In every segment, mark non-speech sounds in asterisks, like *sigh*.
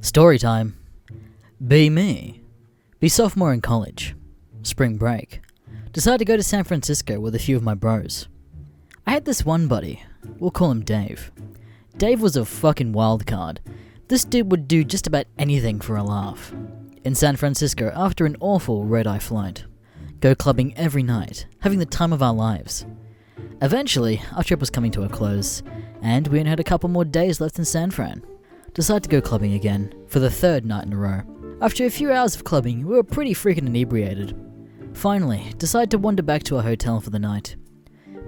Story time. Be me. Be sophomore in college. Spring break. Decide to go to San Francisco with a few of my bros. I had this one buddy. We'll call him Dave. Dave was a fucking wild card. This dude would do just about anything for a laugh. In San Francisco, after an awful red eye flight, go clubbing every night, having the time of our lives. Eventually, our trip was coming to a close, and we only had a couple more days left in San Fran. Decide to go clubbing again, for the third night in a row. After a few hours of clubbing, we were pretty freaking inebriated. Finally, decide to wander back to our hotel for the night.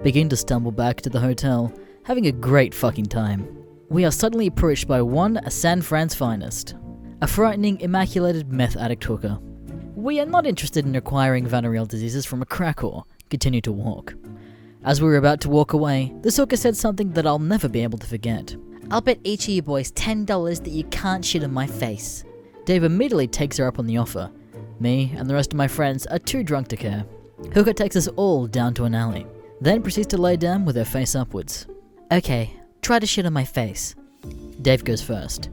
Begin to stumble back to the hotel, having a great fucking time. We are suddenly approached by one a San Fran's finest, a frightening, immaculated meth addict hooker. We are not interested in acquiring venereal diseases from a crack whore. Continue to walk. As we were about to walk away, the hooker said something that I'll never be able to forget. I'll bet each of you boys $10 that you can't shit on my face. Dave immediately takes her up on the offer. Me and the rest of my friends are too drunk to care. Hooker takes us all down to an alley, then proceeds to lay down with her face upwards. Okay, try to shit on my face. Dave goes first.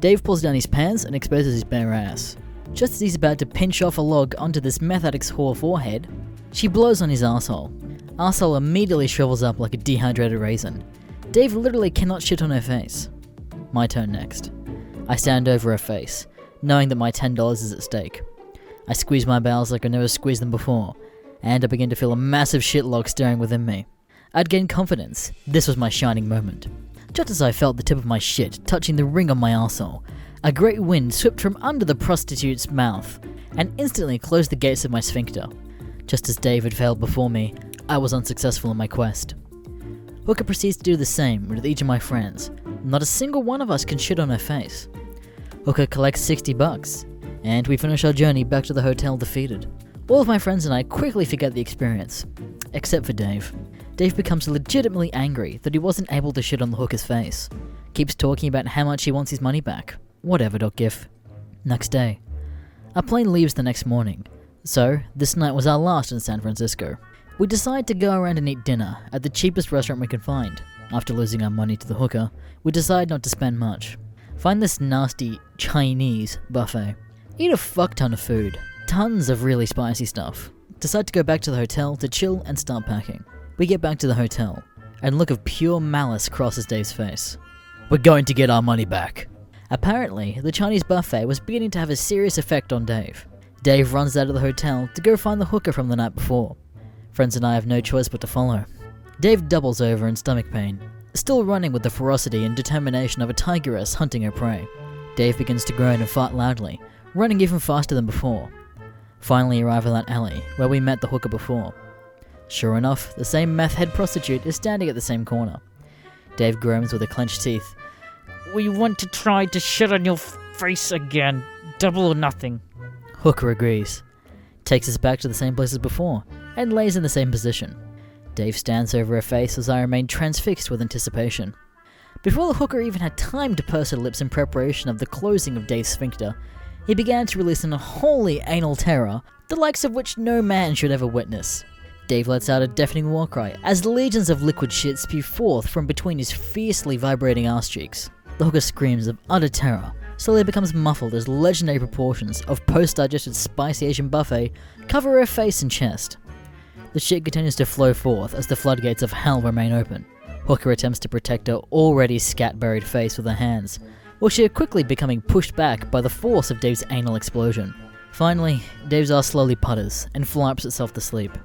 Dave pulls down his pants and exposes his bare ass. Just as he's about to pinch off a log onto this meth addict's whore forehead, she blows on his asshole. Asshole immediately shrivels up like a dehydrated raisin. Dave literally cannot shit on her face. My turn next. I stand over her face, knowing that my $10 is at stake. I squeeze my bowels like I never squeezed them before, and I begin to feel a massive shit log stirring within me. I'd gained confidence. This was my shining moment. Just as I felt the tip of my shit touching the ring on my arsehole, a great wind swept from under the prostitute's mouth and instantly closed the gates of my sphincter. Just as Dave had failed before me, I was unsuccessful in my quest. Hooker proceeds to do the same with each of my friends. Not a single one of us can shit on her face. Hooker collects 60 bucks, and we finish our journey back to the hotel defeated. All of my friends and I quickly forget the experience, except for Dave. Dave becomes legitimately angry that he wasn't able to shit on the hooker's face. Keeps talking about how much he wants his money back. Whatever, Doc Gif. Next day. Our plane leaves the next morning, so this night was our last in San Francisco. We decide to go around and eat dinner at the cheapest restaurant we can find. After losing our money to the hooker, we decide not to spend much. Find this nasty Chinese buffet. Eat a fuck ton of food, tons of really spicy stuff. Decide to go back to the hotel to chill and start packing. We get back to the hotel, and a look of pure malice crosses Dave's face. We're going to get our money back. Apparently, the Chinese buffet was beginning to have a serious effect on Dave. Dave runs out of the hotel to go find the hooker from the night before. Friends and I have no choice but to follow. Dave doubles over in stomach pain, still running with the ferocity and determination of a tigress hunting her prey. Dave begins to groan and fart loudly, running even faster than before. Finally arrive at that alley where we met the hooker before. Sure enough, the same meth head prostitute is standing at the same corner. Dave groans with a clenched teeth. We want to try to shit on your face again. Double or nothing. Hooker agrees, takes us back to the same place as before, and lays in the same position. Dave stands over her face as I remain transfixed with anticipation. Before the hooker even had time to purse her lips in preparation of the closing of Dave's sphincter, he began to release an unholy anal terror, the likes of which no man should ever witness. Dave lets out a deafening war cry as legions of liquid shit spew forth from between his fiercely vibrating ass cheeks. The hooker screams of utter terror, slowly becomes muffled as legendary proportions of post-digested spicy Asian buffet cover her face and chest. The shit continues to flow forth as the floodgates of hell remain open. Hooker attempts to protect her already scat-buried face with her hands, while she is quickly becoming pushed back by the force of Dave's anal explosion. Finally, Dave's ass slowly putters and flops itself to sleep.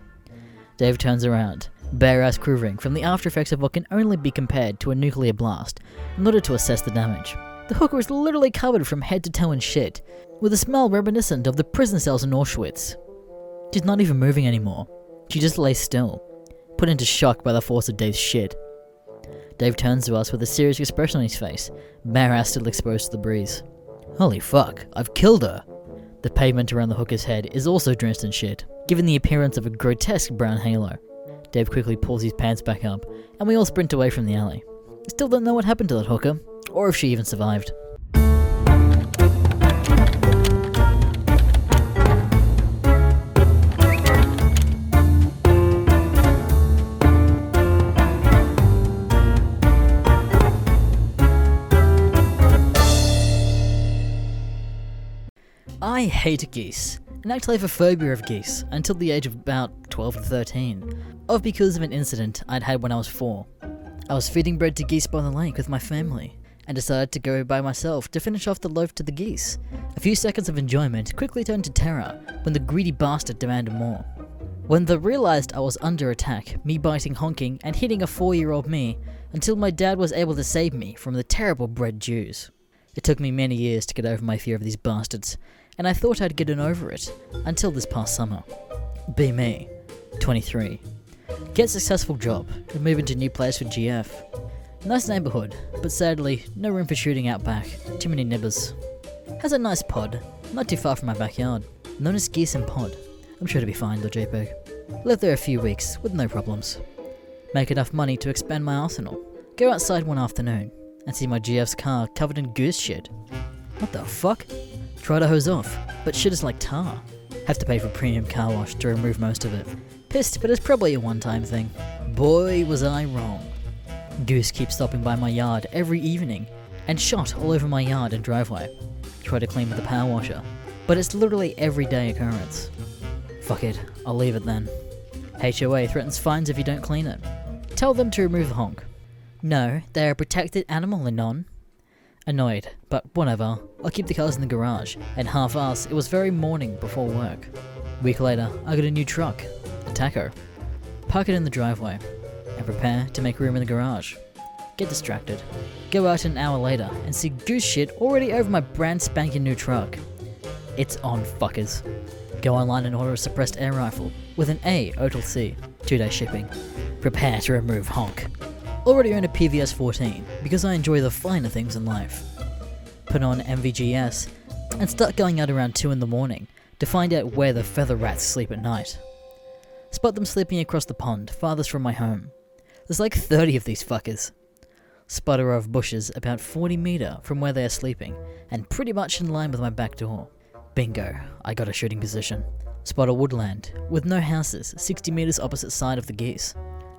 Dave turns around, bare ass quivering from the after effects of what can only be compared to a nuclear blast, in order to assess the damage. The hooker is literally covered from head to toe in shit, with a smell reminiscent of the prison cells in Auschwitz. She's not even moving anymore. She just lay still, put into shock by the force of Dave's shit. Dave turns to us with a serious expression on his face, bare ass still exposed to the breeze. Holy fuck, I've killed her! The pavement around the hooker's head is also drenched in shit, giving the appearance of a grotesque brown halo. Dave quickly pulls his pants back up, and we all sprint away from the alley. Still don't know what happened to that hooker, or if she even survived. I hate geese, and actually have a phobia of geese until the age of about 12 to 13, of because of an incident I'd had when I was 4. I was feeding bread to geese by the lake with my family, and decided to go by myself to finish off the loaf to the geese. A few seconds of enjoyment quickly turned to terror when the greedy bastard demanded more. When they realized I was under attack, me biting, honking, and hitting a four year old me, until my dad was able to save me from the terrible bread Jews. It took me many years to get over my fear of these bastards, and I thought I'd gotten over it until this past summer. Be me, 23. Get successful job and move into new place for GF. Nice neighbourhood, but sadly, no room for shooting out back. Too many nibbers. Has a nice pod, not too far from my backyard, known as Geese and Pod. I'm sure to be fine, though, JPEG. Lived there a few weeks, with no problems. Make enough money to expand my arsenal. Go outside one afternoon, and see my GF's car covered in goose shit. What the fuck? Try to hose off, but shit is like tar. Have to pay for premium car wash to remove most of it. Pissed, but it's probably a one time thing. Boy, was I wrong. Goose keeps stopping by my yard every evening and shot all over my yard and driveway. Try to clean with the power washer, but it's literally everyday occurrence. Fuck it, I'll leave it then. HOA threatens fines if you don't clean it. Tell them to remove the honk. No, they're a protected animal, Anon. Annoyed, but whatever. I'll keep the cars in the garage, and half ass, it was very morning before work. Week later, I got a new truck, a taco. Park it in the driveway, and prepare to make room in the garage. Get distracted. Go out an hour later and see goose shit already over my brand spanking new truck. It's on, fuckers. Go online and order a suppressed air rifle with an A OTL C, two day shipping. Prepare to remove honk. Already own a PVS 14 because I enjoy the finer things in life. Put on NVGs and start going out around 2 in the morning to find out where the feather rats sleep at night. Spot them sleeping across the pond, farthest from my home. There's like 30 of these fuckers. Spot a row of bushes about 40 meter from where they are sleeping, and pretty much in line with my back door. Bingo, I got a shooting position. Spot a woodland, with no houses, 60 meters opposite side of the geese.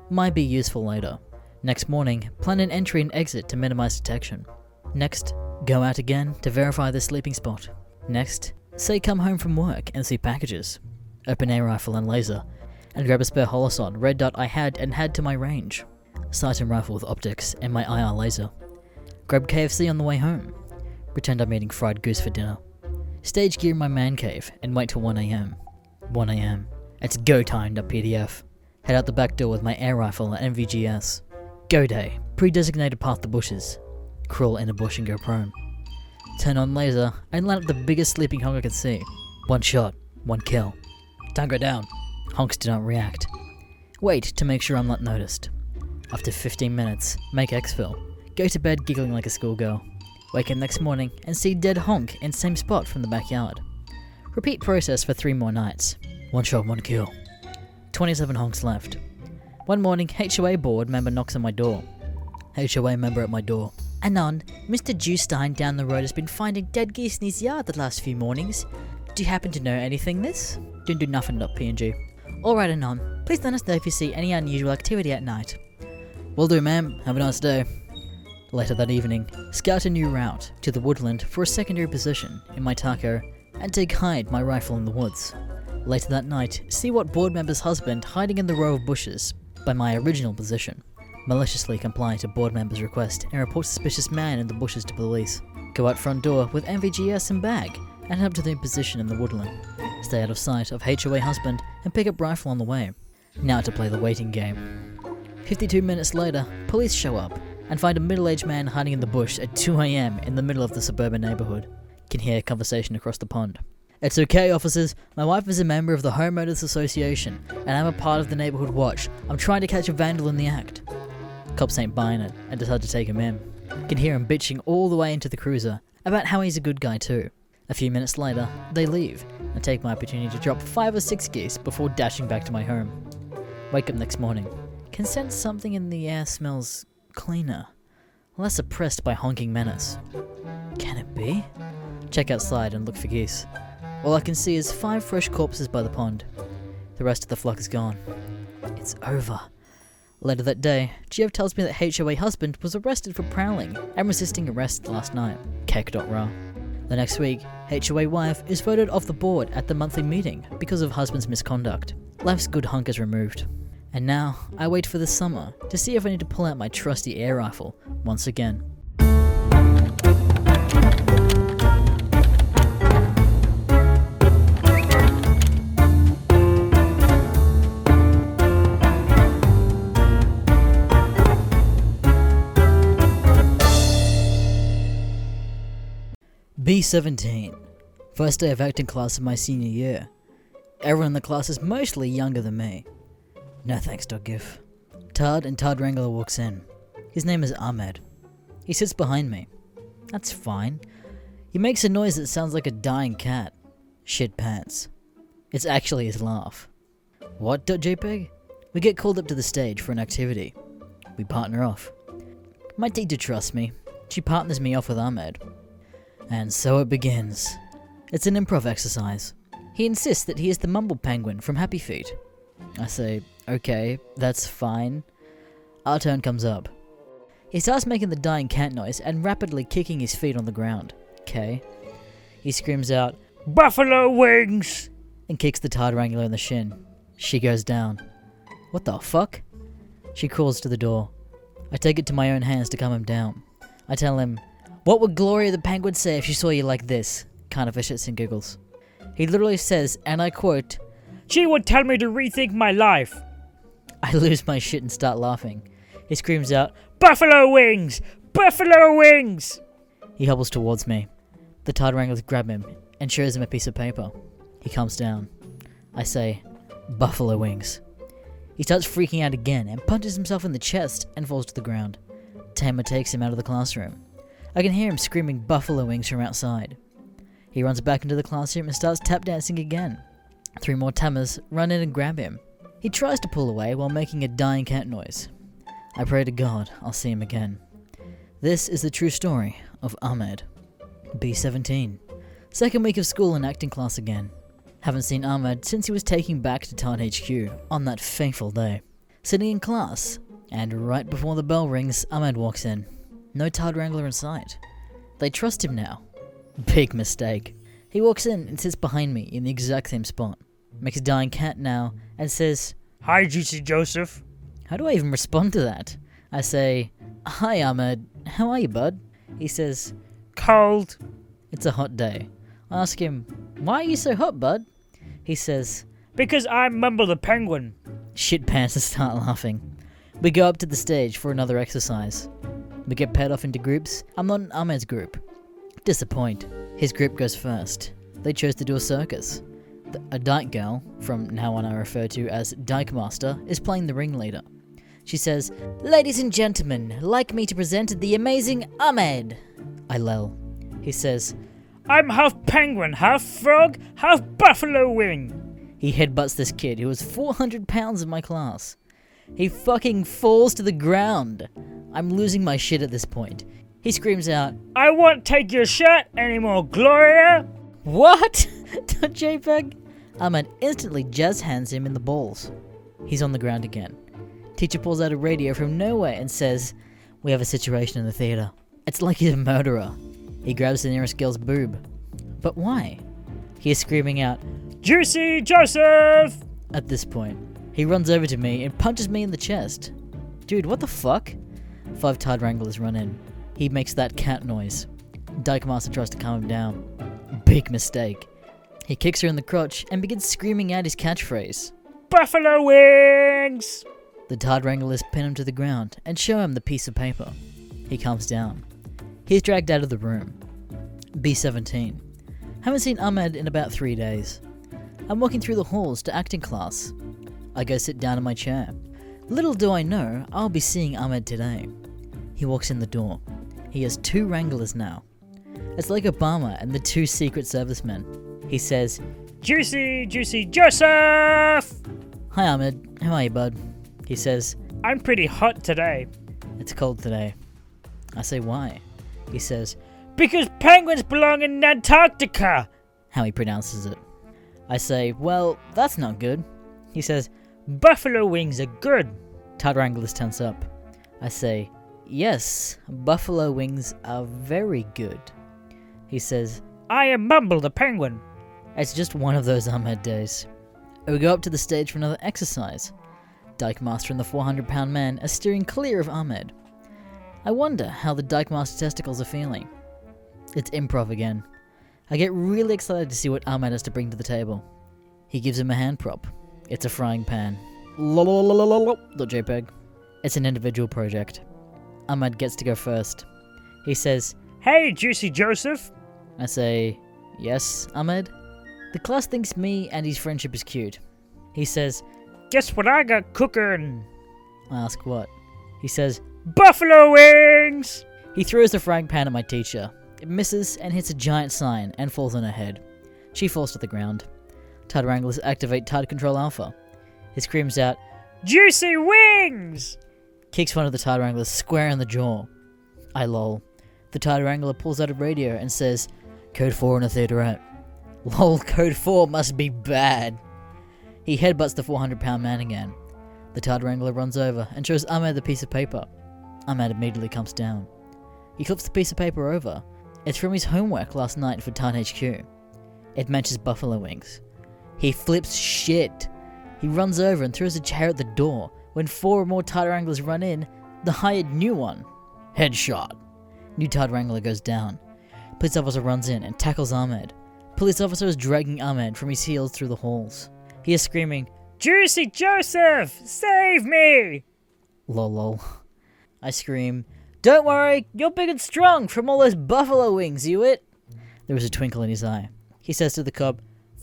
Might be useful later. Next morning, plan an entry and exit to minimize detection. Next, go out again to verify the sleeping spot. Next, say come home from work and see packages. Open air rifle and laser, and grab a spare Holosun red dot I had and head to my range. Sight and rifle with optics and my IR laser. Grab KFC on the way home. Pretend I'm eating fried goose for dinner. Stage gear in my man cave and wait till 1am. 1am. It's go time.pdf. Head out the back door with my air rifle and NVGs. Go day. Pre-designated path to bushes. Crawl in a bush and go prone. Turn on laser and light up the biggest sleeping honk I can see. One shot, one kill. Tango down. Honks do not react. Wait to make sure I'm not noticed. After 15 minutes, make exfil. Go to bed giggling like a schoolgirl. Wake up next morning and see dead honk in same spot from the backyard. Repeat process for three more nights. One shot, one kill. 27 honks left. One morning, *laughs* HOA board member knocks on my door. HOA member at my door. Anon, Mr. Jewstein down the road has been finding dead geese in his yard the last few mornings. Do you happen to know anything this? Don't do nothing.png. Alright, Anon. Please let us know if you see any unusual activity at night. Will do, ma'am. Have a nice day. Later that evening, scout a new route to the woodland for a secondary position in my taco and take hide my rifle in the woods. Later that night, see what board member's husband hiding in the row of bushes by my original position. Maliciously comply to board member's request and report suspicious man in the bushes to police. Go out front door with NVGs and bag and head up to the position in the woodland. Stay out of sight of HOA husband and pick up rifle on the way. Now to play the waiting game. 52 minutes later, police show up and find a middle aged man hiding in the bush at 2am in the middle of the suburban neighborhood. Can hear a conversation across the pond. It's okay, officers. My wife is a member of the Homeowners Association, and I'm a part of the neighborhood watch. I'm trying to catch a vandal in the act. Cops ain't buying it and decide to take him in. Can hear him bitching all the way into the cruiser about how he's a good guy too. A few minutes later, they leave and take my opportunity to drop five or six geese before dashing back to my home. Wake up next morning. Can sense something in the air smells cleaner, less oppressed by honking menace. Can it be? Check outside and look for geese. All I can see is five fresh corpses by the pond. The rest of the flock is gone. It's over. Later that day, GF tells me that HOA husband was arrested for prowling and resisting arrest last night. Cake.ra. The next week, HOA wife is voted off the board at the monthly meeting because of husband's misconduct. Life's good hunk is removed. And now, I wait for the summer to see if I need to pull out my trusty air rifle once again. B17. First day of acting class of my senior year. Everyone in the class is mostly younger than me. No thanks, Dog Gif. Todd and Todd Wrangler walks in. His name is Ahmed. He sits behind me. That's fine. He makes a noise that sounds like a dying cat. Shit pants. It's actually his laugh. What, .jpeg? We get called up to the stage for an activity. We partner off. My teacher trusts me. She partners me off with Ahmed. And so it begins. It's an improv exercise. He insists that he is the Mumble Penguin from Happy Feet. I say, okay, that's fine. Our turn comes up. He starts making the dying cat noise and rapidly kicking his feet on the ground. Okay. He screams out, Buffalo wings! and kicks the Tard Wrangler in the shin. She goes down. What the fuck? She crawls to the door. I take it to my own hands to calm him down. I tell him, What would Gloria the Penguin say if she saw you like this? Kind of a shits and giggles. He literally says, and I quote, She would tell me to rethink my life. *laughs* I lose my shit and start laughing. He screams out, Buffalo wings! Buffalo wings! He hobbles towards me. The Tard Wranglers grab him and shows him a piece of paper. He comes down. I say, Buffalo wings. He starts freaking out again and punches himself in the chest and falls to the ground. Tamer takes him out of the classroom. I can hear him screaming buffalo wings from outside. He runs back into the classroom and starts tap dancing again. Three more Tamers run in and grab him. He tries to pull away while making a dying cat noise. I pray to God I'll see him again. This is the true story of Ahmed. B17. Second week of school and acting class again. Haven't seen Ahmed since he was taken back to Tard HQ on that fateful day. Sitting in class, and right before the bell rings, Ahmed walks in. No Tard Wrangler in sight. They trust him now. Big mistake. He walks in and sits behind me in the exact same spot. Makes a dying cat now and says, Hi, Juicy Joseph. How do I even respond to that? I say, Hi Ahmed, how are you, bud? He says, Cold. It's a hot day. I ask him, Why are you so hot, bud? He says, Because I'm Mumble the Penguin. Shit pants and start laughing. We go up to the stage for another exercise. We get paired off into groups. I'm not in Ahmed's group. Disappoint. His group goes first. They chose to do a circus. A dyke girl, from now on I refer to as Dyke Master, is playing the ringleader. She says, Ladies and gentlemen, like me to present the amazing Ahmed. I lel. He says, I'm half penguin, half frog, half buffalo wing. He headbutts this kid who was 400 pounds in my class. He fucking falls to the ground. I'm losing my shit at this point. He screams out, I won't take your shirt anymore, Gloria. What? *laughs* JPEG? Ahmed instantly jazz hands him in the balls. He's on the ground again. Teacher pulls out a radio from nowhere and says, We have a situation in the theater. It's like he's a murderer. He grabs the nearest girl's boob. But why? He is screaming out, Juicy Joseph. At this point, he runs over to me and punches me in the chest. Dude, what the fuck? Five Tard Wranglers run in. He makes that cat noise. Dyke Master tries to calm him down. Big mistake. He kicks her in the crotch and begins screaming out his catchphrase. Buffalo wings. The Tard Wranglers pin him to the ground and show him the piece of paper. He calms down. He's dragged out of the room. B17. Haven't seen Ahmed in about three days. I'm walking through the halls to acting class. I go sit down in my chair. Little do I know, I'll be seeing Ahmed today. He walks in the door. He has two Wranglers now. It's like Obama and the two Secret Servicemen. He says, Juicy, Juicy Joseph. Hi Ahmed, how are you, bud? He says, I'm pretty hot today. It's cold today. I say, why? He says, Because penguins belong in Antarctica. how he pronounces it. I say, well, that's not good. He says, Buffalo wings are good. Todd Wranglers tense up. I say, yes, buffalo wings are very good. He says, I am Mumble the Penguin. It's just one of those Ahmed days. We go up to the stage for another exercise. Dyke Master and the 400 pound man are steering clear of Ahmed. I wonder how the Dyke Master testicles are feeling. It's improv again. I get really excited to see what Ahmed has to bring to the table. He gives him a hand prop. It's a frying pan. JPEG. It's an individual project. Ahmed gets to go first. He says, Hey, Juicy Joseph. I say, Yes, Ahmed? The class thinks me and his friendship is cute. He says, Guess what I got cooking? I ask what. He says, Buffalo wings! He throws the frying pan at my teacher. It misses and hits a giant sign and falls on her head. She falls to the ground. Tide Wranglers activate Tide Control Alpha. He screams out, Juicy wings! kicks one of the Tide Wranglers square in the jaw. I lol. The Tide Wrangler pulls out a radio and says, Code 4 in a theaterette. Lol, Code 4 must be bad. He headbutts the 400 pound man again. The Tide Wrangler runs over and shows Ahmed the piece of paper. Ahmed immediately comes down. He flips the piece of paper over. It's from his homework last night for Tide HQ. It mentions buffalo wings. He flips shit. He runs over and throws a chair at the door. When four or more Tide Wranglers run in, the hired new one. Headshot. New Tide Wrangler goes down. Police officer runs in and tackles Ahmed. Police officer is dragging Ahmed from his heels through the halls. He is screaming, Juicy Joseph! Save me! lol lol. I scream, Don't worry, you're big and strong from all those buffalo wings, you it. There is a twinkle in his eye. He says to the cop,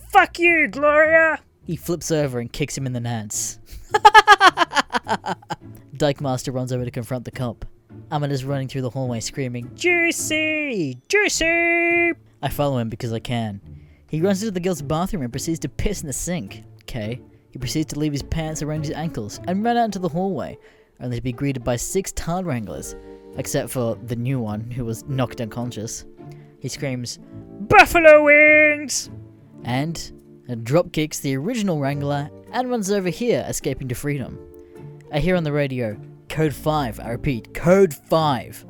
Fuck you, Gloria! He flips over and kicks him in the nads. *laughs* Dyke Master runs over to confront the cop. Ahmed is running through the hallway screaming, Juicy! Juicy! I follow him because I can. He runs into the girl's bathroom and proceeds to piss in the sink. Okay. He proceeds to leave his pants around his ankles and run out into the hallway, only to be greeted by six Tide Wranglers, except for the new one who was knocked unconscious. He screams, Buffalo wings! And drop kicks the original Wrangler and runs over here, escaping to freedom. Uh, I hear on the radio, Code 5, I repeat, Code 5.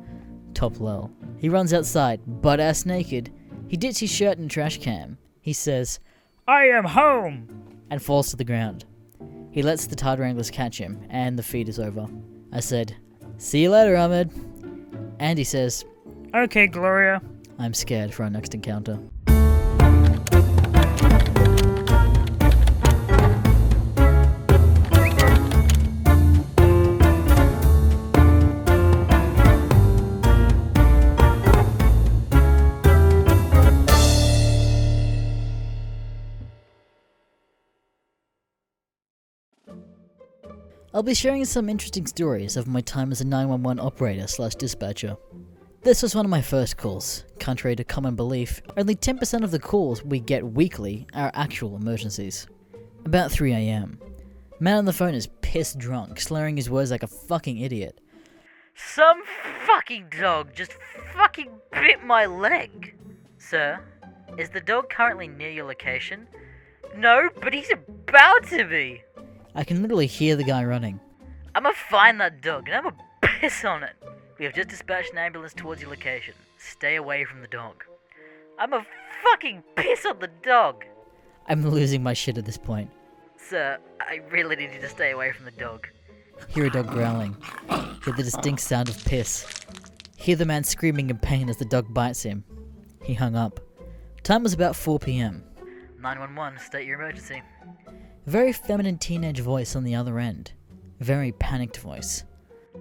Top low. He runs outside, butt ass naked. He dips his shirt in a trash can. He says, I am home! and falls to the ground. He lets the Tide Wranglers catch him, and the feed is over. I said, See you later, Ahmed. And he says, Okay, Gloria. I'm scared for our next encounter. I'll be sharing some interesting stories of my time as a 911 operator slash dispatcher. This was one of my first calls. Contrary to common belief, only 10% of the calls we get weekly are actual emergencies. About 3am. Man on the phone is pissed drunk, slurring his words like a fucking idiot. Some fucking dog just fucking bit my leg. Sir, is the dog currently near your location? No, but he's about to be. I can literally hear the guy running. I'ma find that dog and I'ma piss on it. We have just dispatched an ambulance towards your location. Stay away from the dog. I'ma fucking piss on the dog. I'm losing my shit at this point. Sir, I really need you to stay away from the dog. Hear a dog growling. Hear the distinct sound of piss. Hear the man screaming in pain as the dog bites him. He hung up. Time was about 4 pm. 911, state your emergency. Very feminine teenage voice on the other end. Very panicked voice.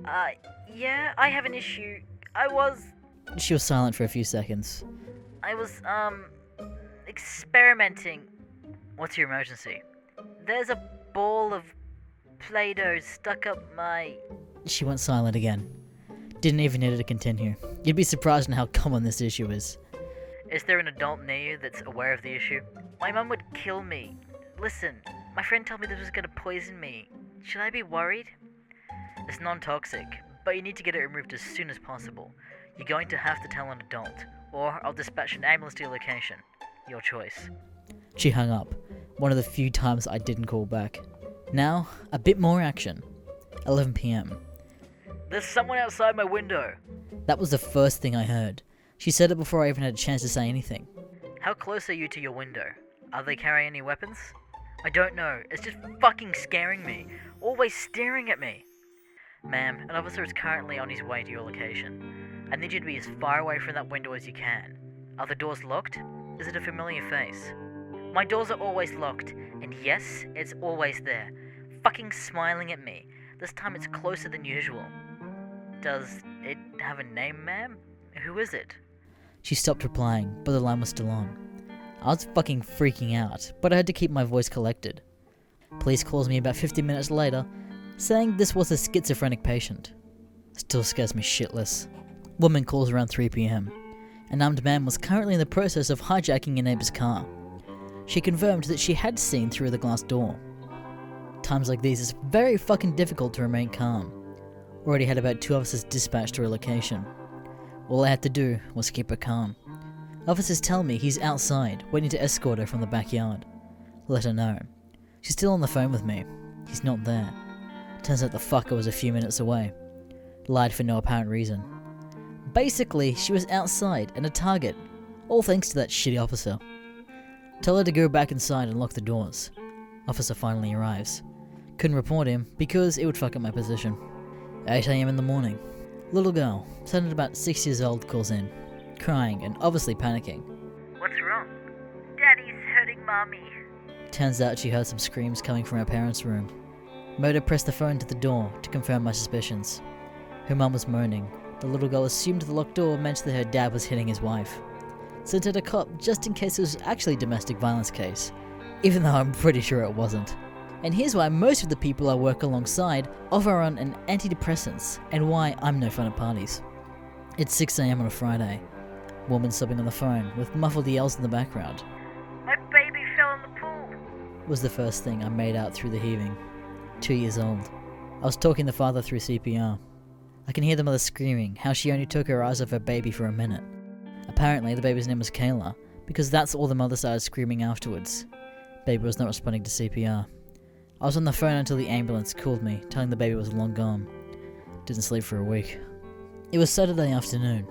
Uh, yeah, I have an issue. I was, She was silent for a few seconds. I was, um, experimenting. What's your emergency? There's a ball of Play Doh stuck up my. She went silent again. Didn't even need to continue. You'd be surprised in how common this issue is. Is there an adult near you that's aware of the issue? My mum would kill me. Listen, my friend told me this was gonna poison me. Should I be worried? It's non toxic, but you need to get it removed as soon as possible. You're going to have to tell an adult, or I'll dispatch an ambulance to your location. Your choice. She hung up, one of the few times I didn't call back. Now, a bit more action. 11 pm. There's someone outside my window. That was the first thing I heard. She said it before I even had a chance to say anything. How close are you to your window? Are they carrying any weapons? I don't know. It's just fucking scaring me. Always staring at me. Ma'am, an officer is currently on his way to your location. I need you to be as far away from that window as you can. Are the doors locked? Is it a familiar face? My doors are always locked, and yes, it's always there. Fucking smiling at me. This time it's closer than usual. Does it have a name, ma'am? Who is it? She stopped replying, but the line was still on. I was fucking freaking out, but I had to keep my voice collected. Police calls me about 50 minutes later, saying this was a schizophrenic patient. Still scares me shitless. Woman calls around 3pm. An armed man was currently in the process of hijacking a neighbor's car. She confirmed that she had seen through the glass door. Times like these, it's very fucking difficult to remain calm. Already had about two officers dispatched to her location. All I had to do was keep her calm. Officers tell me he's outside, waiting to escort her from the backyard. Let her know. She's still on the phone with me. He's not there. Turns out the fucker was a few minutes away. Lied for no apparent reason. Basically, she was outside and a target, all thanks to that shitty officer. Tell her to go back inside and lock the doors. Officer finally arrives. Couldn't report him because it would fuck up my position. 8am in the morning. Little girl, sounded about 6 years old, calls in, crying and obviously panicking. What's wrong? Daddy's hurting mommy. Turns out she heard some screams coming from her parents' room. Moda pressed the phone to the door to confirm my suspicions. Her mum was moaning. The little girl assumed the locked door meant that her dad was hitting his wife. Sent her to cop just in case it was actually a domestic violence case, even though I'm pretty sure it wasn't. And here's why most of the people I work alongside offer on an antidepressants, and why I'm no fun at parties. It's 6am on a Friday. Woman sobbing on the phone with muffled yells in the background My baby fell in the pool. was the first thing I made out through the heaving. Two years old. I was talking the father through CPR. I can hear the mother screaming how she only took her eyes off her baby for a minute. Apparently, the baby's name was Kayla, because that's all the mother started screaming afterwards. Baby was not responding to CPR. I was on the phone until the ambulance called me, telling the baby was long gone. Didn't sleep for a week. It was Saturday afternoon.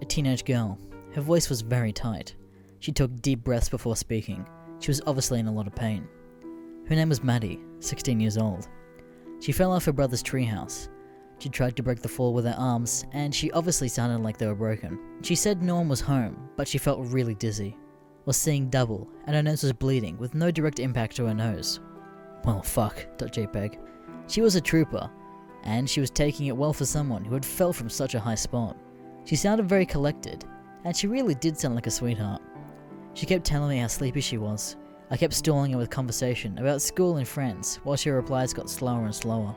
A teenage girl. Her voice was very tight. She took deep breaths before speaking. She was obviously in a lot of pain. Her name was Maddie, 16 years old. She fell off her brother's treehouse. She tried to break the fall with her arms, and she obviously sounded like they were broken. She said no one was home, but she felt really dizzy. Was seeing double, and her nose was bleeding with no direct impact to her nose. Well, fuck, .jpg. She was a trooper, and she was taking it well for someone who had fell from such a high spot. She sounded very collected, and she really did sound like a sweetheart. She kept telling me how sleepy she was. I kept stalling her with conversation about school and friends, while her replies got slower and slower.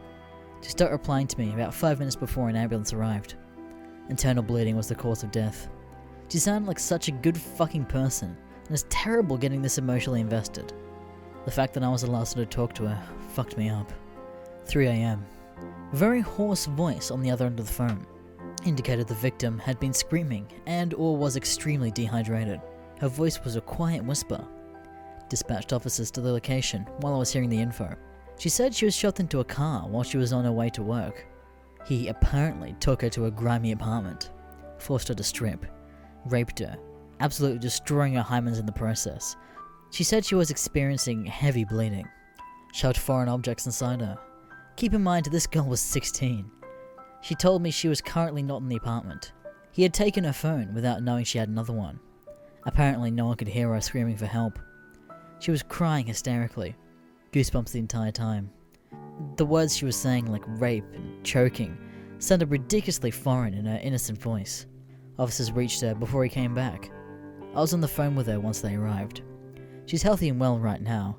She stopped replying to me about five minutes before an ambulance arrived. Internal bleeding was the cause of death. She sounded like such a good fucking person, and it's terrible getting this emotionally invested. The fact that I was the last one to talk to her fucked me up. 3am. Very hoarse voice on the other end of the phone indicated the victim had been screaming and or was extremely dehydrated. Her voice was a quiet whisper. Dispatched officers to the location while I was hearing the info. She said she was shoved into a car while she was on her way to work. He apparently took her to a grimy apartment, forced her to strip, raped her, absolutely destroying her hymens in the process. She said she was experiencing heavy bleeding, shoved foreign objects inside her. Keep in mind this girl was 16. She told me she was currently not in the apartment. He had taken her phone without knowing she had another one. Apparently, no one could hear her screaming for help. She was crying hysterically, goosebumps the entire time. The words she was saying, like rape and choking, sounded ridiculously foreign in her innocent voice. Officers reached her before he came back. I was on the phone with her once they arrived. She's healthy and well right now.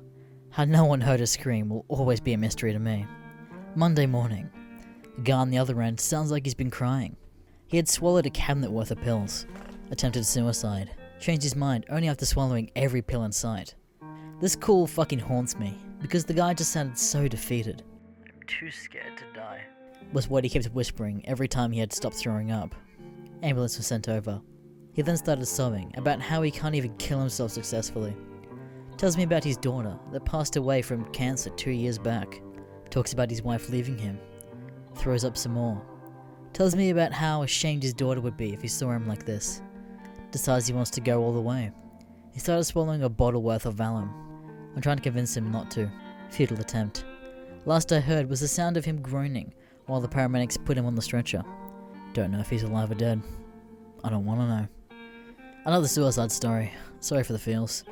How no one heard her scream will always be a mystery to me. Monday morning. The guy on the other end sounds like he's been crying. He had swallowed a cabinet worth of pills, attempted suicide, changed his mind only after swallowing every pill in sight. This call fucking haunts me, because the guy just sounded so defeated, I'm too scared to die. was what he kept whispering every time he had stopped throwing up. Ambulance was sent over. He then started sobbing about how he can't even kill himself successfully. Tells me about his daughter that passed away from cancer two years back. Talks about his wife leaving him. Throws up some more. Tells me about how ashamed his daughter would be if he saw him like this. Decides he wants to go all the way. He started swallowing a bottle worth of Valium. I'm trying to convince him not to. Futile attempt. Last I heard was the sound of him groaning while the paramedics put him on the stretcher. Don't know if he's alive or dead. I don't want to know. Another suicide story. Sorry for the feels.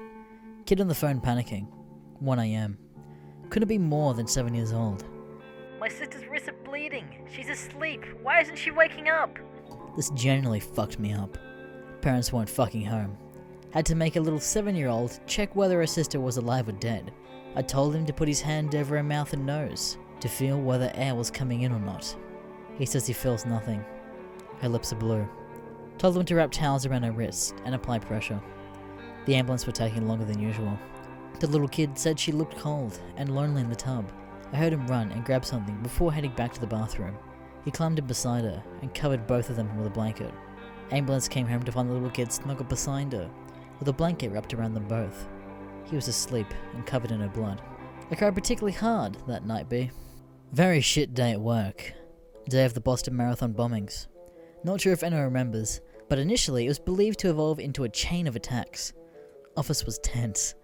Kid on the phone panicking. 1am. Couldn't be more than 7 years old. My sister's wrists are bleeding. She's asleep. Why isn't she waking up? This genuinely fucked me up. Parents weren't fucking home. Had to make a little 7 year old check whether her sister was alive or dead. I told him to put his hand over her mouth and nose to feel whether air was coming in or not. He says he feels nothing. Her lips are blue. Told them to wrap towels around her wrists and apply pressure. The ambulance were taking longer than usual. The little kid said she looked cold and lonely in the tub. I heard him run and grab something before heading back to the bathroom. He climbed in beside her and covered both of them with a blanket. Ambulance came home to find the little kid snuggled beside her, with a blanket wrapped around them both. He was asleep and covered in her blood. I cried particularly hard that night, B. Very shit day at work. Day of the Boston Marathon bombings. Not sure if anyone remembers, but initially it was believed to evolve into a chain of attacks. Office was tense.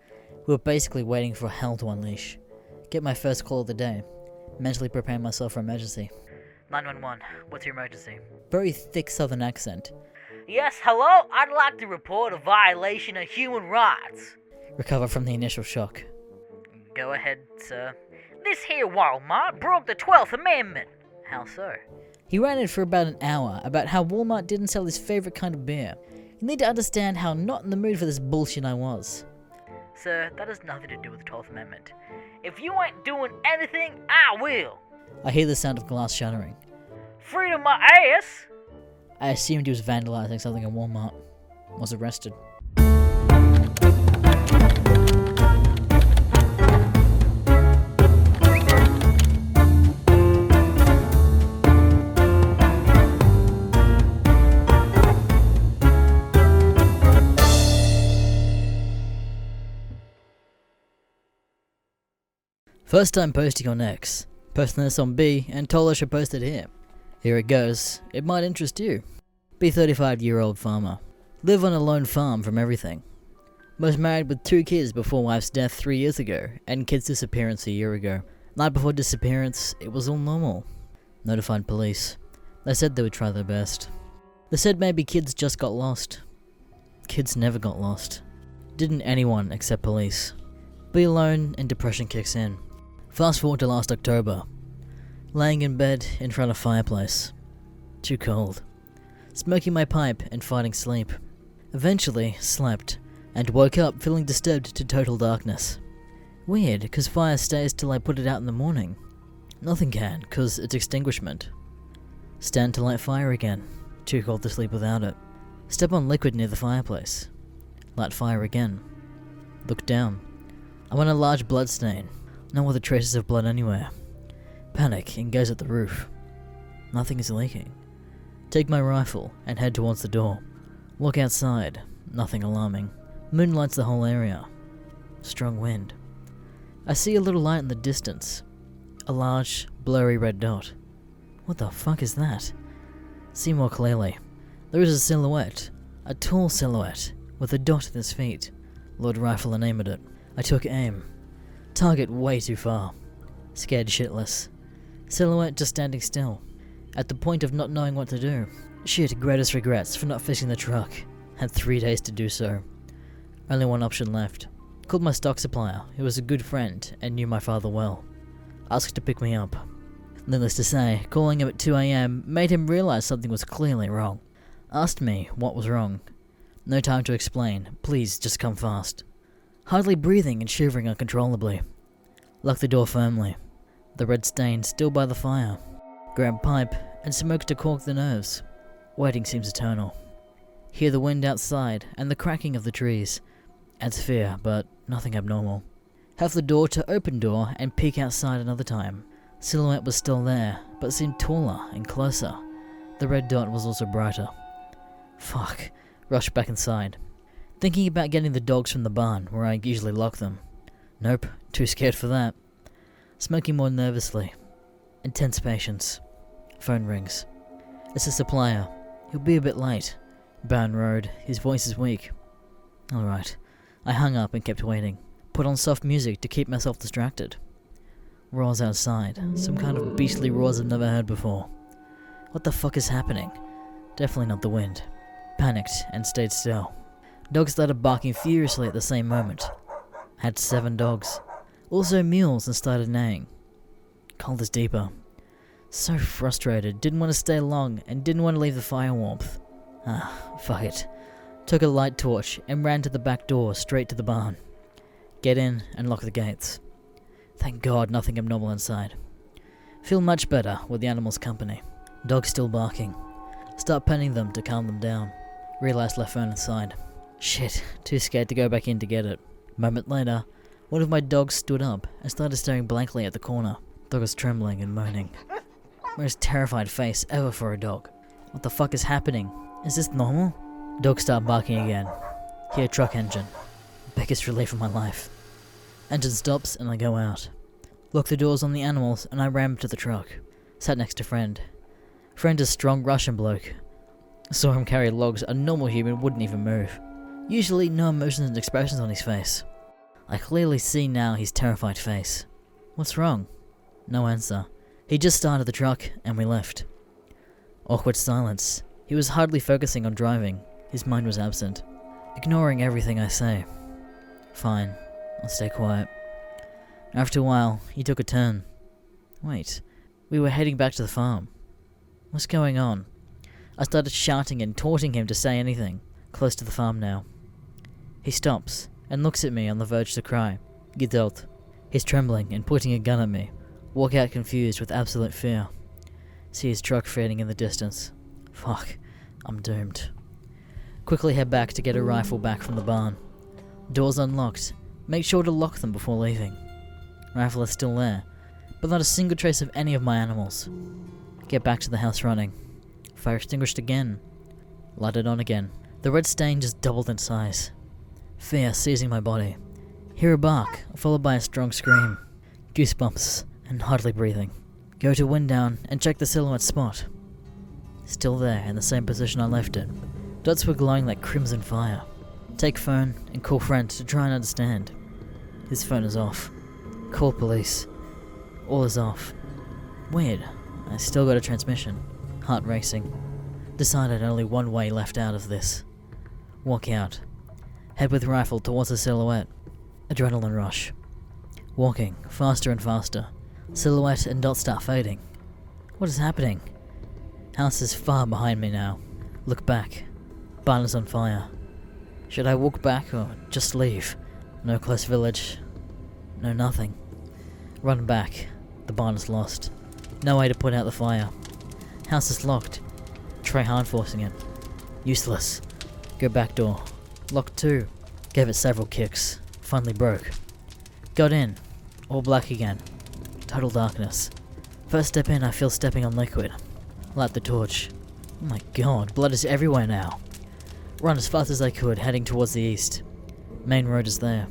We were basically waiting for hell to unleash. Get my first call of the day. Mentally prepare myself for emergency. 911, what's your emergency? Very thick southern accent. Yes, hello? I'd like to report a violation of human rights. Recover from the initial shock. Go ahead, sir. This here Walmart broke the 12th Amendment. How so? He ranted for about an hour about how Walmart didn't sell his favorite kind of beer. You need to understand how not in the mood for this bullshit I was. Sir, that has nothing to do with the 12th Amendment. If you ain't doing anything, I will. I hear the sound of glass shattering. Freedom my ass! I assumed he was vandalizing something in Walmart. Was arrested. First time posting on X. Posting this on B and told I should post it here. Here it goes. It might interest you. Be 35 year old farmer. Live on a lone farm from everything. Was married with two kids before wife's death three years ago, and kid's disappearance a year ago. Night before disappearance, it was all normal. Notified police. They said they would try their best. They said maybe kids just got lost. Kids never got lost. Didn't anyone except police. Be alone and depression kicks in. Fast forward to last October. Laying in bed in front of fireplace. Too cold. Smoking my pipe and fighting sleep. Eventually slept and woke up feeling disturbed to total darkness. Weird, cause fire stays till I put it out in the morning. Nothing can, cause it's extinguishment. Stand to light fire again. Too cold to sleep without it. Step on liquid near the fireplace. Light fire again. Look down. I'm on a large blood stain. No other traces of blood anywhere. Panic and gaze at the roof. Nothing is leaking. Take my rifle and head towards the door. Look outside. Nothing alarming. Moonlights the whole area. Strong wind. I see a little light in the distance. A large, blurry red dot. What the fuck is that? See more clearly. There is a silhouette. A tall silhouette, with a dot at its feet. Lord rifle and aim at it. I took aim. Target way too far. Scared shitless. Silhouette just standing still. At the point of not knowing what to do. Shit, greatest regrets for not fixing the truck. Had three days to do so. Only one option left. Called my stock supplier, who was a good friend and knew my father well. Asked to pick me up. Needless to say, calling him at 2am made him realize something was clearly wrong. Asked me what was wrong. No time to explain, please just come fast. Hardly breathing and shivering uncontrollably. Locked the door firmly. The red stain still by the fire. Grab pipe and smoke to cork the nerves. Waiting seems eternal. Hear the wind outside and the cracking of the trees. Adds fear, but nothing abnormal. Have the door to open door and peek outside another time. Silhouette was still there, but seemed taller and closer. The red dot was also brighter. Fuck. Rush back inside. Thinking about getting the dogs from the barn, where I usually lock them. Nope, too scared for that. Smoking more nervously. Intense patience. Phone rings. It's a supplier. He'll be a bit late. Barn Road. His voice is weak. Alright. I hung up and kept waiting. Put on soft music to keep myself distracted. Roars outside. Some kind of beastly roars I've never heard before. What the fuck is happening? Definitely not the wind. Panicked and stayed still. Dogs started barking furiously at the same moment. Had seven dogs. Also mules and started neighing. Cold is deeper. So frustrated, didn't want to stay long and didn't want to leave the fire warmth. Ah, fuck it. Took a light torch and ran to the back door straight to the barn. Get in and lock the gates. Thank God nothing abnormal inside. Feel much better with the animals' company. Dogs still barking. Start petting them to calm them down. Realized left phone inside. Shit, too scared to go back in to get it. Moment later, one of my dogs stood up and started staring blankly at the corner. Dog was trembling and moaning. Most terrified face ever for a dog. What the fuck is happening? Is this normal? Dog start barking again. Hear truck engine. Biggest relief of my life. Engine stops and I go out. Lock the doors on the animals and I ram to the truck. Sat next to friend. Friend is strong Russian bloke. Saw him carry logs a normal human wouldn't even move. Usually no emotions and expressions on his face. I clearly see now his terrified face. What's wrong? No answer. He just started the truck and we left. Awkward silence. He was hardly focusing on driving. His mind was absent. Ignoring everything I say. Fine. I'll stay quiet. After a while, he took a turn. Wait. We were heading back to the farm. What's going on? I started shouting and taunting him to say anything. Close to the farm now. He stops and looks at me on the verge to cry. Geduld. He's trembling and pointing a gun at me. Walk out confused with absolute fear. See his truck fading in the distance. Fuck. I'm doomed. Quickly head back to get a rifle back from the barn. Doors unlocked. Make sure to lock them before leaving. Rifle is still there, but not a single trace of any of my animals. Get back to the house running. Fire extinguished again. Light it on again. The red stain just doubled in size. Fear seizing my body. Hear a bark, followed by a strong scream. Goosebumps, and hardly breathing. Go to wind down and check the silhouette spot. Still there, in the same position I left it. Dots were glowing like crimson fire. Take phone and call friend to try and understand. His phone is off. Call police. All is off. Weird. I still got a transmission. Heart racing. Decided only one way left out of this. Walk out. Head with rifle towards the silhouette. Adrenaline rush. Walking, faster and faster. Silhouette and dots start fading. What is happening? House is far behind me now. Look back. Barn is on fire. Should I walk back or just leave? No close village. No nothing. Run back. The barn is lost. No way to put out the fire. House is locked. Try hard forcing it. Useless. Go back door. Locked too. Gave it several kicks. Finally broke. Got in. All black again. Total darkness. First step in, I feel stepping on liquid. Light the torch. Oh my god, blood is everywhere now. Run as fast as I could, heading towards the east. Main road is there.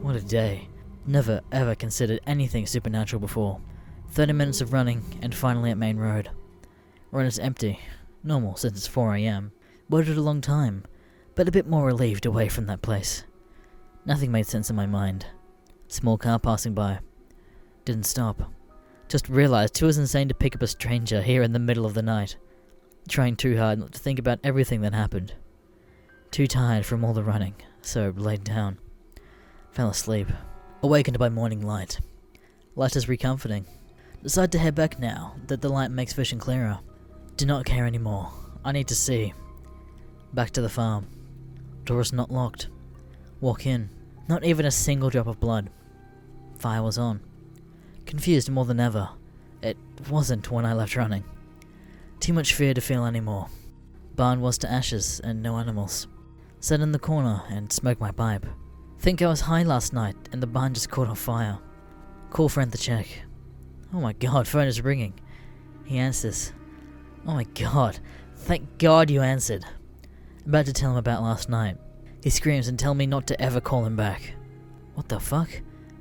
What a day. Never ever considered anything supernatural before. 30 minutes of running, and finally at main road. Road is empty. Normal since it's 4am. Waited a long time, but a bit more relieved away from that place. Nothing made sense in my mind. Small car passing by. Didn't stop. Just realized it was insane to pick up a stranger here in the middle of the night. Trying too hard not to think about everything that happened. Too tired from all the running, so laid down. Fell asleep. Awakened by morning light. Light is recomforting. Decide to head back now that the light makes vision clearer. Do not care anymore. I need to see. Back to the farm. Door is not locked. Walk in. Not even a single drop of blood. Fire was on. Confused more than ever. It wasn't when I left running. Too much fear to feel anymore. Barn was to ashes and no animals. Sat in the corner and smoked my pipe. Think I was high last night and the barn just caught on fire. Call friend to check. Oh my god, phone is ringing. He answers. Oh my god, thank god you answered. About to tell him about last night. He screams and tells me not to ever call him back. What the fuck?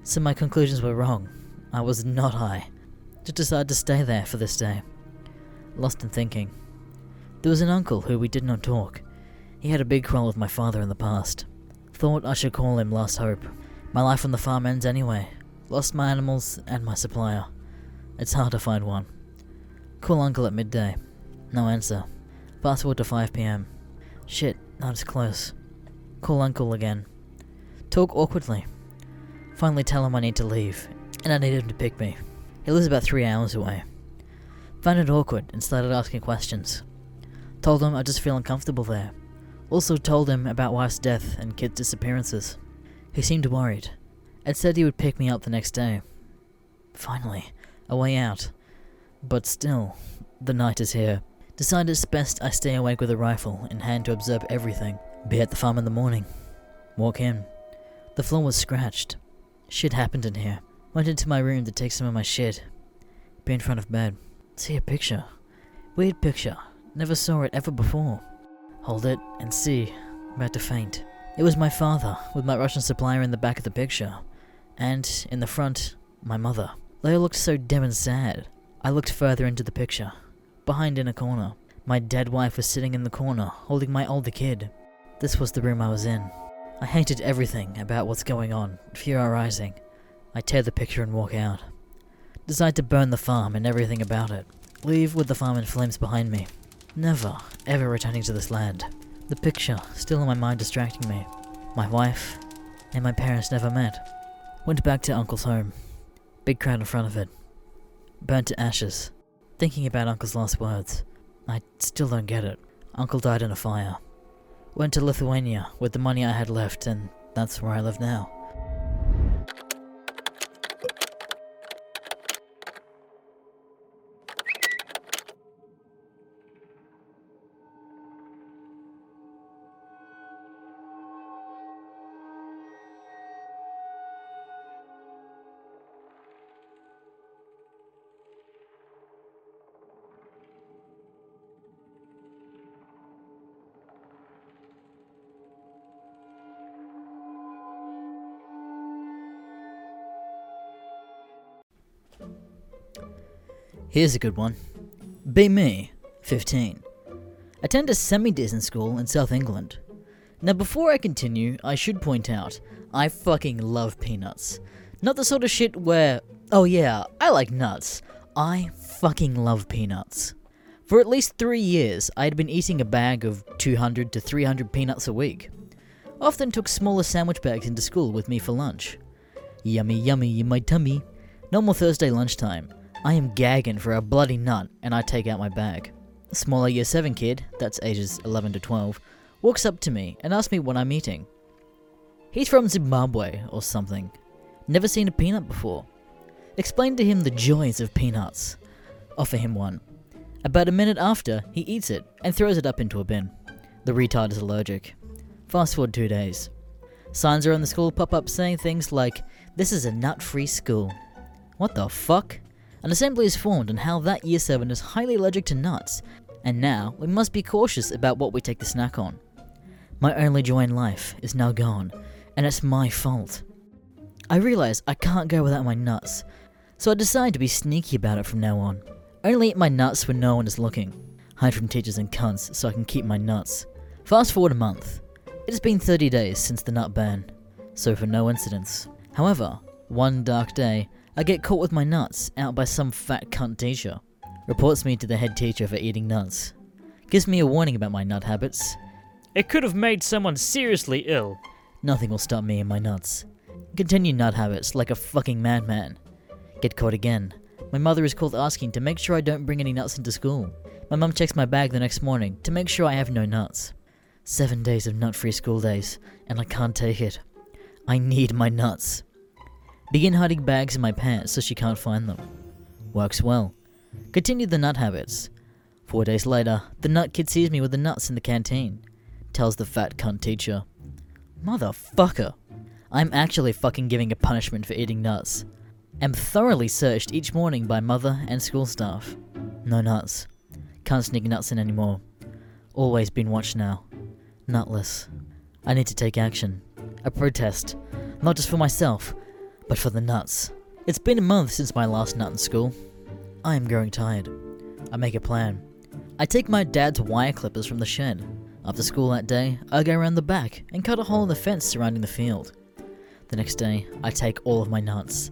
So my conclusions were wrong. I was not high. Just decided to stay there for this day. Lost in thinking. There was an uncle who we did not talk. He had a big quarrel with my father in the past. Thought I should call him Last Hope. My life on the farm ends anyway. Lost my animals and my supplier. It's hard to find one. Call uncle at midday. No answer. Fast forward to 5pm. Shit, not as close. Call uncle again. Talk awkwardly. Finally tell him I need to leave, and I need him to pick me. He lives about three hours away. Found it awkward and started asking questions. Told him I just feel uncomfortable there. Also told him about wife's death and kids' disappearances. He seemed worried, and said he would pick me up the next day. Finally, a way out. But still, the night is here. Decide it's best I stay awake with a rifle in hand to observe everything. Be at the farm in the morning. Walk in. The floor was scratched. Shit happened in here. Went into my room to take some of my shit. Be in front of bed. See a picture. Weird picture. Never saw it ever before. Hold it and see. About to faint. It was my father, with my Russian supplier in the back of the picture. And, in the front, my mother. They all looked so dim and sad. I looked further into the picture. Behind in a corner, my dead wife was sitting in the corner, holding my older kid. This was the room I was in. I hated everything about what's going on, fear arising. I tear the picture and walk out. Decide to burn the farm and everything about it. Leave with the farm in flames behind me. Never, ever returning to this land. The picture still in my mind distracting me. My wife and my parents never met. Went back to Uncle's home. Big crowd in front of it. Burnt to ashes. Thinking about Uncle's last words. I still don't get it. Uncle died in a fire. Went to Lithuania with the money I had left, and that's where I live now. Here's a good one. Be me, 15. Attend a semi decent school in South England. Now, before I continue, I should point out I fucking love peanuts. Not the sort of shit where, oh yeah, I like nuts. I fucking love peanuts. For at least three years, I had been eating a bag of 200 to 300 peanuts a week. Often took smaller sandwich bags into school with me for lunch. Yummy, yummy in my tummy. Normal Thursday lunchtime. I am gagging for a bloody nut, and I take out my bag. A smaller year 7 kid, that's ages 11 to 12, walks up to me and asks me what I'm eating. He's from Zimbabwe or something. Never seen a peanut before. Explain to him the joys of peanuts. Offer him one. About a minute after, he eats it and throws it up into a bin. The retard is allergic. Fast forward two days. Signs around the school pop up saying things like, This is a nut free school. What the fuck? An assembly is formed on how that year 7 is highly allergic to nuts, and now we must be cautious about what we take the snack on. My only joy in life is now gone, and it's my fault. I realize I can't go without my nuts, so I decide to be sneaky about it from now on. Only eat my nuts when no one is looking. Hide from teachers and cunts so I can keep my nuts. Fast forward a month. It has been 30 days since the nut ban, so for no incidents. However, one dark day, I get caught with my nuts out by some fat cunt teacher. Reports me to the head teacher for eating nuts. Gives me a warning about my nut habits. It could have made someone seriously ill. Nothing will stop me and my nuts. Continue nut habits like a fucking madman. Get caught again. My mother is called asking to make sure I don't bring any nuts into school. My mum checks my bag the next morning to make sure I have no nuts. Seven days of nut free school days, and I can't take it. I need my nuts. Begin hiding bags in my pants so she can't find them. Works well. Continue the nut habits. Four days later, the nut kid sees me with the nuts in the canteen. Tells the fat cunt teacher, Motherfucker! I'm actually fucking giving a punishment for eating nuts. Am thoroughly searched each morning by mother and school staff. No nuts. Can't sneak nuts in anymore. Always been watched now. Nutless. I need to take action. A protest. Not just for myself, but for the nuts. It's been a month since my last nut in school. I am growing tired. I make a plan. I take my dad's wire clippers from the shed. After school that day, I go around the back and cut a hole in the fence surrounding the field. The next day, I take all of my nuts.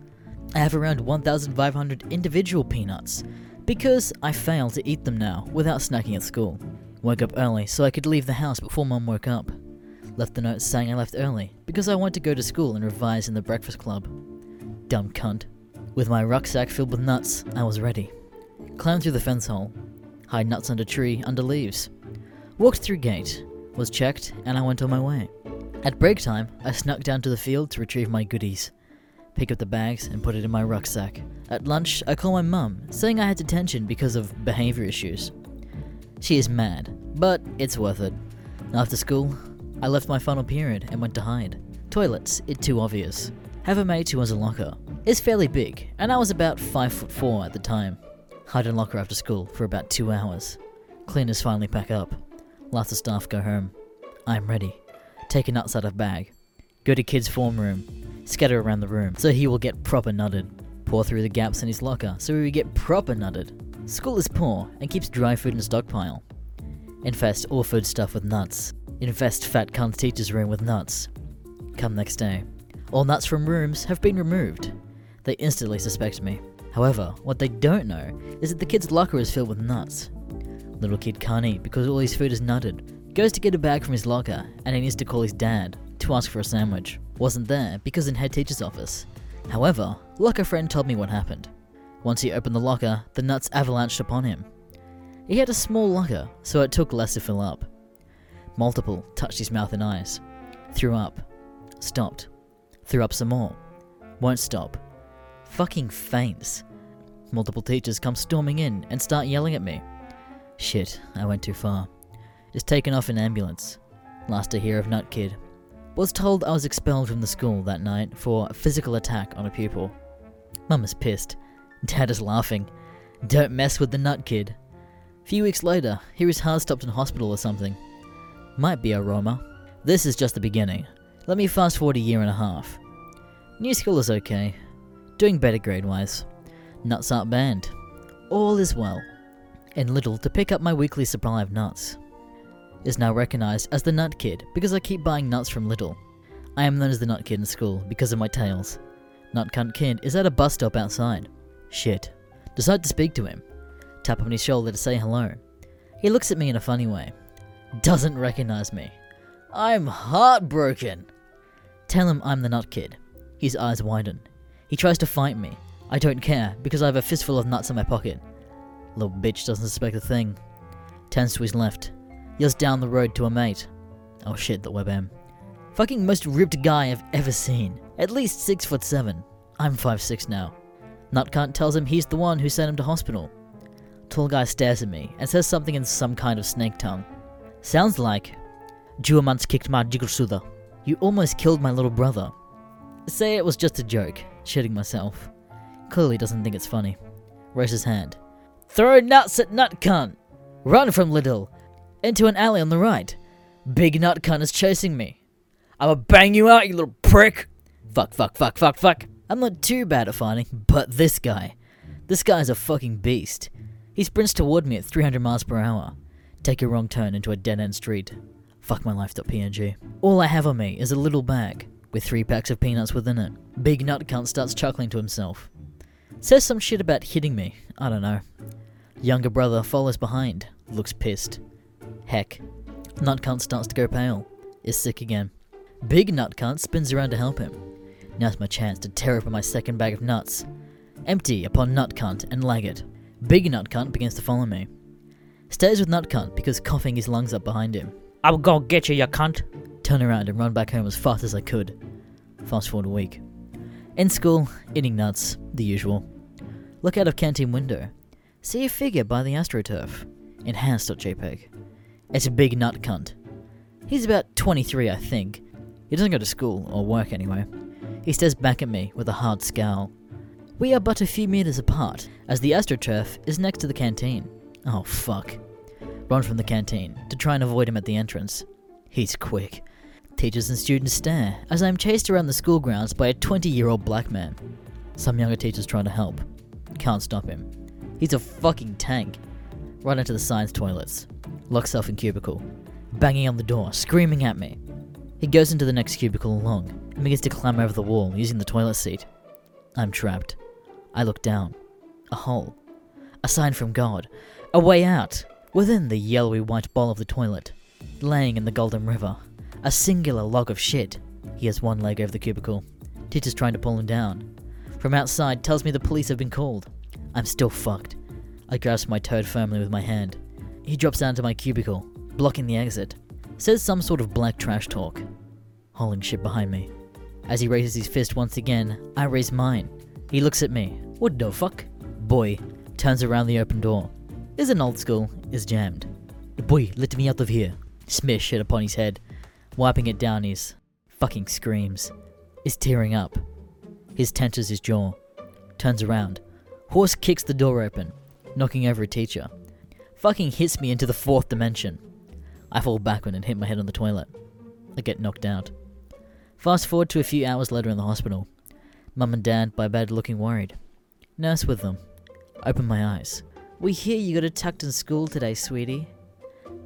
I have around 1,500 individual peanuts because I fail to eat them now without snacking at school. Woke up early so I could leave the house before mum woke up. Left the note saying I left early because I wanted to go to school and revise in the breakfast club. Dumb cunt. With my rucksack filled with nuts, I was ready. Climbed through the fence hole, hide nuts under tree, under leaves. Walked through gate, was checked, and I went on my way. At break time, I snuck down to the field to retrieve my goodies. Pick up the bags and put it in my rucksack. At lunch, I call my mum, saying I had detention because of behavior issues. She is mad, but it's worth it. After school, I left my final period and went to hide. Toilets, it too obvious. Have a mate who has a locker. It's fairly big, and I was about 5 foot 4 at the time. Hide in locker after school for about 2 hours. Cleaners finally pack up. Lots of staff go home. I'm ready. Take a nuts out of bag. Go to kid's form room. Scatter around the room so he will get proper nutted. Pour through the gaps in his locker so he will get proper nutted. School is poor and keeps dry food in stockpile. Infest all food stuff with nuts. Infest fat cunt teacher's room with nuts. Come next day. All nuts from rooms have been removed. They instantly suspect me. However, what they don't know is that the kid's locker is filled with nuts. Little kid can't eat because all his food is nutted. Goes to get a bag from his locker and he needs to call his dad to ask for a sandwich. Wasn't there because in head teacher's office. However, locker friend told me what happened. Once he opened the locker, the nuts avalanched upon him. He had a small locker, so it took less to fill up. Multiple touched his mouth and eyes. Threw up. Stopped. Threw up some more. Won't stop. Fucking faints. Multiple teachers come storming in and start yelling at me. Shit, I went too far. Is taken off in ambulance. Last to hear of Nut Kid. Was told I was expelled from the school that night for physical attack on a pupil. Mum is pissed. Dad is laughing. Don't mess with the Nut Kid. Few weeks later, he was heart stopped in hospital or something. Might be a Roma. This is just the beginning. Let me fast forward a year and a half. New school is okay. Doing better grade wise. Nuts aren't banned. All is well. And little to pick up my weekly supply of nuts. Is now recognized as the Nut Kid because I keep buying nuts from Lidl. I am known as the Nut Kid in school because of my tails. Nut Cunt Kid is at a bus stop outside. Shit. Decide to speak to him. Tap on his shoulder to say hello. He looks at me in a funny way. Doesn't recognize me. I'm heartbroken. Tell him I'm the Nut Kid. His eyes widen. He tries to fight me. I don't care because I have a fistful of nuts in my pocket. Little bitch doesn't suspect a thing. Turns to his left. Yells down the road to a mate. Oh shit, the webam. Fucking most ripped guy I've ever seen. At least six foot seven. I'm five six now. Nutcunt tells him he's the one who sent him to hospital. Tall guy stares at me and says something in some kind of snake tongue. Sounds like, Juamans kicked my jigursuda. You almost killed my little brother. Say it was just a joke, shitting myself. Clearly doesn't think it's funny. Raises hand. Throw nuts at Nutcunt! Run from Lidl! Into an alley on the right. Big Nutcunt is chasing me. I'ma bang you out, you little prick! Fuck, fuck, fuck, fuck, fuck. I'm not too bad at fighting, but this guy. This guy's a fucking beast. He sprints toward me at 300 miles per hour. Take a wrong turn into a dead end street. Fuck my life.png. All I have on me is a little bag with three packs of peanuts within it. Big nut cunt starts chuckling to himself. Says some shit about hitting me. I don't know. Younger brother follows behind. Looks pissed. Heck. Nut cunt starts to go pale. Is sick again. Big nut cunt spins around to help him. Now's my chance to tear open my second bag of nuts. Empty upon nut cunt and lag it. Big nut cunt begins to follow me. Stays with nut cunt because coughing his lungs up behind him. I will go get you, you cunt. Turn around and run back home as fast as I could. Fast forward a week. In school, eating nuts, the usual. Look out of canteen window. See a figure by the AstroTurf. Enhanced.jpg. It's a big nut cunt. He's about 23, I think. He doesn't go to school, or work anyway. He stares back at me with a hard scowl. We are but a few meters apart, as the AstroTurf is next to the canteen. Oh fuck. Run from the canteen to try and avoid him at the entrance. He's quick. Teachers and students stare as I am chased around the school grounds by a 20 year old black man. Some younger teachers try to help. Can't stop him. He's a fucking tank. Right into the science toilets. Lock self in cubicle. banging on the door, screaming at me. He goes into the next cubicle along and begins to climb over the wall using the toilet seat. I'm trapped. I look down. A hole. A sign from God. A way out. Within the yellowy white bowl of the toilet. Laying in the golden river. A singular log of shit. He has one leg over the cubicle. Teacher's trying to pull him down. From outside tells me the police have been called. I'm still fucked. I grasp my toad firmly with my hand. He drops down to my cubicle, blocking the exit. Says some sort of black trash talk. Hauling shit behind me. As he raises his fist once again, I raise mine. He looks at me. What the fuck? Boy turns around the open door. Is an old school, is jammed. Boy, let me out of here. Smears shit upon his head, wiping it down his fucking screams. Is tearing up. His tenses his jaw. Turns around. Horse kicks the door open, knocking over a teacher. Fucking hits me into the fourth dimension. I fall backward and hit my head on the toilet. I get knocked out. Fast forward to a few hours later in the hospital. Mum and Dad by bed looking worried. Nurse with them. Open my eyes. We hear you got attacked in school today, sweetie.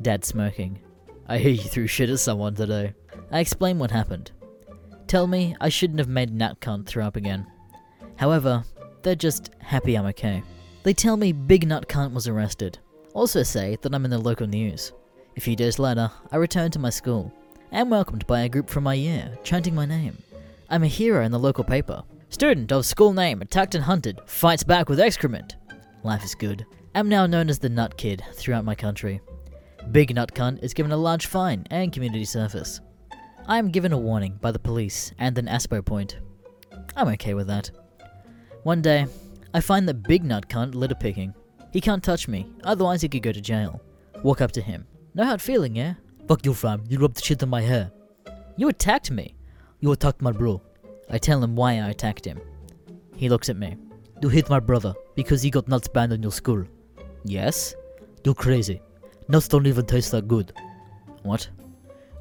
Dad smirking. I hear you threw shit at someone today. I explain what happened. Tell me I shouldn't have made Nat cunt throw up again. However, they're just happy I'm okay. They tell me Big Nut Cunt was arrested. Also say that I'm in the local news. A few days later, I return to my school. and welcomed by a group from my year, chanting my name. I'm a hero in the local paper. Student of school name attacked and hunted, fights back with excrement. Life is good. I'm now known as the Nut Kid throughout my country. Big Nut Cunt is given a large fine and community service. I am given a warning by the police and an ASBO point. I'm okay with that. One day, I find that Big Nut Cunt litter picking. He can't touch me, otherwise he could go to jail. Walk up to him. How it feeling, yeah? Fuck you, fam. You rubbed the shit on my hair. You attacked me. You attacked my bro. I tell him why I attacked him. He looks at me. You hit my brother because he got nuts banned in your school. Yes? You're crazy. Nuts don't even taste that good. What?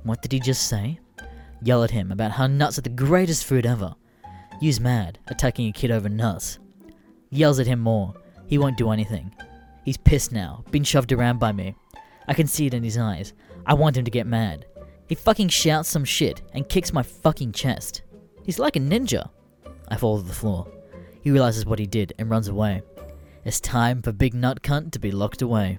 What did he just say? Yell at him about how nuts are the greatest food ever. You's mad, attacking a kid over nuts. Yells at him more. He won't do anything. He's pissed now, been shoved around by me. I can see it in his eyes. I want him to get mad. He fucking shouts some shit and kicks my fucking chest. He's like a ninja. I fall to the floor. He realizes what he did and runs away. It's time for Big Nut Cunt to be locked away.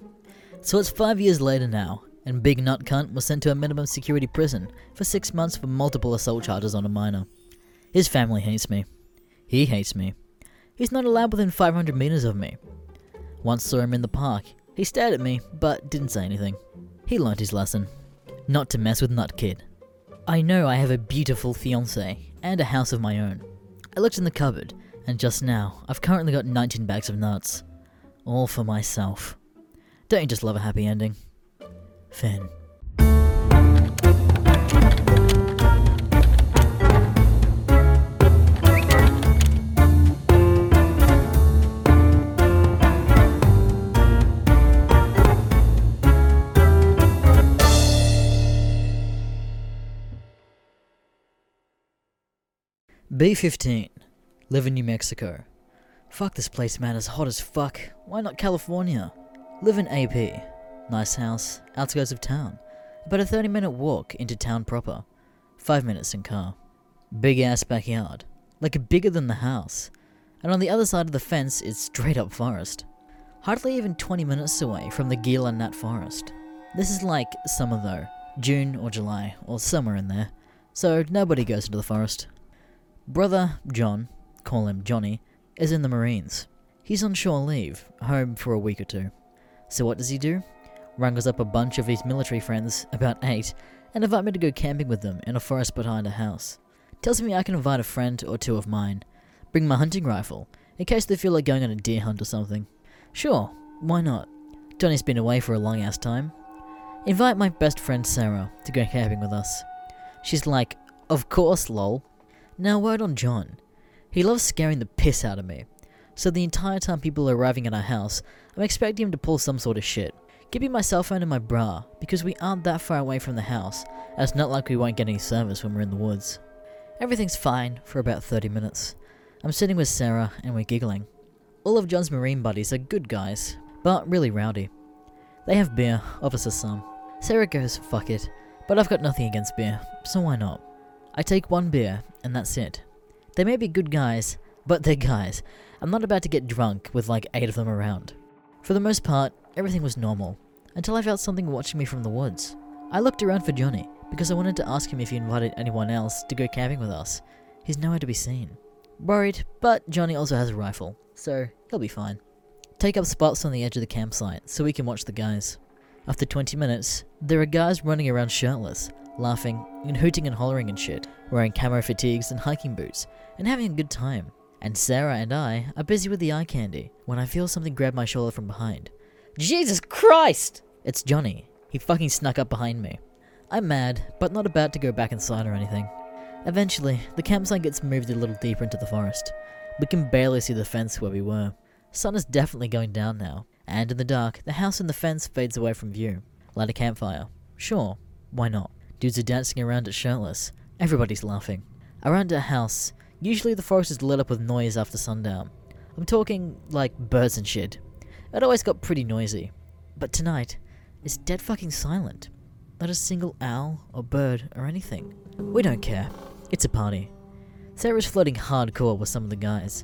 So it's five years later now, and Big Nut Cunt was sent to a minimum security prison for six months for multiple assault charges on a minor. His family hates me. He hates me. He's not allowed within 500 meters of me. Once saw him in the park. He stared at me, but didn't say anything. He learnt his lesson. Not to mess with Nut Kid. I know I have a beautiful fiance and a house of my own. I looked in the cupboard, and just now, I've currently got 19 bags of nuts. All for myself. Don't you just love a happy ending? Finn. B15. Live in New Mexico. Fuck this place, man. It's hot as fuck. Why not California? Live in AP. Nice house, outskirts of town. About a 30 minute walk into town proper. 5 minutes in car. Big ass backyard. Like bigger than the house. And on the other side of the fence is straight up forest. Hardly even 20 minutes away from the Gila Nat Forest. This is like summer though. June or July, or somewhere in there. So nobody goes into the forest. Brother John, call him Johnny, is in the Marines. He's on shore leave, home for a week or two. So what does he do? Wrangles up a bunch of his military friends, about eight, and invite me to go camping with them in a forest behind a house. Tells me I can invite a friend or two of mine. Bring my hunting rifle, in case they feel like going on a deer hunt or something. Sure, why not? Johnny's been away for a long ass time. Invite my best friend Sarah to go camping with us. She's like, of course, lol. Now, word on John. He loves scaring the piss out of me. So the entire time people are arriving at our house, I'm expecting him to pull some sort of shit. Keeping my cell phone in my bra, because we aren't that far away from the house, and it's not like we won't get any service when we're in the woods. Everything's fine for about 30 minutes. I'm sitting with Sarah and we're giggling. All of John's marine buddies are good guys, but really rowdy. They have beer, offers us some. Sarah goes, fuck it, but I've got nothing against beer, so why not? I take one beer, and that's it. They may be good guys, but they're guys. I'm not about to get drunk with like eight of them around. For the most part, everything was normal, until I felt something watching me from the woods. I looked around for Johnny, because I wanted to ask him if he invited anyone else to go camping with us. He's nowhere to be seen. Worried, but Johnny also has a rifle, so he'll be fine. Take up spots on the edge of the campsite so we can watch the guys. After 20 minutes, there are guys running around shirtless, laughing and hooting and hollering and shit, wearing camo fatigues and hiking boots, and having a good time. And Sarah and I are busy with the eye candy when I feel something grab my shoulder from behind. Jesus Christ! It's Johnny. He fucking snuck up behind me. I'm mad, but not about to go back inside or anything. Eventually, the campsite gets moved a little deeper into the forest. We can barely see the fence where we were. Sun is definitely going down now, and in the dark, the house and the fence fades away from view. Light a campfire. Sure, why not? Dudes are dancing around it shirtless. Everybody's laughing. Around our house, usually the forest is lit up with noise after sundown. I'm talking like birds and shit. It always got pretty noisy. But tonight, it's dead fucking silent. Not a single owl or bird or anything. We don't care. It's a party. Sarah's flirting hardcore with some of the guys,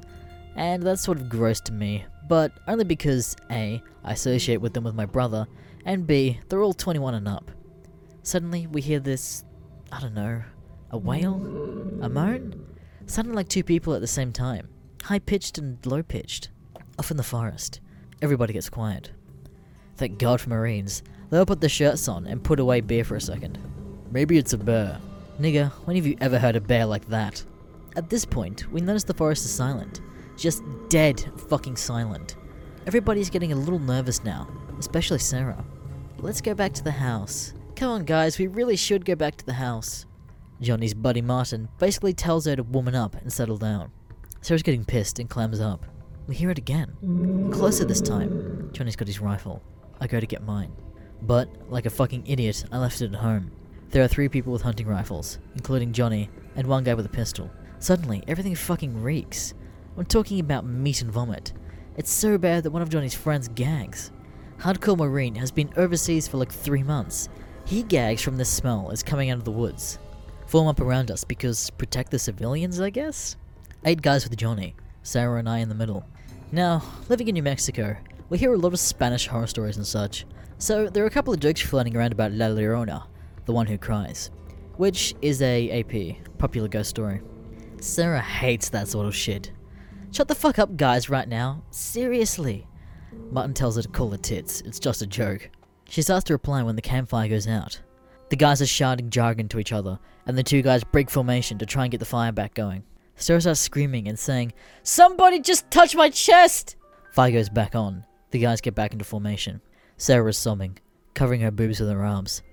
and that's sort of gross to me, but only because A, I associate with them with my brother, and B, they're all 21 and up. Suddenly, we hear this, I don't know, a wail? A moan? Sounding like two people at the same time, high pitched and low pitched. Off in the forest. Everybody gets quiet. Thank God for Marines. They'll put their shirts on and put away beer for a second. Maybe it's a bear. Nigga, when have you ever heard a bear like that? At this point, we notice the forest is silent. Just dead fucking silent. Everybody's getting a little nervous now, especially Sarah. Let's go back to the house. Come on, guys, we really should go back to the house. Johnny's buddy Martin basically tells her to woman up and settle down. Sarah's getting pissed and clams up. We hear it again. Closer this time. Johnny's got his rifle. I go to get mine. But, like a fucking idiot, I left it at home. There are three people with hunting rifles, including Johnny, and one guy with a pistol. Suddenly, everything fucking reeks. I'm talking about meat and vomit. It's so bad that one of Johnny's friends gags. Hardcore Marine has been overseas for like three months. He gags from the smell as coming out of the woods. Form up around us because protect the civilians, I guess? Eight guys with Johnny, Sarah and I in the middle. Now, living in New Mexico, we hear a lot of Spanish horror stories and such. So there are a couple of jokes floating around about La Llorona, the one who cries, which is a AP, popular ghost story. Sarah hates that sort of shit. Shut the fuck up, guys, right now. Seriously. Martin tells her to call her tits. It's just a joke. She starts to reply when the campfire goes out. The guys are shouting jargon to each other, and the two guys break formation to try and get the fire back going. Sarah starts screaming and saying, Somebody just touch my chest! Fire goes back on. The guys get back into formation. Sarah is sobbing, covering her boobs with her arms.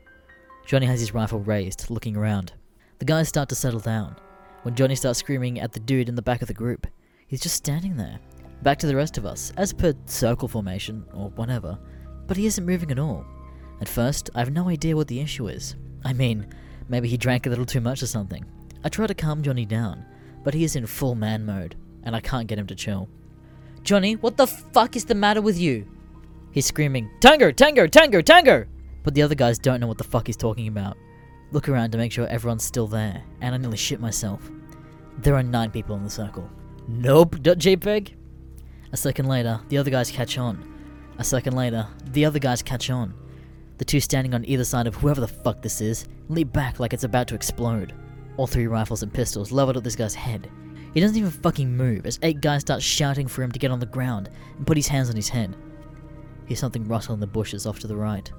Johnny has his rifle raised, looking around. The guys start to settle down. When Johnny starts screaming at the dude in the back of the group, he's just standing there, back to the rest of us, as per circle formation, or whatever, but he isn't moving at all. At first, I have no idea what the issue is. I mean, maybe he drank a little too much or something. I try to calm Johnny down, but he is in full man mode, and I can't get him to chill. Johnny, what the fuck is the matter with you? He's screaming, Tango, Tango, Tango, Tango! But the other guys don't know what the fuck he's talking about. Look around to make sure everyone's still there, and I nearly shit myself. There are nine people in the circle. Nope, .jpeg. A second later, the other guys catch on. A second later, the other guys catch on. The two standing on either side of whoever the fuck this is leap back like it's about to explode. All three rifles and pistols leveled at this guy's head. He doesn't even fucking move as eight guys start shouting for him to get on the ground and put his hands on his head. Hear something rustle in the bushes off to the right.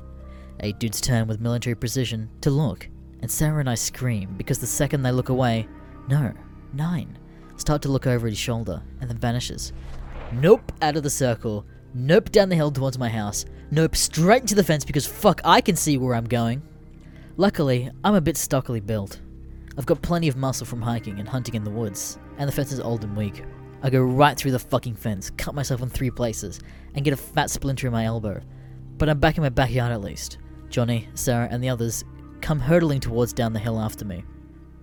Eight dudes turn with military precision to look, and Sarah and I scream because the second they look away, no, nine, start to look over at his shoulder and then vanishes. Nope, out of the circle. Nope, down the hill towards my house. Nope, straight into the fence because fuck, I can see where I'm going. Luckily, I'm a bit stockily built. I've got plenty of muscle from hiking and hunting in the woods, and the fence is old and weak. I go right through the fucking fence, cut myself in three places, and get a fat splinter in my elbow. But I'm back in my backyard at least. Johnny, Sarah, and the others come hurtling towards down the hill after me,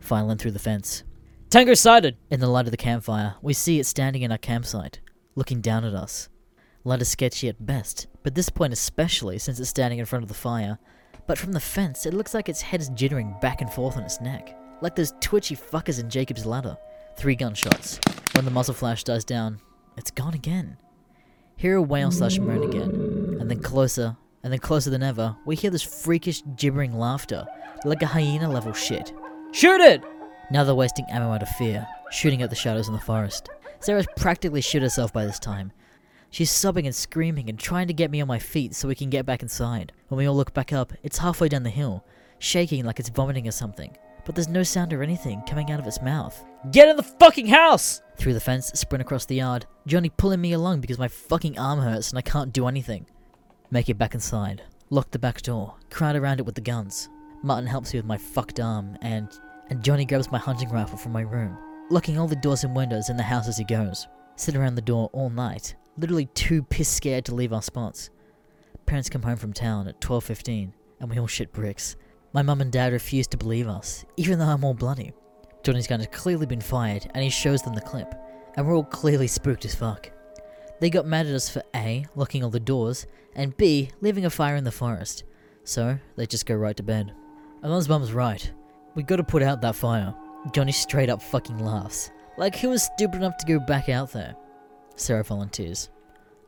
filing through the fence. Tango sighted! In the light of the campfire, we see it standing in our campsite, looking down at us. Light is sketchy at best, but this point especially since it's standing in front of the fire, but from the fence, it looks like its head is jittering back and forth on its neck, like those twitchy fuckers in Jacob's Ladder. Three gunshots. When the muzzle flash dies down, it's gone again. Hear a wail slash moan again, and then closer, and then closer than ever, we hear this freakish gibbering laughter, like a hyena level shit. Shoot it! Now they're wasting ammo out of fear, shooting at the shadows in the forest. Sarah's practically shit herself by this time. She's sobbing and screaming and trying to get me on my feet so we can get back inside. When we all look back up, it's halfway down the hill, shaking like it's vomiting or something. But there's no sound or anything coming out of its mouth. Get in the fucking house! Through the fence, sprint across the yard, Johnny pulling me along because my fucking arm hurts and I can't do anything. Make it back inside, lock the back door, crowd around it with the guns. Martin helps me with my fucked arm, and and Johnny grabs my hunting rifle from my room, locking all the doors and windows in the house as he goes. Sit around the door all night, literally too piss scared to leave our spots. Parents come home from town at 12:15, and we all shit bricks. My mum and dad refuse to believe us, even though I'm all bloody. Johnny's gun has clearly been fired, and he shows them the clip, and we're all clearly spooked as fuck. They got mad at us for A, locking all the doors, and B, leaving a fire in the forest. So, they just go right to bed. And Mum's right. We gotta put out that fire. Johnny straight up fucking laughs. Like he was stupid enough to go back out there. Sarah volunteers.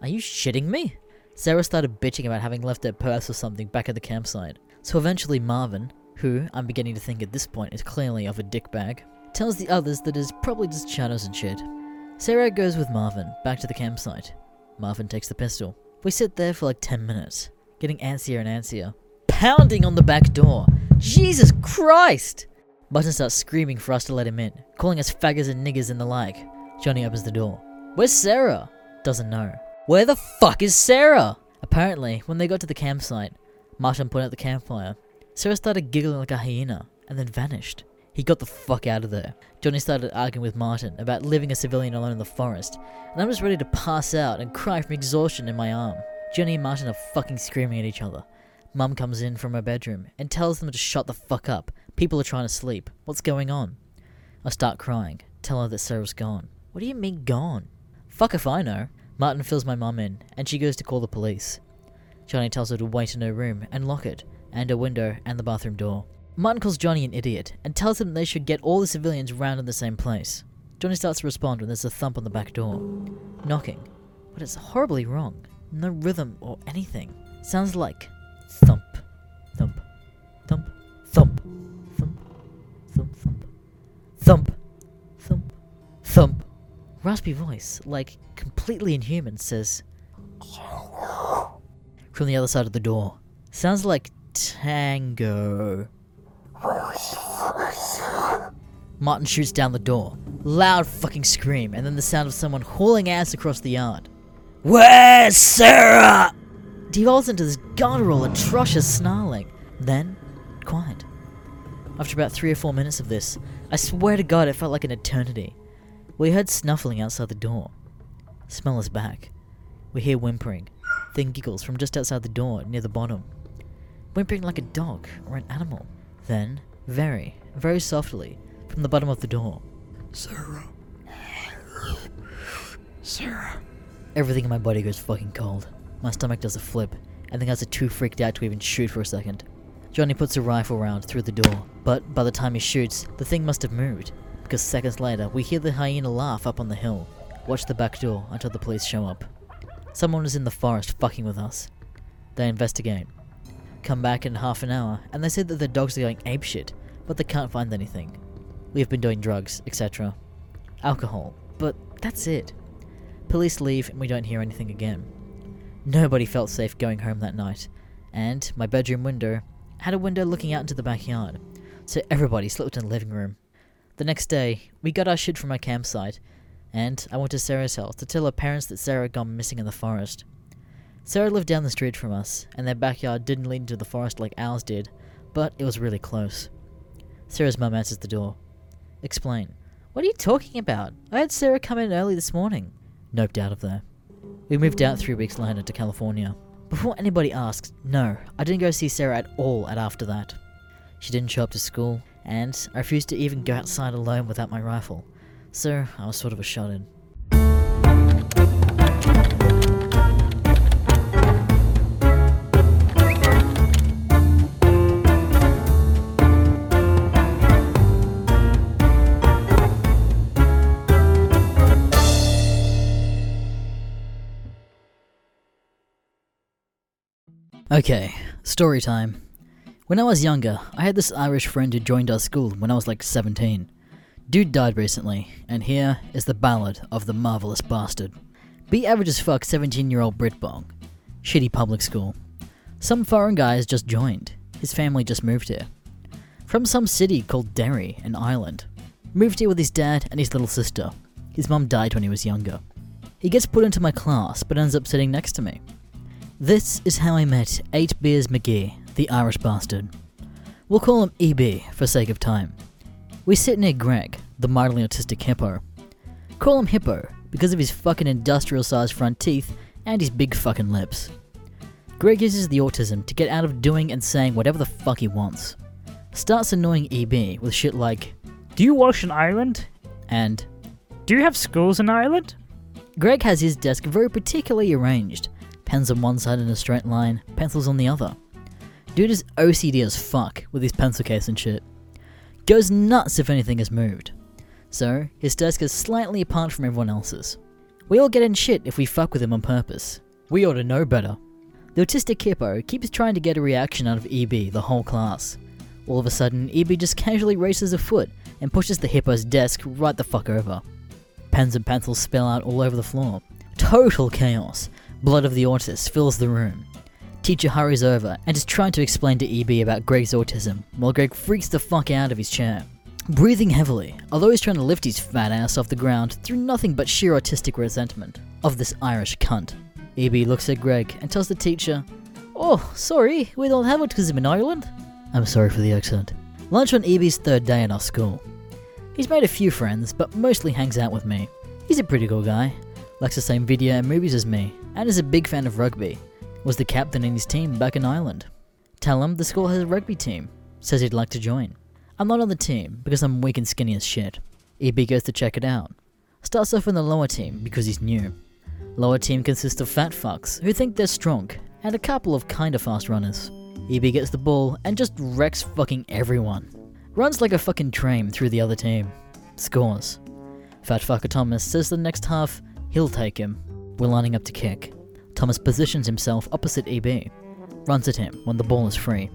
Are you shitting me? Sarah started bitching about having left her purse or something back at the campsite. So eventually Marvin, who I'm beginning to think at this point is clearly of a dick bag, tells the others that it's probably just shadows and shit. Sarah goes with Marvin back to the campsite. Marvin takes the pistol. We sit there for like 10 minutes, getting antsier and antsier, pounding on the back door. Jesus Christ! Button starts screaming for us to let him in, calling us faggots and niggers and the like. Johnny opens the door. Where's Sarah? Doesn't know. Where the fuck is Sarah? Apparently, when they got to the campsite, Martin put out the campfire. Sarah started giggling like a hyena and then vanished. He got the fuck out of there. Johnny started arguing with Martin about leaving a civilian alone in the forest, and I'm just ready to pass out and cry from exhaustion in my arm. Johnny and Martin are fucking screaming at each other. Mum comes in from her bedroom and tells them to shut the fuck up. People are trying to sleep. What's going on? I start crying, tell her that Sarah's gone. What do you mean gone? Fuck if I know. Martin fills my mum in, and she goes to call the police. Johnny tells her to wait in her room and lock it, and her window and the bathroom door. Martin calls Johnny an idiot and tells him they should get all the civilians round in the same place. Johnny starts to respond when there's a thump on the back door. Knocking. But it's horribly wrong. No rhythm or anything. Sounds like thump, thump, thump, thump, thump, thump, thump, thump, thump, thump. Raspy voice, like completely inhuman, says from the other side of the door. Sounds like tango. Martin shoots down the door. Loud fucking scream, and then the sound of someone hauling ass across the yard. Where's Sarah? Devolves into this guttural, atrocious snarling. Then, quiet. After about three or four minutes of this, I swear to God it felt like an eternity. We heard snuffling outside the door. Smell is back. We hear whimpering, then giggles from just outside the door near the bottom. Whimpering like a dog or an animal. Then, very, very softly, from the bottom of the door. Sarah. Sarah. Everything in my body goes fucking cold. My stomach does a flip, and the guys are too freaked out to even shoot for a second. Johnny puts a rifle round through the door, but by the time he shoots, the thing must have moved, because seconds later, we hear the hyena laugh up on the hill. Watch the back door until the police show up. Someone is in the forest fucking with us. They investigate. Come back in half an hour, and they say that the dogs are going apeshit, but they can't find anything. We have been doing drugs, etc. Alcohol, but that's it. Police leave, and we don't hear anything again. Nobody felt safe going home that night, and my bedroom window had a window looking out into the backyard, so everybody slept in the living room. The next day, we got our shit from our campsite, and I went to Sarah's house to tell her parents that Sarah had gone missing in the forest. Sarah lived down the street from us, and their backyard didn't lead into the forest like ours did, but it was really close. Sarah's mum answers the door. Explain. What are you talking about? I had Sarah come in early this morning. Noped out of there. We moved out three weeks later to California. Before anybody asks, no, I didn't go see Sarah at all at after that. She didn't show up to school, and I refused to even go outside alone without my rifle, so I was sort of a shot in. Okay, story time. When I was younger, I had this Irish friend who joined our school when I was like 17. Dude died recently, and here is the ballad of the marvelous bastard. Be average as fuck 17 year old Brit Bong. Shitty public school. Some foreign guy has just joined. His family just moved here. From some city called Derry, in Ireland. Moved here with his dad and his little sister. His mum died when he was younger. He gets put into my class, but ends up sitting next to me. This is how I met 8 Beers McGee, the Irish bastard. We'll call him EB for sake of time. We sit near Greg, the mildly autistic hippo. Call him Hippo because of his fucking industrial sized front teeth and his big fucking lips. Greg uses the autism to get out of doing and saying whatever the fuck he wants. Starts annoying EB with shit like, Do you wash in Ireland? and Do you have schools in Ireland? Greg has his desk very particularly arranged. Pens on one side in a straight line, pencils on the other. Dude is OCD as fuck with his pencil case and shit. Goes nuts if anything is moved. So, his desk is slightly apart from everyone else's. We all get in shit if we fuck with him on purpose. We ought to know better. The autistic hippo keeps trying to get a reaction out of EB the whole class. All of a sudden, EB just casually races a foot and pushes the hippo's desk right the fuck over. Pens and pencils spill out all over the floor. Total chaos. Blood of the autist fills the room. Teacher hurries over and is trying to explain to EB about Greg's autism, while Greg freaks the fuck out of his chair. Breathing heavily, although he's trying to lift his fat ass off the ground through nothing but sheer autistic resentment of this Irish cunt. EB looks at Greg and tells the teacher, Oh, sorry, we don't have autism in Ireland. I'm sorry for the accent. Lunch on EB's third day at our school. He's made a few friends, but mostly hangs out with me. He's a pretty cool guy, likes the same video and movies as me, and is a big fan of rugby. Was the captain in his team back in Ireland. Tell him the school has a rugby team. Says he'd like to join. I'm not on the team because I'm weak and skinny as shit. EB goes to check it out. Starts off in the lower team because he's new. Lower team consists of fat fucks who think they're strong, and a couple of kinda fast runners. EB gets the ball and just wrecks fucking everyone. Runs like a fucking train through the other team. Scores. Fat fucker Thomas says the next half he'll take him. We're lining up to kick. Thomas positions himself opposite EB. Runs at him when the ball is free.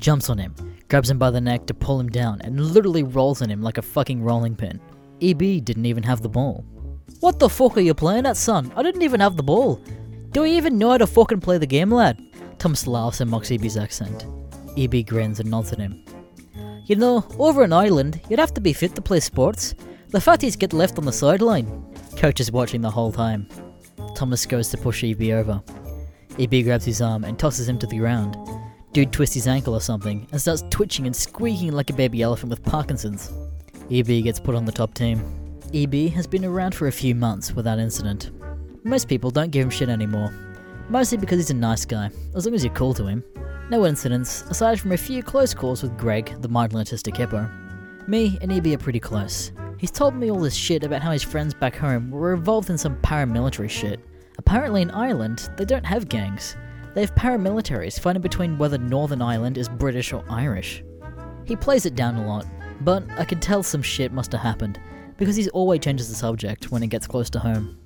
Jumps on him, grabs him by the neck to pull him down, and literally rolls on him like a fucking rolling pin. EB didn't even have the ball. What the fuck are you playing at, son? I didn't even have the ball. Do you even know how to fucking play the game, lad? Thomas laughs and mocks EB's accent. EB grins and nods at him. You know, over in Ireland, you'd have to be fit to play sports. The fatties get left on the sideline. Coach is watching the whole time. Thomas goes to push EB over. EB grabs his arm and tosses him to the ground. Dude twists his ankle or something and starts twitching and squeaking like a baby elephant with Parkinson's. EB gets put on the top team. EB has been around for a few months without incident. Most people don't give him shit anymore. Mostly because he's a nice guy, as long as you're cool to him. No incidents, aside from a few close calls with Greg, the mildly autistic hippo. Me and EB are pretty close. He's told me all this shit about how his friends back home were involved in some paramilitary shit. Apparently in Ireland, they don't have gangs. They have paramilitaries fighting between whether Northern Ireland is British or Irish. He plays it down a lot, but I can tell some shit must have happened, because he's always changes the subject when it gets close to home.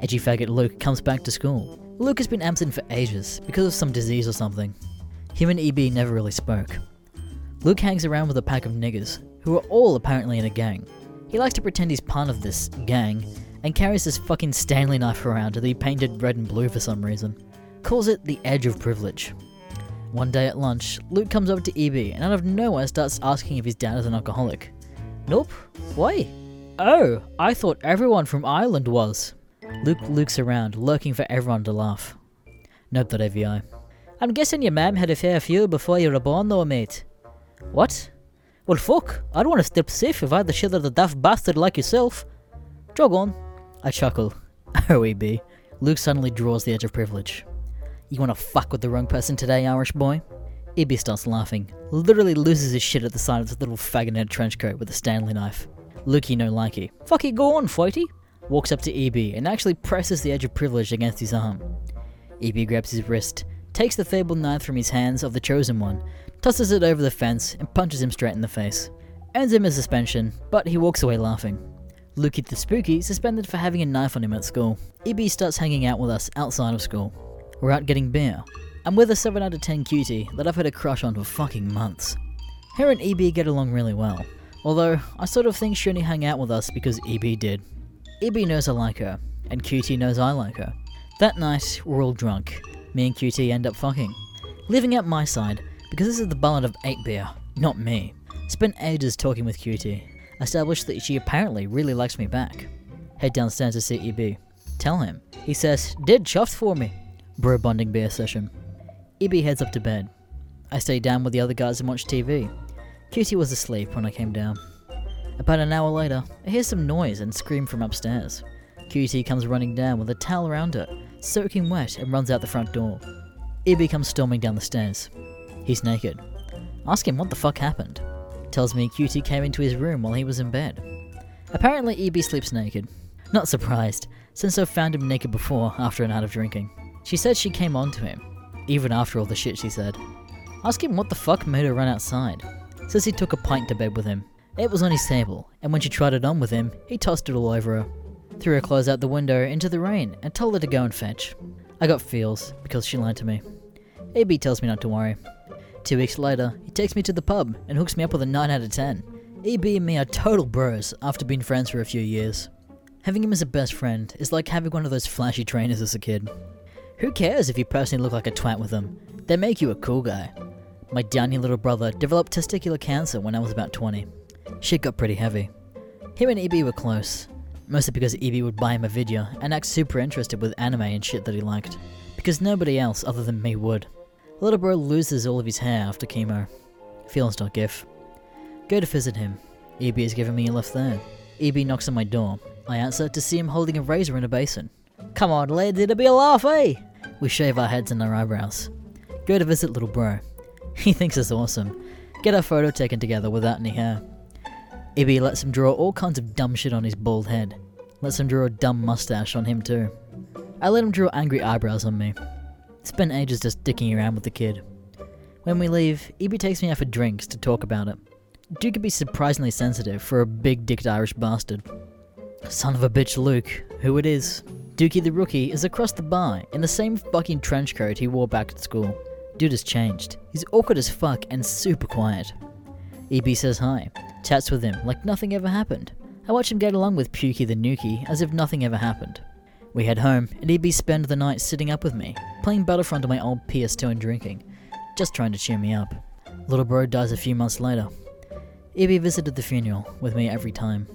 Edgy faggot Luke comes back to school. Luke has been absent for ages because of some disease or something. Him and EB never really spoke. Luke hangs around with a pack of niggers, who are all apparently in a gang. He likes to pretend he's part of this gang, and carries this fucking Stanley knife around that he painted red and blue for some reason. Calls it the edge of privilege. One day at lunch, Luke comes over to EB and out of nowhere starts asking if his dad is an alcoholic. Nope. Why? Oh, I thought everyone from Ireland was. Luke looks around, lurking for everyone to laugh. Nope.avi. I'm guessing your mum had a fair few before you were born, though, mate. What? Well, fuck. I don't want to step safe if I had the shit of a daft bastard like yourself. Jog on. I chuckle. *laughs* Oh, EB. Luke suddenly draws the edge of privilege. You wanna fuck with the wrong person today, Irish boy? EB starts laughing, literally loses his shit at the sight of this little faggothead trench coat with a Stanley knife. Lukey no likey. Fuck it, go on, fighty! Walks up to EB and actually presses the edge of privilege against his arm. EB grabs his wrist, takes the fabled knife from his hands of the chosen one, tosses it over the fence, and punches him straight in the face. Earns him a suspension, but he walks away laughing. Lukey the Spooky suspended for having a knife on him at school. EB starts hanging out with us outside of school. We're out getting beer. I'm with a 7 out of 10 cutie that I've had a crush on for fucking months. Her and EB get along really well, although I sort of think she only hung out with us because EB did. EB knows I like her, and QT knows I like her. That night, we're all drunk. Me and QT end up fucking. Living at my side, because this is the ballad of 8 beer, not me. Spent ages talking with QT. Established that she apparently really likes me back. Head downstairs to see EB. Tell him. He says, Did chuffed for me. Bro bonding beer session. EB heads up to bed. I stay down with the other guys and watch TV. QT was asleep when I came down. About an hour later, I hear some noise and scream from upstairs. QT comes running down with a towel around her, soaking wet, and runs out the front door. EB comes storming down the stairs. He's naked. Ask him what the fuck happened. Tells me QT came into his room while he was in bed. Apparently, EB sleeps naked. Not surprised, since I've found him naked before after a night of drinking. She said she came on to him, even after all the shit she said. Ask him what the fuck made her run outside. Says he took a pint to bed with him. It was on his table, and when she tried it on with him, he tossed it all over her. Threw her clothes out the window into the rain and told her to go and fetch. I got feels because she lied to me. EB tells me not to worry. Two weeks later, he takes me to the pub and hooks me up with a 9 out of 10. EB and me are total bros after being friends for a few years. Having him as a best friend is like having one of those flashy trainers as a kid. Who cares if you personally look like a twat with them? They make you a cool guy. My downy little brother developed testicular cancer when I was about 20. Shit got pretty heavy. Him and EB were close, mostly because EB would buy him a video and act super interested with anime and shit that he liked. Because nobody else other than me would. Little bro loses all of his hair after chemo. Feelings.gif. Go to visit him. EB has given me a lift there. EB knocks on my door. I answer to see him holding a razor in a basin. Come on, lads, it'll be a laugh, eh? We shave our heads and our eyebrows. Go to visit little bro. *laughs* He thinks it's awesome. Get a photo taken together without any hair. EB lets him draw all kinds of dumb shit on his bald head. Lets him draw a dumb mustache on him too. I let him draw angry eyebrows on me. Spent ages just dicking around with the kid. When we leave, EB takes me out for drinks to talk about it. Duke can be surprisingly sensitive for a big dicked Irish bastard. Son of a bitch Luke, who it is. Dookie the rookie is across the bar in the same fucking trench coat he wore back at school. Dude has changed. He's awkward as fuck and super quiet. EB says hi, chats with him like nothing ever happened. I watch him get along with Pukey the Nukie as if nothing ever happened. We head home, and EB spend the night sitting up with me, playing Battlefront on my old PS2 and drinking, just trying to cheer me up. Little bro dies a few months later. EB visited the funeral with me every time.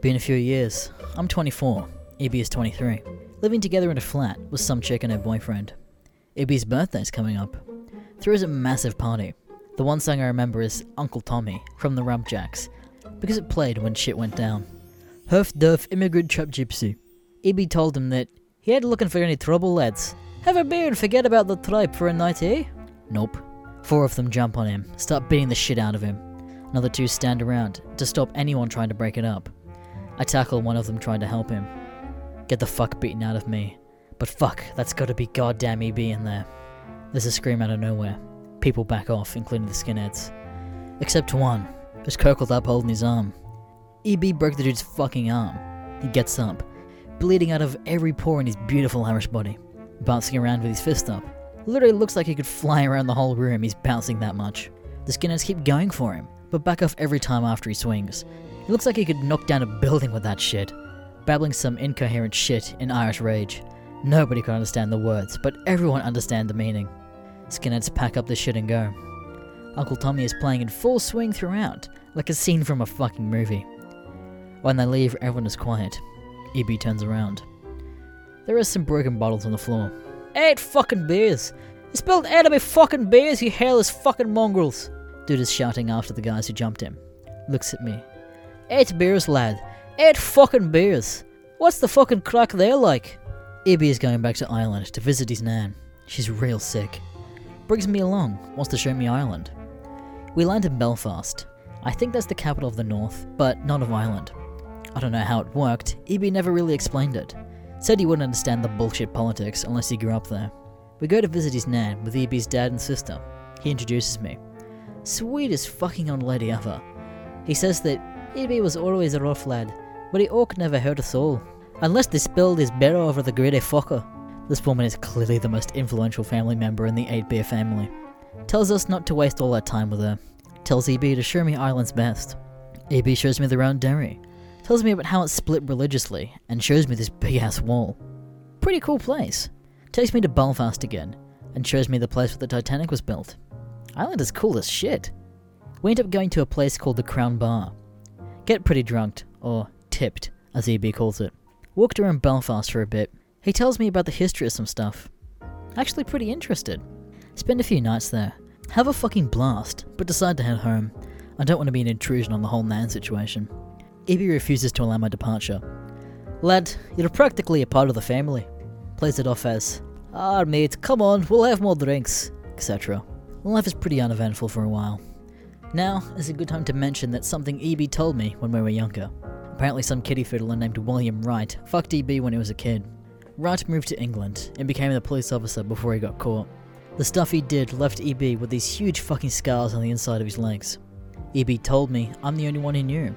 Been a few years. I'm 24. EB is 23. Living together in a flat with some chick and her boyfriend. EB's birthday's coming up. Throws a massive party. The one song I remember is Uncle Tommy from the Rumjacks, because it played when shit went down. Huff Duff Immigrant Trap Gypsy. EB told him that he ain't looking for any trouble, lads. Have a beer and forget about the tribe for a night, eh? Nope. Four of them jump on him, start beating the shit out of him. Another two stand around to stop anyone trying to break it up. I tackle one of them trying to help him. Get the fuck beaten out of me. But fuck, that's gotta be goddamn EB in there. There's a scream out of nowhere. People back off, including the skinheads. Except one, who's curled up holding his arm. EB broke the dude's fucking arm. He gets up, bleeding out of every pore in his beautiful Irish body, bouncing around with his fist up. Literally looks like he could fly around the whole room, he's bouncing that much. The skinheads keep going for him, but back off every time after he swings. He looks like he could knock down a building with that shit, babbling some incoherent shit in Irish rage. Nobody could understand the words, but everyone understand the meaning. Skinheads pack up the shit and go. Uncle Tommy is playing in full swing throughout, like a scene from a fucking movie. When they leave, everyone is quiet. EB turns around. There are some broken bottles on the floor. Eight fucking beers! You spilled eight of my fucking beers, you hairless fucking mongrels! Dude is shouting after the guys who jumped him. Looks at me. Eight beers, lad. Eight fucking beers. What's the fucking crack there like? EB is going back to Ireland to visit his nan. She's real sick. Brings me along, wants to show me Ireland. We land in Belfast. I think that's the capital of the north, but not of Ireland. I don't know how it worked, EB never really explained it. Said he wouldn't understand the bullshit politics unless he grew up there. We go to visit his nan with EB's dad and sister. He introduces me. Sweetest fucking old lady ever. He says that EB was always a rough lad, but he oak never hurt a soul. Unless they spilled his beer over the greedy fucker. This woman is clearly the most influential family member in the 8 Beer family. Tells us not to waste all our time with her. Tells EB to show me Ireland's best. EB shows me the round Derry. Tells me about how it's split religiously, and shows me this big ass wall. Pretty cool place. Takes me to Belfast again, and shows me the place where the Titanic was built. Ireland is cool as shit. We end up going to a place called the Crown Bar. Get pretty drunk, or tipped, as EB calls it. Walked around Belfast for a bit. He tells me about the history of some stuff. Actually, pretty interested. Spend a few nights there. Have a fucking blast, but decide to head home. I don't want to be an intrusion on the whole Nan situation. EB refuses to allow my departure. Lad, you're practically a part of the family. Plays it off as, Ah, mate, come on, we'll have more drinks, etc. Life is pretty uneventful for a while. Now is a good time to mention that something EB told me when we were younger. Apparently, some kiddie fiddler named William Wright fucked EB when he was a kid. Wright moved to England and became a police officer before he got caught. The stuff he did left EB with these huge fucking scars on the inside of his legs. EB told me I'm the only one he knew.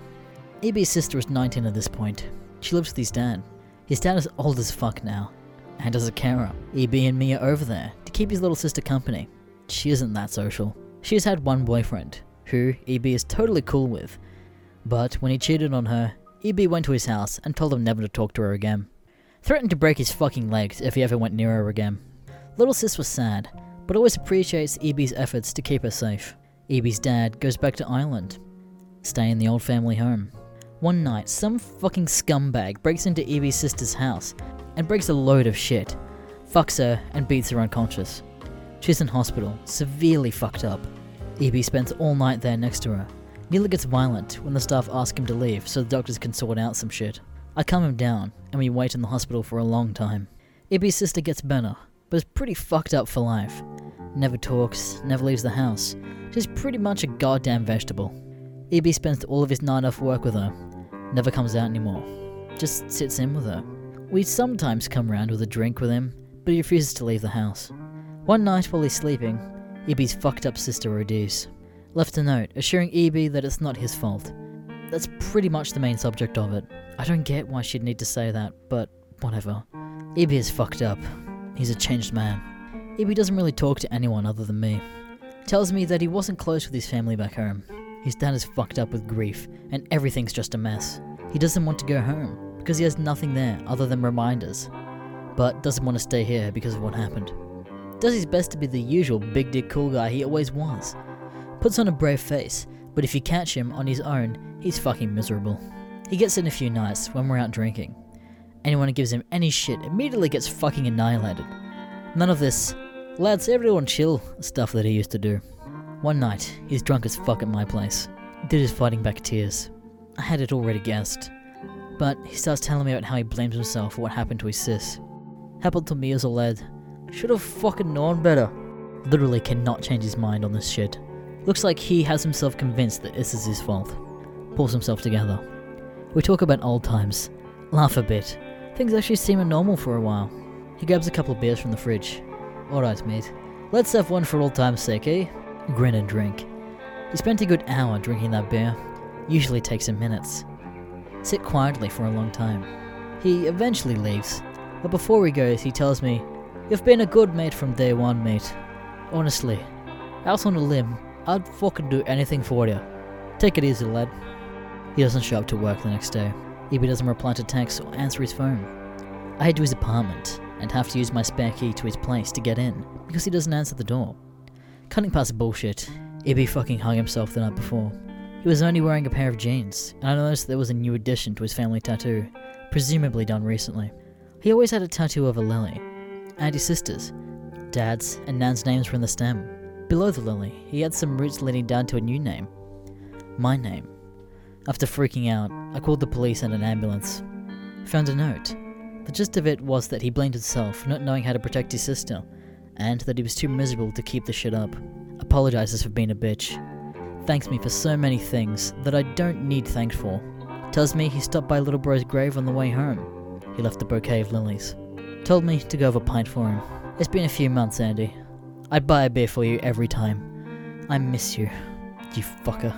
EB's sister is 19 at this point. She lives with his dad. His dad is old as fuck now, and as a carer, EB and me are over there to keep his little sister company. She isn't that social. She has had one boyfriend, who EB is totally cool with. But when he cheated on her, EB went to his house and told him never to talk to her again. Threatened to break his fucking legs if he ever went near her again. Little sis was sad, but always appreciates EB's efforts to keep her safe. EB's dad goes back to Ireland, stay in the old family home. One night, some fucking scumbag breaks into EB's sister's house and breaks a load of shit, fucks her, and beats her unconscious. She's in hospital, severely fucked up. EB spends all night there next to her. Nearly gets violent when the staff ask him to leave so the doctors can sort out some shit. I calm him down, and we wait in the hospital for a long time. EB's sister gets better, but is pretty fucked up for life. Never talks, never leaves the house. She's pretty much a goddamn vegetable. EB spends all of his night off work with her. Never comes out anymore. Just sits in with her. We sometimes come round with a drink with him, but he refuses to leave the house. One night while he's sleeping, EB's fucked up sister ODs. Left a note assuring EB that it's not his fault. That's pretty much the main subject of it. I don't get why she'd need to say that, but whatever. EB is fucked up. He's a changed man. EB doesn't really talk to anyone other than me. Tells me that he wasn't close with his family back home. His dad is fucked up with grief, and everything's just a mess. He doesn't want to go home because he has nothing there other than reminders, but doesn't want to stay here because of what happened. Does his best to be the usual big dick cool guy he always was. Puts on a brave face, but if you catch him on his own, he's fucking miserable. He gets in a few nights when we're out drinking. Anyone who gives him any shit immediately gets fucking annihilated. None of this, lads, everyone chill stuff that he used to do. One night, he's drunk as fuck at my place. Did his fighting back tears. I had it already guessed. But he starts telling me about how he blames himself for what happened to his sis. Happened to me as a lad. Should've fucking known better. Literally cannot change his mind on this shit. Looks like he has himself convinced that this is his fault. Pulls himself together. We talk about old times. Laugh a bit. Things actually seem normal for a while. He grabs a couple of beers from the fridge. Alright, mate. Let's have one for old time's sake, eh? Grin and drink. He spent a good hour drinking that beer. Usually takes him minutes. Sit quietly for a long time. He eventually leaves, but before he goes, he tells me, You've been a good mate from day one, mate. Honestly, out on a limb, I'd fucking do anything for you. Take it easy, lad. He doesn't show up to work the next day. EB doesn't reply to texts or answer his phone. I head to his apartment and have to use my spare key to his place to get in because he doesn't answer the door. Cutting past the bullshit, EB fucking hung himself the night before. He was only wearing a pair of jeans, and I noticed there was a new addition to his family tattoo, presumably done recently. He always had a tattoo of a lily, and his sisters. Dad's and Nan's names were in the stem. Below the lily, he had some roots leading down to a new name. My name. After freaking out, I called the police and an ambulance. Found a note. The gist of it was that he blamed himself for not knowing how to protect his sister, and that he was too miserable to keep the shit up. Apologizes for being a bitch. Thanks me for so many things that I don't need thanked for. Tells me he stopped by little bro's grave on the way home. He left a bouquet of lilies. Told me to go have a pint for him. It's been a few months, Andy. I'd buy a beer for you every time. I miss you, you fucker.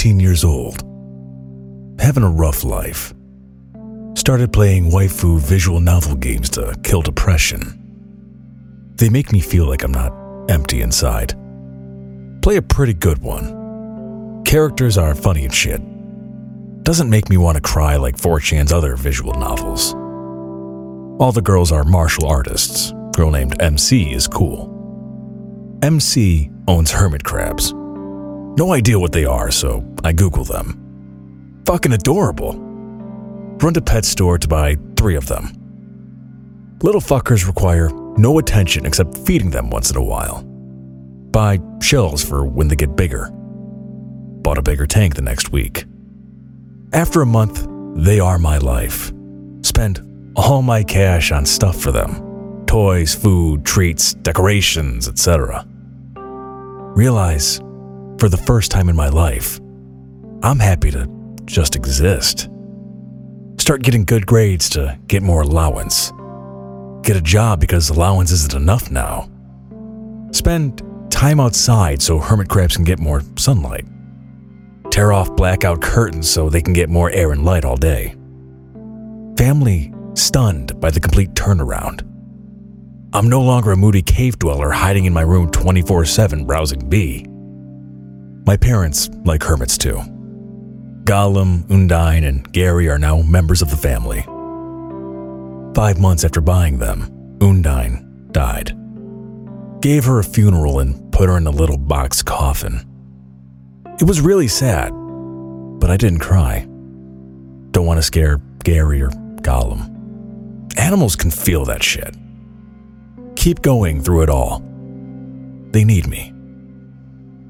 15 years old. Having a rough life. Started playing waifu visual novel games to kill depression. They make me feel like I'm not empty inside. Play a pretty good one. Characters are funny and shit. Doesn't make me want to cry like 4chan's other visual novels. All the girls are martial artists. Girl named MC is cool. MC owns hermit crabs. No idea what they are, so I Google them. Fucking adorable. Run to pet store to buy three of them. Little fuckers require no attention except feeding them once in a while. Buy shells for when they get bigger. Bought a bigger tank the next week. After a month, they are my life. Spend all my cash on stuff for them toys, food, treats, decorations, etc. Realize, for the first time in my life, I'm happy to just exist. Start getting good grades to get more allowance. Get a job because allowance isn't enough now. Spend time outside so hermit crabs can get more sunlight. Tear off blackout curtains so they can get more air and light all day. Family stunned by the complete turnaround. I'm no longer a moody cave dweller hiding in my room 24 7 browsing B. My parents like hermits too. Gollum, Undine, and Gary are now members of the family. Five months after buying them, Undine died. Gave her a funeral and put her in a little box coffin. It was really sad, but I didn't cry. Don't want to scare Gary or Gollum. Animals can feel that shit keep going through it all. They need me.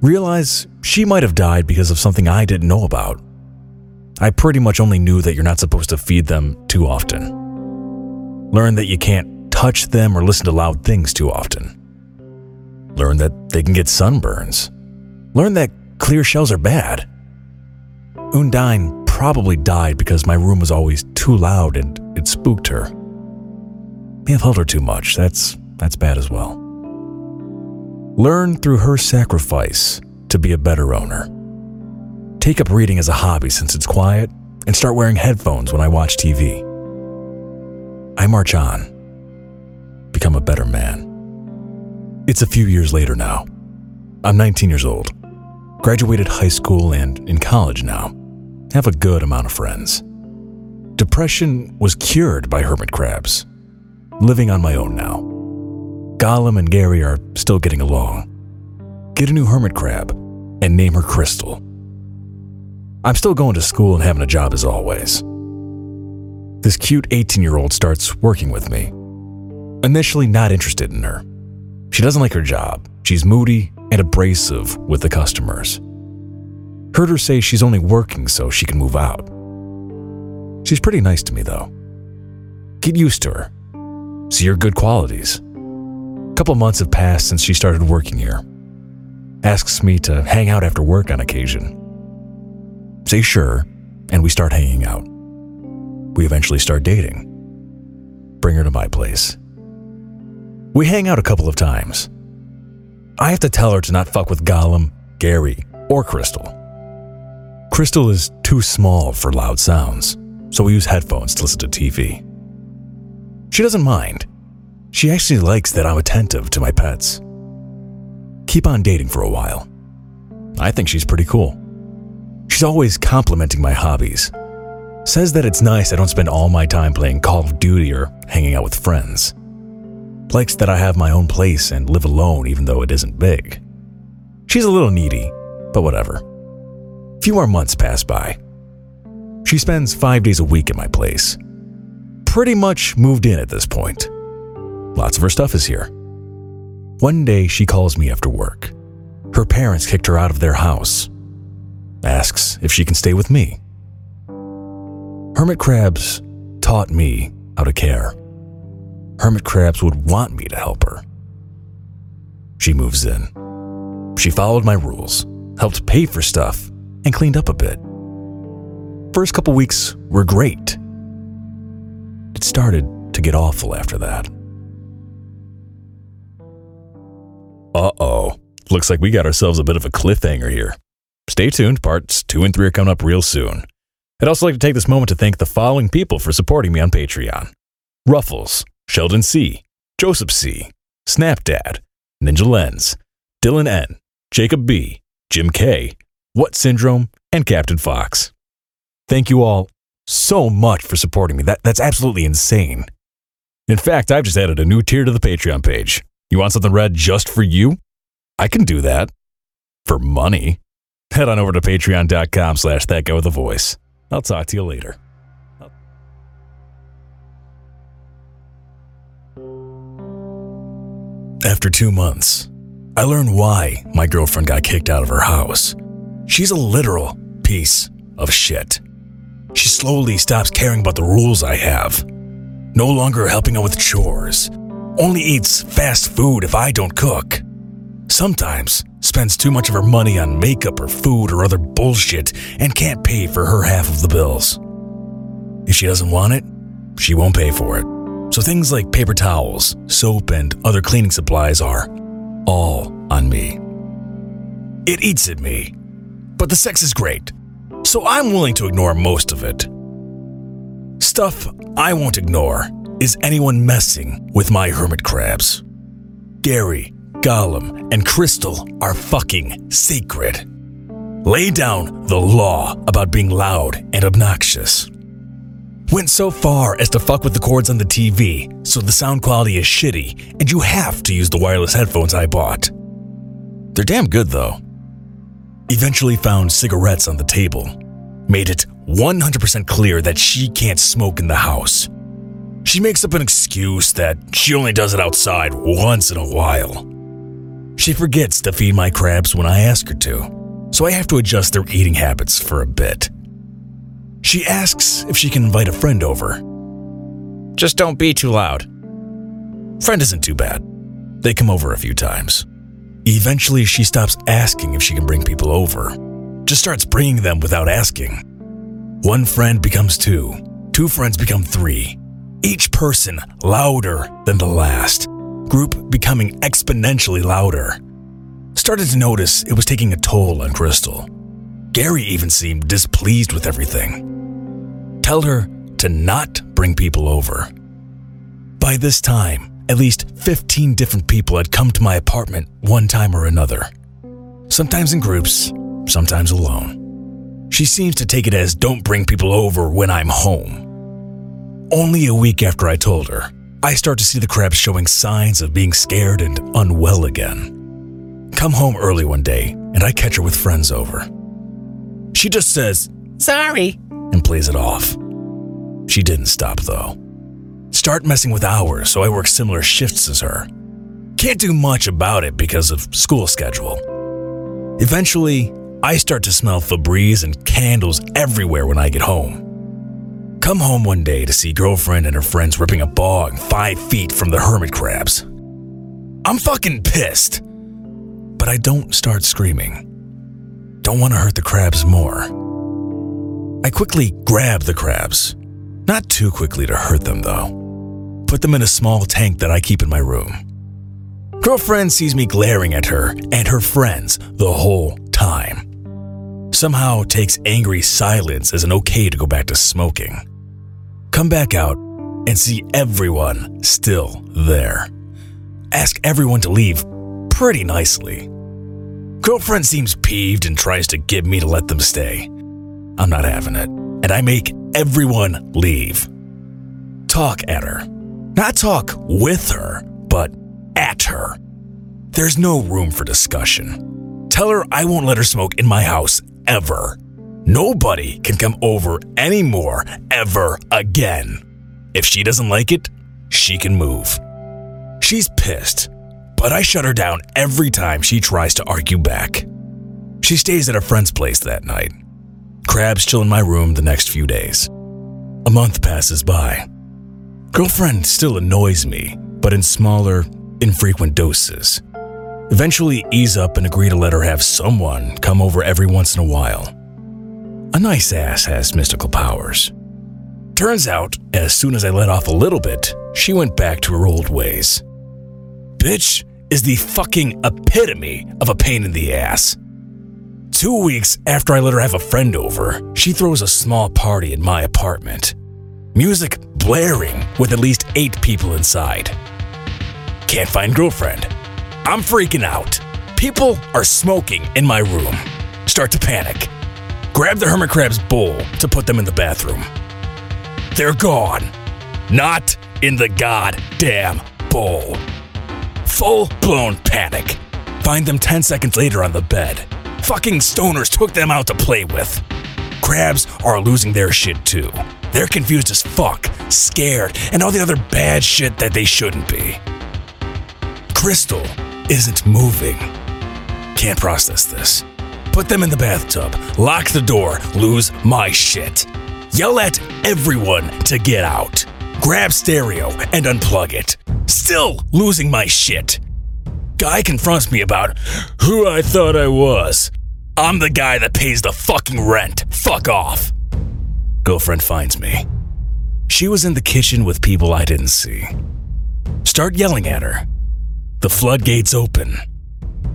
Realize she might have died because of something I didn't know about. I pretty much only knew that you're not supposed to feed them too often. Learn that you can't touch them or listen to loud things too often. Learn that they can get sunburns. Learn that clear shells are bad. Undine probably died because my room was always too loud and it spooked her. May have held her too much, that's that's bad as well. Learn through her sacrifice to be a better owner. Take up reading as a hobby since it's quiet, and start wearing headphones when I watch TV. I march on. Become a better man. It's a few years later now. I'm 19 years old. Graduated high school and in college now. Have a good amount of friends. Depression was cured by hermit crabs. Living on my own now. Gollum and Gary are still getting along. Get a new hermit crab and name her Crystal. I'm still going to school and having a job as always. This cute 18 year old starts working with me. Initially, not interested in her. She doesn't like her job. She's moody and abrasive with the customers. Heard her say she's only working so she can move out. She's pretty nice to me, though. Get used to her. See her good qualities couple months have passed since she started working here. Asks me to hang out after work on occasion. Say sure, and we start hanging out. We eventually start dating. Bring her to my place. We hang out a couple of times. I have to tell her to not fuck with Gollum, Gary, or Crystal. Crystal is too small for loud sounds, so we use headphones to listen to TV. She doesn't mind, she actually likes that I'm attentive to my pets. Keep on dating for a while. I think she's pretty cool. She's always complimenting my hobbies. Says that it's nice I don't spend all my time playing Call of Duty or hanging out with friends. Likes that I have my own place and live alone even though it isn't big. She's a little needy, but whatever. Few more months pass by. She spends five days a week at my place. Pretty much moved in at this point. Lots of her stuff is here. One day she calls me after work. Her parents kicked her out of their house. Asks if she can stay with me. Hermit crabs taught me how to care. Hermit crabs would want me to help her. She moves in. She followed my rules, helped pay for stuff, and cleaned up a bit. First couple weeks were great. It started to get awful after that. Uh oh. Looks like we got ourselves a bit of a cliffhanger here. stay tuned. Parts two and three are coming up real soon. I'd also like to take this moment to thank the following people for supporting me on Patreon Ruffles, Sheldon C., Joseph C., Snapdad, Ninja Lens, Dylan N., Jacob B., Jim K., What Syndrome, and Captain Fox. Thank you all so much for supporting me. That, that's absolutely insane. In fact, I've just added a new tier to the Patreon page. You want something read just for you? I can do that. For money. Head on over to patreon.com slash that guy with a voice. I'll talk to you later. After two months, I learned why my girlfriend got kicked out of her house. She's a literal piece of shit. She slowly stops caring about the rules I have. No longer helping out with chores. Only eats fast food if I don't cook. Sometimes spends too much of her money on makeup or food or other bullshit and can't pay for her half of the bills. If she doesn't want it, she won't pay for it. So things like paper towels, soap, and other cleaning supplies are all on me. It eats at me, but the sex is great, so I'm willing to ignore most of it. Stuff I won't ignore is anyone messing with my hermit crabs. Gary, Gollum, and Crystal are fucking sacred. Lay down the law about being loud and obnoxious. Went so far as to fuck with the cords on the TV so the sound quality is shitty and you have to use the wireless headphones I bought. They're damn good though. Eventually found cigarettes on the table. Made it 100% clear that she can't smoke in the house. She makes up an excuse that she only does it outside once in a while. She forgets to feed my crabs when I ask her to, so I have to adjust their eating habits for a bit. She asks if she can invite a friend over. Just don't be too loud. Friend isn't too bad. They come over a few times. Eventually, she stops asking if she can bring people over. Just starts bringing them without asking. One friend becomes two, two friends become three, each person louder than the last, group becoming exponentially louder. Started to notice it was taking a toll on Crystal. Gary even seemed displeased with everything. Tell her to not bring people over. By this time, at least 15 different people had come to my apartment one time or another. Sometimes in groups, sometimes alone. She seems to take it as don't bring people over when I'm home. Only a week after I told her, I start to see the crabs showing signs of being scared and unwell again. Come home early one day, and I catch her with friends over. She just says, sorry, and plays it off. She didn't stop though. Start messing with hours, so I work similar shifts as her. Can't do much about it because of school schedule. Eventually, I start to smell Febreze and candles everywhere when I get home. Come home one day to see girlfriend and her friends ripping a bog five feet from the hermit crabs. I'm fucking pissed. But I don't start screaming. Don't want to hurt the crabs more. I quickly grab the crabs. Not too quickly to hurt them, though. Put them in a small tank that I keep in my room. Girlfriend sees me glaring at her and her friends the whole time. Somehow takes angry silence as an okay to go back to smoking. Come back out and see everyone still there. Ask everyone to leave pretty nicely. Girlfriend seems peeved and tries to get me to let them stay. I'm not having it, and I make everyone leave. Talk at her. Not talk with her, but at her. There's no room for discussion. Tell her I won't let her smoke in my house ever. Nobody can come over anymore ever again. If she doesn't like it, she can move. She's pissed, but I shut her down every time she tries to argue back. She stays at a friend's place that night. Crabs chill in my room the next few days. A month passes by. Girlfriend still annoys me, but in smaller, infrequent doses. Eventually ease up and agree to let her have someone come over every once in a while. A nice ass has mystical powers. Turns out, as soon as I let off a little bit, she went back to her old ways. Bitch is the fucking epitome of a pain in the ass. Two weeks after I let her have a friend over, she throws a small party in my apartment. Music blaring with at least eight people inside. Can't find girlfriend. I'm freaking out. People are smoking in my room. Start to panic. Grab the hermit crab's bowl to put them in the bathroom. They're gone. Not in the goddamn bowl. Full blown panic. Find them 10 seconds later on the bed. Fucking stoners took them out to play with. Crabs are losing their shit too. They're confused as fuck, scared, and all the other bad shit that they shouldn't be. Crystal isn't moving. Can't process this. Put them in the bathtub, lock the door, lose my shit. Yell at everyone to get out. Grab stereo and unplug it. Still losing my shit. Guy confronts me about who I thought I was. I'm the guy that pays the fucking rent. Fuck off. Girlfriend finds me. She was in the kitchen with people I didn't see. Start yelling at her. The floodgates open.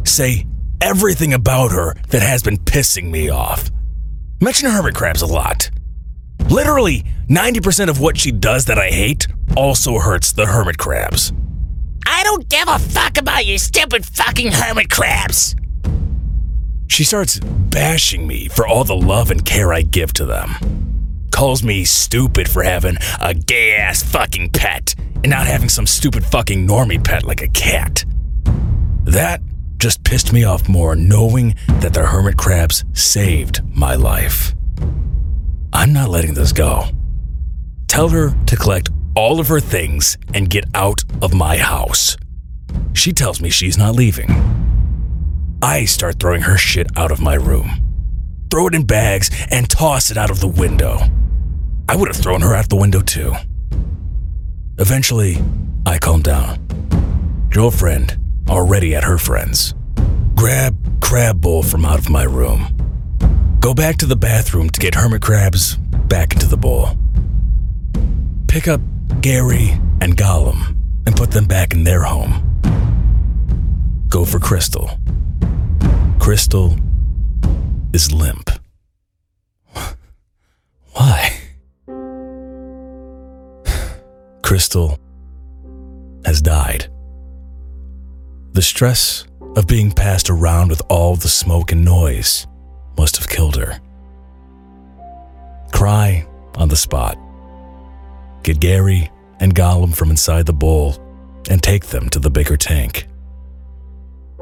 Say everything about her that has been pissing me off. Mention hermit crabs a lot. Literally, 90% of what she does that I hate also hurts the hermit crabs. I don't give a fuck about your stupid fucking hermit crabs. She starts bashing me for all the love and care I give to them. Calls me stupid for having a gay ass fucking pet and not having some stupid fucking normie pet like a cat. That just pissed me off more knowing that the hermit crabs saved my life. I'm not letting this go. Tell her to collect all of her things and get out of my house. She tells me she's not leaving. I start throwing her shit out of my room. Throw it in bags and toss it out of the window. I would have thrown her out the window too. Eventually, I calm down. Girlfriend already at her friend's. Grab crab bowl from out of my room. Go back to the bathroom to get hermit crabs back into the bowl. Pick up Gary and Gollum and put them back in their home. Go for Crystal. Crystal is limp. *laughs* Why? *sighs* Crystal has died. The stress of being passed around with all the smoke and noise must have killed her. Cry on the spot. Get Gary and Gollum from inside the bowl and take them to the bigger tank.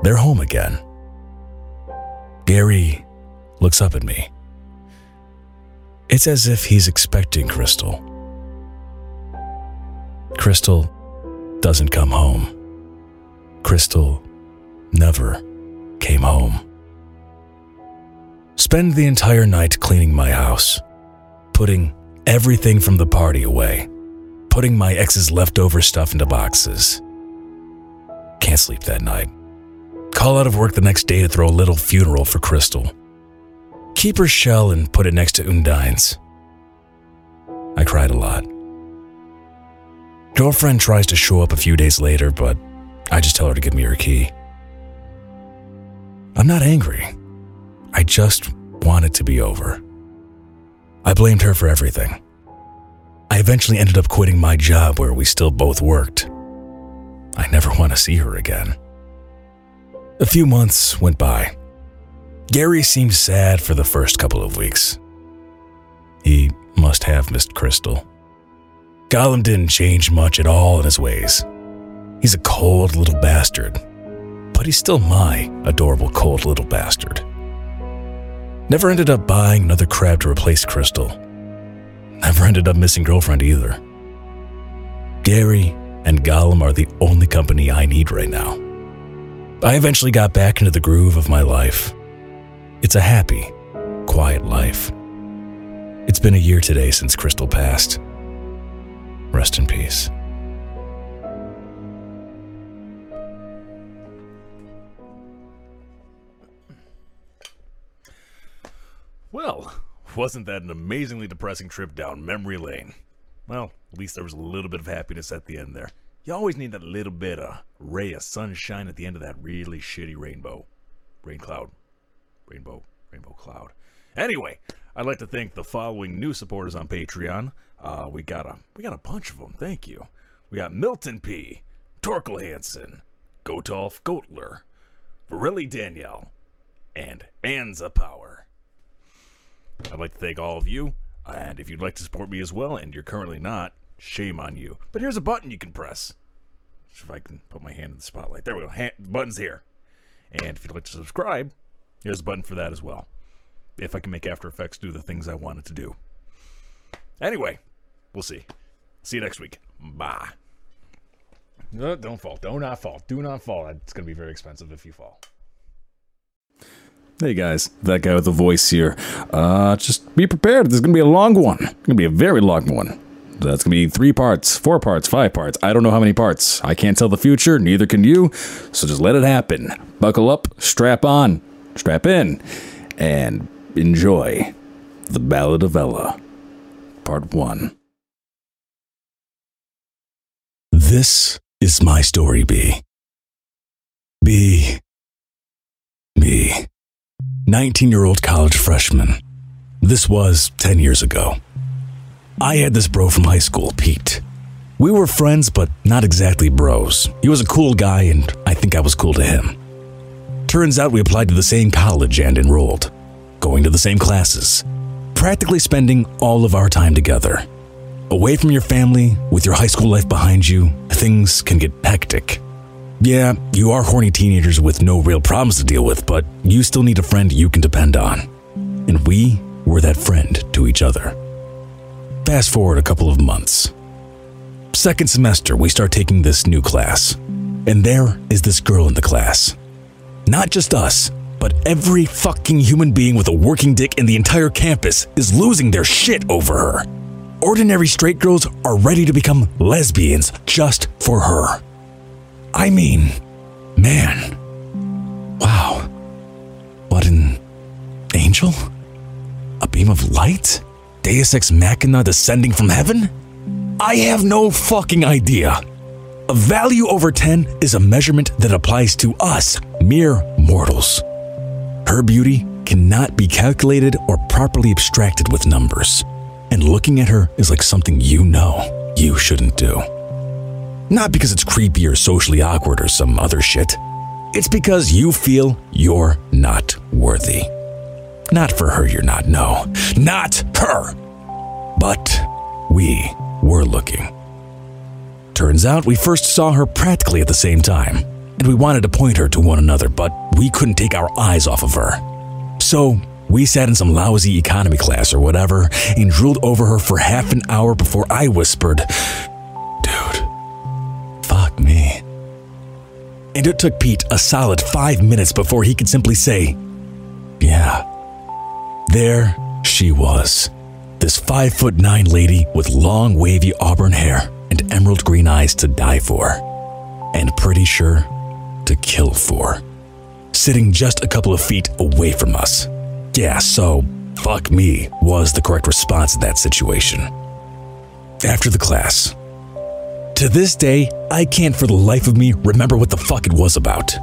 They're home again. Gary looks up at me. It's as if he's expecting Crystal. Crystal doesn't come home. Crystal never came home. Spend the entire night cleaning my house, putting everything from the party away, putting my ex's leftover stuff into boxes. Can't sleep that night. Call out of work the next day to throw a little funeral for Crystal. Keep her shell and put it next to Undine's. I cried a lot. Girlfriend tries to show up a few days later, but I just tell her to give me her key. I'm not angry. I just want it to be over. I blamed her for everything. I eventually ended up quitting my job where we still both worked. I never want to see her again. A few months went by. Gary seemed sad for the first couple of weeks. He must have missed Crystal. Gollum didn't change much at all in his ways. He's a cold little bastard, but he's still my adorable cold little bastard. Never ended up buying another crab to replace Crystal. Never ended up missing girlfriend either. Gary and Gollum are the only company I need right now. I eventually got back into the groove of my life. It's a happy, quiet life. It's been a year today since Crystal passed. Rest in peace. Well, *laughs* wasn't that an amazingly depressing trip down memory lane? Well, at least there was a little bit of happiness at the end there. You always need that little bit of ray of sunshine at the end of that really shitty rainbow. Rain cloud. Rainbow. Rainbow Cloud. Anyway, I'd like to thank the following new supporters on Patreon. Uh, we got a we got a bunch of them. Thank you. We got Milton P, Torkel Hansen, Gotolf Gotler, Virilli Danielle, and Anza Power. I'd like to thank all of you. And if you'd like to support me as well, and you're currently not, shame on you. But here's a button you can press. If I can put my hand in the spotlight. There we go. Hand, button's here. And if you'd like to subscribe, here's a button for that as well. If I can make After Effects do the things I want it to do. Anyway, we'll see. See you next week. Bye. No, don't fall. Do not fall. Do not fall. It's going to be very expensive if you fall. Hey guys, that guy with the voice here. Uh, just be prepared. There's gonna be a long one. It's gonna be a very long one. That's gonna be three parts, four parts, five parts. I don't know how many parts. I can't tell the future, neither can you. So just let it happen. Buckle up, strap on, strap in, and enjoy the Ballad of Ella, Part 1. This is my story, B. B. B. 19 year old college freshman. This was 10 years ago. I had this bro from high school, Pete. We were friends, but not exactly bros. He was a cool guy, and I think I was cool to him. Turns out we applied to the same college and enrolled, going to the same classes, practically spending all of our time together. Away from your family, with your high school life behind you, things can get hectic. Yeah, you are horny teenagers with no real problems to deal with, but you still need a friend you can depend on. And we were that friend to each other. Fast forward a couple of months. Second semester, we start taking this new class. And there is this girl in the class. Not just us, but every fucking human being with a working dick in the entire campus is losing their shit over her. Ordinary straight girls are ready to become lesbians just for her. I mean, man. Wow. What an angel? A beam of light? Deus Ex Machina descending from heaven? I have no fucking idea. A value over 10 is a measurement that applies to us, mere mortals. Her beauty cannot be calculated or properly abstracted with numbers. And looking at her is like something you know you shouldn't do. Not because it's creepy or socially awkward or some other shit. It's because you feel you're not worthy. Not for her, you're not, no. Not her! But we were looking. Turns out we first saw her practically at the same time, and we wanted to point her to one another, but we couldn't take our eyes off of her. So we sat in some lousy economy class or whatever and drooled over her for half an hour before I whispered, Dude, fuck me. And it took Pete a solid five minutes before he could simply say, Yeah. There she was. This five foot nine lady with long wavy auburn hair and emerald green eyes to die for. And pretty sure to kill for. Sitting just a couple of feet away from us. Yeah, so fuck me was the correct response in that situation. After the class, to this day, I can't for the life of me remember what the fuck it was about.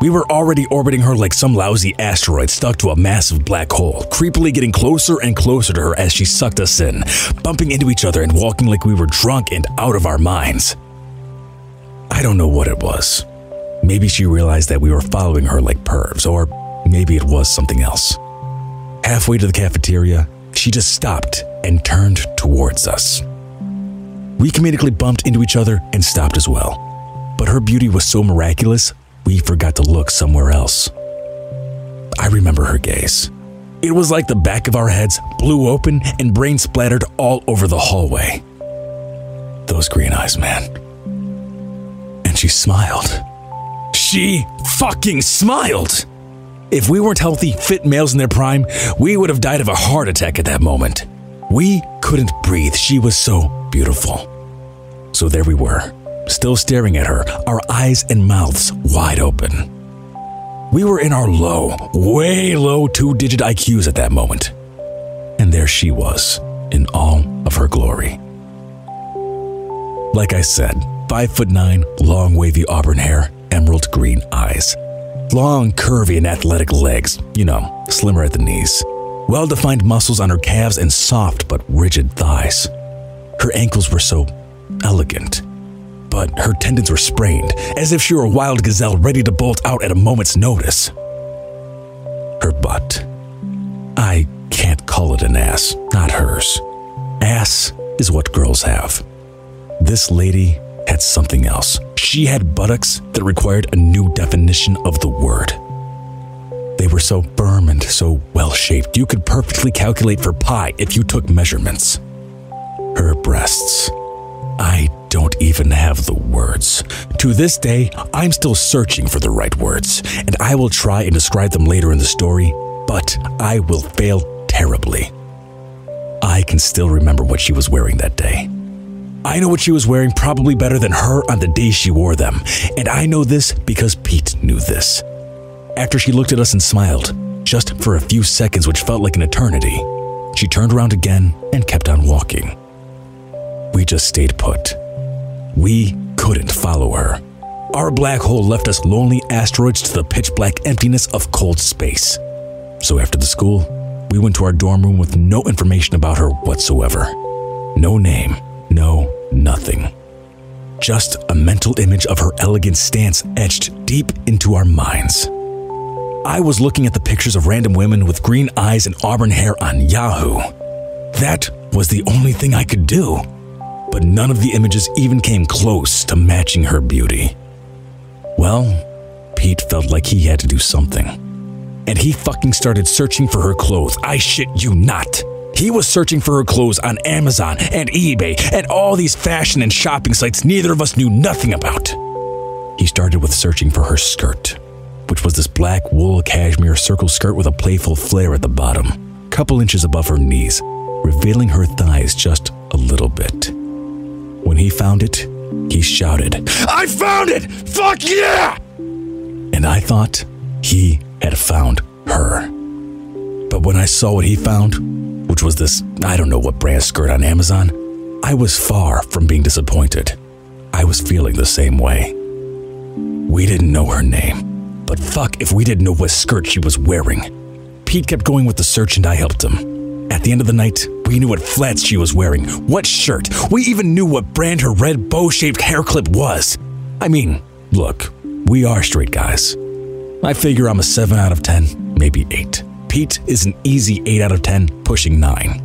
We were already orbiting her like some lousy asteroid stuck to a massive black hole, creepily getting closer and closer to her as she sucked us in, bumping into each other and walking like we were drunk and out of our minds. I don't know what it was. Maybe she realized that we were following her like pervs, or maybe it was something else. Halfway to the cafeteria, she just stopped and turned towards us. We comedically bumped into each other and stopped as well. But her beauty was so miraculous, we forgot to look somewhere else. I remember her gaze. It was like the back of our heads blew open and brain splattered all over the hallway. Those green eyes, man. And she smiled. She fucking smiled! If we weren't healthy, fit males in their prime, we would have died of a heart attack at that moment. We couldn't breathe. She was so beautiful. So there we were, still staring at her, our eyes and mouths wide open. We were in our low, way low two digit IQs at that moment. And there she was, in all of her glory. Like I said, five foot nine, long wavy auburn hair, emerald green eyes. Long, curvy, and athletic legs, you know, slimmer at the knees. Well defined muscles on her calves and soft but rigid thighs. Her ankles were so elegant, but her tendons were sprained, as if she were a wild gazelle ready to bolt out at a moment's notice. Her butt. I can't call it an ass, not hers. Ass is what girls have. This lady had something else. She had buttocks that required a new definition of the word. They were so firm and so well shaped, you could perfectly calculate for pi if you took measurements. Her breasts. I don't even have the words. To this day, I'm still searching for the right words, and I will try and describe them later in the story, but I will fail terribly. I can still remember what she was wearing that day. I know what she was wearing probably better than her on the day she wore them, and I know this because Pete knew this. After she looked at us and smiled, just for a few seconds, which felt like an eternity, she turned around again and kept on walking. We just stayed put. We couldn't follow her. Our black hole left us lonely asteroids to the pitch black emptiness of cold space. So after the school, we went to our dorm room with no information about her whatsoever. No name, no nothing. Just a mental image of her elegant stance etched deep into our minds. I was looking at the pictures of random women with green eyes and auburn hair on Yahoo. That was the only thing I could do. But none of the images even came close to matching her beauty. Well, Pete felt like he had to do something. And he fucking started searching for her clothes. I shit you not. He was searching for her clothes on Amazon and eBay and all these fashion and shopping sites neither of us knew nothing about. He started with searching for her skirt, which was this black wool cashmere circle skirt with a playful flare at the bottom, couple inches above her knees, revealing her thighs just a little bit. When he found it, he shouted, I found it! Fuck yeah! And I thought he had found her. But when I saw what he found, which was this I don't know what brand skirt on Amazon, I was far from being disappointed. I was feeling the same way. We didn't know her name, but fuck if we didn't know what skirt she was wearing. Pete kept going with the search and I helped him. At the end of the night, we knew what flats she was wearing, what shirt. We even knew what brand her red bow shaped hair clip was. I mean, look, we are straight guys. I figure I'm a 7 out of 10, maybe 8. Pete is an easy 8 out of 10, pushing 9.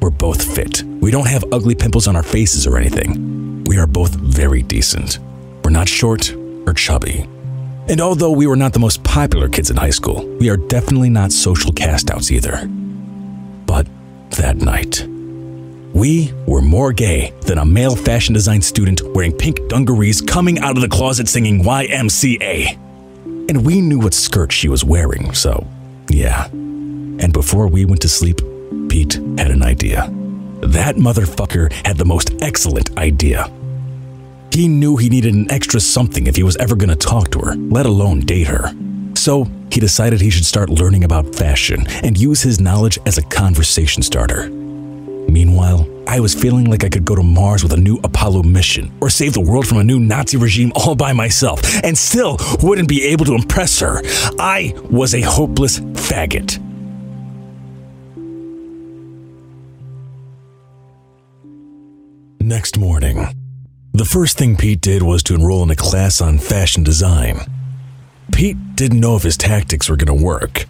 We're both fit. We don't have ugly pimples on our faces or anything. We are both very decent. We're not short or chubby. And although we were not the most popular kids in high school, we are definitely not social castouts either. But that night, we were more gay than a male fashion design student wearing pink dungarees coming out of the closet singing YMCA. And we knew what skirt she was wearing, so yeah. And before we went to sleep, Pete had an idea. That motherfucker had the most excellent idea. He knew he needed an extra something if he was ever going to talk to her, let alone date her. So he decided he should start learning about fashion and use his knowledge as a conversation starter. Meanwhile, I was feeling like I could go to Mars with a new Apollo mission or save the world from a new Nazi regime all by myself and still wouldn't be able to impress her. I was a hopeless faggot. Next morning, the first thing Pete did was to enroll in a class on fashion design. Pete didn't know if his tactics were going to work.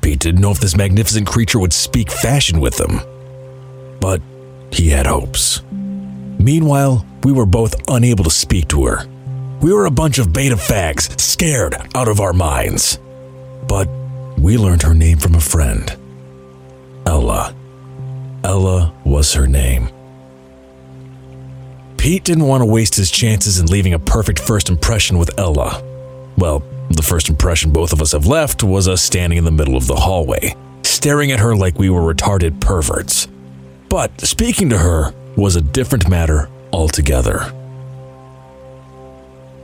Pete didn't know if this magnificent creature would speak fashion with him. But he had hopes. Meanwhile, we were both unable to speak to her. We were a bunch of beta fags, scared out of our minds. But we learned her name from a friend Ella. Ella was her name. Pete didn't want to waste his chances in leaving a perfect first impression with Ella. Well, the first impression both of us have left was us standing in the middle of the hallway, staring at her like we were retarded perverts. But speaking to her was a different matter altogether.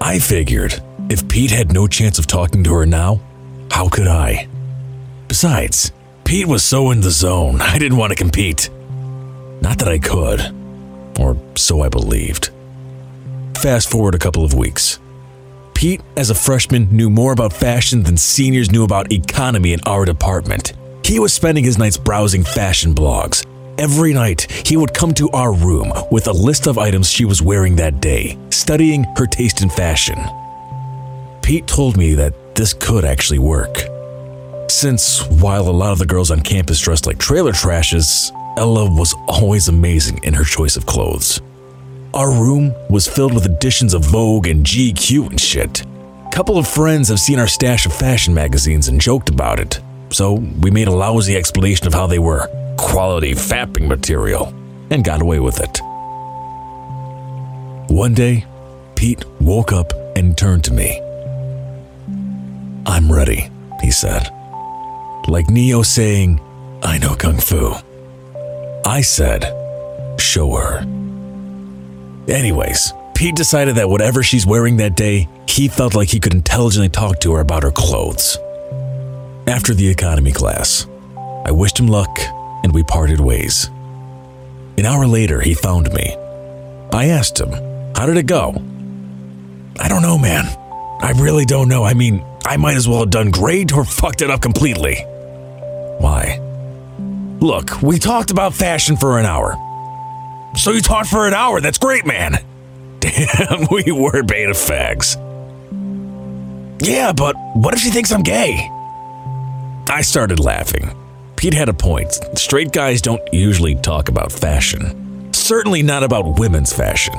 I figured if Pete had no chance of talking to her now, how could I? Besides, Pete was so in the zone, I didn't want to compete. Not that I could, or so I believed. Fast forward a couple of weeks. Pete, as a freshman, knew more about fashion than seniors knew about economy in our department. He was spending his nights browsing fashion blogs. Every night, he would come to our room with a list of items she was wearing that day, studying her taste in fashion. Pete told me that this could actually work. Since, while a lot of the girls on campus dressed like trailer trashes, Ella was always amazing in her choice of clothes. Our room was filled with editions of Vogue and GQ and shit. A couple of friends have seen our stash of fashion magazines and joked about it, so we made a lousy explanation of how they were quality fapping material and got away with it. One day, Pete woke up and turned to me. I'm ready, he said. Like Neo saying, I know Kung Fu. I said, Show her. Anyways, Pete decided that whatever she's wearing that day, he felt like he could intelligently talk to her about her clothes. After the economy class, I wished him luck and we parted ways. An hour later, he found me. I asked him, How did it go? I don't know, man. I really don't know. I mean, I might as well have done great or fucked it up completely. Why? Look, we talked about fashion for an hour. So you talked for an hour. That's great, man. *laughs* Damn, we were beta fags. Yeah, but what if she thinks I'm gay? I started laughing. Pete had a point. Straight guys don't usually talk about fashion. Certainly not about women's fashion.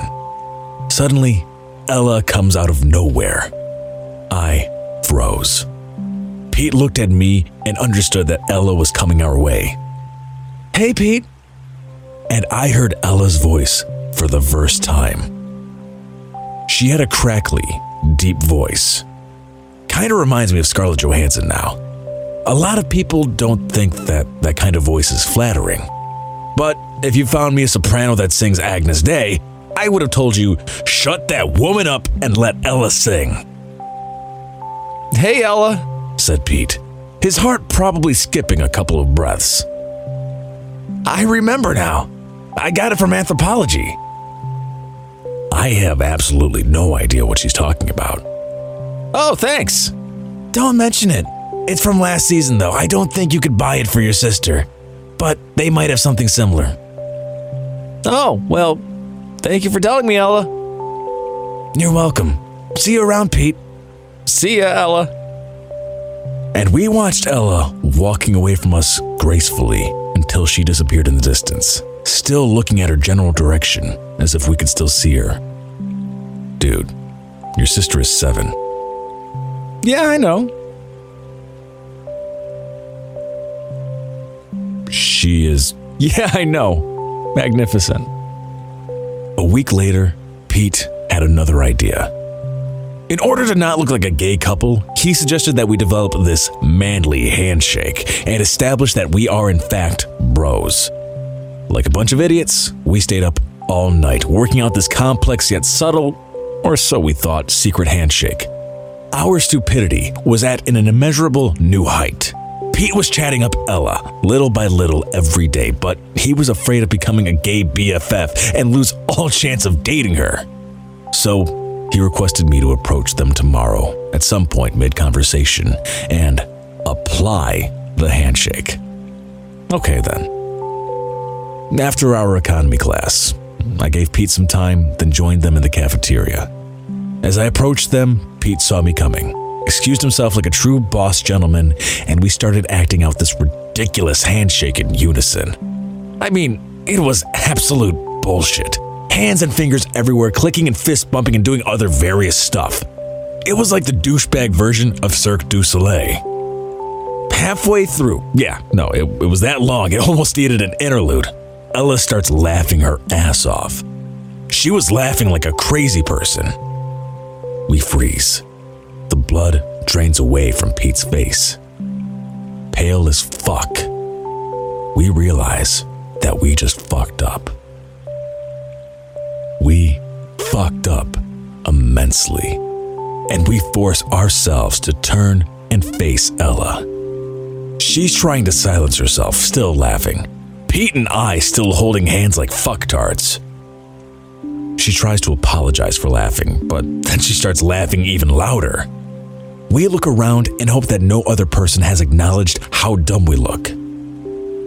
Suddenly, Ella comes out of nowhere. I froze. Pete looked at me and understood that Ella was coming our way. Hey, Pete. And I heard Ella's voice for the first time. She had a crackly, deep voice. Kind of reminds me of Scarlett Johansson now. A lot of people don't think that that kind of voice is flattering. But if you found me a soprano that sings Agnus Dei, I would have told you, shut that woman up and let Ella sing. Hey, Ella, said Pete, his heart probably skipping a couple of breaths. I remember now. I got it from Anthropologie. I have absolutely no idea what she's talking about. Oh, thanks. Don't mention it. It's from last season, though. I don't think you could buy it for your sister, but they might have something similar. Oh, well, thank you for telling me, Ella. You're welcome. See you around, Pete. See ya, Ella. And we watched Ella walking away from us gracefully until she disappeared in the distance, still looking at her general direction as if we could still see her. Dude, your sister is seven. Yeah, I know. She is. *laughs* Yeah, I know. Magnificent. A week later, Pete had another idea. In order to not look like a gay couple, he suggested that we develop this manly handshake and establish that we are, in fact, bros. Like a bunch of idiots, we stayed up all night working out this complex yet subtle, or so we thought, secret handshake. Our stupidity was at an immeasurable new height. Pete was chatting up Ella little by little every day, but he was afraid of becoming a gay BFF and lose all *laughs* chance of dating her. So he requested me to approach them tomorrow at some point mid conversation and apply the handshake. Okay then. After our economy class, I gave Pete some time, then joined them in the cafeteria. As I approached them, Pete saw me coming, excused himself like a true boss gentleman, and we started acting out this ridiculous handshake in unison. I mean, it was absolute bullshit. Hands and fingers everywhere, clicking and fist bumping and doing other various stuff. It was like the douchebag version of Cirque du Soleil. Halfway through, yeah, no, it, it was that long, it *laughs* almost needed an interlude. Ella starts laughing her ass off. She was laughing like a crazy person. We freeze. The blood drains away from Pete's face. Pale as fuck. We realize that we just fucked up. We fucked up immensely. And we force ourselves to turn and face Ella. She's trying to silence herself, still laughing. Pete and I still holding hands like fucktards. She She tries to apologize for laughing, but then she starts laughing even louder. We look around and hope that no other person has acknowledged how dumb we look.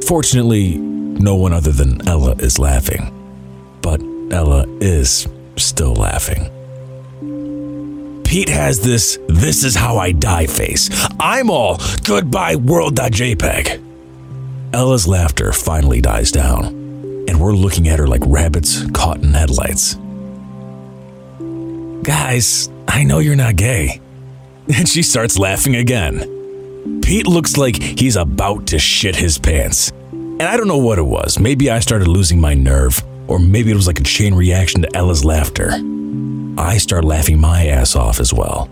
Fortunately, no one other than Ella is laughing. But Ella is still laughing. Pete has this this is how I die face. I'm all goodbye world.jpg. Ella's laughter finally dies down, and we're looking at her like rabbits caught in headlights. Guys, I know you're not gay. *laughs* And she starts laughing again. Pete looks like he's about to shit his pants. And I don't know what it was. Maybe I started losing my nerve, or maybe it was like a chain reaction to Ella's laughter. I start laughing my ass off as well.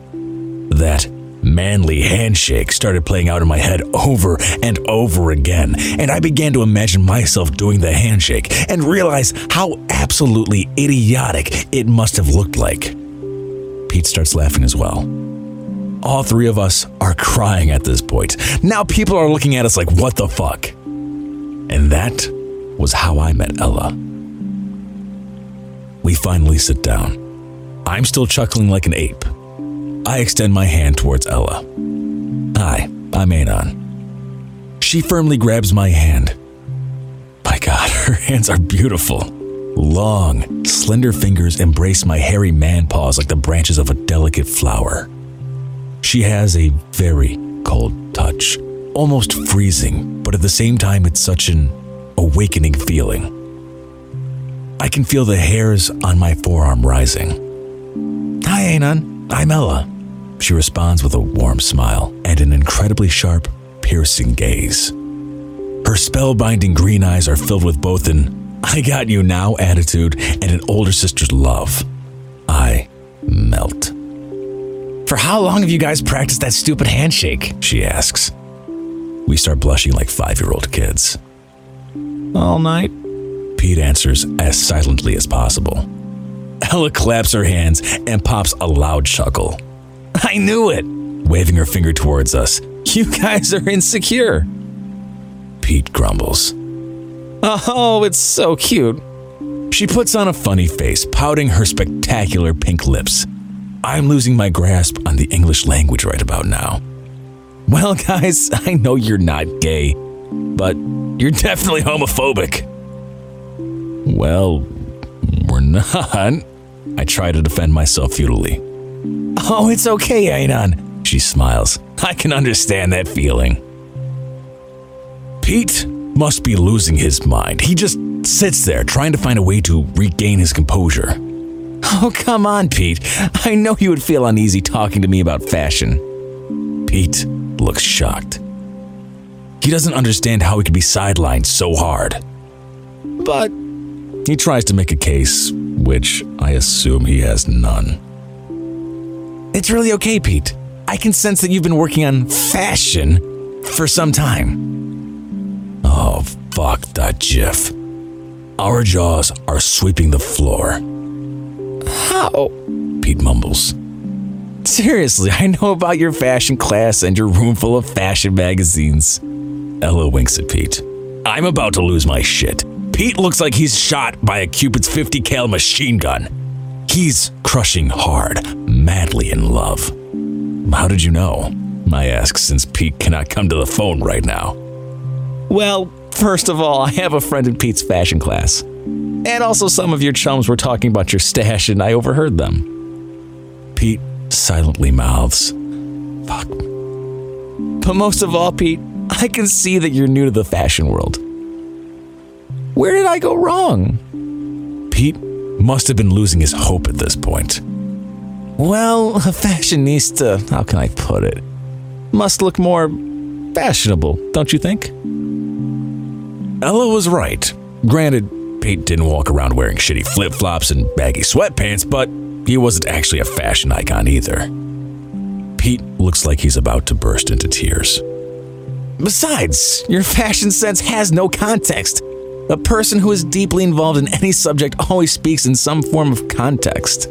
That manly handshake started playing out in my head over and over again, and I began to imagine myself doing the handshake and realize how absolutely idiotic it must have looked like. Pete starts laughing as well. All three of us are crying at this point. Now people are looking at us like, what the fuck? And that was how I met Ella. We finally sit down. I'm still chuckling like an ape. I extend my hand towards Ella. Hi, I'm Anon. She firmly grabs my hand. My God, *laughs* her hands are beautiful. Long, slender fingers embrace my hairy man paws like the branches of a delicate flower. She has a very cold touch, almost freezing, but at the same time, it's such an awakening feeling. I can feel the hairs on my forearm rising. Hi, Anon. I'm Ella. She responds with a warm smile and an incredibly sharp, piercing gaze. Her spellbinding green eyes are filled with both an I got you now attitude and an older sister's love. I melt. For how long have you guys practiced that stupid handshake? She asks. We start blushing like five year old kids. All night? Pete answers as silently as possible. Ella claps her hands and pops a loud chuckle. *laughs* I knew it! Waving her finger towards us. You guys are insecure. Pete grumbles. Oh, it's so cute. She puts on a funny face, pouting her spectacular pink lips. I'm losing my grasp on the English language right about now. Well, guys, *laughs* I know you're not gay, but you're definitely homophobic. Well, we're *laughs* not. I try to defend myself futilely. Oh, it's okay, Anon. She smiles. I can understand that feeling. Pete must be losing his mind. He just sits there trying to find a way to regain his composure. Oh, come on, Pete. I know you would feel uneasy talking to me about fashion. Pete looks shocked. He doesn't understand how he could be sidelined so hard. But he tries to make a case, which I assume he has none. It's really okay, Pete. I can sense that you've been working on fashion for some time. Oh, fuck that GIF. Our jaws are sweeping the floor. How? Pete mumbles. Seriously, I know about your fashion class and your room full of fashion magazines. Ella winks at Pete. I'm about to lose my shit. Pete looks like he's shot by a Cupid's 50 cal machine gun. He's crushing hard, madly in love. How did you know? I ask since Pete cannot come to the phone right now. Well, first of all, I have a friend in Pete's fashion class. And also, some of your chums were talking about your stash, and I overheard them. Pete silently mouths, Fuck. But most of all, Pete, I can see that you're new to the fashion world. Where did I go wrong? Pete must have been losing his hope at this point. Well, a fashionista, how can I put it? Must look more fashionable, don't you think? Ella was right. Granted, Pete didn't walk around wearing shitty flip flops and baggy sweatpants, but he wasn't actually a fashion icon either. Pete looks like he's about to burst into tears. Besides, your fashion sense has no context. A person who is deeply involved in any subject always speaks in some form of context.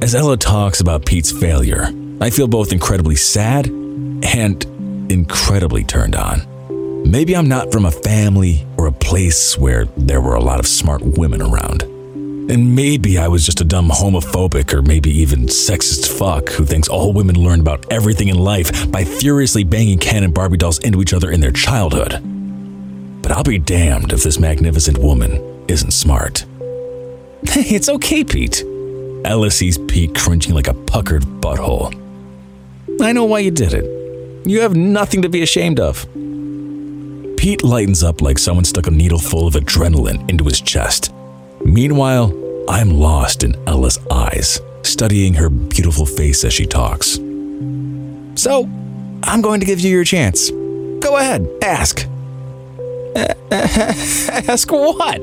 As Ella talks about Pete's failure, I feel both incredibly sad and incredibly turned on. Maybe I'm not from a family or a place where there were a lot of smart women around. And maybe I was just a dumb homophobic or maybe even sexist fuck who thinks all women learn about everything in life by furiously banging Ken and Barbie dolls into each other in their childhood. But I'll be damned if this magnificent woman isn't smart. Hey, *laughs* it's okay, Pete. Ella sees Pete cringing like a puckered butthole. I know why you did it. You have nothing to be ashamed of. Pete lightens up like someone stuck a needle full of adrenaline into his chest. Meanwhile, I'm lost in Ella's eyes, studying her beautiful face as she talks. So, I'm going to give you your chance. Go ahead, ask. *laughs* ask what?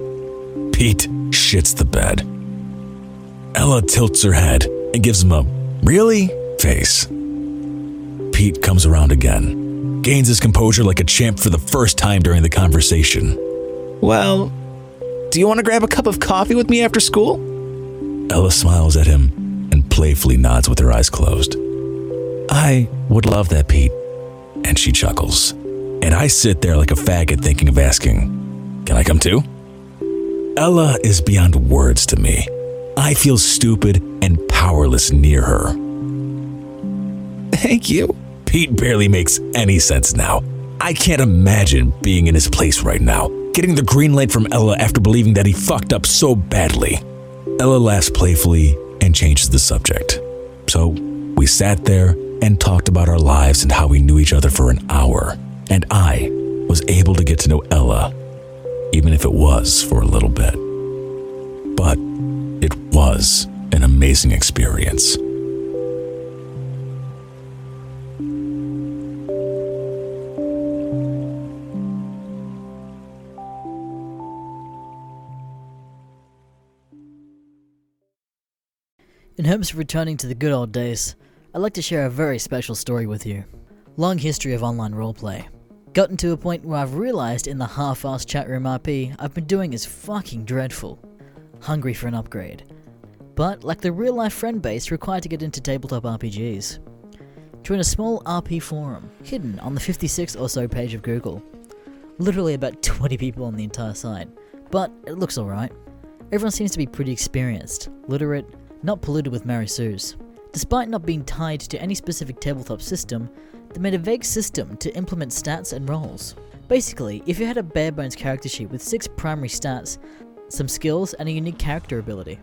Pete shits the bed. Ella tilts her head and gives him a really face. Pete comes around again, gains his composure like a champ for the first time during the conversation. Well, do you want to grab a cup of coffee with me after school? Ella smiles at him and playfully nods with her eyes closed. I would love that, Pete. And she chuckles. And I sit there like a faggot thinking of asking, Can I come too? Ella is beyond words to me. I feel stupid and powerless near her. Thank you. Pete barely makes any sense now. I can't imagine being in his place right now, getting the green light from Ella after believing that he fucked up so badly. Ella laughs playfully and changes the subject. So we sat there and talked about our lives and how we knew each other for an hour. And I was able to get to know Ella, even if it was for a little bit. But it was an amazing experience. In hopes of returning to the good old days, I'd like to share a very special story with you. Long history of online roleplay. Gotten to a point where I've realized in the half-assed chat room RP I've been doing is fucking dreadful. Hungry for an upgrade. But, like the real life friend base required to get into tabletop RPGs. Join a small RP forum, hidden on the 56 or so page of Google. Literally about 20 people on the entire site, but it looks alright. Everyone seems to be pretty experienced, literate, not polluted with Mary Sue's. Despite not being tied to any specific tabletop system, they made a vague system to implement stats and roles. Basically, if you had a bare bones character sheet with six primary stats, some skills, and a unique character ability,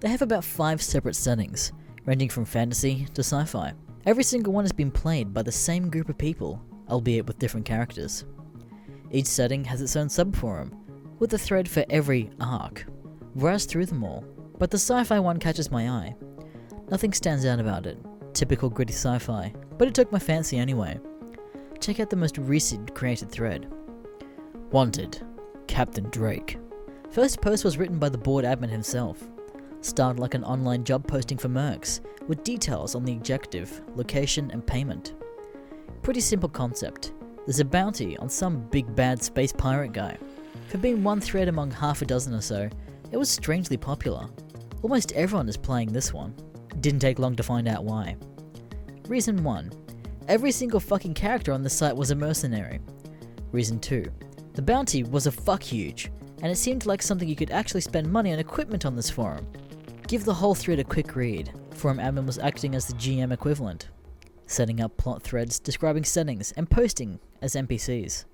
they have about five separate settings, ranging from fantasy to sci fi. Every single one has been played by the same group of people, albeit with different characters. Each setting has its own subforum, with a thread for every arc. Browse through them all, but the sci fi one catches my eye. Nothing stands out about it, typical gritty sci fi, but it took my fancy anyway. Check out the most recent created thread. Wanted, Captain Drake. First post was written by the board admin himself. Started like an online job posting for Mercs, with details on the objective, location, and payment. Pretty simple concept. There's a bounty on some big bad space pirate guy. For being one thread among half a dozen or so, it was strangely popular. Almost everyone is playing this one. Didn't take long to find out why. Reason 1. Every single fucking character on the site was a mercenary. Reason 2. The bounty was a fuck huge, and it seemed like something you could actually spend money on equipment on this forum. Give the whole thread a quick read. Forum admin was acting as the GM equivalent, setting up plot threads, describing settings, and posting as NPCs.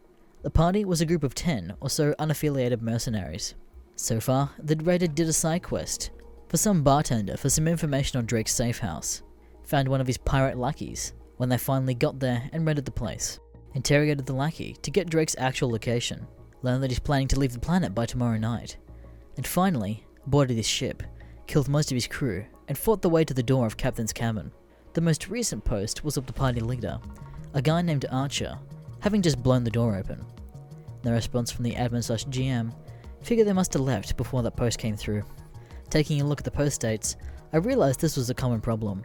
The party was a group of 10 or so unaffiliated mercenaries. So far, the raider did a side quest for some bartender for some information on Drake's safe house. Found one of his pirate lackeys when they finally got there and rented the place. Interrogated the lackey to get Drake's actual location. Learned that he's planning to leave the planet by tomorrow night. And finally, boarded his ship, killed most of his crew, and fought the way to the door of Captain's cabin. The most recent post was of the party leader, a guy named Archer, having just blown the door open. No response from the admin slash GM. Figured they must have left before that post came through. Taking a look at the post dates, I realized this was a common problem.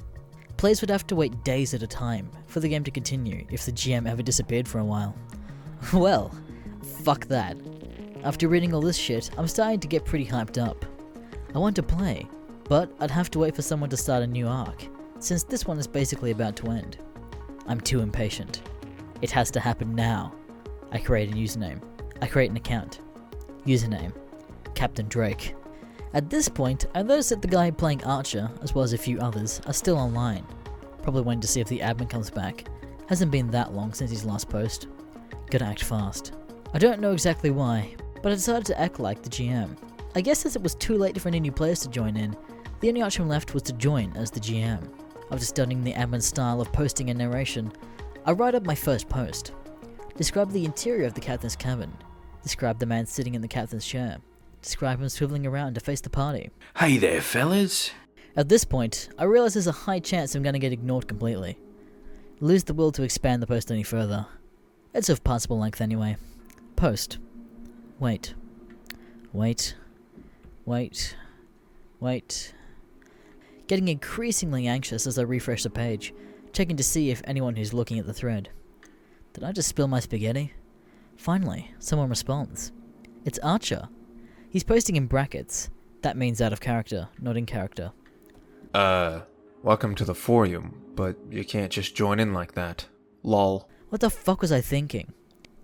Players would have to wait days at a time for the game to continue if the GM ever disappeared for a while. *laughs* well, fuck that. After reading all this shit, I'm starting to get pretty hyped up. I want to play, but I'd have to wait for someone to start a new arc, since this one is basically about to end. I'm too impatient. It has to happen now. I create a username. I create an account. Username Captain Drake. At this point, I noticed that the guy playing Archer, as well as a few others, are still online. Probably waiting to see if the admin comes back. Hasn't been that long since his last post. Gotta act fast. I don't know exactly why, but I decided to act like the GM. I guess as it was too late for any new players to join in, the only option left was to join as the GM. After studying the admin style of posting and narration, I write up my first post. Describe the interior of the captain's cabin. Describe the man sitting in the captain's chair. Describe him swiveling around to face the party. Hey there, fellas. At this point, I realize there's a high chance I'm gonna get ignored completely. Lose the will to expand the post any further. It's of passable length anyway. Post. Wait. Wait. Wait. Wait. Getting increasingly anxious as I refresh the page, checking to see if anyone who's looking at the thread. Did I just spill my spaghetti? Finally, someone responds. It's Archer. He's posting in brackets. That means out of character, not in character. Uh, welcome to the forum, but you can't just join in like that. Lol. What the fuck was I thinking?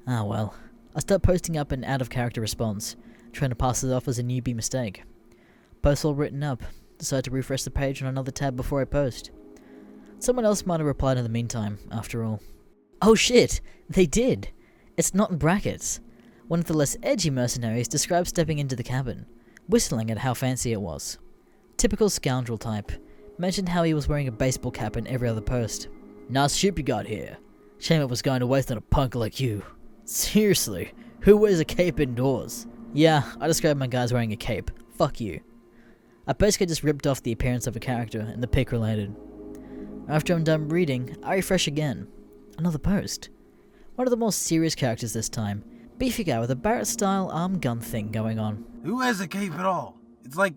Ah well. I start posting up an out of character response, trying to pass it off as a newbie mistake. Post all written up, decide to refresh the page on another tab before I post. Someone else might have replied in the meantime, after all. Oh shit! They did! It's not in brackets. One of the less edgy mercenaries describes stepping into the cabin, whistling at how fancy it was. Typical scoundrel type. Mentioned how he was wearing a baseball cap in every other post. Nice ship you got here. Shame it was going to waste on a punk like you. Seriously, who wears a cape indoors? Yeah, I described my guys wearing a cape. Fuck you. I basically just ripped off the appearance of a character and the pic related. After I'm done reading, I refresh again. Another post. One of the more serious characters this time. Beefy guy with a Barrett style arm gun thing going on. Who has a cape at all? It's like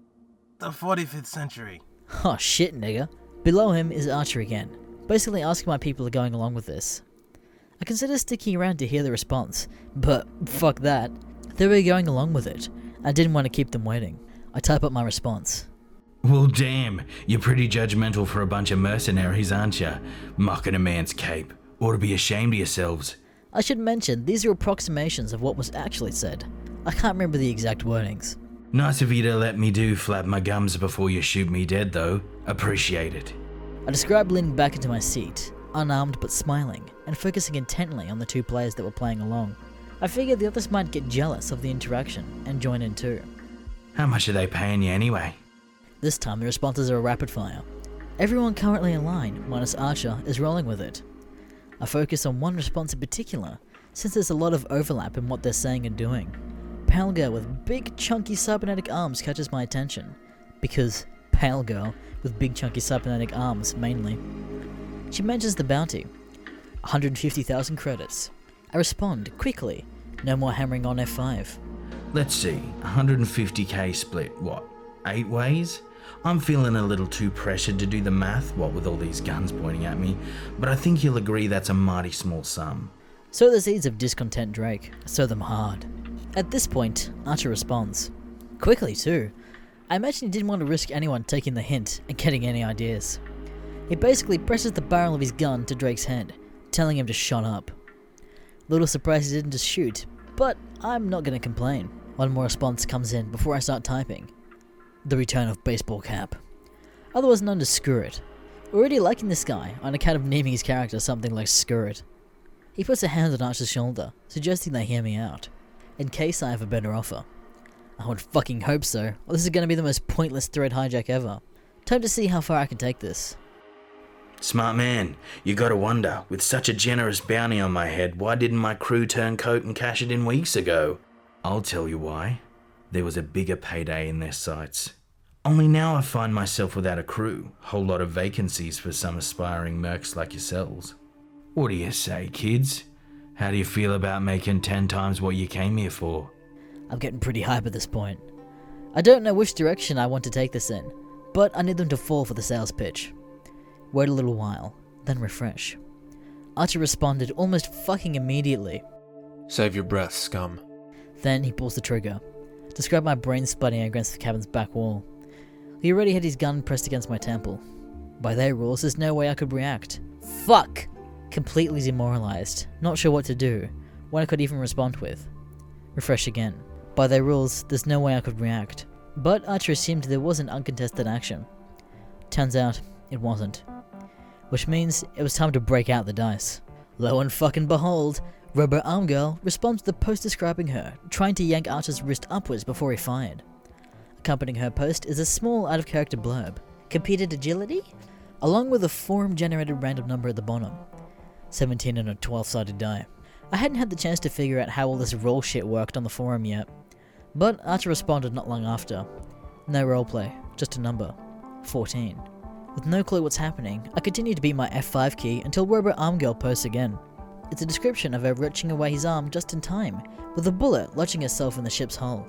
the 45th century. Oh shit, nigga. Below him is Archer again, basically asking why people are going along with this. I consider sticking around to hear the response, but fuck that. They were going along with it. I didn't want to keep them waiting. I type up my response. Well, damn, you're pretty judgmental for a bunch of mercenaries, aren't you? Mocking a man's cape. Ought to be ashamed of yourselves. I should mention, these are approximations of what was actually said. I can't remember the exact wordings. Nice of you to let me do flap my gums before you shoot me dead, though. Appreciate it. I described leaning back into my seat, unarmed but smiling, and focusing intently on the two players that were playing along. I figured the others might get jealous of the interaction and join in too. How much are they paying you anyway? This time the responses are a rapid fire. Everyone currently in line, minus Archer, is rolling with it. I focus on one response in particular, since there's a lot of overlap in what they're saying and doing. Pale girl with big chunky cybernetic arms catches my attention, because pale girl with big chunky cybernetic arms mainly. She mentions the bounty 150,000 credits. I respond quickly, no more hammering on F5. Let's see, 150k split, what, eight ways? I'm feeling a little too pressured to do the math, what with all these guns pointing at me, but I think you'll agree that's a mighty small sum. Sow the seeds of discontent, Drake. Sow them hard. At this point, Archer responds. Quickly, too. I imagine he didn't want to risk anyone taking the hint and getting any ideas. He basically presses the barrel of his gun to Drake's head, telling him to shut up. Little surprised he didn't just shoot, but I'm not gonna complain. One more response comes in before I start typing. The return of Baseball Cap. Otherwise known as Skurrit. Already liking this guy on account of naming his character something like Skurrit. He puts a hand on Archer's shoulder, suggesting they hear me out, in case I have a better offer. I would fucking hope so, or this is gonna be the most pointless thread hijack ever. Time to see how far I can take this. Smart man, you gotta wonder, with such a generous bounty on my head, why didn't my crew turn coat and cash it in weeks ago? I'll tell you why. There was a bigger payday in their sights. Only now I find myself without a crew, whole lot of vacancies for some aspiring mercs like yourselves. What do you say, kids? How do you feel about making ten times what you came here for? I'm getting pretty hype at this point. I don't know which direction I want to take this in, but I need them to fall for the sales pitch. Wait a little while, then refresh. Archer responded almost fucking immediately. Save your breath, scum. Then he pulls the trigger. Describe my brain splitting against the cabin's back wall. He already had his gun pressed against my temple. By their rules, there's no way I could react. Fuck! Completely demoralized, not sure what to do, what I could even respond with. Refresh again. By their rules, there's no way I could react. but Archer assumed there was an uncontested action. Turns out, it wasn't. Which means it was time to break out the dice. Lo and fucking behold, Rubber Arm Girl responds to the post describing her, trying to yank Archer's wrist upwards before he fired. Accompanying her post is a small out of character blurb. Competed agility? Along with a forum generated random number at the bottom. 17 on a 12 sided die. I hadn't had the chance to figure out how all this roll shit worked on the forum yet. But Archer responded not long after. No roleplay, just a number. 14. With no clue what's happening, I continue to beat my F5 key until Robo Arm Girl posts again. It's a description of her wrenching away his arm just in time, with a bullet lodging itself in the ship's hull.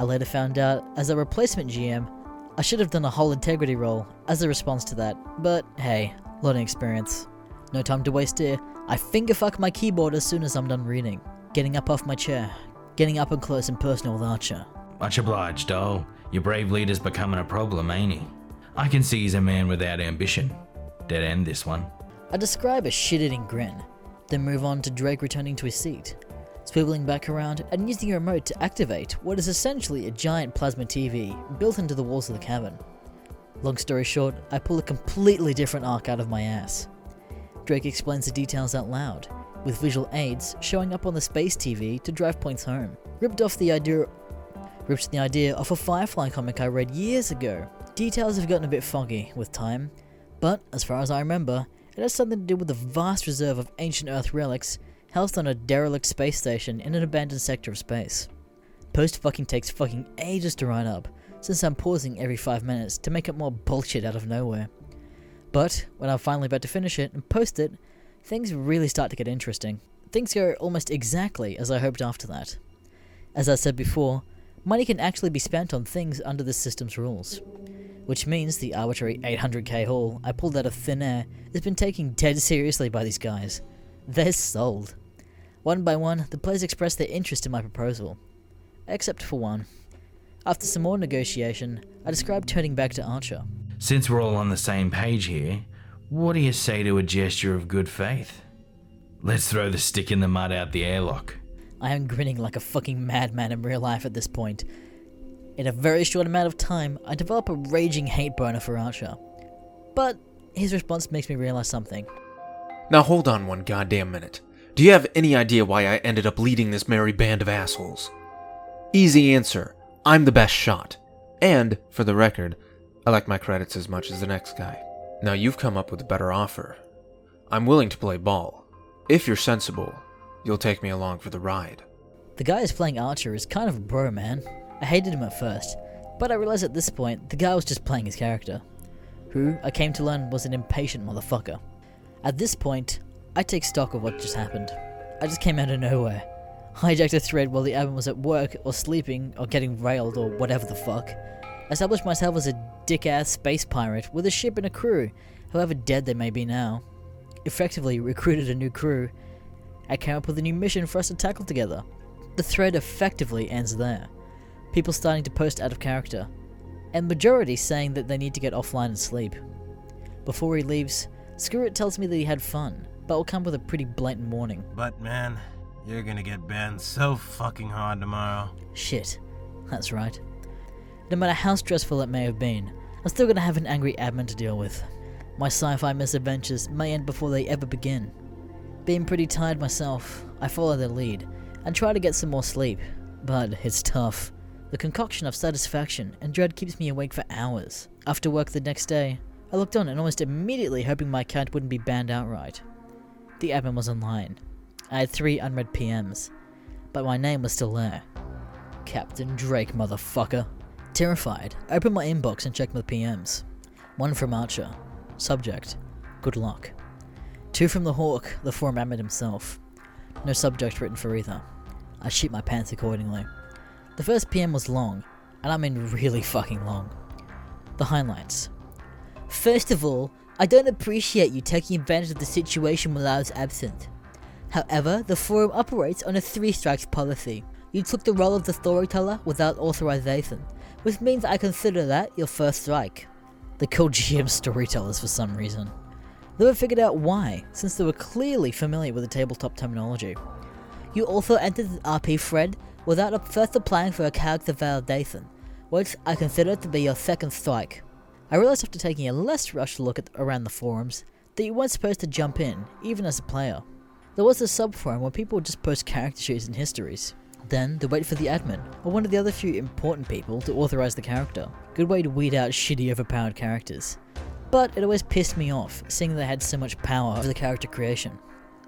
I later found out, as a replacement GM, I should have done a whole integrity roll as a response to that, but hey, learning experience. No time to waste here, I finger fuck my keyboard as soon as I'm done reading. Getting up off my chair, getting up and close and personal with Archer. Much obliged, doll. Your brave leader's becoming a problem, ain't he? I can see he's a man without ambition. Dead end this one. I describe a shit eating grin, then move on to Drake returning to his seat, swiveling back around and using a remote to activate what is essentially a giant plasma TV built into the walls of the cabin. Long story short, I pull a completely different arc out of my ass. Drake explains the details out loud, with visual aids showing up on the space TV to drive points home. Ripped off the idea ripped the idea off a Firefly comic I read years ago. Details have gotten a bit foggy with time, but as far as I remember, it has something to do with the vast reserve of ancient Earth relics housed on a derelict space station in an abandoned sector of space. Post fucking takes fucking ages to write up, since I'm pausing every 5 minutes to make up more bullshit out of nowhere. But when I'm finally about to finish it and post it, things really start to get interesting. Things go almost exactly as I hoped after that. As I said before, money can actually be spent on things under the system's rules. Which means the arbitrary 800k haul I pulled out of thin air has been taken dead seriously by these guys. They're sold. One by one, the players expressed their interest in my proposal. Except for one. After some more negotiation, I described turning back to Archer. Since we're all on the same page here, what do you say to a gesture of good faith? Let's throw the stick in the mud out the airlock. I am grinning like a fucking madman in real life at this point. In a very short amount of time, I develop a raging hate boner for Archer. But his response makes me realize something. Now hold on one goddamn minute. Do you have any idea why I ended up leading this merry band of assholes? Easy answer. I'm the best shot. And, for the record, I like my credits as much as the next guy. Now you've come up with a better offer. I'm willing to play ball. If you're sensible, you'll take me along for the ride. The guy who's playing Archer is kind of a bro, man. I hated him at first, but I realized at this point the guy was just playing his character, who I came to learn was an impatient motherfucker. At this point, I take stock of what just happened. I just came out of nowhere, hijacked a thread while the admin was at work or sleeping or getting railed or whatever the fuck. Established myself as a dick ass space pirate with a ship and a crew, however dead they may be now. Effectively recruited a new crew. I came up with a new mission for us to tackle together. The thread effectively ends there. People starting to post out of character, and majority saying that they need to get offline and sleep. Before he leaves, Screw tells me that he had fun, but will come with a pretty blatant warning. But man, you're gonna get banned so fucking hard tomorrow. Shit, that's right. No matter how stressful it may have been, I'm still gonna have an angry admin to deal with. My sci fi misadventures may end before they ever begin. Being pretty tired myself, I follow their lead and try to get some more sleep, but it's tough. The concoction of satisfaction and dread keeps me awake for hours. After work the next day, I looked on and almost immediately hoping my account wouldn't be banned outright. The admin was online. I had three unread PMs, but my name was still there. Captain Drake, motherfucker. Terrified, I opened my inbox and checked my PMs. One from Archer. Subject, good luck. Two from the Hawk, the forum admin himself. No subject written for either. I shit my pants accordingly. The first PM was long, and I mean really fucking long. The highlights. First of all, I don't appreciate you taking advantage of the situation while I was absent. However, the forum operates on a three strikes policy. You took the role of the storyteller without authorization, which means I consider that your first strike. They call GM storytellers for some reason. Never figured out why, since they were clearly familiar with the tabletop terminology. You also entered the RP thread without first applying for a character validation, which I consider to be your second strike. I realized after taking a less rushed look at around the forums that you weren't supposed to jump in, even as a player. There was a subforum where people would just post character sheets and histories. Then they wait for the admin, or one of the other few important people to authorize the character. Good way to weed out shitty overpowered characters. But it always pissed me off, seeing they had so much power over the character creation.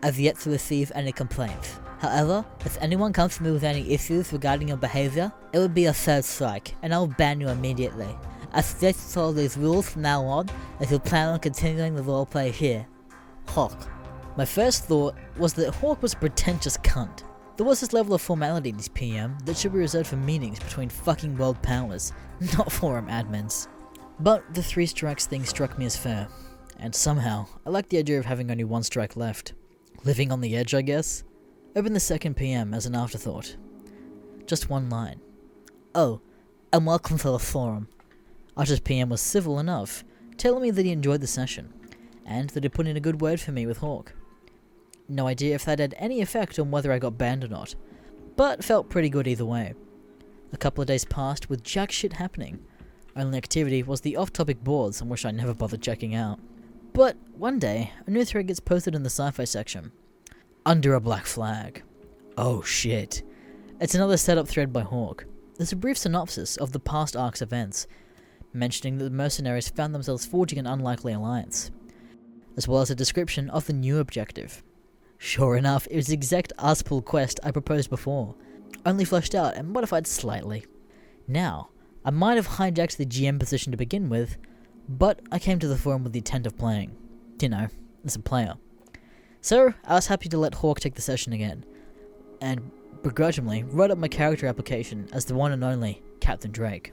I've yet to receive any complaints. However, if anyone comes to me with any issues regarding your behavior, it would be a third strike, and I'll ban you immediately. I suggest you follow these rules from now on, as you plan on continuing the roleplay here. Hawk. My first thought was that Hawk was a pretentious cunt. There was this level of formality in his PM that should be reserved for meetings between fucking world powers, not forum admins. But the three strikes thing struck me as fair, and somehow I liked the idea of having only one strike left. Living on the edge, I guess? Open the second PM as an afterthought. Just one line. Oh, and welcome to the forum. Archer's PM was civil enough, telling me that he enjoyed the session, and that he put in a good word for me with Hawk. No idea if that had any effect on whether I got banned or not, but felt pretty good either way. A couple of days passed with jack shit happening. Only activity was the off-topic boards on which I never bothered checking out. But one day, a new thread gets posted in the sci-fi section. Under a black flag. Oh shit. It's another setup thread by Hawk. There's a brief synopsis of the past arc's events, mentioning that the mercenaries found themselves forging an unlikely alliance, as well as a description of the new objective. Sure enough, it was the exact Arspool quest I proposed before, only fleshed out and modified slightly. Now, I might have hijacked the GM position to begin with, but I came to the forum with the intent of playing. You know, as a player. So, I was happy to let Hawk take the session again, and begrudgingly wrote up my character application as the one and only Captain Drake.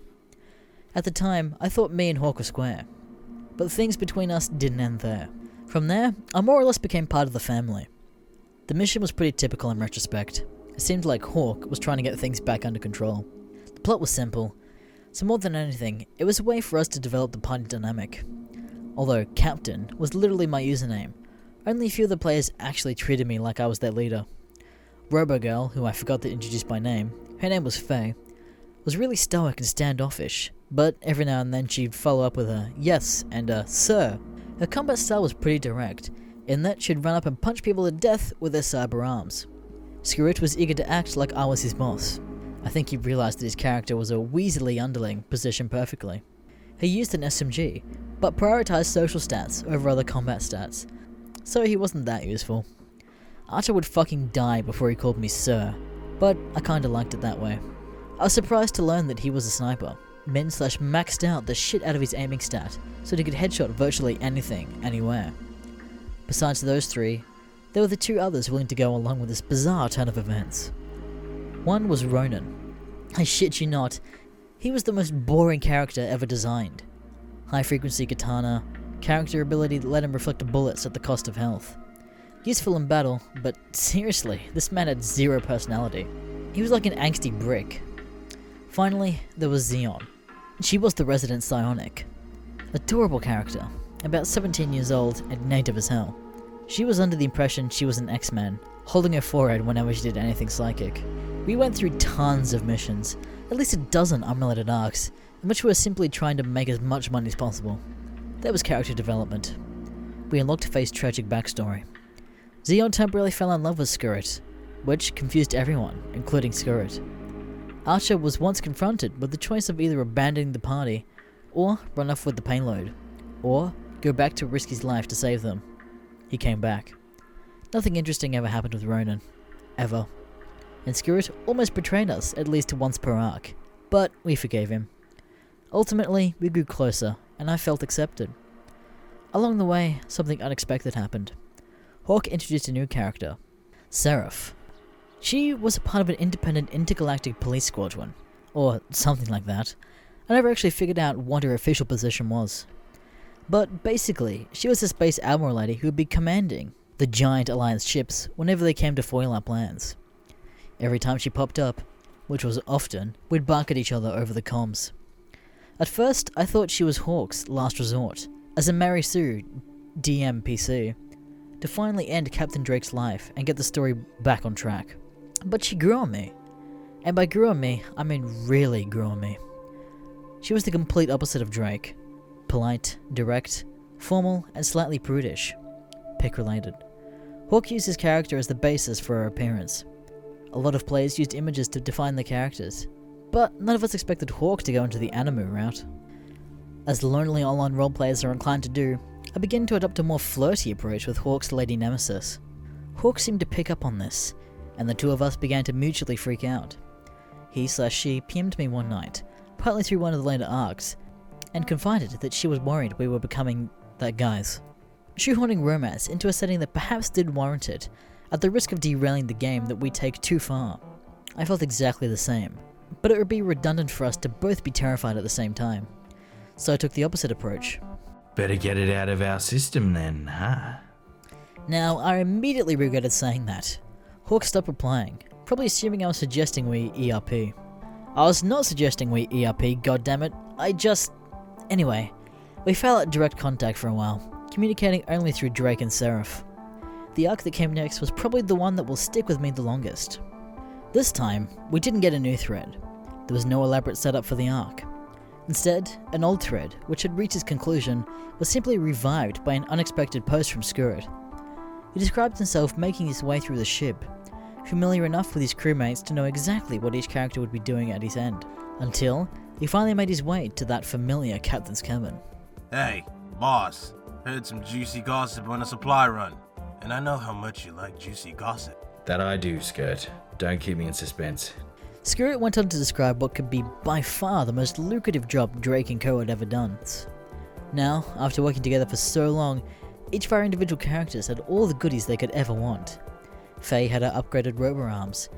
At the time, I thought me and Hawk were square, but things between us didn't end there. From there, I more or less became part of the family. The mission was pretty typical in retrospect. It seemed like Hawk was trying to get things back under control. The plot was simple, so more than anything, it was a way for us to develop the party dynamic. Although Captain was literally my username, only a few of the players actually treated me like I was their leader. Robogirl, who I forgot to introduce by name, her name was Faye, was really stoic and standoffish, but every now and then she'd follow up with a yes and a sir. Her combat style was pretty direct, in that she'd run up and punch people to death with her cyber arms. Skurrit was eager to act like I was his boss. I think he realized that his character was a Weasley underling positioned perfectly. He used an SMG, but prioritized social stats over other combat stats, so he wasn't that useful. Archer would fucking die before he called me sir, but I kinda liked it that way. I was surprised to learn that he was a sniper. Min slash maxed out the shit out of his aiming stat, so he could headshot virtually anything, anywhere. Besides those three, there were the two others willing to go along with this bizarre turn of events. One was Ronan. I shit you not, he was the most boring character ever designed. High frequency katana, character ability that let him reflect bullets at the cost of health. Useful in battle, but seriously, this man had zero personality. He was like an angsty brick. Finally, there was Xeon. She was the resident psionic. Adorable character, about 17 years old and native as hell. She was under the impression she was an X-Man, holding her forehead whenever she did anything psychic. We went through tons of missions, at least a dozen unrelated arcs, in which we were simply trying to make as much money as possible. There was character development. We unlocked Faye's tragic backstory. Xeon temporarily fell in love with Skurrit, which confused everyone, including Skurrit. Archer was once confronted with the choice of either abandoning the party, or run off with the payload, or go back to risk his life to save them. He came back. Nothing interesting ever happened with Ronan. Ever. And Skurrit almost betrayed us at least once per arc, but we forgave him. Ultimately, we grew closer, and I felt accepted. Along the way, something unexpected happened. Hawk introduced a new character, Seraph. She was a part of an independent intergalactic police squadron, or something like that. I never actually figured out what her official position was. But basically, she was a space admiral lady who would be commanding the giant Alliance ships whenever they came to foil our plans. Every time she popped up, which was often, we'd bark at each other over the comms. At first, I thought she was Hawk's last resort, as a Mary Sue DMPC, to finally end Captain Drake's life and get the story back on track. But she grew on me. And by grew on me, I mean really grew on me. She was the complete opposite of Drake polite, direct, formal, and slightly prudish. Pick related. Hawk used his character as the basis for her appearance. A lot of players used images to define their characters, but none of us expected Hawk to go into the anime route. As lonely online role players are inclined to do, I began to adopt a more flirty approach with Hawk's lady nemesis. Hawk seemed to pick up on this, and the two of us began to mutually freak out. He slash she PM'd me one night, partly through one of the later arcs, and confided that she was worried we were becoming that guys. Shoehorning romance into a setting that perhaps did warrant it, at the risk of derailing the game that we take too far. I felt exactly the same, but it would be redundant for us to both be terrified at the same time. So I took the opposite approach. Better get it out of our system then, huh? Now, I immediately regretted saying that. Hawk stopped replying, probably assuming I was suggesting we ERP. I was not suggesting we ERP, goddammit. I just. Anyway, we fell out direct contact for a while, communicating only through Drake and Seraph. The arc that came next was probably the one that will stick with me the longest. This time, we didn't get a new thread. There was no elaborate setup for the arc. Instead, an old thread, which had reached its conclusion, was simply revived by an unexpected post from Skurrit. He described himself making his way through the ship, familiar enough with his crewmates to know exactly what each character would be doing at his end, until he finally made his way to that familiar captain's cabin. Hey, boss. Heard some juicy gossip on a supply run. And I know how much you like juicy gossip. That I do, Skirt. Don't keep me in suspense. Skurrit went on to describe what could be by far the most lucrative job Drake and Co had ever done. Now, after working together for so long, each of our individual characters had all the goodies they could ever want. Faye had her upgraded robo arms,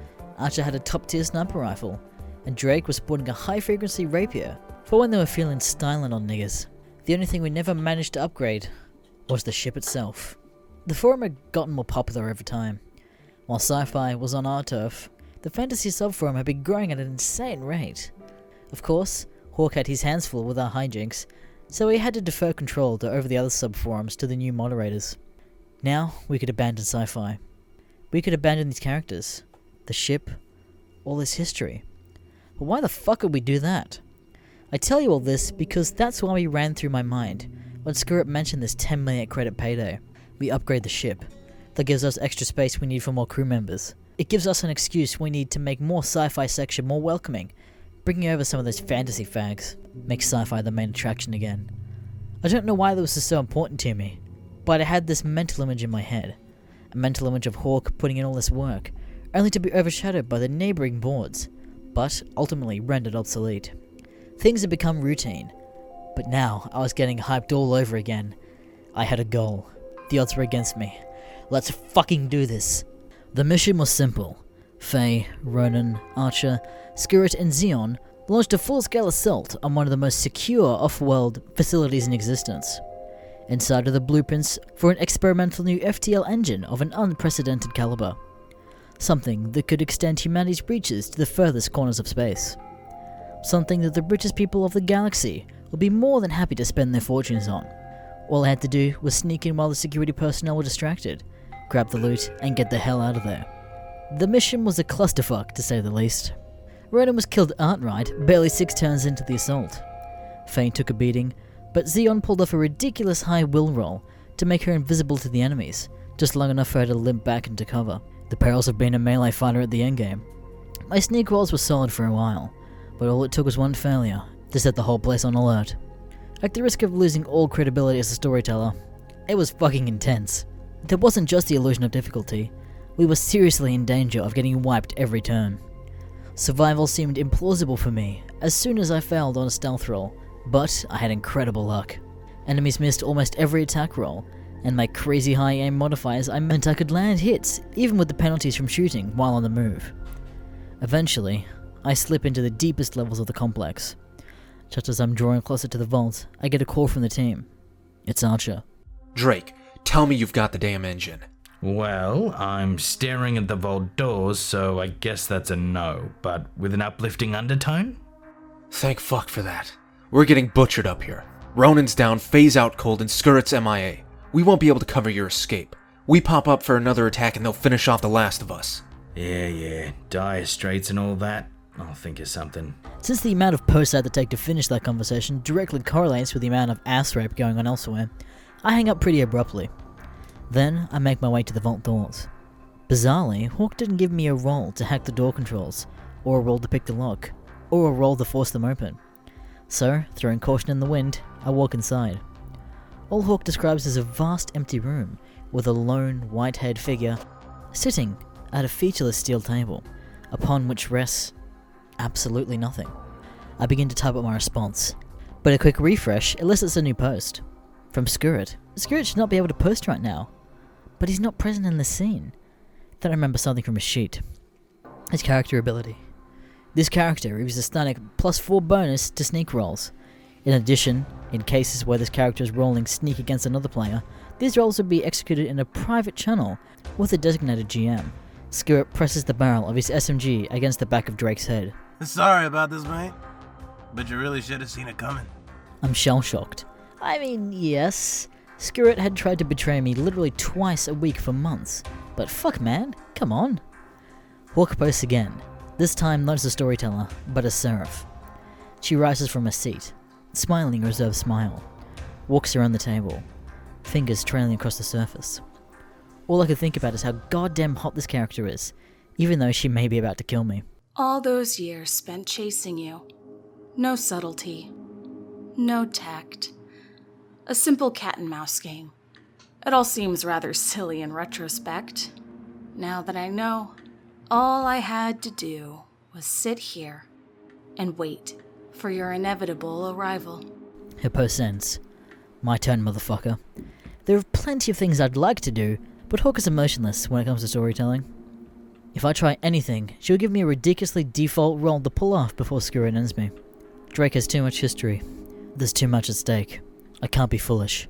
Archer had a top tier sniper rifle, and Drake was sporting a high frequency rapier for when they were feeling styling on niggas. The only thing we never managed to upgrade was the ship itself. The forum had gotten more popular over time. While sci fi was on our turf, the fantasy subforum had been growing at an insane rate. Of course, Hawk had his hands full with our hijinks, so he had to defer control to over the other subforums to the new moderators. Now we could abandon sci fi. We could abandon these characters, the ship, all this history. But why the fuck would we do that? I tell you all this because that's why we ran through my mind when Skurrit mentioned this 10 million credit payday. We upgrade the ship. That gives us extra space we need for more crew members. It gives us an excuse we need to make more sci-fi section more welcoming, bringing over some of those fantasy fags. Make sci-fi the main attraction again. I don't know why this was so important to me, but I had this mental image in my head. A mental image of Hawk putting in all this work, only to be overshadowed by the neighbouring boards, but ultimately rendered obsolete. Things had become routine, but now I was getting hyped all over again. I had a goal. The odds were against me. Let's fucking do this. The mission was simple. Faye, Ronan, Archer, Skurrit, and Xeon launched a full-scale assault on one of the most secure off-world facilities in existence. Inside are the blueprints for an experimental new FTL engine of an unprecedented caliber. Something that could extend humanity's reaches to the furthest corners of space. Something that the richest people of the galaxy would be more than happy to spend their fortunes on. All I had to do was sneak in while the security personnel were distracted, grab the loot, and get the hell out of there. The mission was a clusterfuck, to say the least. Ronan was killed outright, barely six turns into the assault. Faye took a beating, but Xeon pulled off a ridiculous high will roll to make her invisible to the enemies, just long enough for her to limp back into cover. The perils of being a melee fighter at the endgame. My sneak rolls were solid for a while, but all it took was one failure to set the whole place on alert. At the risk of losing all credibility as a storyteller, it was fucking intense. There wasn't just the illusion of difficulty, we were seriously in danger of getting wiped every turn. Survival seemed implausible for me as soon as I failed on a stealth roll, but I had incredible luck. Enemies missed almost every attack roll, and my crazy high aim modifiers I meant I could land hits even with the penalties from shooting while on the move. Eventually, I slip into the deepest levels of the complex. Just as I'm drawing closer to the vault, I get a call from the team. It's Archer. Drake, tell me you've got the damn engine. Well, I'm staring at the vault doors, so I guess that's a no, but with an uplifting undertone? Thank fuck for that. We're getting butchered up here. Ronan's down, Faye's out cold, and Skurrit's MIA. We won't be able to cover your escape. We pop up for another attack and they'll finish off the last of us. Yeah, yeah, dire straits and all that. I'll think of something. Since the amount of posts I had to take to finish that conversation directly correlates with the amount of ass rape going on elsewhere, I hang up pretty abruptly. Then I make my way to the vault doors. Bizarrely, Hawk didn't give me a roll to hack the door controls, or a roll to pick the lock, or a roll to force them open. So, throwing caution in the wind, I walk inside. All Hawk describes is a vast empty room with a lone, white haired figure sitting at a featureless steel table, upon which rests absolutely nothing. I begin to type up my response, but a quick refresh elicits a new post. From Skurrit. Skurrit should not be able to post right now, but he's not present in the scene. Then I remember something from his sheet. His character ability. This character receives a stunning plus 4 bonus to sneak rolls. In addition, in cases where this character is rolling sneak against another player, these rolls will be executed in a private channel with a designated GM. Skurrit presses the barrel of his SMG against the back of Drake's head. Sorry about this, mate. But you really should have seen it coming. I'm shell shocked. I mean, yes, Skurrit had tried to betray me literally twice a week for months. But fuck, man, come on. Hawk posts again, this time not as a storyteller, but as Seraph. She rises from her seat, smiling a reserved smile, walks around the table, fingers trailing across the surface. All I could think about is how goddamn hot this character is, even though she may be about to kill me. All those years spent chasing you. No subtlety. No tact. A simple cat and mouse game. It all seems rather silly in retrospect. Now that I know, all I had to do was sit here and wait for your inevitable arrival. Her post ends. My turn, motherfucker. There are plenty of things I'd like to do, but Hawk is emotionless when it comes to storytelling. If I try anything, she'll give me a ridiculously default roll to pull off before Skurrit ends me. Drake has too much history. There's too much at stake. I can't be foolish.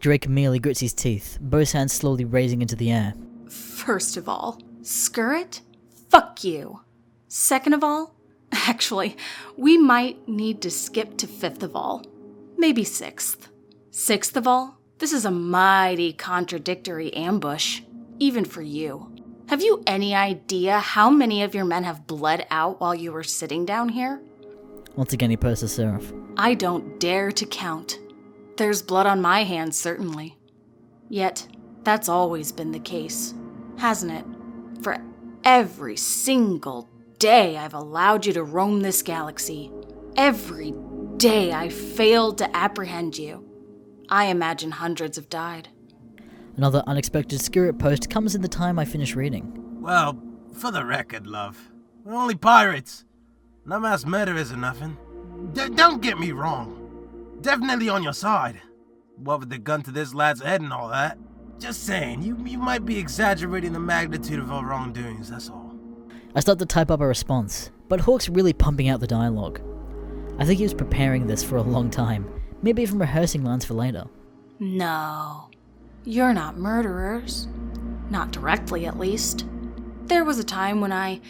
Drake merely grits his teeth, both hands slowly raising into the air. First of all, Skurrit? Fuck you. Second of all, *laughs* actually, we might need to skip to fifth of all. Maybe sixth. Sixth of all, this is a mighty contradictory ambush, even for you. Have you any idea how many of your men have bled out while you were sitting down here? Once again, he posts a seraph. I don't dare to count. There's blood on my hands, certainly. Yet, that's always been the case, hasn't it? For every single day I've allowed you to roam this galaxy, every day I failed to apprehend you, I imagine hundreds have died. Another unexpected Skurrit post comes in the time I finish reading. Well, for the record, love, we're only pirates. No mass murderers or nothing. D- don't get me wrong. Definitely on your side. What with the gun to this lad's head and all that. Just saying, you, you might be exaggerating the magnitude of our wrongdoings, that's all. I start to type up a response, but Hawk's really pumping out the dialogue. I think he was preparing this for a long time, maybe even rehearsing lines for later. No, you're not murderers. Not directly, at least. There was a time when I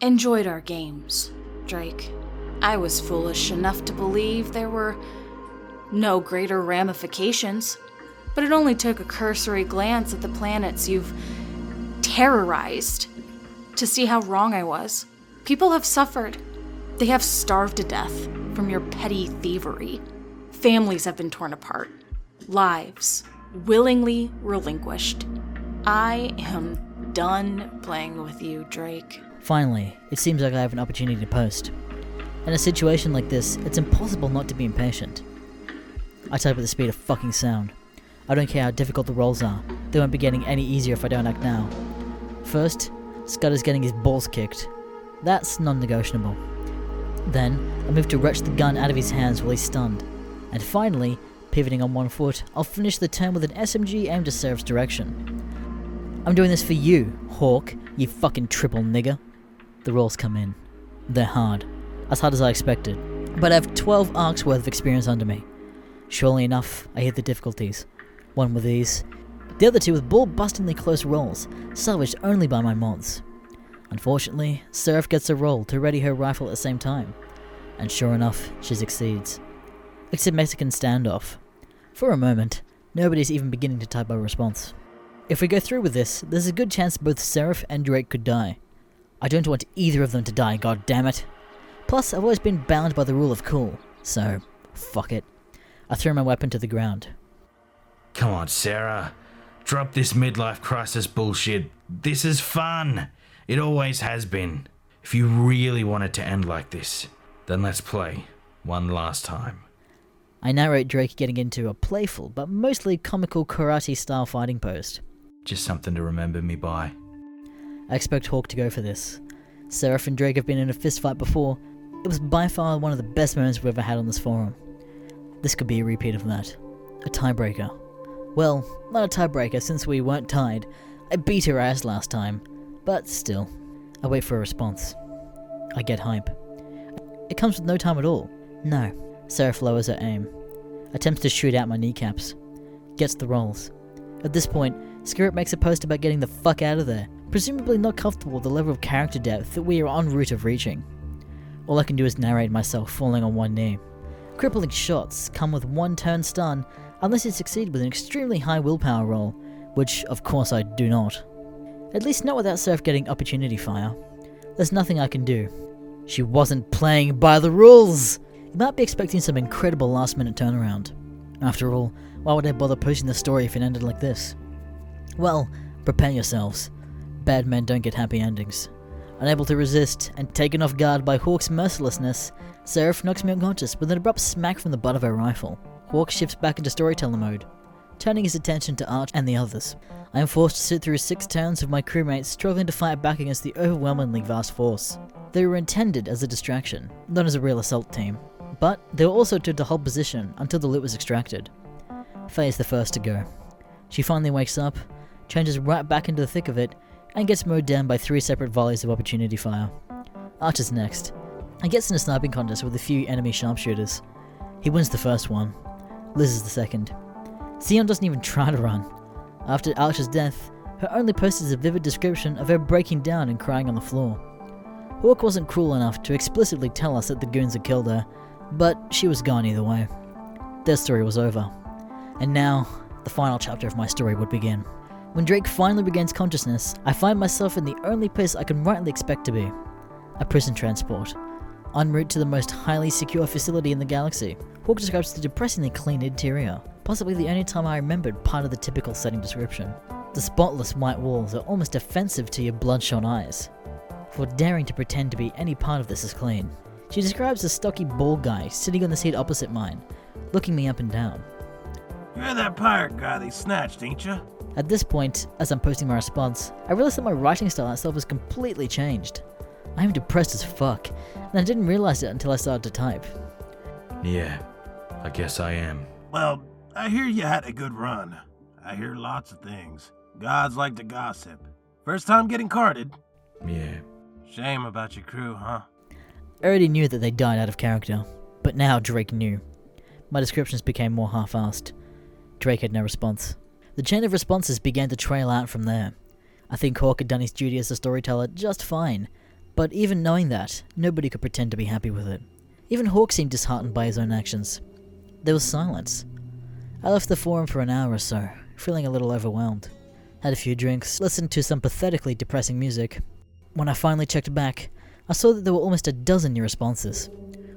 enjoyed our games, Drake. I was foolish enough to believe there were no greater ramifications, but it only took a cursory glance at the planets you've terrorized to see how wrong I was. People have suffered. They have starved to death from your petty thievery. Families have been torn apart. Lives willingly relinquished. I am done playing with you, Drake. Finally, it seems like I have an opportunity to post. In a situation like this, it's impossible not to be impatient. I type at the speed of fucking sound. I don't care how difficult the rolls are, they won't be getting any easier if I don't act now. First, Scud is getting his balls kicked. That's non negotiable. Then, I move to wrench the gun out of his hands while he's stunned. And finally, pivoting on one foot, I'll finish the turn with an SMG aimed at Seraph's direction. I'm doing this for you, Hawk, you fucking triple nigger. The rolls come in. They're hard. As hard as I expected. But I have 12 arcs worth of experience under me. Surely enough, I hit the difficulties. One with these, the other two with ball bustingly close rolls, salvaged only by my mods. Unfortunately, Seraph gets a roll to ready her rifle at the same time, and sure enough, she succeeds. It's a Mexican standoff. For a moment, nobody's even beginning to type a response. If we go through with this, there's a good chance both Seraph and Drake could die. I don't want either of them to die, god damn it. Plus, I've always been bound by the rule of cool, so fuck it. I threw my weapon to the ground. Come on, Sarah. Drop this midlife crisis bullshit. This is fun. It always has been. If you really want it to end like this, then let's play one last time. I narrate Drake getting into a playful but mostly comical karate style fighting post. Just something to remember me by. I expect Hawk to go for this. Seraph and Drake have been in a fistfight before. It was by far one of the best moments we've ever had on this forum. This could be a repeat of that. A tiebreaker. Well, not a tiebreaker since we weren't tied. I beat her ass last time. But still, I wait for a response. I get hype. It comes with no time at all. No. Seraph lowers her aim. Attempts to shoot out my kneecaps. Gets the rolls. At this point, Skurrit makes a post about getting the fuck out of there, presumably not comfortable with the level of character depth that we are en route of reaching. All I can do is narrate myself falling on one knee. Crippling shots come with one turn stun unless you succeed with an extremely high willpower roll, which of course I do not. At least not without Surf getting opportunity fire. There's nothing I can do. She wasn't playing by the rules! You might be expecting some incredible last minute turnaround. After all, why would I bother posting the story if it ended like this? Well, prepare yourselves. Bad men don't get happy endings. Unable to resist, and taken off guard by Hawk's mercilessness, Seraph knocks me unconscious with an abrupt smack from the butt of her rifle. Hawk shifts back into storyteller mode, turning his attention to Arch and the others. I am forced to sit through six turns of my crewmates struggling to fight back against the overwhelmingly vast force. They were intended as a distraction, not as a real assault team, but they were also to hold position until the loot was extracted. Faye is the first to go. She finally wakes up, changes right back into the thick of it, and gets mowed down by three separate volleys of opportunity fire. Arch is next. and gets in a sniping contest with a few enemy sharpshooters. He wins the first one. Liz is the second. Xeon doesn't even try to run. After Archer's death, her only post is a vivid description of her breaking down and crying on the floor. Hawk wasn't cruel enough to explicitly tell us that the goons had killed her, but she was gone either way. Their story was over. And now, the final chapter of my story would begin. When Drake finally regains consciousness, I find myself in the only place I can rightly expect to be a prison transport. En route to the most highly secure facility in the galaxy, Hawk describes the depressingly clean interior, possibly the only time I remembered part of the typical setting description. The spotless white walls are almost offensive to your bloodshot eyes, for daring to pretend to be any part of this is clean. She describes a stocky bald guy sitting on the seat opposite mine, looking me up and down. You're that pirate guy they snatched, ain't you? At this point, as I'm posting my response, I realize that my writing style itself has completely changed. I am depressed as fuck, and I didn't realize it until I started to type. Yeah, I guess I am. Well, I hear you had a good run. I hear lots of things. Gods like to gossip. First time getting carded. Yeah. Shame about your crew, huh? I already knew that they died out of character, but now Drake knew. My descriptions became more half-assed. Drake had no response. The chain of responses began to trail out from there. I think Hawk had done his duty as a storyteller just fine, but even knowing that, nobody could pretend to be happy with it. Even Hawk seemed disheartened by his own actions. There was silence. I left the forum for an hour or so, feeling a little overwhelmed. Had a few drinks, listened to some pathetically depressing music. When I finally checked back, I saw that there were almost a dozen new responses.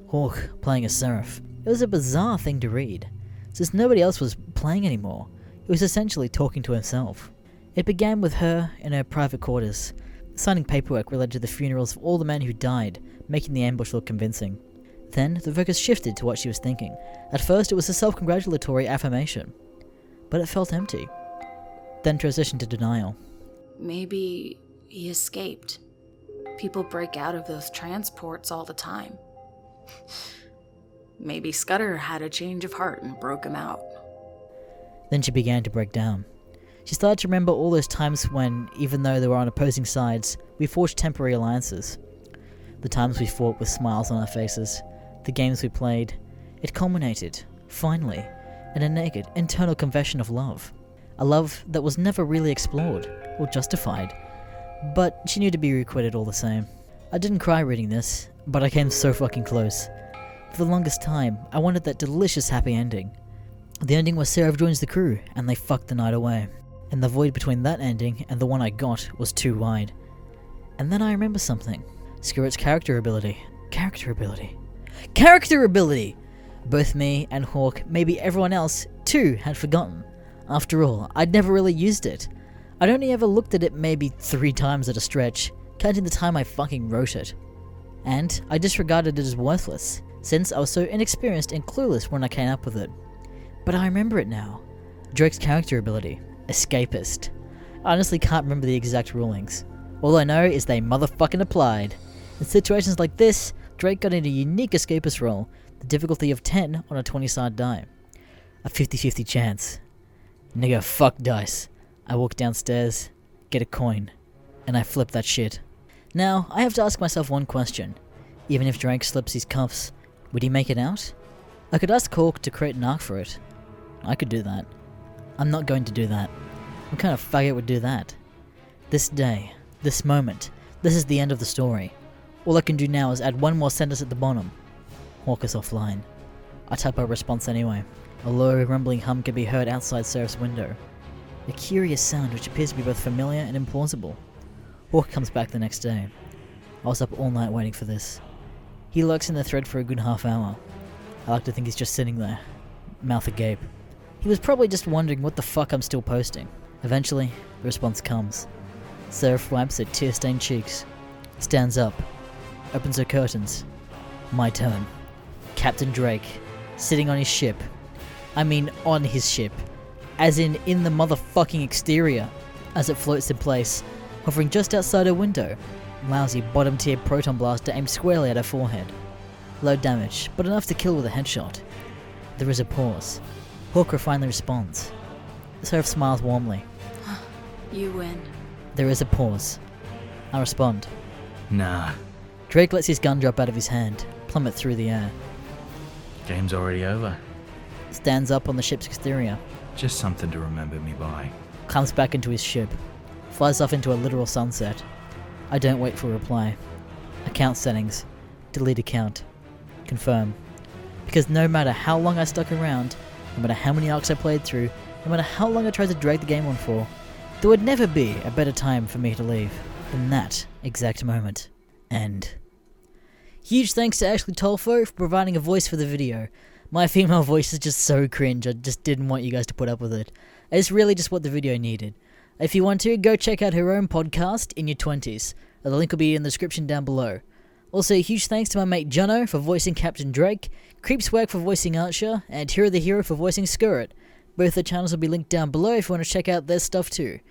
Hawk playing a Seraph. It was a bizarre thing to read, since nobody else was playing anymore. He was essentially talking to himself. It began with her in her private quarters, signing paperwork related to the funerals of all the men who died, making the ambush look convincing. Then the focus shifted to what she was thinking. At first, it was a self congratulatory affirmation, but it felt empty. Then transitioned to denial. Maybe he escaped. People break out of those transports all the time. *laughs* Maybe Scudder had a change of heart and broke him out. Then she began to break down. She started to remember all those times when, even though they were on opposing sides, we forged temporary alliances. The times we fought with smiles on our faces, the games we played. It culminated, finally, in a naked, internal confession of love. A love that was never really explored or justified, but she knew to be requited all the same. I didn't cry reading this, but I came so fucking close. For the longest time, I wanted that delicious happy ending. The ending where Seraph joins the crew and they fuck the night away. And the void between that ending and the one I got was too wide. And then I remember something. Skurrit's character ability. Character ability. Character ability! Both me and Hawk, maybe everyone else, too, had forgotten. After all, I'd never really used it. I'd only ever looked at it maybe three times at a stretch, counting the time I fucking wrote it. And I disregarded it as worthless, since I was so inexperienced and clueless when I came up with it. But I remember it now. Drake's character ability, Escapist. I honestly can't remember the exact rulings. All I know is they motherfucking applied. In situations like this, Drake got in a unique escapist roll, the difficulty of 10 on a 20 side die. A 50 50 chance. Nigga, fuck dice. I walk downstairs, get a coin, and I flip that shit. Now, I have to ask myself one question. Even if Drake slips his cuffs, would he make it out? I could ask Hawk to create an arc for it. I could do that. I'm not going to do that. What kind of faggot would do that? This day, this moment, this is the end of the story. All I can do now is add one more sentence at the bottom. Hawk is offline. I type a response anyway. A low, rumbling hum can be heard outside Seraph's window. A curious sound which appears to be both familiar and implausible. Hawk comes back the next day. I was up all night waiting for this. He lurks in the thread for a good half hour. I like to think he's just sitting there, mouth agape. He was probably just wondering what the fuck I'm still posting. Eventually, the response comes. Seraph wipes her tear stained cheeks, stands up, opens her curtains. My turn. Captain Drake, sitting on his ship. I mean, on his ship. As in, in the motherfucking exterior, as it floats in place, hovering just outside her window. Lousy bottom tier proton blaster aimed squarely at her forehead. Low damage, but enough to kill with a headshot. There is a pause. Hawker finally responds. Seraph smiles warmly. *gasps* You win. There is a pause. I respond. Nah, Drake lets his gun drop out of his hand, plummet through the air. game's already over. Stands up on the ship's exterior, Just something to remember me by. climbs back into his ship, flies off into a literal sunset. I don't wait for a reply. Account settings. Delete account. Confirm. Because no matter how long I stuck around, no matter how many arcs I played through, no matter how long I tried to drag the game on for, there would never be a better time for me to leave than that exact moment. End. Huge thanks to Ashley Tolfo for providing a voice for the video. My female *laughs* voice is just so cringe, I just didn't want you guys to put up with it. It's really just what the video needed. If you want to, go check out her own podcast, In Your 20s. The link will be in the description down below. Also, a huge thanks to my mate Jono for voicing Captain Drake, Creepswag for voicing Archer, and Hero the Hero for voicing Skurrit. Both the channels will be linked down below if you want to check out their stuff too.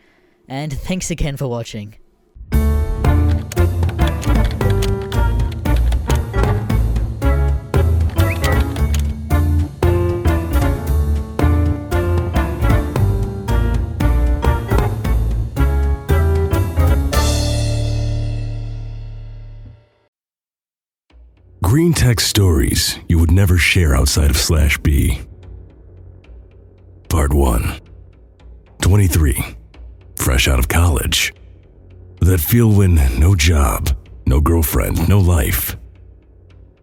And thanks again for watching. Greentext stories you would never share outside of Slash B. Part 1 23. Fresh out of college. That feel when no job, no girlfriend, no life.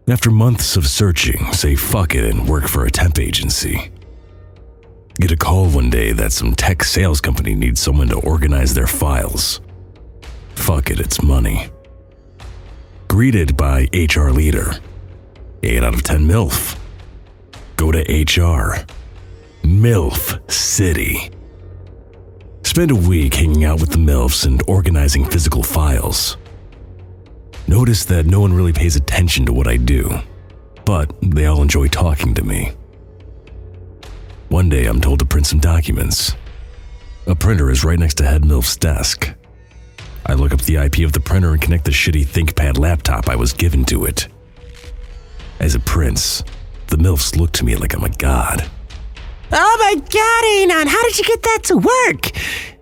After months of searching, say fuck it and work for a temp agency. Get a call one day that some tech sales company needs someone to organize their files. Fuck it, it's money greeted by HR leader. 8 out of 10 MILF. Go to HR. MILF City. Spend a week hanging out with the MILFs and organizing physical files. Notice that no one really pays attention to what I do, but they all enjoy talking to me. One day I'm told to print some documents. A printer is right next to Head MILF's desk. I look up the IP of the printer and connect the shitty ThinkPad laptop I was given to it. As a prince, the MILFs look to me like I'm a god. Oh my god, Anon, how did you get that to work?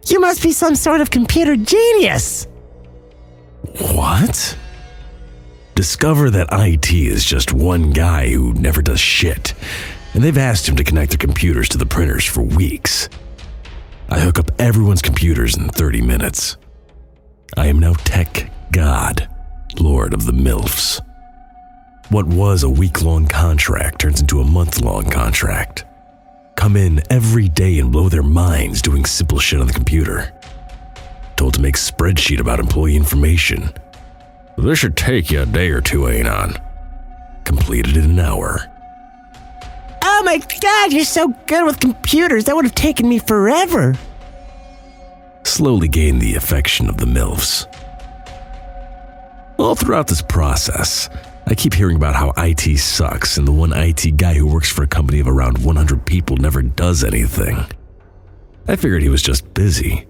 You must be some sort of computer genius. What? Discover that IT is just one guy who never does shit, and they've asked him to connect their computers to the printers for weeks. I hook up everyone's computers in 30 minutes. I am now Tech God, Lord of the MILFs. What was a week long contract turns into a month long contract. Come in every day and blow their minds doing simple shit on the computer. told to make spreadsheet about employee information. This should take you a day or two, ain't Anon. Completed in an hour. Oh my god, you're so good with computers. That would have taken me forever. Slowly gained the affection of the MILFs. All throughout this process, I keep hearing about how IT sucks and the one IT guy who works for a company of around 100 people never does anything. I figured he was just busy.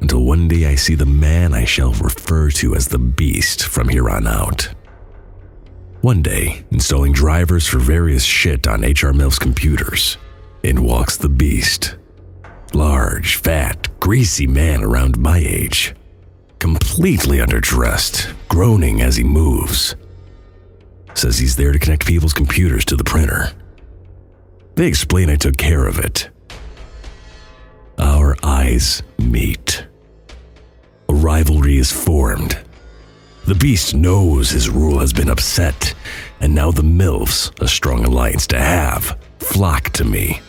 Until one day I see the man I shall refer to as the Beast from here on out. One day, installing drivers for various shit on HR MILF's computers, in walks the Beast. Large, fat, greasy man around my age. Completely underdressed, groaning as he moves. Says he's there to connect people's computers to the printer. They explain I took care of it. Our eyes meet. A rivalry is formed. The beast knows his rule has been upset, and now the MILFs, a strong alliance to have, flock to me.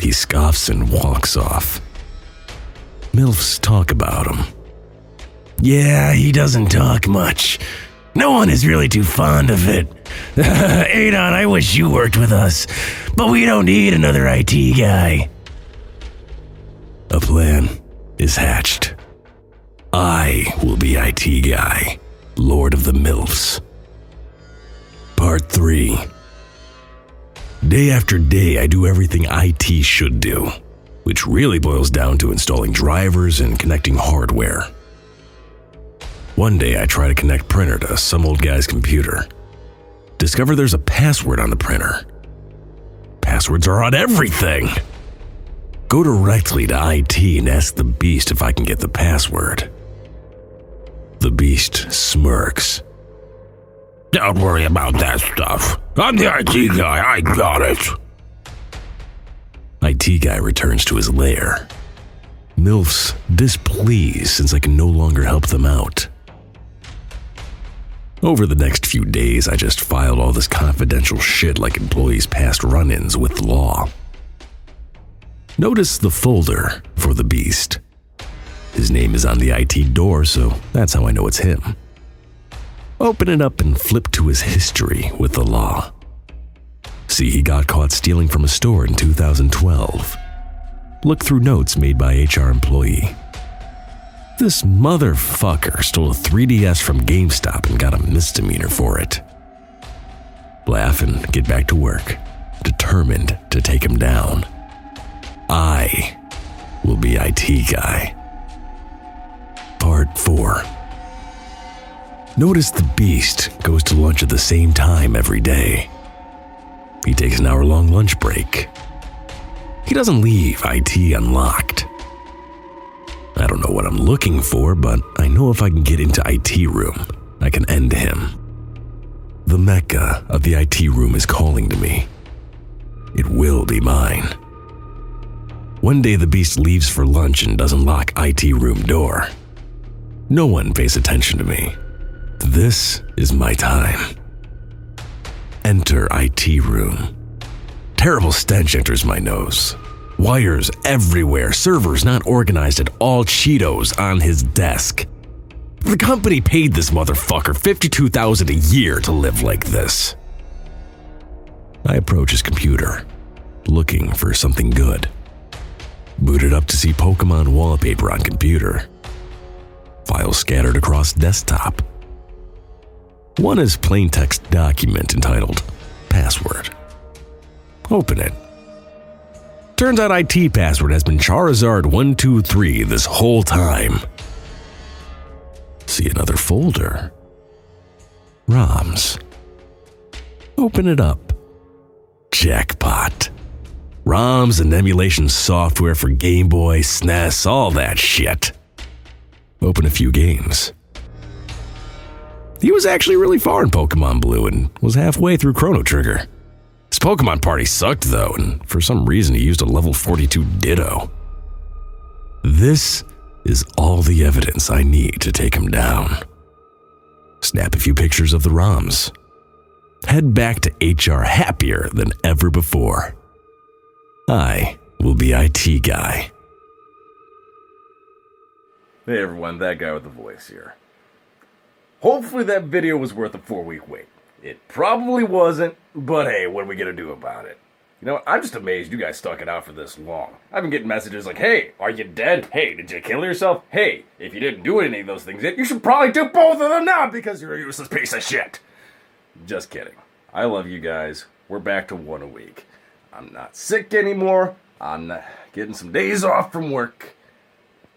He scoffs and walks off. MILFs talk about him. Yeah, he doesn't talk much. No one is really too fond of it. *laughs* Anon, I wish you worked with us, but we don't need another IT guy. A plan is hatched. I will be IT guy, Lord of the MILFs. Part 3 Day after day, I do everything IT should do, which really boils down to installing drivers and connecting hardware. One day, I try to connect printer to some old guy's computer. Discover there's a password on the printer. Passwords are on everything! Go directly to IT and ask the beast if I can get the password. The beast smirks. Don't worry about that stuff. I'm the IT guy, I got it. IT guy returns to his lair. MILFs displeased since I can no longer help them out. Over the next few days, I just filed all this confidential shit like employees' past run ins with law. Notice the folder for the beast. His name is on the IT door, so that's how I know it's him. Open it up and flip to his history with the law. See, he got caught stealing from a store in 2012. Look through notes made by HR employee. This motherfucker stole a 3DS from GameStop and got a misdemeanor for it. Laugh and get back to work, determined to take him down. I will be IT guy. Part 4 Notice the beast goes to lunch at the same time every day. He takes an hour long lunch break. He doesn't leave IT unlocked. I don't know what I'm looking for, but I know if I can get into IT room, I can end him. The mecca of the IT room is calling to me. It will be mine. One day the beast leaves for lunch and doesn't lock IT room door. No one pays attention to me. This is my time. Enter IT room. Terrible stench enters my nose. Wires everywhere, servers not organized at all, Cheetos on his desk. The company paid this motherfucker 52,000 a year to live like this. I approach his computer, looking for something good. Booted up to see Pokemon wallpaper on computer. Files scattered across desktop. One is plain text document entitled Password. Open it. Turns out IT password has been Charizard123 this whole time. See another folder. ROMs. Open it up. Jackpot. ROMs and emulation software for Game Boy, SNES, all that shit. Open a few games. He was actually really far in Pokemon Blue and was halfway through Chrono Trigger. His Pokemon party sucked though, and for some reason he used a level 42 Ditto. This is all the evidence I need to take him down. Snap a few pictures of the ROMs. Head back to HR happier than ever before. I will be IT guy. Hey everyone, that guy with the voice here. Hopefully that video was worth a four week wait. It probably wasn't, but hey, what are we gonna do about it? You know, I'm just amazed you guys stuck it out for this long. I've been getting messages like, hey, are you dead? Hey, did you kill yourself? Hey, if you didn't do any of those things yet, you should probably do both of them now because you're a useless piece of shit. Just kidding. I love you guys. We're back to one a week. I'm not sick anymore. I'm getting some days off from work.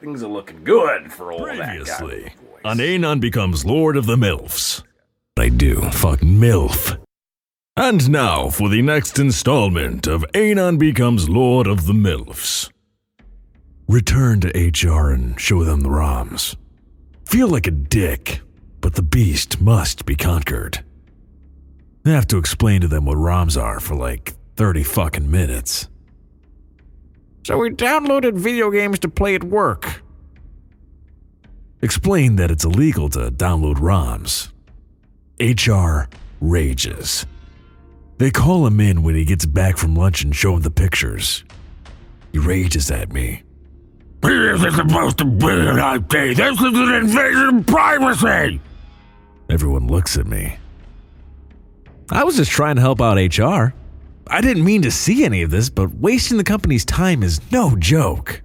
Things are looking good for old that guy. Previously, Anon becomes Lord of the MILFs. I do, fuck MILF. And now for the next installment of Anon becomes Lord of the MILFs. Return to HR and show them the ROMs. Feel like a dick, but the beast must be conquered. I have to explain to them what ROMs are for like 30 fucking minutes. So we downloaded video games to play at work. Explain that it's illegal to download ROMs. HR rages. They call him in when he gets back from lunch and show him the pictures. He rages at me. This is supposed to be an IT. This is an invasion of privacy. Everyone looks at me. I was just trying to help out HR. I didn't mean to see any of this, but wasting the company's time is no joke.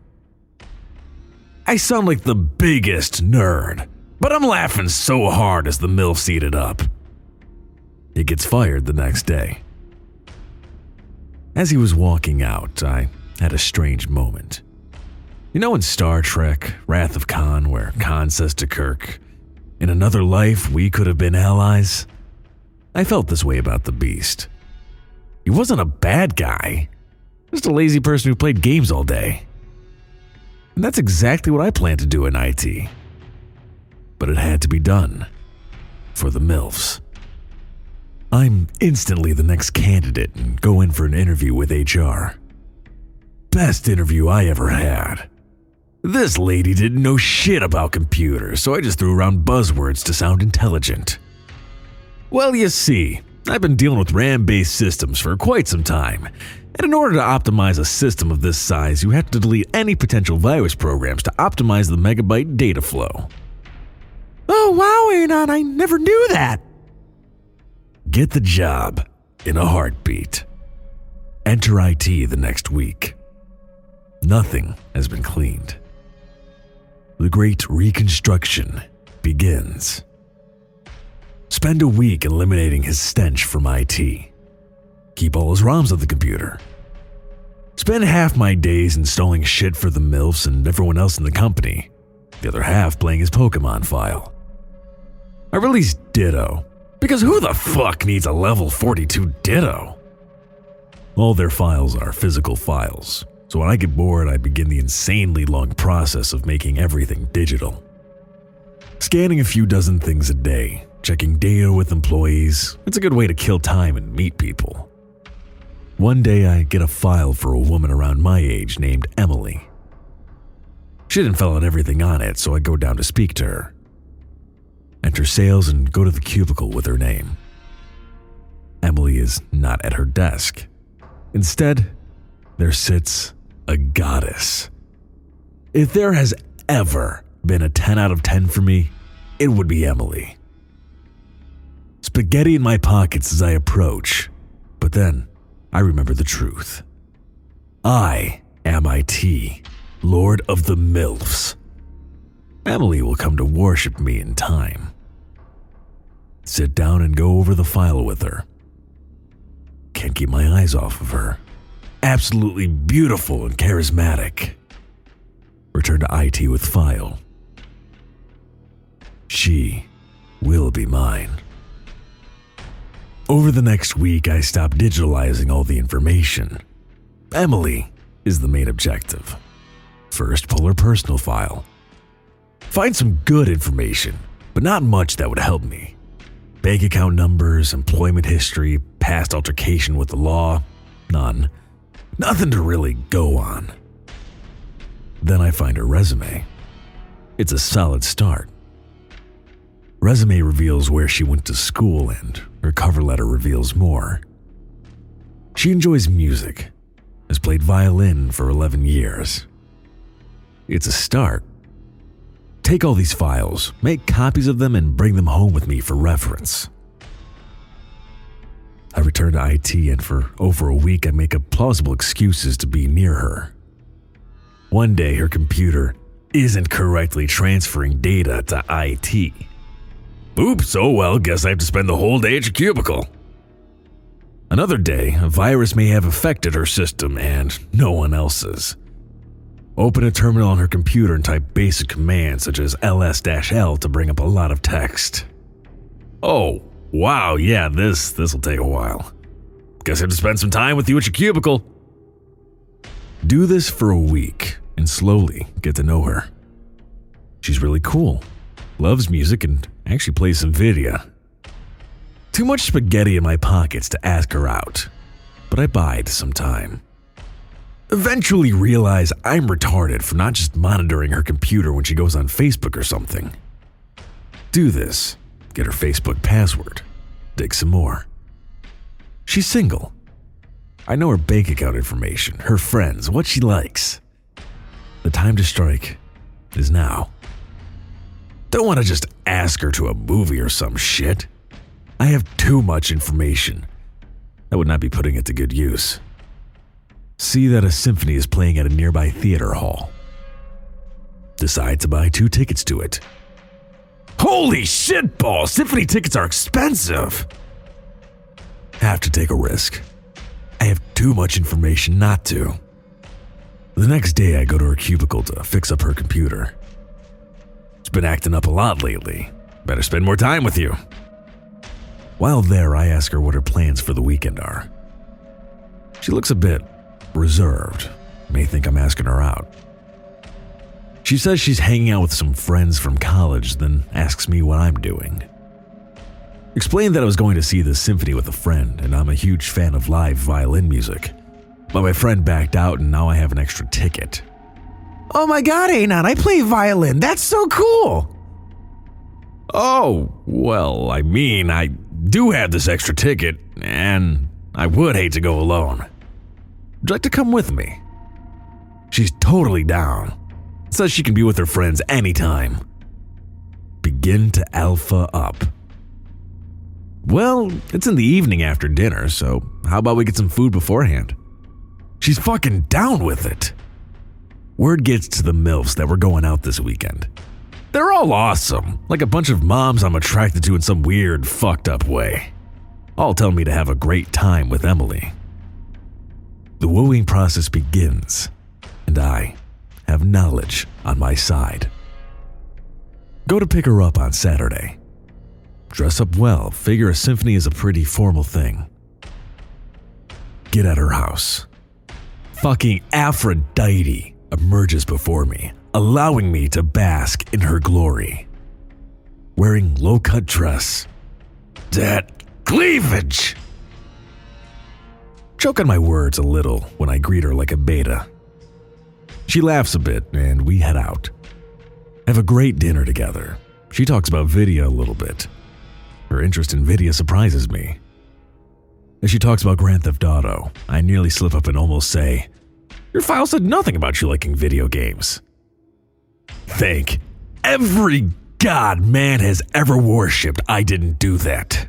I sound like the biggest nerd, but I'm laughing so hard as the MILF seated up. He gets fired the next day. As he was walking out, I had a strange moment. You know in Star Trek, Wrath of Khan, where Khan says to Kirk, In another life, we could have been allies? I felt this way about the Beast. He wasn't a bad guy, just a lazy person who played games all day. And that's exactly what I planned to do in IT. But it had to be done for the MILFs. I'm instantly the next candidate and go in for an interview with HR. Best interview I ever had. This lady didn't know shit about computers, so I just threw around buzzwords to sound intelligent. Well, you see, I've been dealing with RAM based systems for quite some time, and in order to optimize a system of this size, you have to delete any potential virus programs to optimize the megabyte data flow. Oh, wow, Anon, I never knew that. Get the job in a heartbeat. Enter IT the next week. Nothing has been cleaned. The great reconstruction begins. Spend a week eliminating his stench from IT. Keep all his ROMs on the computer. Spend half my days installing shit for the MILFs and everyone else in the company, the other half playing his Pokemon file. I released Ditto, because who the fuck needs a level 42 Ditto? All their files are physical files, so when I get bored, I begin the insanely long process of making everything digital. Scanning a few dozen things a day, checking data with employees, it's a good way to kill time and meet people. One day, I get a file for a woman around my age named Emily. She didn't fill out everything on it, so I go down to speak to her. Enter sales and go to the cubicle with her name. Emily is not at her desk. Instead, there sits a goddess. If there has ever been a 10 out of 10 for me, it would be Emily. Spaghetti in my pockets as I approach, but then I remember the truth. I am IT, Lord of the MILFs. Emily will come to worship me in time. Sit down and go over the file with her. Can't keep my eyes off of her. Absolutely beautiful and charismatic. Return to IT with file. She will be mine. Over the next week, I stopped digitalizing all the information. Emily is the main objective. First, pull her personal file. Find some good information, but not much that would help me. Bank account numbers, employment history, past altercation with the law, none. Nothing to really go on. Then I find her resume. It's a solid start. Resume reveals where she went to school, and her cover letter reveals more. She enjoys music, has played violin for 11 years. It's a start. take all these files, make copies of them, and bring them home with me for reference. I return to IT, and for over a week, I make up plausible excuses to be near her. One day, her computer isn't correctly transferring data to IT. Oops, oh well, guess I have to spend the whole day at your cubicle. Another day, a virus may have affected her system and no one else's. Open a terminal on her computer and type basic commands such as ls-l to bring up a lot of text. Oh, wow, yeah, this this'll take a while. Guess I have to spend some time with you at your cubicle. Do this for a week and slowly get to know her. She's really cool, loves music, and actually plays some video. Too much spaghetti in my pockets to ask her out, but I bide some time. Eventually realize I'm retarded for not just monitoring her computer when she goes on Facebook or something. Do this, get her Facebook password, dig some more. She's single. I know her bank account information, her friends, what she likes. The time to strike is now. Don't want to just ask her to a movie or some shit. I have too much information. I would not be putting it to good use. See that a symphony is playing at a nearby theater hall. Decide to buy two tickets to it. Holy shit, ball! Symphony tickets are expensive! Have to take a risk. I have too much information not to. The next day, I go to her cubicle to fix up her computer. It's been acting up a lot lately. Better spend more time with you. While there, I ask her what her plans for the weekend are. She looks a bit reserved, may think I'm asking her out. She says she's hanging out with some friends from college, then asks me what I'm doing. Explained that I was going to see the symphony with a friend, and I'm a huge fan of live violin music. But my friend backed out, and now I have an extra ticket. Oh my god, Anon, I play violin. That's so cool. Oh, well, I mean, I do have this extra ticket, and I would hate to go alone. Would you like to come with me? She's totally down. Says she can be with her friends anytime. Begin to alpha up. Well, it's in the evening after dinner, so how about we get some food beforehand? She's fucking down with it. Word gets to the MILFs that we're going out this weekend. They're all awesome, like a bunch of moms I'm attracted to in some weird, fucked up way. All tell me to have a great time with Emily. The wooing process begins, and I have knowledge on my side. Go to pick her up on Saturday. Dress up well, figure a symphony is a pretty formal thing. Get at her house. Fucking Aphrodite emerges before me, allowing me to bask in her glory. Wearing low cut dress. That cleavage! Choke on my words a little when I greet her like a beta. She laughs a bit and we head out. Have a great dinner together. She talks about Vidya a little bit. Her interest in Vidya surprises me. As she talks about Grand Theft Auto, I nearly slip up and almost say, Your file said nothing about you liking video games. Thank every god man has ever worshipped I didn't do that.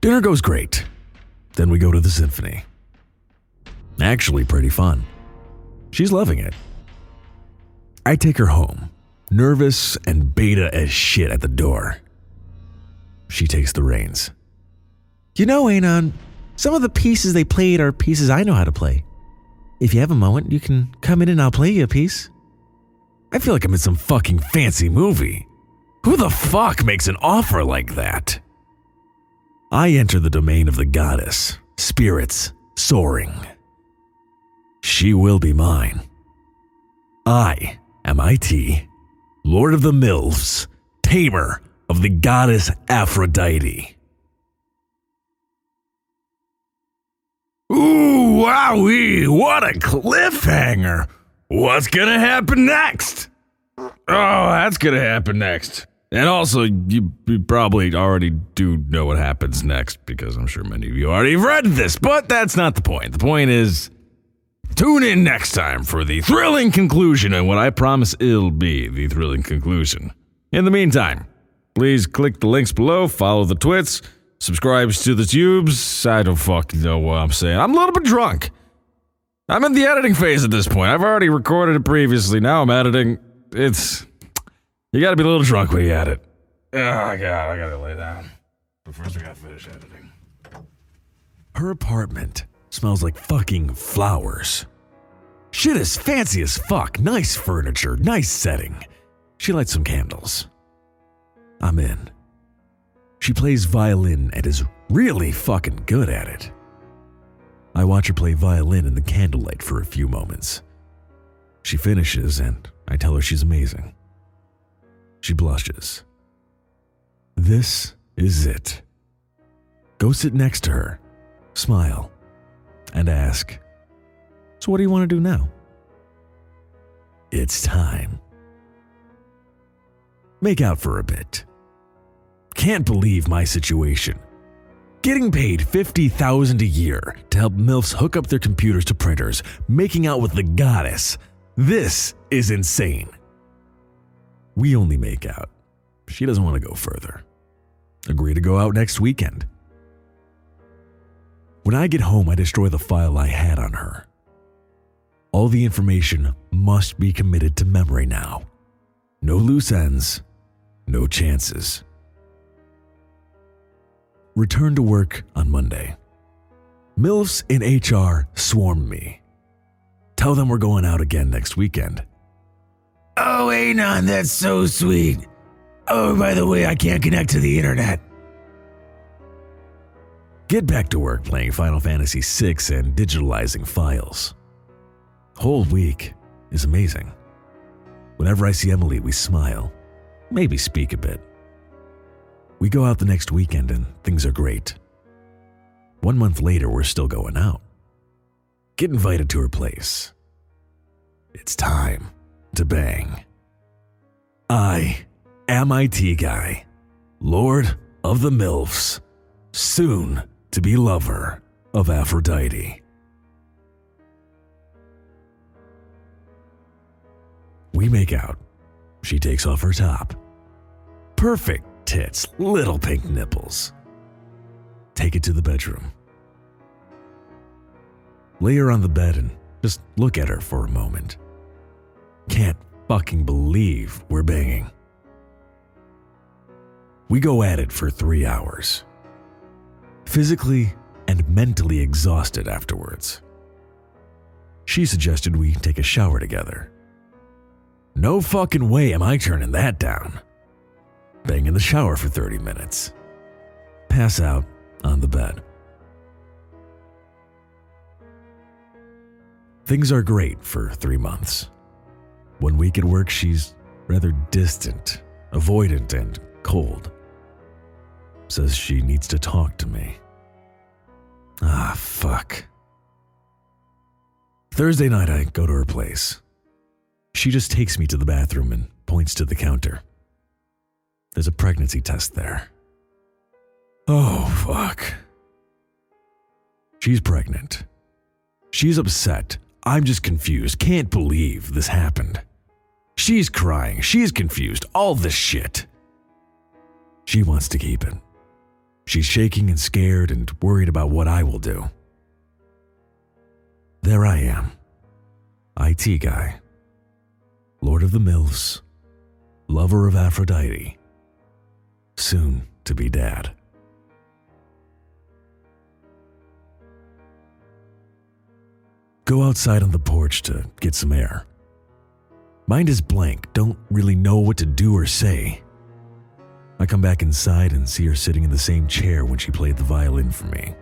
Dinner goes great. Then we go to the symphony. Actually, pretty fun. She's loving it. I take her home, nervous and beta as shit at the door. She takes the reins. You know, Anon, some of the pieces they played are pieces I know how to play. If you have a moment, you can come in and I'll play you a piece. I feel like I'm in some fucking fancy movie. Who the fuck makes an offer like that? I enter the domain of the goddess, spirits soaring. She will be mine. I am IT, Lord of the MILFs, tamer of the goddess Aphrodite. Ooh, wowee, what a cliffhanger! What's gonna happen next? Oh, that's gonna happen next. And also, you, you probably already do know what happens next because I'm sure many of you already read this, but that's not the point. The point is Tune in next time for the thrilling conclusion and what I promise it'll be the thrilling conclusion. In the meantime, please click the links below, follow the twits, subscribe to the tubes. I don't fucking know what I'm saying. I'm a little bit drunk. I'm in the editing phase at this point. I've already recorded it previously. Now I'm editing. It's. You gotta be a little drunk when you edit. Ah, oh, God, I gotta lay down. But first, we gotta finish editing. Her apartment smells like fucking flowers. Shit is fancy as fuck. Nice furniture, nice setting. She lights some candles. I'm in. She plays violin and is really fucking good at it. I watch her play violin in the candlelight for a few moments. She finishes, and I tell her she's amazing. She blushes. This is it. Go sit next to her, smile, and ask, So, what do you want to do now? It's time. Make out for a bit. Can't believe my situation. Getting paid 50,000 a year to help MILFs hook up their computers to printers, making out with the goddess. This is insane. We only make out. She doesn't want to go further. Agree to go out next weekend. When I get home, I destroy the file I had on her. All the information must be committed to memory now. No loose ends, no chances. Return to work on Monday. MILFs in HR swarm me. Tell them we're going out again next weekend. Oh, Anon, that's so sweet. Oh, by the way, I can't connect to the internet. Get back to work playing Final Fantasy VI and digitalizing files. Whole week is amazing. Whenever I see Emily, we smile, maybe speak a bit. We go out the next weekend and things are great. One month later, we're still going out. Get invited to her place. It's time to bang. I am IT Guy, Lord of the MILFs, soon to be lover of Aphrodite. We make out. She takes off her top. Perfect tits, little pink nipples. Take it to the bedroom. Lay her on the bed and just look at her for a moment. Can't fucking believe we're banging. We go at it for three hours. Physically and mentally exhausted afterwards. She suggested we take a shower together. No fucking way am I turning that down. Bang in the shower for 30 minutes. Pass out on the bed. Things are great for three months. One week at work, she's rather distant, avoidant, and cold. Says she needs to talk to me. Ah, fuck. Thursday night, I go to her place. She just takes me to the bathroom and points to the counter. There's a pregnancy test there. Oh, fuck. She's pregnant. She's upset. I'm just confused. Can't believe this happened. She's crying. She's confused. All this shit. She wants to keep it. She's shaking and scared and worried about what I will do. There I am. IT guy. Lord of the MILFs. Lover of Aphrodite. Soon to be dad. Go outside on the porch to get some air. Mind is blank, don't really know what to do or say. I come back inside and see her sitting in the same chair when she played the violin for me.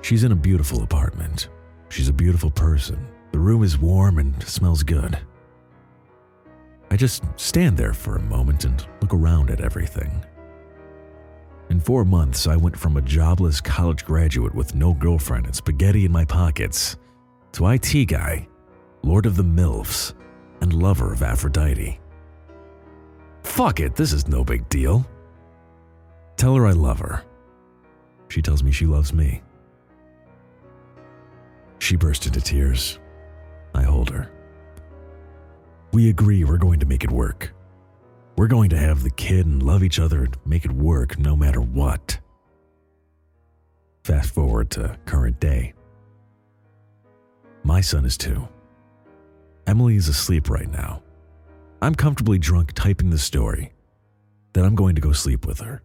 She's in a beautiful apartment. She's a beautiful person. The room is warm and smells good. I just stand there for a moment and look around at everything. In four months, I went from a jobless college graduate with no girlfriend and spaghetti in my pockets to IT guy, Lord of the MILFs, and lover of Aphrodite. Fuck it, this is no big deal. Tell her I love her. She tells me she loves me. She burst into tears. I hold her. We agree we're going to make it work. We're going to have the kid and love each other and make it work no matter what. Fast forward to current day. My son is two. Emily is asleep right now. I'm comfortably drunk typing the story. Then I'm going to go sleep with her.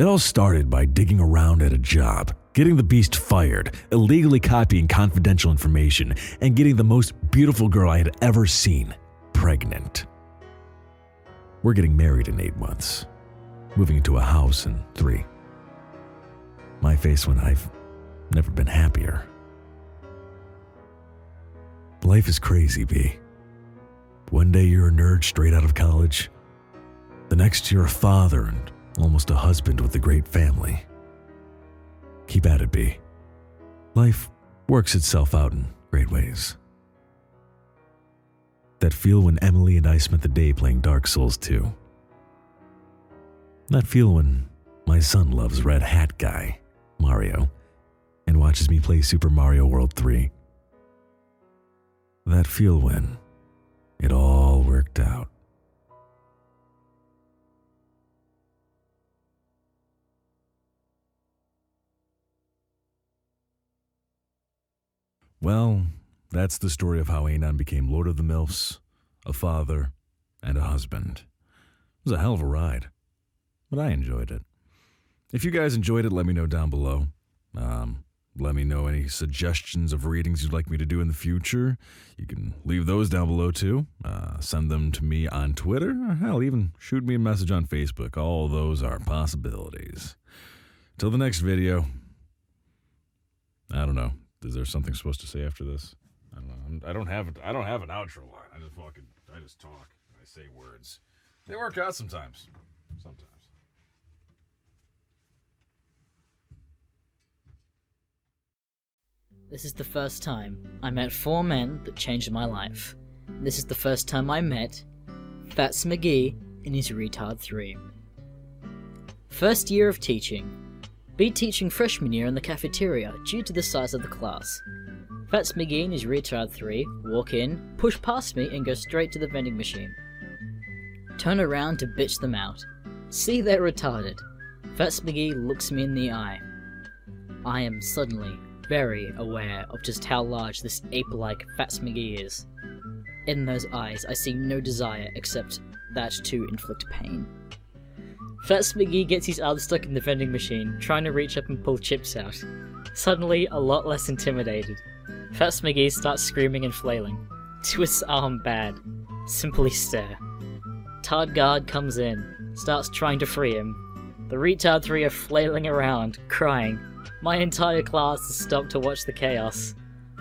It all started by digging around at a job, getting the beast fired, illegally copying confidential information, and getting the most beautiful girl I had ever seen pregnant. We're getting married in eight months, moving into a house in three. My face when I've never been happier. Life is crazy, B. One day you're a nerd straight out of college. The next you're a father and almost a husband with a great family. Keep at it, B. Life works itself out in great ways. That feel when Emily and I spent the day playing Dark Souls 2. That feel when my son loves Red Hat Guy, Mario, and watches me play Super Mario World 3. That feel when it all worked out. Well, that's the story of how Anon became Lord of the Milfs, a father, and a husband. It was a hell of a ride, but I enjoyed it. If you guys enjoyed it, let me know down below. Um, let me know any suggestions of readings you'd like me to do in the future. You can leave those down below too. Uh, send them to me on Twitter. Or hell, even shoot me a message on Facebook. All those are possibilities. Till the next video. I don't know. Is there something supposed to say after this? I don't know. I don't have I don't have an outro line. I just fucking I just talk. I say words. They work out sometimes. Sometimes. This is the first time I met four men that changed my life. This is the first time I met Fats McGee in his Retard 3. First year of teaching. Be teaching freshman year in the cafeteria due to the size of the class. Fats McGee in his Retard 3 walk in, push past me, and go straight to the vending machine. Turn around to bitch them out. See they're retarded. Fats McGee looks me in the eye. I am suddenly very aware of just how large this ape-like Fats McGee is. In those eyes, I see no desire except that to inflict pain. Fats McGee gets his arm stuck in the vending machine, trying to reach up and pull chips out. Suddenly, a lot less intimidated. Fats McGee starts screaming and flailing. Twist's arm bad. Simply stare. Tard Guard comes in, starts trying to free him. The retard three are flailing around, crying. My entire class has stopped to watch the chaos.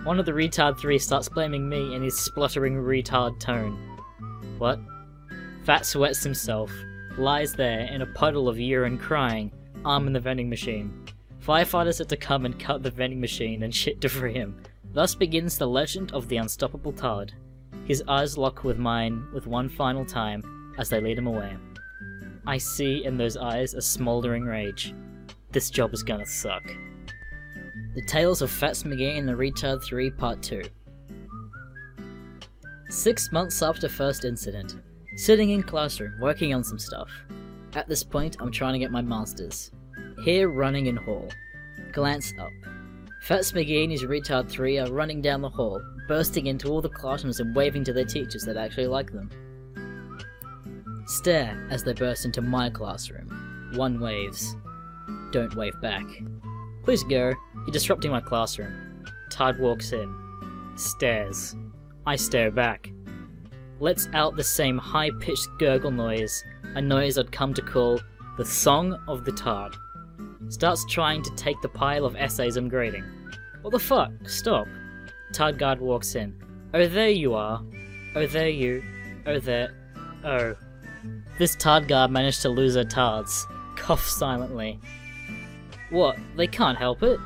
One of the retard three starts blaming me in his spluttering retard tone. What? Fat sweats himself, lies there in a puddle of urine crying, arm in the vending machine. Firefighters had to come and cut the vending machine and shit *laughs* to free him. Thus begins the legend of the unstoppable Tard. His eyes lock with mine with one final time as they lead him away. I see in those eyes a smouldering rage. This job is gonna suck. The Tales of Fats McGee and the Retard 3 Part 2. Six months after first incident, sitting in classroom working on some stuff. At this point, I'm trying to get my masters. Here, running in hall. Glance up. Fats McGee and his Retard 3 are running down the hall, bursting into all the classrooms and waving to their teachers that actually like them. Stare as they burst into my classroom. One waves. Don't wave back. Please go. You're disrupting my classroom. Tide walks in. Stares. I stare back. Lets out the same high pitched gurgle noise, a noise I'd come to call the Song of the Tard. Starts trying to take the pile of essays I'm grading. What the fuck? Stop. Tard guard walks in. Oh, there you are. Oh, there you. Oh, there. Oh. This Tard guard managed to lose her tards. Cough silently. What? They can't help it?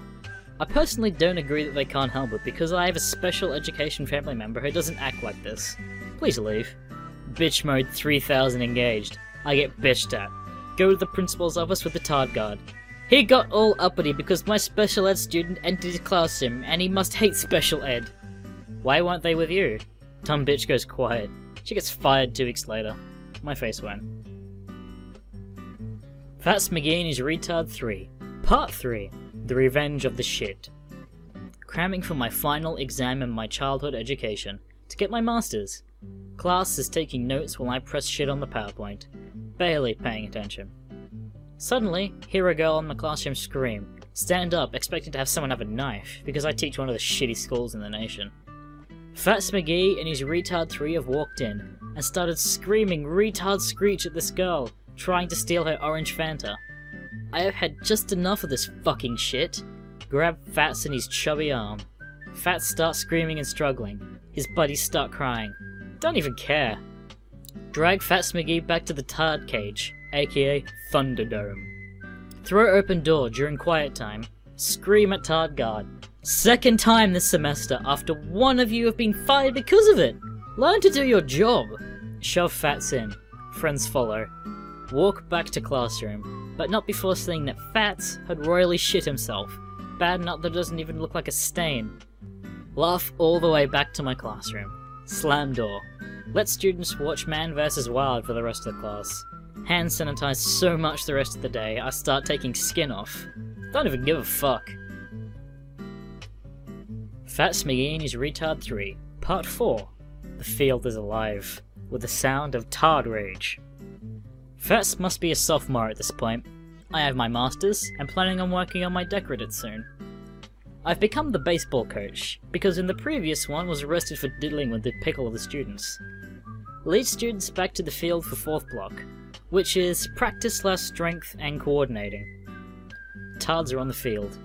I personally don't agree that they can't help it because I have a special education family member who doesn't act like this. Please leave. Bitch mode 3000 engaged. I get bitched at. Go to the principal's office with the Tard Guard. He got all uppity because my special ed student entered his classroom and he must hate special ed. Why weren't they with you? Tom bitch goes quiet. She gets fired two weeks later. My face went. Fats McGee and his Retard 3. Part 3 The Revenge of the Shit. Cramming for my final exam in my childhood education to get my master's. Class is taking notes while I press shit on the PowerPoint, barely paying attention. Suddenly, hear a girl in the classroom scream, stand up expecting to have someone have a knife because I teach one of the shitty schools in the nation. Fats McGee and his retard 3 have walked in and started screaming retard screech at this girl, trying to steal her orange Fanta. I have had just enough of this fucking shit. Grab Fats in his chubby arm. Fats starts screaming and struggling. His buddies start crying. Don't even care. Drag Fats McGee back to the tard cage, aka Thunderdome. Throw open door during quiet time. Scream at Tard Guard. Second time this semester after one of you have been fired because of it. Learn to do your job. Shove Fats in. Friends follow. Walk back to classroom, but not before seeing that Fats had royally shit himself. Bad enough that it doesn't even look like a stain. Laugh all the way back to my classroom. Slam door. Let students watch Man vs. Wild for the rest of the class. Hand sanitize so much the rest of the day, I start taking skin off. Don't even give a fuck. And his Retard 3, Part 4 The Field is Alive, with the sound of Tard Rage. Fats must be a sophomore at this point. I have my master's and planning on working on my decorated soon. I've become the baseball coach, because in the previous one was arrested for diddling with the pickle of the students. Lead students back to the field for fourth block, which is practice slash strength and coordinating. Tards are on the field.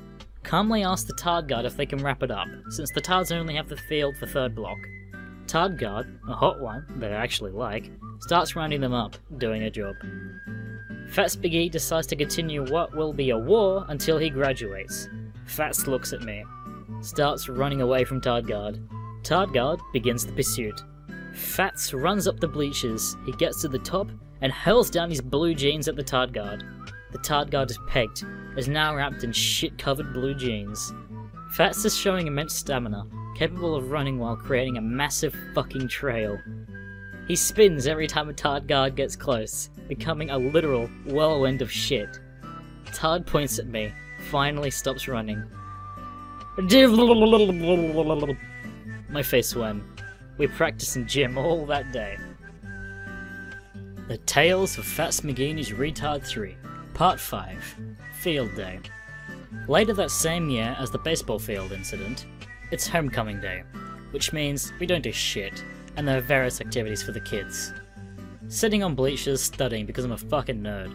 Calmly ask the Tard Guard if they can wrap it up, since the Tards only have the field for third block. Tard Guard, a hot one that I actually like, starts rounding them up, doing a job. Fats Biggie decides to continue what will be a war until he graduates. Fats looks at me, starts running away from Tard Guard. Tard Guard begins the pursuit. Fats runs up the bleachers, he gets to the top, and hurls down his blue jeans at the Tard Guard. The Tard Guard is pegged, is now wrapped in shit covered blue jeans. Fats is showing immense stamina, capable of running while creating a massive fucking trail. He spins every time a Tard Guard gets close, becoming a literal whirlwind of shit. Tard points at me, finally stops running. My face went. We practiced in gym all that day. The Tales of Fats McGeeney's Retard 3, Part 5, Field Day. Later that same year as the baseball field incident, it's homecoming day, which means we don't do shit, and there are various activities for the kids. Sitting on bleachers studying because I'm a fucking nerd.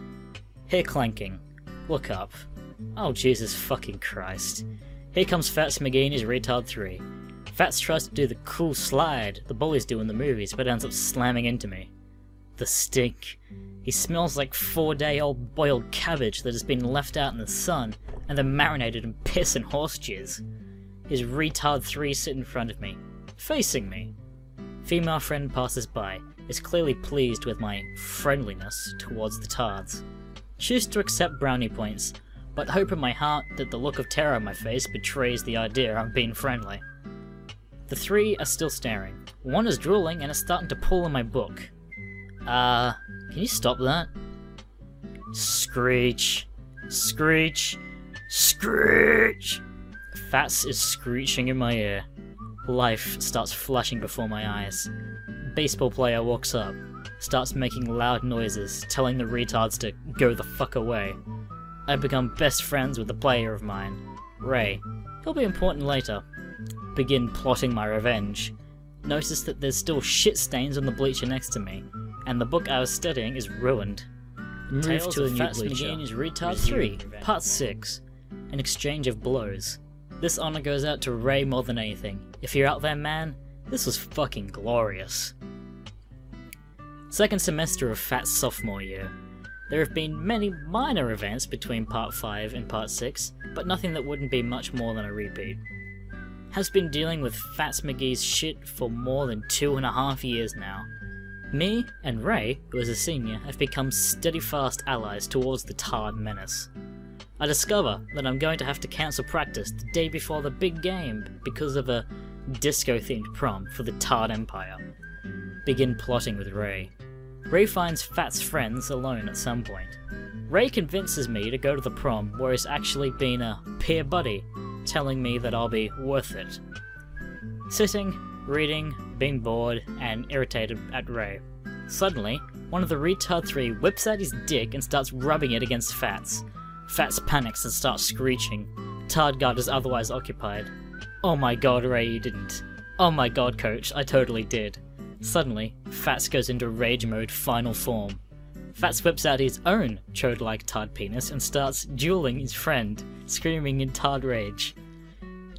Hear clanking. Look up. Oh Jesus fucking Christ. Here comes Fats McGeeney's Retard 3. Fats tries to do the cool slide the bullies do in the movies, but ends up slamming into me. The stink. He smells like four day old boiled cabbage that has been left out in the sun and then marinated in piss and horse jizz. His retard 3 sit in front of me, facing me. Female friend passes by, is clearly pleased with my friendliness towards the tards. Choose to accept brownie points, but hope in my heart that the look of terror on my face betrays the idea I'm being friendly. The three are still staring. One is drooling and is starting to pull on my book. Uh, can you stop that? Screech. Screech. Screech! Fats is screeching in my ear. Life starts flashing before my eyes. Baseball player walks up, starts making loud noises, telling the retards to go the fuck away. I become best friends with a player of mine, Ray. He'll be important later. Begin plotting my revenge. Notice that there's still shit stains on the bleacher next to me, and the book I was studying is ruined. Move Tales to a new bleacher. And Retard Resume 3. Part 6. An exchange of blows. This honor goes out to Ray more than anything. If you're out there, man, this was fucking glorious. Second semester of Fat's sophomore year. There have been many minor events between Part 5 and Part 6, but nothing that wouldn't be much more than a repeat. Has been dealing with Fats McGee's shit for more than two and a half years now. Me and Ray, who is a senior, have become steady fast allies towards the Tard menace. I discover that I'm going to have to cancel practice the day before the big game because of a disco themed prom for the Tard Empire. Begin plotting with Ray. Ray finds Fat's friends alone at some point. Ray convinces me to go to the prom where he's actually been a peer buddy, telling me that I'll be worth it. Sitting, reading, being bored, and irritated at Ray. Suddenly, one of the retard three whips out his dick and starts rubbing it against Fats. Fats panics and starts screeching. Tardguard is otherwise occupied. Oh my god, Ray, you didn't. Oh my god, coach, I totally did. Suddenly, Fats goes into rage mode final form. Fats whips out his own chode like Tard penis and starts dueling his friend, screaming in Tard rage.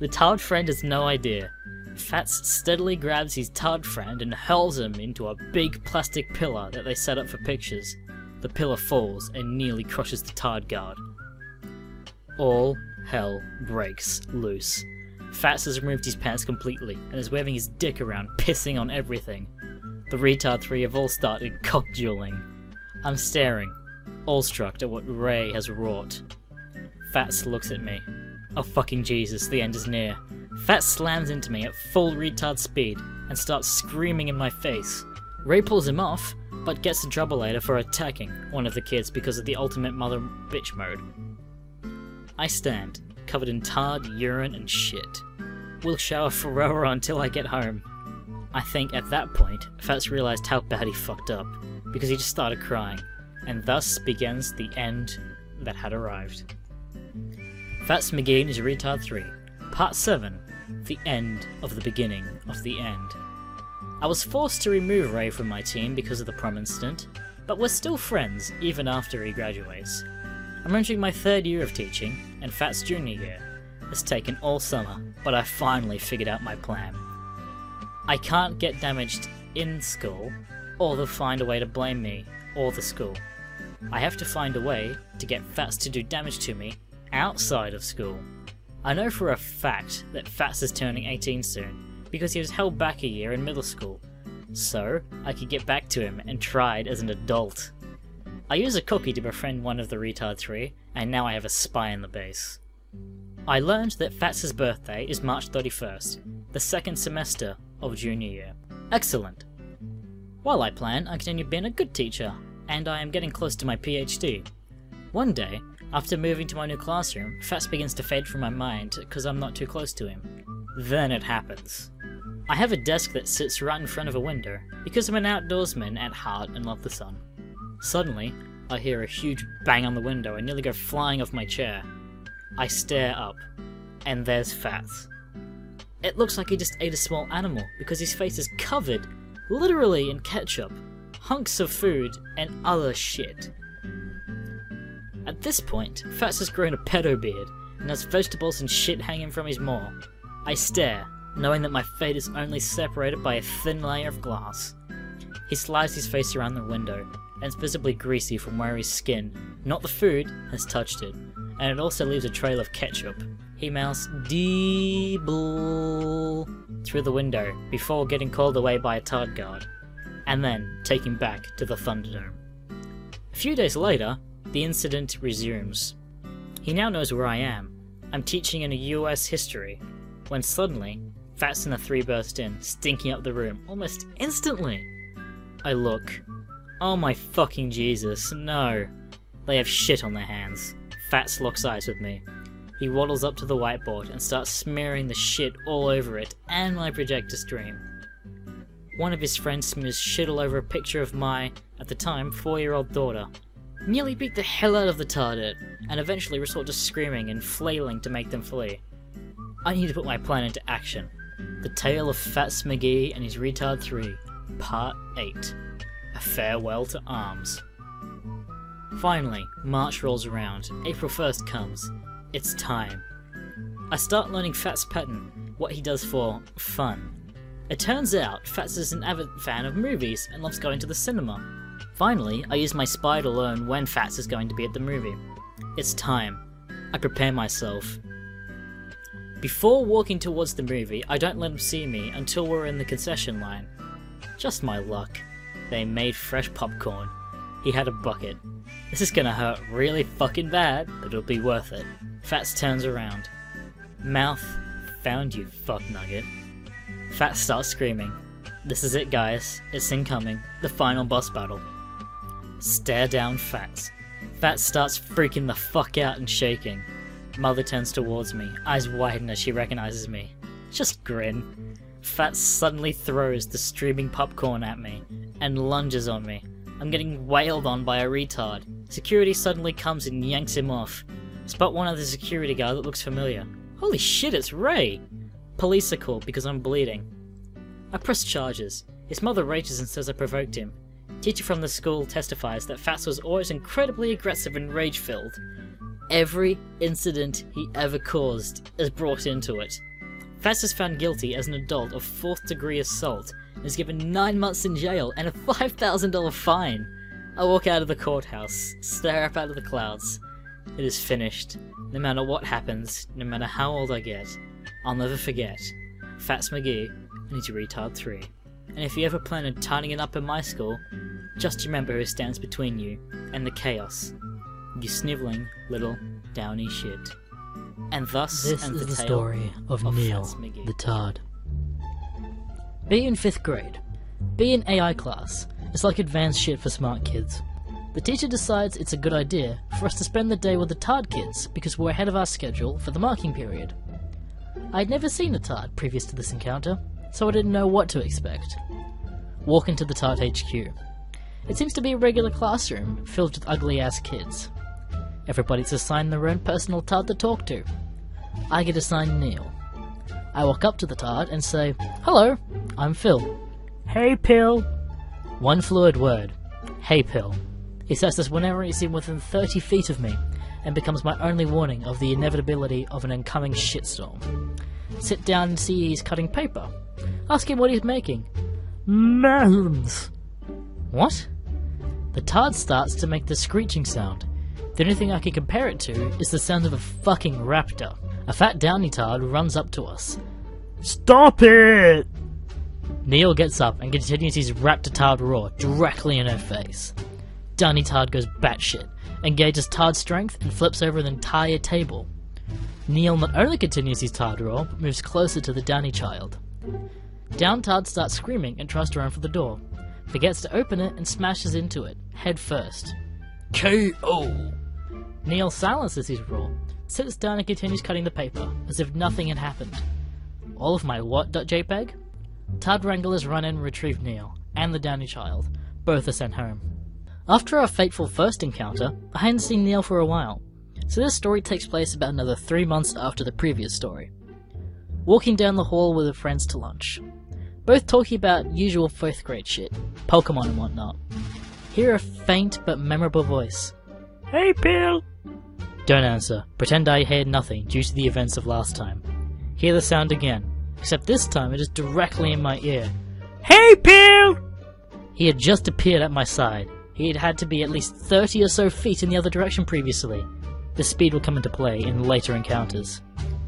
The Tard friend has no idea. Fats steadily grabs his Tard friend and hurls him into a big plastic pillar that they set up for pictures. The pillar falls and nearly crushes the Tard guard. All hell breaks loose. Fats has removed his pants completely and is waving his dick around, pissing on everything. The retard three have all started *laughs* cock dueling. I'm staring, awestruck at what Ray has wrought. Fats looks at me. Oh fucking Jesus, the end is near. Fats slams into me at full retard speed and starts screaming in my face. Ray pulls him off, but gets in trouble later for attacking one of the kids because of the ultimate mother bitch mode. I stand, covered in tarred urine and shit. We'll shower forever *laughs* until I get home. I think at that point, Fats realized how bad he fucked up, because he just started crying, and thus begins the end that had arrived. Fats McGee is Retard 3, Part 7 The End of the Beginning of the End. I was forced to remove Ray from my team because of the prom incident, but we're still friends even after he graduates. I'm entering my third year of teaching, and Fat's junior year. It's taken all summer, but I finally figured out my plan. I can't get damaged in school, or they'll find a way to blame me, or the school. I have to find a way to get Fats to do damage to me outside of school. I know for a fact that Fats is turning 18 soon, because he was held back a year in middle school. So, I could get back to him and try it as an adult. I use a cookie to befriend one of the retard three, and now I have a spy in the base. I learned that Fats' birthday is March 31st, the second semester of junior year. Excellent. While I plan, I continue being a good teacher, and I am getting close to my PhD. One day, after moving to my new classroom, Fats begins to fade from my mind because I'm not too close to him. Then it happens. I have a desk that sits right in front of a window because I'm an outdoorsman at heart and love the sun. Suddenly, I hear a huge bang on the window and nearly go flying off my chair. I stare up, and there's Fats. It looks like he just ate a small animal because his face is covered, literally, in ketchup, hunks of food, and other shit. At this point, Fats has grown a pedo beard and has vegetables and shit hanging from his maw. I stare, knowing that my fate is only separated by a thin layer of glass. He slides his face around the window, and it's visibly greasy from where his skin, not the food, has touched it, and it also leaves a trail of ketchup. He mouths Deeble through the window before getting called away by a tard guard, and then taken back to the Thunderdome. A few days later, the incident resumes. He now knows where I am. I'm teaching in a US history, when suddenly, Fats and the three burst in, stinking up the room almost instantly. I look. Oh my fucking Jesus, no. They have shit on their hands. Fats locks eyes with me. He waddles up to the whiteboard and starts smearing the shit all over it and my projector stream. One of his friends smears shit all over a picture of my, at the time, four year old daughter. Nearly beat the hell out of the target, and eventually resort to screaming and flailing to make them flee. I need to put my plan into action. The Tale of Fats McGee and his Retard 3, Part 8 A Farewell to Arms. Finally, March rolls around, April 1st comes. It's time. I start learning Fats' pattern, what he does for fun. It turns out Fats is an avid fan of movies and loves going to the cinema. Finally, I use my spy to learn when Fats is going to be at the movie. It's time. I prepare myself. Before walking towards the movie, I don't let him see me until we're in the concession line. Just my luck. They made fresh popcorn. He had a bucket. This is gonna hurt really fucking bad, but it'll be worth it. Fats turns around. Mouth, found you, fuck nugget. Fats starts screaming. This is it, guys. It's incoming. The final boss battle. Stare down Fats. Fats starts freaking the fuck out and shaking. Mother turns towards me, eyes widen as she recognizes me. Just grin. Fats suddenly throws the streaming popcorn at me and lunges on me. I'm getting wailed on by a retard. Security suddenly comes and yanks him off. Spot one other security guard that looks familiar. Holy shit, it's Ray! Police are called because I'm bleeding. I press charges. His mother rages and says I provoked him. Teacher from the school testifies that Fats was always incredibly aggressive and rage filled. Every incident he ever caused is brought into it. Fats is found guilty as an adult of fourth degree assault and is given 9 months in jail and a $5,000 fine. I walk out of the courthouse, stare up out of the clouds. It is finished. No matter what happens, no matter how old I get, I'll never forget Fats McGee and his retard 3. And if you ever plan on tidying it up in my school, just remember who stands between you and the chaos. You sniveling little downy shit. And thus This ends is the tale story of, of Neil, the Tard. Be in 5th grade. Be in AI class. It's like advanced shit for smart kids. The teacher decides it's a good idea for us to spend the day with the Tard kids because we're ahead of our schedule for the marking period. I had never seen a Tard previous to this encounter, so I didn't know what to expect. Walk into the Tard HQ. It seems to be a regular classroom filled with ugly ass kids. Everybody's assigned their own personal Tard to talk to. I get assigned Neil. I walk up to the Tard and say, Hello, I'm Phil. Hey, Pill. One fluid word. Hey, Pill. He says this whenever he's in within 30 feet of me, and becomes my only warning of the inevitability of an incoming shitstorm. Sit down and see he's cutting paper. Ask him what he's making. Melons. What? The Tard starts to make the screeching sound. The only thing I can compare it to is the sound of a fucking raptor. A fat downy Tard runs up to us. Stop it! Neil gets up and continues his raptor Tard roar directly in her face. Downy Tard goes batshit, engages Tard strength, and flips over the entire table. Neil not only continues his Tard roar, but moves closer to the Downy child. Down Tard starts screaming and tries to run for the door, forgets to open it and smashes into it, head first. KO! Neil silences his roar, sits down and continues cutting the paper, as if nothing had happened. All of my what.jpg? Tard Wranglers run in and retrieve Neil, and the Downy child. Both are sent home. After our fateful first encounter, I hadn't seen Neil for a while, so this story takes place about another three months after the previous story. Walking down the hall with her friends to lunch. Both talking about usual fifth grade shit, Pokemon and whatnot. Hear a faint but memorable voice. Hey, Bill! Don't answer. Pretend I heard nothing due to the events of last time. Hear the sound again, except this time it is directly in my ear. Hey, Bill! He had just appeared at my side. He had had to be at least 30 or so feet in the other direction previously. The speed will come into play in later encounters.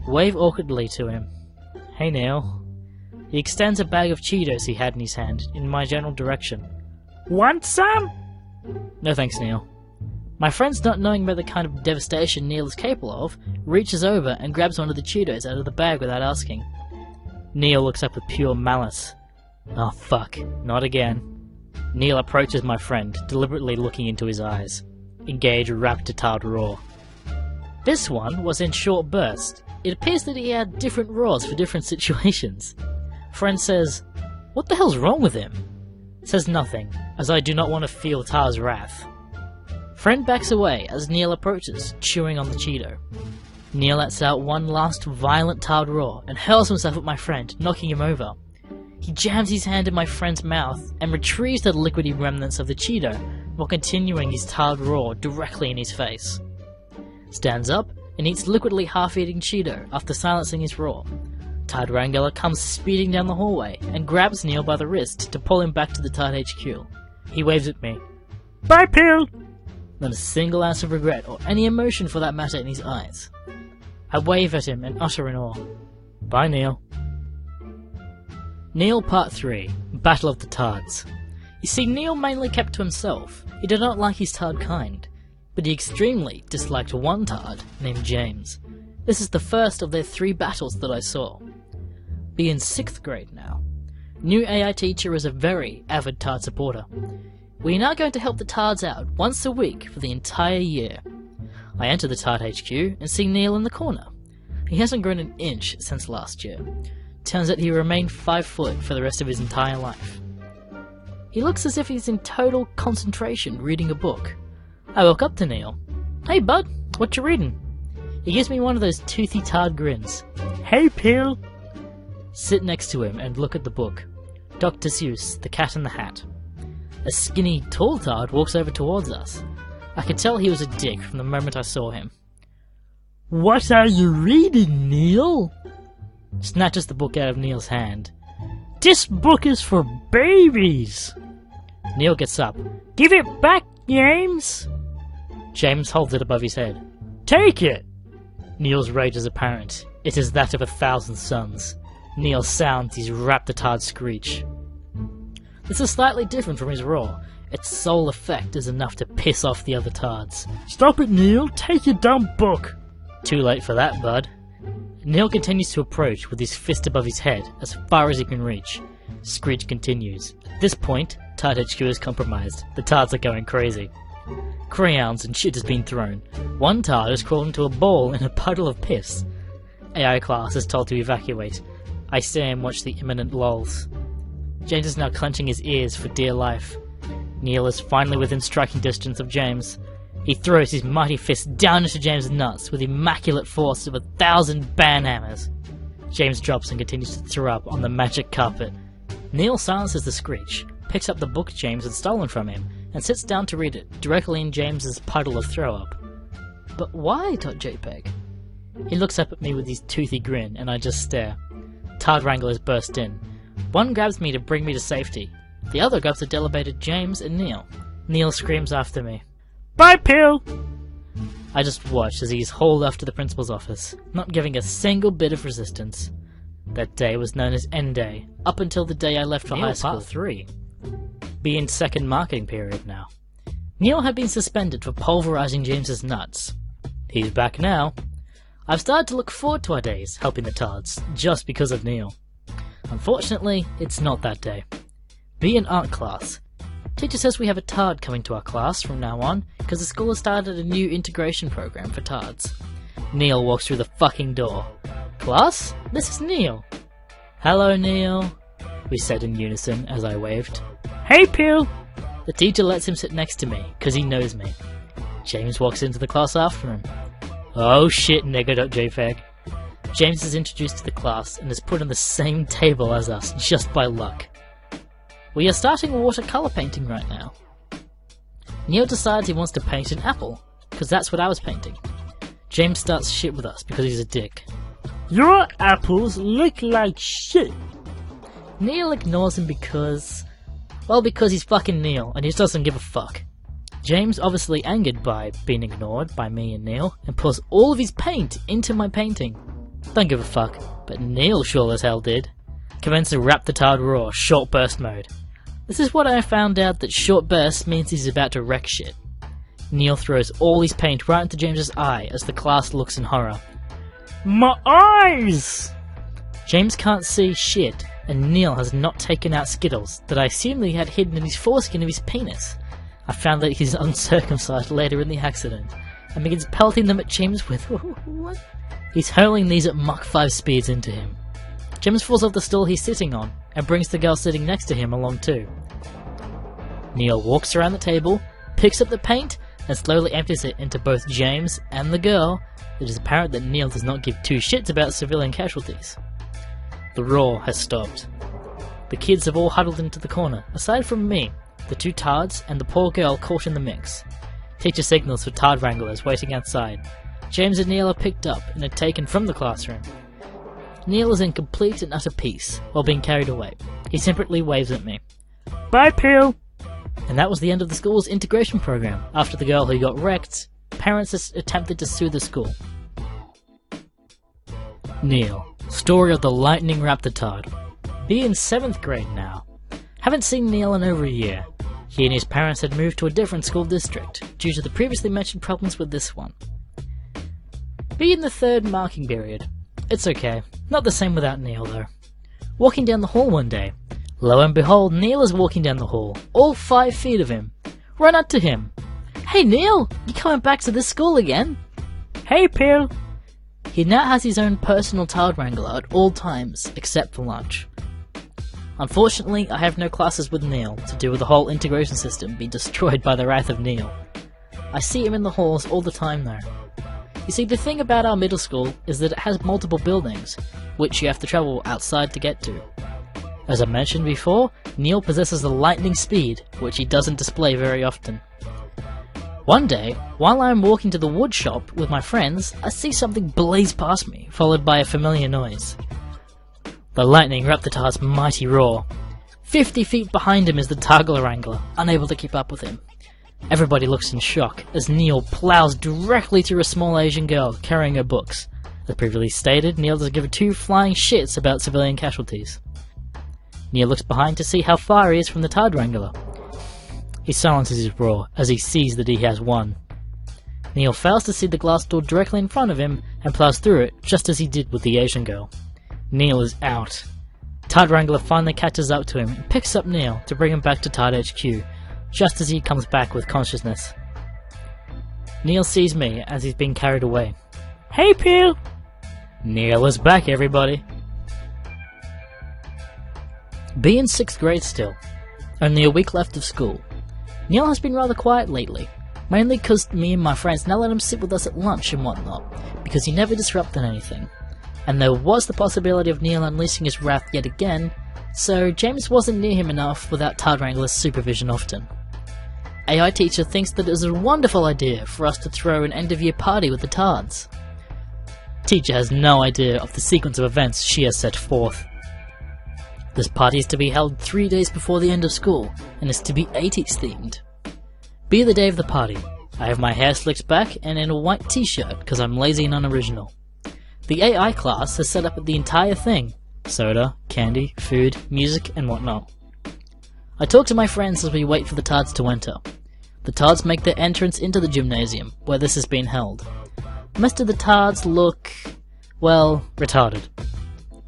Wave awkwardly to him. Hey, Neil. He extends a bag of Cheetos he had in his hand in my general direction. Want some? No thanks, Neil. My friend's not knowing about the kind of devastation Neil is capable of, reaches over and grabs one of the Cheetos out of the bag without asking. Neil looks up with pure malice. Oh fuck, not again. Neil approaches my friend, deliberately looking into his eyes. Engage raptor tard roar. This one was in short bursts. It appears that he had different roars for different *laughs* situations. Friend says, What the hell's wrong with him? Says nothing, as I do not want to feel Tar's wrath. Friend backs away as Neil approaches, chewing on the Cheeto. Neil lets out one last violent Tard roar and hurls himself at my friend, knocking him over. He jams his hand in my friend's mouth and retrieves the liquidy remnants of the Cheeto while continuing his Tard roar directly in his face. Stands up and eats liquidly half-eating Cheeto after silencing his roar. Tard Wrangler comes speeding down the hallway and grabs Neil by the wrist to pull him back to the Tard HQ. He waves at me. Bye, Pill! Not a single ounce of regret or any emotion for that matter in his eyes. I wave at him and utter in awe. Bye, Neil. Neil Part 3 Battle of the Tards. You see, Neil mainly kept to himself. He did not like his Tard kind, but he extremely disliked one Tard named James. This is the first of their three battles that I saw. Be in sixth grade now. New AI teacher is a very avid Tard supporter. We are now going to help the Tards out once a week for the entire year. I enter the Tard HQ and see Neil in the corner. He hasn't grown an inch since last year. Turns out he remained five foot for the rest of his entire life. He looks as if he's in total concentration reading a book. I walk up to Neil. Hey bud, what you reading? He gives me one of those toothy tard grins. Hey Pill! Sit next to him and look at the book. Dr. Seuss, The Cat in the Hat. A skinny, tall tard walks over towards us. I could tell he was a dick from the moment I saw him. What are you reading, Neil? Snatches the book out of Neil's hand. This book is for babies! Neil gets up. Give it back, James! James holds it above his head. Take it! Neil's rage is apparent. It is that of a thousand suns. Neil sounds his raptor-tard screech. This is slightly different from his roar. Its sole effect is enough to piss off the other tards. Stop it, Neil! Take your dumb book! Too late for that, bud. Neil continues to approach with his fist above his head as far as he can reach. Screech continues. At this point, Tard HQ is compromised. The Tards are going crazy. Crayons and shit has been thrown. One Tard has crawled into a ball in a puddle of piss. AI class is told to evacuate. I stay and watch the imminent lulls. James is now clenching his ears for dear life. Neil is finally within striking distance of James. He throws his mighty fist down into James' nuts with immaculate force of a thousand banhammers. James drops and continues to throw up on the magic carpet. Neil silences the screech, picks up the book James had stolen from him, and sits down to read it directly in James's puddle of throw up. But why? .jpg? He looks up at me with his toothy grin, and I just stare. Tard Wranglers burst in. One grabs me to bring me to safety. The other grabs the delebated James and Neil. Neil screams after me. Bye, Pill! I just watch as he is hauled off to the principal's office, not giving a single bit of resistance. That day was known as N Day, up until the day I left for Neil, high school. part three. Be in second marketing period now. Neil had been suspended for pulverizing James's nuts. He's back now. I've started to look forward to our days helping the Tards, just because of Neil. Unfortunately, it's not that day. Be in art class. Teacher says we have a Tard coming to our class from now on, because the school has started a new integration program for Tards. Neil walks through the fucking door. Class, this is Neil. Hello, Neil, we said in unison as I waved. Hey, Pill! The teacher lets him sit next to me, because he knows me. James walks into the class after him. Oh shit, nigger.jpg. James is introduced to the class and is put on the same table as us, just by luck. We are starting watercolor painting right now. Neil decides he wants to paint an apple, because that's what I was painting. James starts shit with us because he's a dick. Your apples look like shit. Neil ignores him because. Well, because he's fucking Neil and he just doesn't give a fuck. James, obviously angered by being ignored by me and Neil, and pours all of his paint into my painting. Don't give a fuck, but Neil sure as hell did. Commence to rap the tard roar, short burst mode. This is what I found out that short burst means he's about to wreck shit. Neil throws all his paint right into James's eye as the class looks in horror. My eyes! James can't see shit, and Neil has not taken out Skittles that I assumed he had hidden in his foreskin of his penis. I found that he's *laughs* uncircumcised later in the accident, and begins pelting them at James with *laughs* what? He's hurling these at Mach 5 speeds into him. James falls off the stool he's sitting on, and brings the girl sitting next to him along too. Neil walks around the table, picks up the paint, and slowly empties it into both James and the girl. It is apparent that Neil does not give two shits about civilian casualties. The roar has stopped. The kids have all huddled into the corner, aside from me, the two tards, and the poor girl caught in the mix. Teacher signals for tard wranglers waiting outside. James and Neil are picked up and are taken from the classroom. Neil is in complete and utter peace while being carried away. He simply waves at me. Bye, Pill! And that was the end of the school's integration program. After the girl who got wrecked, parents attempted to sue the school. Neil, story of the lightning raptor tard. Be in seventh grade now. Haven't seen Neil in over a year. He and his parents had moved to a different school district due to the previously mentioned problems with this one. Be in the third marking period. It's okay. Not the same without Neil, though. Walking down the hall one day. Lo and behold, Neil is walking down the hall, all five feet of him. Run up to him. Hey Neil, you coming back to this school again? Hey Bill. He now has his own personal Tard Wrangler at all times, except for lunch. Unfortunately, I have no classes with Neil to do with the whole integration system being destroyed by the wrath of Neil. I see him in the halls all the time though. You see, the thing about our middle school is that it has multiple buildings, which you have to travel outside to get to. As I mentioned before, Neil possesses a lightning speed, which he doesn't display very often. One day, while I am walking to the wood shop with my friends, I see something blaze past me, followed by a familiar noise. The lightning Reptitar's mighty roar. Fifty feet behind him is the Targler Wrangler, unable to keep up with him. Everybody looks in shock as Neil plows directly through a small Asian girl carrying her books. As previously stated, Neil doesn't give two flying shits about civilian casualties. Neil looks behind to see how far he is from the Tard Wrangler. He silences his roar as he sees that he has won. Neil fails to see the glass door directly in front of him and plows through it just as he did with the Asian girl. Neil is out. Tard Wrangler finally catches up to him and picks up Neil to bring him back to Tard HQ, just as he comes back with consciousness. Neil sees me as he's being carried away. Hey, Peel! Neil is back, everybody. Be in sixth grade still. Only a week left of school. Neil has been rather quiet lately, mainly because me and my friends now let him sit with us at lunch and whatnot, because he never disrupted anything. And there was the possibility of Neil unleashing his wrath yet again, so James wasn't near him enough without Tard Wrangler's supervision often. AI teacher thinks that it is a wonderful idea for us to throw an end of year party with the Tards. Teacher has no idea of the sequence of events she has set forth. This party is to be held three days before the end of school, and is to be 80s themed. Be the day of the party. I have my hair slicked back and in a white t-shirt because I'm lazy and unoriginal. The AI class has set up the entire thing. Soda, candy, food, music, and whatnot. I talk to my friends as we wait for the Tards to enter. The Tards make their entrance into the gymnasium, where this has been held. Most of the Tards look, well, retarded.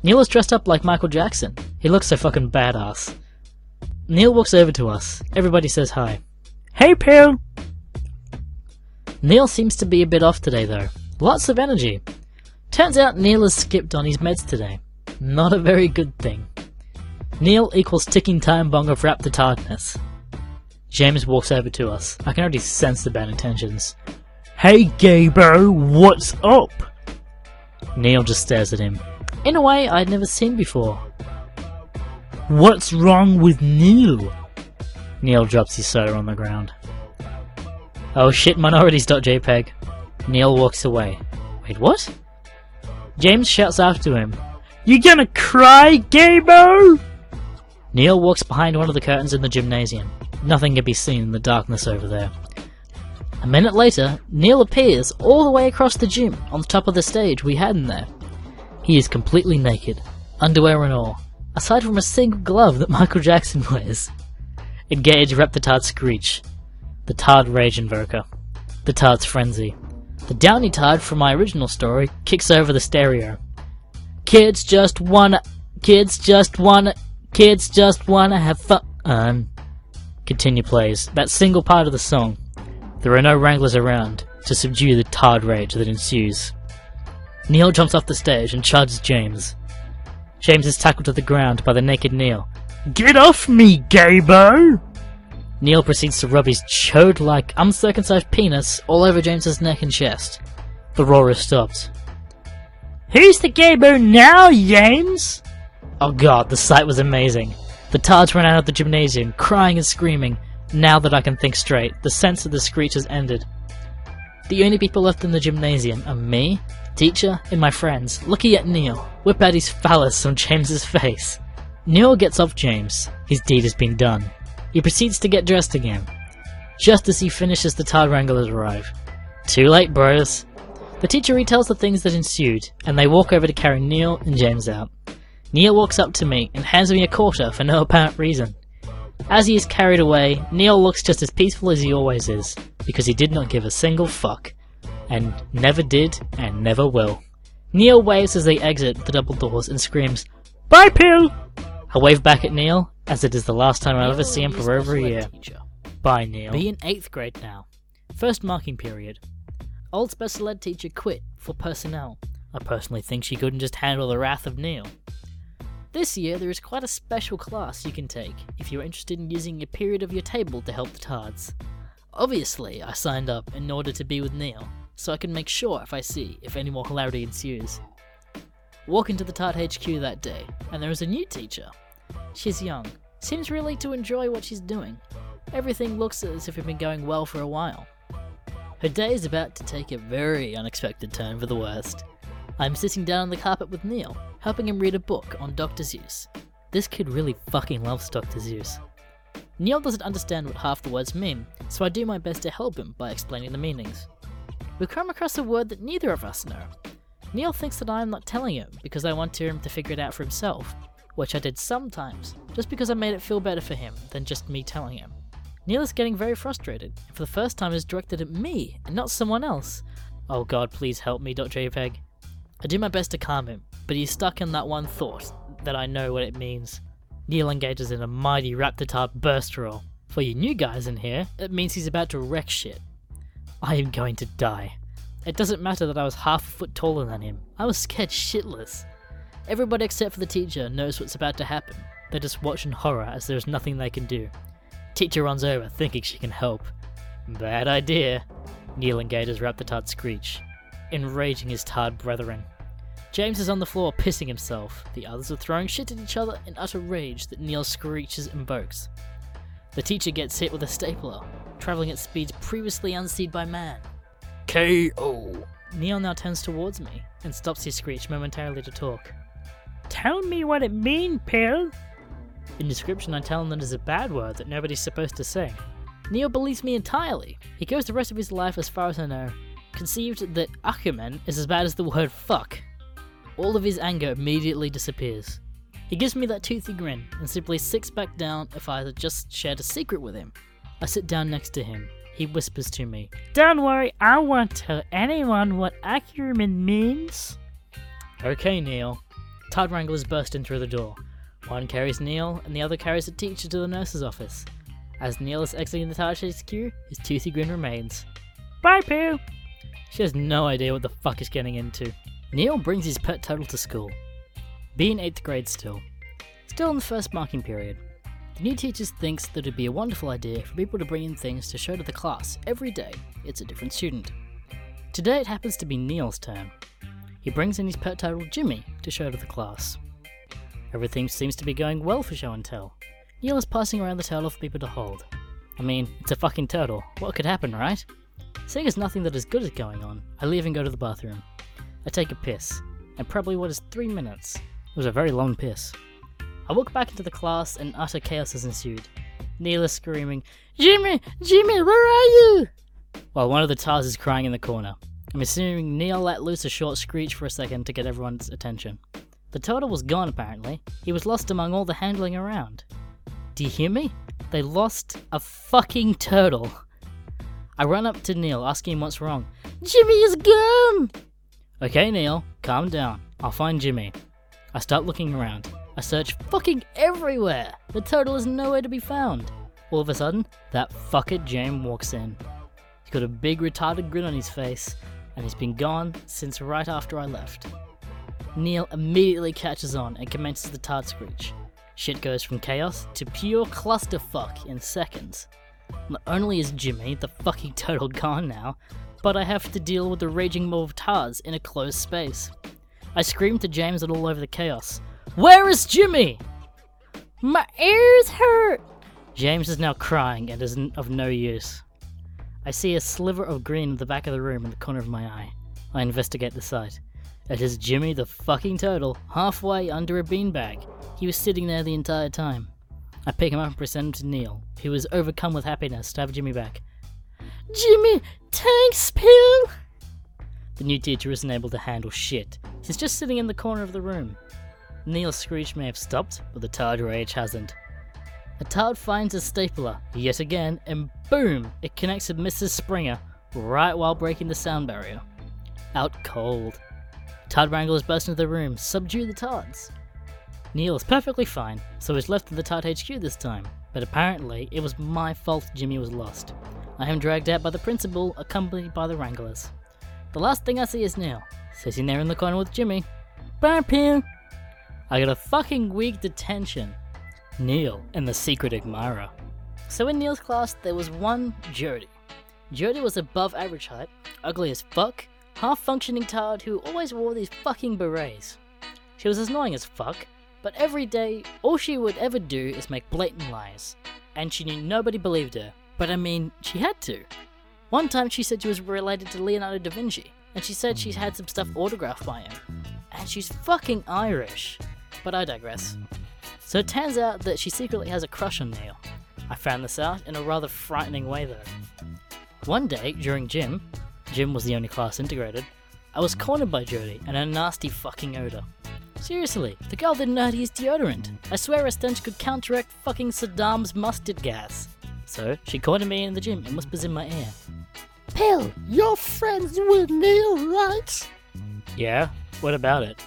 Neil is dressed up like Michael Jackson. He looks so fucking badass. Neil walks over to us. Everybody says hi. Hey, Pal! Neil seems to be a bit off today, though. Lots of energy. Turns out Neil has skipped on his meds today. Not a very good thing. Neil equals ticking time bomb of raptor James walks over to us. I can already sense the bad intentions. Hey, Gabo, what's up? Neil just stares at him. In a way I'd never seen before. What's wrong with Neil? Neil drops his soda on the ground. Oh shit, minorities.jpg. Neil walks away. Wait, what? James shouts after him. You gonna cry, Gabo? Neil walks behind one of the curtains in the gymnasium. Nothing can be seen in the darkness over there. A minute later, Neil appears all the way across the gym on the top of the stage we had in there. He is completely naked, underwear and all, aside from a single glove that Michael Jackson wears. Engage Rep the Tard Screech, the Tard Rage Invoker, the Tard's Frenzy. The Downy Tard from my original story kicks over the stereo. Kids just wanna, kids just wanna, kids just wanna have fun. Um, continue plays, that single part of the song. There are no wranglers around to subdue the Tard rage that ensues. Neil jumps off the stage and charges James. James is tackled to the ground by the naked Neil. Get off me, Gabo! Neil proceeds to rub his chode like uncircumcised penis all over James's neck and chest. The roar is stopped. Who's the Gabo now, James? Oh god, the sight was amazing. The tards ran out of the gymnasium, crying and screaming. Now that I can think straight, the sense of the screech has ended. The only people left in the gymnasium are me, teacher, and my friends, looking at Neil, whip out his phallus on James's face. Neil gets off James. His deed has been done. He proceeds to get dressed again. Just as he finishes, the Tard Wranglers arrive. Too late, bros. The teacher retells the things that ensued, and they walk over to carry Neil and James out. Neil walks up to me and hands me a quarter for no apparent reason. As he is carried away, Neil looks just as peaceful as he always is, because he did not give a single fuck. And never did, and never will. Neil waves as they exit the double doors and screams, Bye, Pill! I wave back at Neil, as it is the last time I'll ever see him for over a year. Teacher. Bye, Neil. Be in 8th grade now. First marking period. Old special ed teacher quit for personnel. I personally think she couldn't just handle the wrath of Neil. This year, there is quite a special class you can take if you're interested in using a period of your table to help the tards. Obviously, I signed up in order to be with Neil, so I can make sure if I see if any more hilarity ensues. Walk into the Tart HQ that day, and there is a new teacher. She's young, seems really to enjoy what she's doing. Everything looks as if it's been going well for a while. Her day is about to take a very unexpected turn for the worst. I'm sitting down on the carpet with Neil, helping him read a book on Dr. Seuss. This kid really fucking loves Dr. Seuss. Neil doesn't understand what half the words mean, so I do my best to help him by explaining the meanings. We come across a word that neither of us know. Neil thinks that I am not telling him because I want him to figure it out for himself, which I did sometimes, just because I made it feel better for him than just me telling him. Neil is getting very frustrated, and for the first time is directed at me and not someone else. Oh god, please help me, .jpg. I do my best to calm him, but he's stuck in that one thought that I know what it means. Neil engages in a mighty Raptor type burst roll. For you new guys in here, it means he's about to wreck shit. I am going to die. It doesn't matter that I was half a foot taller than him. I was scared shitless. Everybody except for the teacher knows what's about to happen. They just watch in horror as there is nothing they can do. Teacher runs over, thinking she can help. Bad idea. Neil engages Raptor screech, enraging his tarred brethren. James is on the floor pissing himself. The others are throwing shit at each other in utter rage that Neil screeches and invokes. The teacher gets hit with a stapler, traveling at speeds previously unseen by man. KO. Neil now turns towards me and stops his screech momentarily to talk. Tell me what it mean, Pill. In description, I tell him that it's a bad word that nobody's supposed to say. Neil believes me entirely. He goes the rest of his life, as far as I know, conceived that Ackerman is as bad as the word fuck. All of his anger immediately disappears. He gives me that toothy grin and simply sits back down if I had just shared a secret with him. I sit down next to him. He whispers to me, Don't worry, I won't tell anyone what Ackerman means. Okay, Neil. Todd Wranglers burst in through the door. One carries Neil, and the other carries the teacher to the nurse's office. As Neil is exiting the Tard HQ, his toothy grin remains. Bye, Pooh! She has no idea what the fuck is getting into. Neil brings his pet turtle to school. Be in 8th grade still. Still in the first marking period. The new teacher thinks that it'd be a wonderful idea for people to bring in things to show to the class every day it's a different student. Today it happens to be Neil's turn. He brings in his pet turtle Jimmy to show to the class. Everything seems to be going well for show and tell. Neil is passing around the turtle for people to hold. I mean, it's a fucking turtle. What could happen, right? Seeing as nothing that is good is going on, I leave and go to the bathroom. I take a piss, and probably what is three minutes. It was a very long piss. I walk back into the class and utter chaos has ensued. Neil is screaming, Jimmy! Jimmy, where are you? While one of the Tars is crying in the corner. I'm assuming Neil let loose a short screech for a second to get everyone's attention. The turtle was gone apparently. He was lost among all the handling around. Do you hear me? They lost a fucking turtle. I run up to Neil, asking him what's wrong. Jimmy is gone! Okay, Neil, calm down. I'll find Jimmy. I start looking around. I search fucking everywhere. The turtle is nowhere to be found. All of a sudden, that fucker James walks in. He's got a big retarded grin on his face, and he's been gone since right after I left. Neil immediately catches on and commences the tard screech. Shit goes from chaos to pure clusterfuck in seconds. Not only is Jimmy, the fucking turtle, gone now, but I have to deal with the raging mob of tars in a closed space. I scream to James at all over the chaos. Where is Jimmy? My ears hurt! James is now crying and is of no use. I see a sliver of green at the back of the room in the corner of my eye. I investigate the site. It is Jimmy the fucking turtle, halfway under a beanbag. He was sitting there the entire time. I pick him up and present him to Neil, who was overcome with happiness to have Jimmy back. Jimmy, thanks, Pill! The new teacher isn't able to handle shit. He's just sitting in the corner of the room. Neil's screech may have stopped, but the Tard rage hasn't. A Tard finds a stapler, yet again, and boom, it connects with Mrs. Springer, right while breaking the sound barrier. Out cold. Tard Wranglers burst into the room, subdue the Tards. Neil is perfectly fine, so he's left at the Tard HQ this time, but apparently it was my fault Jimmy was lost. I am dragged out by the principal, accompanied by the Wranglers. The last thing I see is Neil, sitting there in the corner with Jimmy. Him! I got a fucking week detention. Neil and the secret admirer. So in Neil's class, there was one Jody. Jody was above average height, ugly as fuck, half functioning tard who always wore these fucking berets. She was as annoying as fuck, but every day, all she would ever do is make blatant lies. And she knew nobody believed her, but I mean, she had to. One time she said she was related to Leonardo da Vinci, and she said she had some stuff autographed by him. And she's fucking Irish. But I digress. So it turns out that she secretly has a crush on Neil. I found this out in a rather frightening way though. One day, during gym, gym was the only class integrated, I was cornered by Jody and a nasty fucking odor. Seriously, the girl didn't know how to use deodorant. I swear her stench could counteract fucking Saddam's mustard gas. So, she cornered me in the gym and whispers in my ear. Pill, you're friends with Neil, right? Yeah? What about it?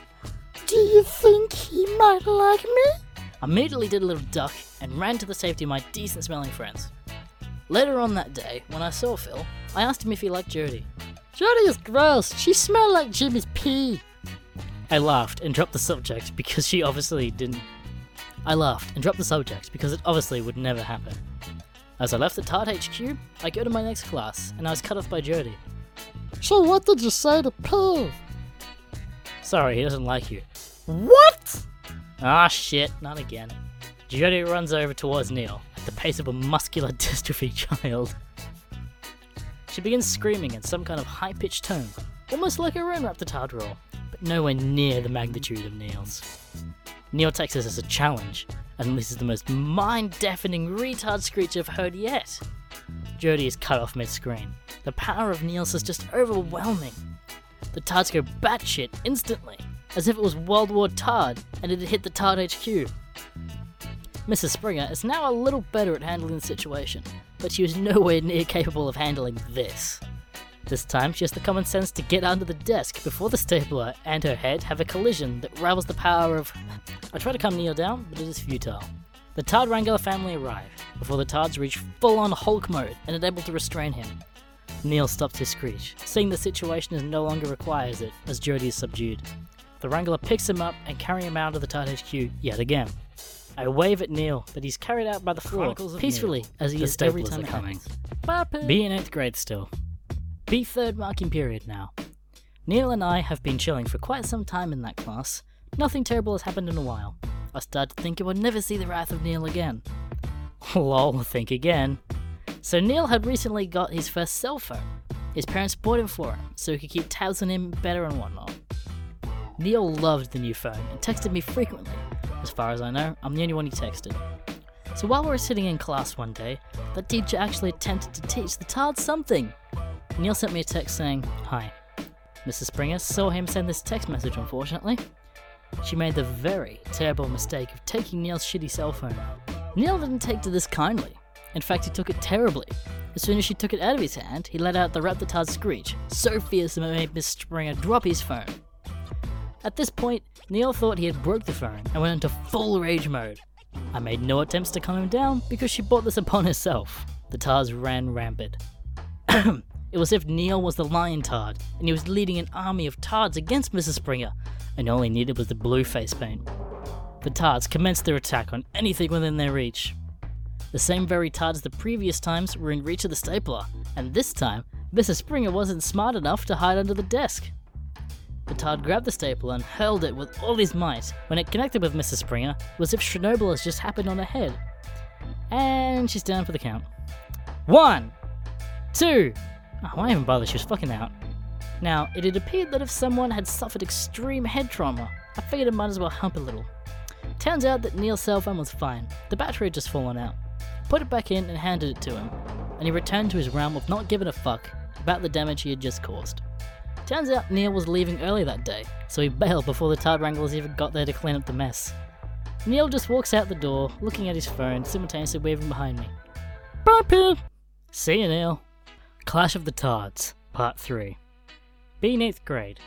Do you think he might like me? I immediately did a little duck and ran to the safety of my decent smelling friends. Later on that day, when I saw Phil, I asked him if he liked Jodie. Jodie is gross. She smelled like Jimmy's pee. I laughed and dropped the subject because she obviously didn't. I laughed and dropped the subject because it obviously would never happen. As I left the Tart HQ, I go to my next class and I was cut off by Jodie. So what did you say to Pill? Sorry, he doesn't like you. What? Ah shit, not again. Jodie runs over towards Neil at the pace of a muscular *laughs* dystrophy child. She begins screaming in some kind of high pitched tone, almost like her own Raptor roar, but nowhere near the magnitude of Neil's. Neil takes this as a challenge and releases the most mind deafening retard screech I've heard yet. Jodie is cut off mid screen. The power of Neil's is just overwhelming. The Tards go batshit instantly, as if it was World War Tard and it had hit the Tard HQ. Mrs. Springer is now a little better at handling the situation, but she was nowhere near capable of handling this. This time, she has the common sense to get under the desk before the stapler and her head have a collision that rivals the power of. I try to come Neil down, but it is futile. The Tard Wrangler family arrive before the Tards reach full on Hulk mode and are able to restrain him. Neil stops his screech, seeing the situation is no longer requires it, as Jody is subdued. The Wrangler picks him up and carry him out of the Tard HQ yet again. I wave at Neil, but he's carried out by the floor peacefully, as he The is every time it happens. Be in 8th grade still. Be third marking period now. Neil and I have been chilling for quite some time in that class. Nothing terrible has happened in a while. I start to think I would never see the wrath of Neil again. *laughs* Lol, think again. So Neil had recently got his first cell phone. His parents bought him for him, so he could keep tabs on him better and whatnot. Neil loved the new phone and texted me frequently. As far as I know, I'm the only one he texted. So while we were sitting in class one day, that teacher actually attempted to teach the Tard something. Neil sent me a text saying, Hi. Mrs. Springer saw him send this text message, unfortunately. She made the very terrible mistake of taking Neil's shitty cell phone. Neil didn't take to this kindly. In fact, he took it terribly. As soon as she took it out of his hand, he let out the Raptor screech, so fierce that it made Miss Springer drop his phone. At this point, Neil thought he had broke the phone and went into full rage mode. I made no attempts to calm him down because she brought this upon herself. The Tars ran rampant. *clears throat* it was as if Neil was the Lion Tard, and he was leading an army of Tards against Mrs. Springer, and all he needed was the blue face paint. The Tards commenced their attack on anything within their reach. The same very Tards the previous times were in reach of the stapler, and this time, Mrs. Springer wasn't smart enough to hide under the desk. The Tard grabbed the staple and hurled it with all his might. When it connected with Mrs. Springer, was as if Chernobyl has just happened on her head. And she's down for the count. One, two. Oh, why even bother? She was fucking out. Now, it had appeared that if someone had suffered extreme head trauma, I figured it might as well hump a little. Turns out that Neil's cell phone was fine. The battery had just fallen out. Put it back in and handed it to him, and he returned to his realm of not giving a fuck about the damage he had just caused. Turns out Neil was leaving early that day, so he bailed before the Tard Wranglers even got there to clean up the mess. Neil just walks out the door, looking at his phone, simultaneously waving behind me. Bye, Pip! See you, Neil. Clash of the Tards, Part 3. Be in 8th grade.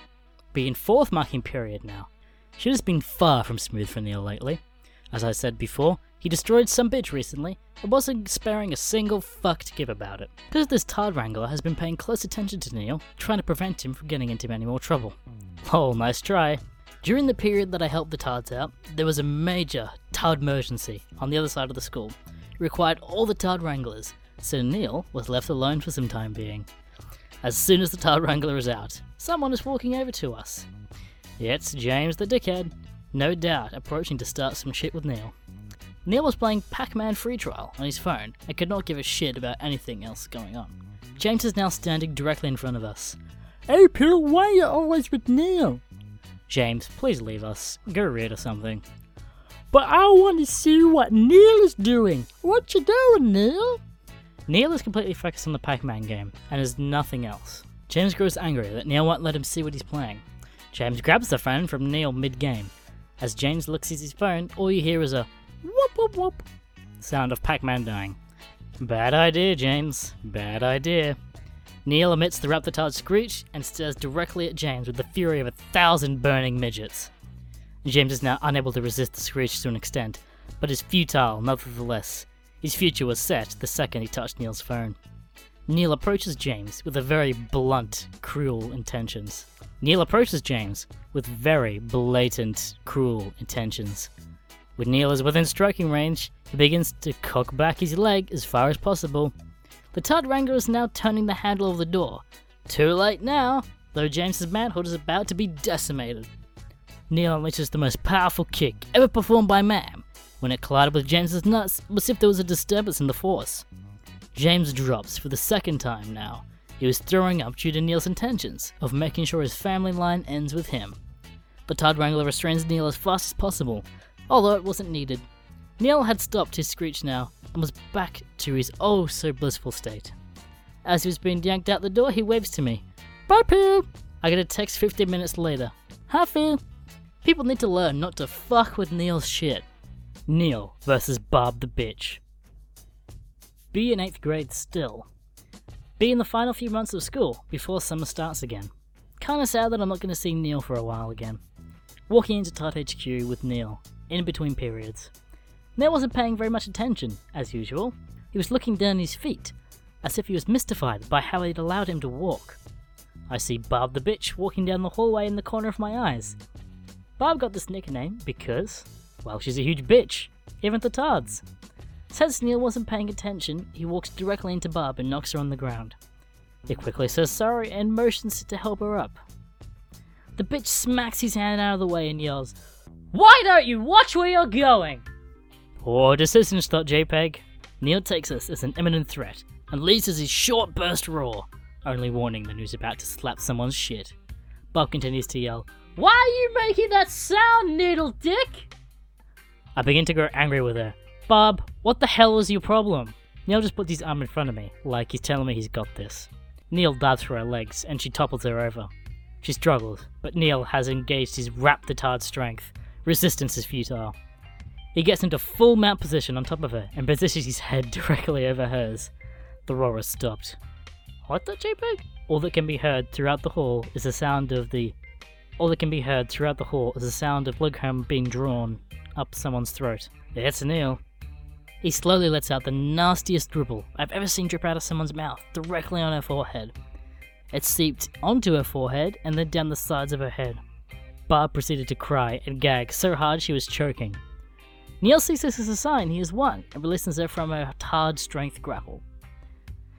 Be in 4th marking period now. Shit has been far from smooth for Neil lately. As I said before, he destroyed some bitch recently and wasn't sparing a single fuck to give about it. Because this Tard Wrangler has been paying close attention to Neil, trying to prevent him from getting into any more trouble. Oh, nice try. During the period that I helped the Tards out, there was a major Tard emergency on the other side of the school. It required all the Tard Wranglers, so Neil was left alone for some time being. As soon as the Tard Wrangler is out, someone is walking over to us. It's James the dickhead, no doubt approaching to start some shit with Neil. Neil was playing Pac Man Free Trial on his phone and could not give a shit about anything else going on. James is now standing directly in front of us. Hey, Peter, why are you always with Neil? James, please leave us. Go read or something. But I want to see what Neil is doing. What you doing, Neil? Neil is completely focused on the Pac Man game and is nothing else. James grows angry that Neil won't let him see what he's playing. James grabs the phone from Neil mid game. As James looks at his phone, all you hear is a whoop whoop whoop sound of Pac Man dying. Bad idea, James. Bad idea. Neil emits the Raptor Tard screech and stares directly at James with the fury of a thousand burning midgets. James is now unable to resist the screech to an extent, but is futile nevertheless. His future was set the second he touched Neil's phone. Neil approaches James with a very blunt, cruel intentions. Neil approaches James with very blatant, cruel intentions. When Neil is within striking range, he begins to cock back his leg as far as possible. The Tard Wrangler is now turning the handle of the door. Too late now, though James's manhood is about to be decimated. Neil unleashes the most powerful kick ever performed by man. When it collided with James's nuts, it was as if there was a disturbance in the force. James drops for the second time now. He was throwing up due to Neil's intentions of making sure his family line ends with him. The Tard Wrangler restrains Neil as fast as possible, although it wasn't needed. Neil had stopped his screech now and was back to his oh so blissful state. As he was being yanked out the door, he waves to me. Bye, Pooh! I get a text 15 minutes later. Hi, Phil. People need to learn not to fuck with Neil's shit. Neil versus Bob the bitch. Be in 8th grade still. Be in the final few months of school before summer starts again. Kinda sad that I'm not gonna see Neil for a while again. Walking into Tard HQ with Neil, in between periods. Neil wasn't paying very much attention, as usual. He was looking down his feet, as if he was mystified by how they'd allowed him to walk. I see Barb the bitch walking down the hallway in the corner of my eyes. Barb got this nickname because, well, she's a huge bitch, even the tards. Since Neil wasn't paying attention, he walks directly into Barb and knocks her on the ground. He quickly says sorry and motions to help her up. The bitch smacks his hand out of the way and yells, Why don't you watch where you're going? Poor decisions, thought JPEG. Neil takes us as an imminent threat and leads us his short burst roar, only warning that he's about to slap someone's shit. Bob continues to yell, Why are you making that sound, needle dick? I begin to grow angry with her. Bob, what the hell is your problem? Neil just puts his arm in front of me, like he's telling me he's got this. Neil dives for her legs, and she topples her over. She struggles, but Neil has engaged his raptor strength. Resistance is futile. He gets into full mount position on top of her and positions his head *laughs* directly over hers. The roar has stopped. What the JPEG? All that can be heard throughout the hall is the sound of the. All that can be heard throughout the hall is the sound of Lugham being drawn up someone's throat. It's Neil. He slowly lets out the nastiest dribble I've ever seen drip out of someone's mouth directly on her forehead. It seeped onto her forehead and then down the sides of her head. Barb proceeded to cry and gag so hard she was choking. Neil sees this as a sign he has won and releases her from her hard strength grapple.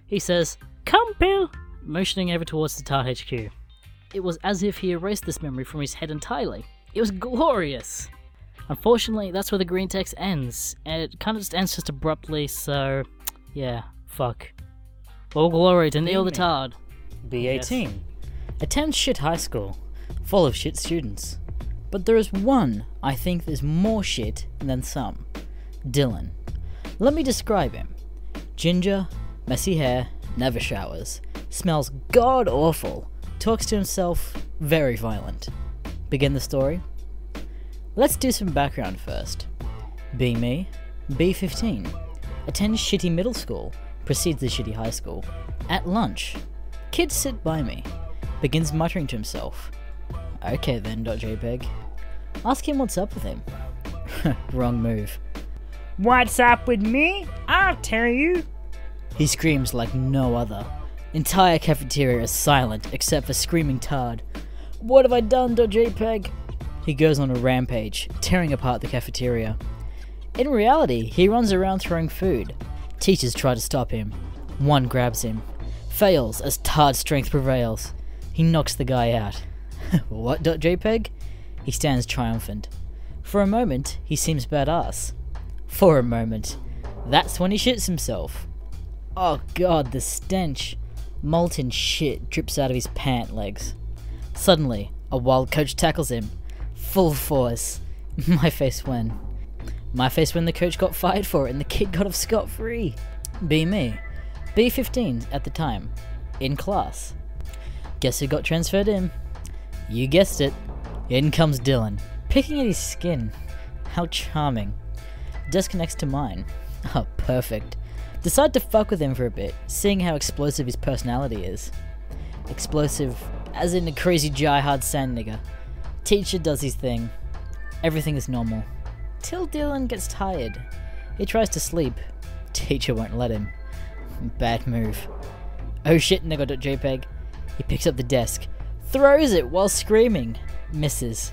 He says, Come, Bill! motioning over towards the Tard HQ. It was as if he erased this memory from his head entirely. It was glorious! Unfortunately, that's where the green text ends, and it kind of just ends just abruptly, so yeah, fuck. All glory to Neil the Tard. B18. Attends shit high school, full of shit students. But there is one I think is more shit than some Dylan. Let me describe him ginger, messy hair, never showers, smells god awful, talks to himself, very violent. Begin the story? Let's do some background first. Be me. B15. Attends shitty middle school. Proceeds to shitty high school. At lunch. Kid sit by me. Begins muttering to himself. Okay then, .jpg. Ask him what's up with him. *laughs* Wrong move. What's up with me? I'll tell you. He screams like no other. Entire cafeteria is silent except for screaming Tard. What have I done, .jpg? He goes on a rampage, tearing apart the cafeteria. In reality, he runs around throwing food. Teachers try to stop him. One grabs him. Fails as Tard's strength prevails. He knocks the guy out. *laughs* what, .jpeg? He stands triumphant. For a moment, he seems badass. For a moment. That's when he shits himself. Oh god, the stench. Molten shit drips out of his pant legs. Suddenly, a wild coach tackles him. Full force. *laughs* My face when. My face when the coach got fired for it and the kid got off scot free. Be me. B15 at the time. In class. Guess who got transferred in? You guessed it. In comes Dylan, picking at his skin. How charming. Desk next to mine. *laughs* Oh, perfect. Decide to fuck with him for a bit, seeing how explosive his personality is. Explosive, as in a crazy jihad sand nigger. Teacher does his thing. Everything is normal. Till Dylan gets tired. He tries to sleep. Teacher won't let him. *laughs* Bad move. Oh shit, nigga.jpg. He picks up the desk, throws it while screaming. Misses.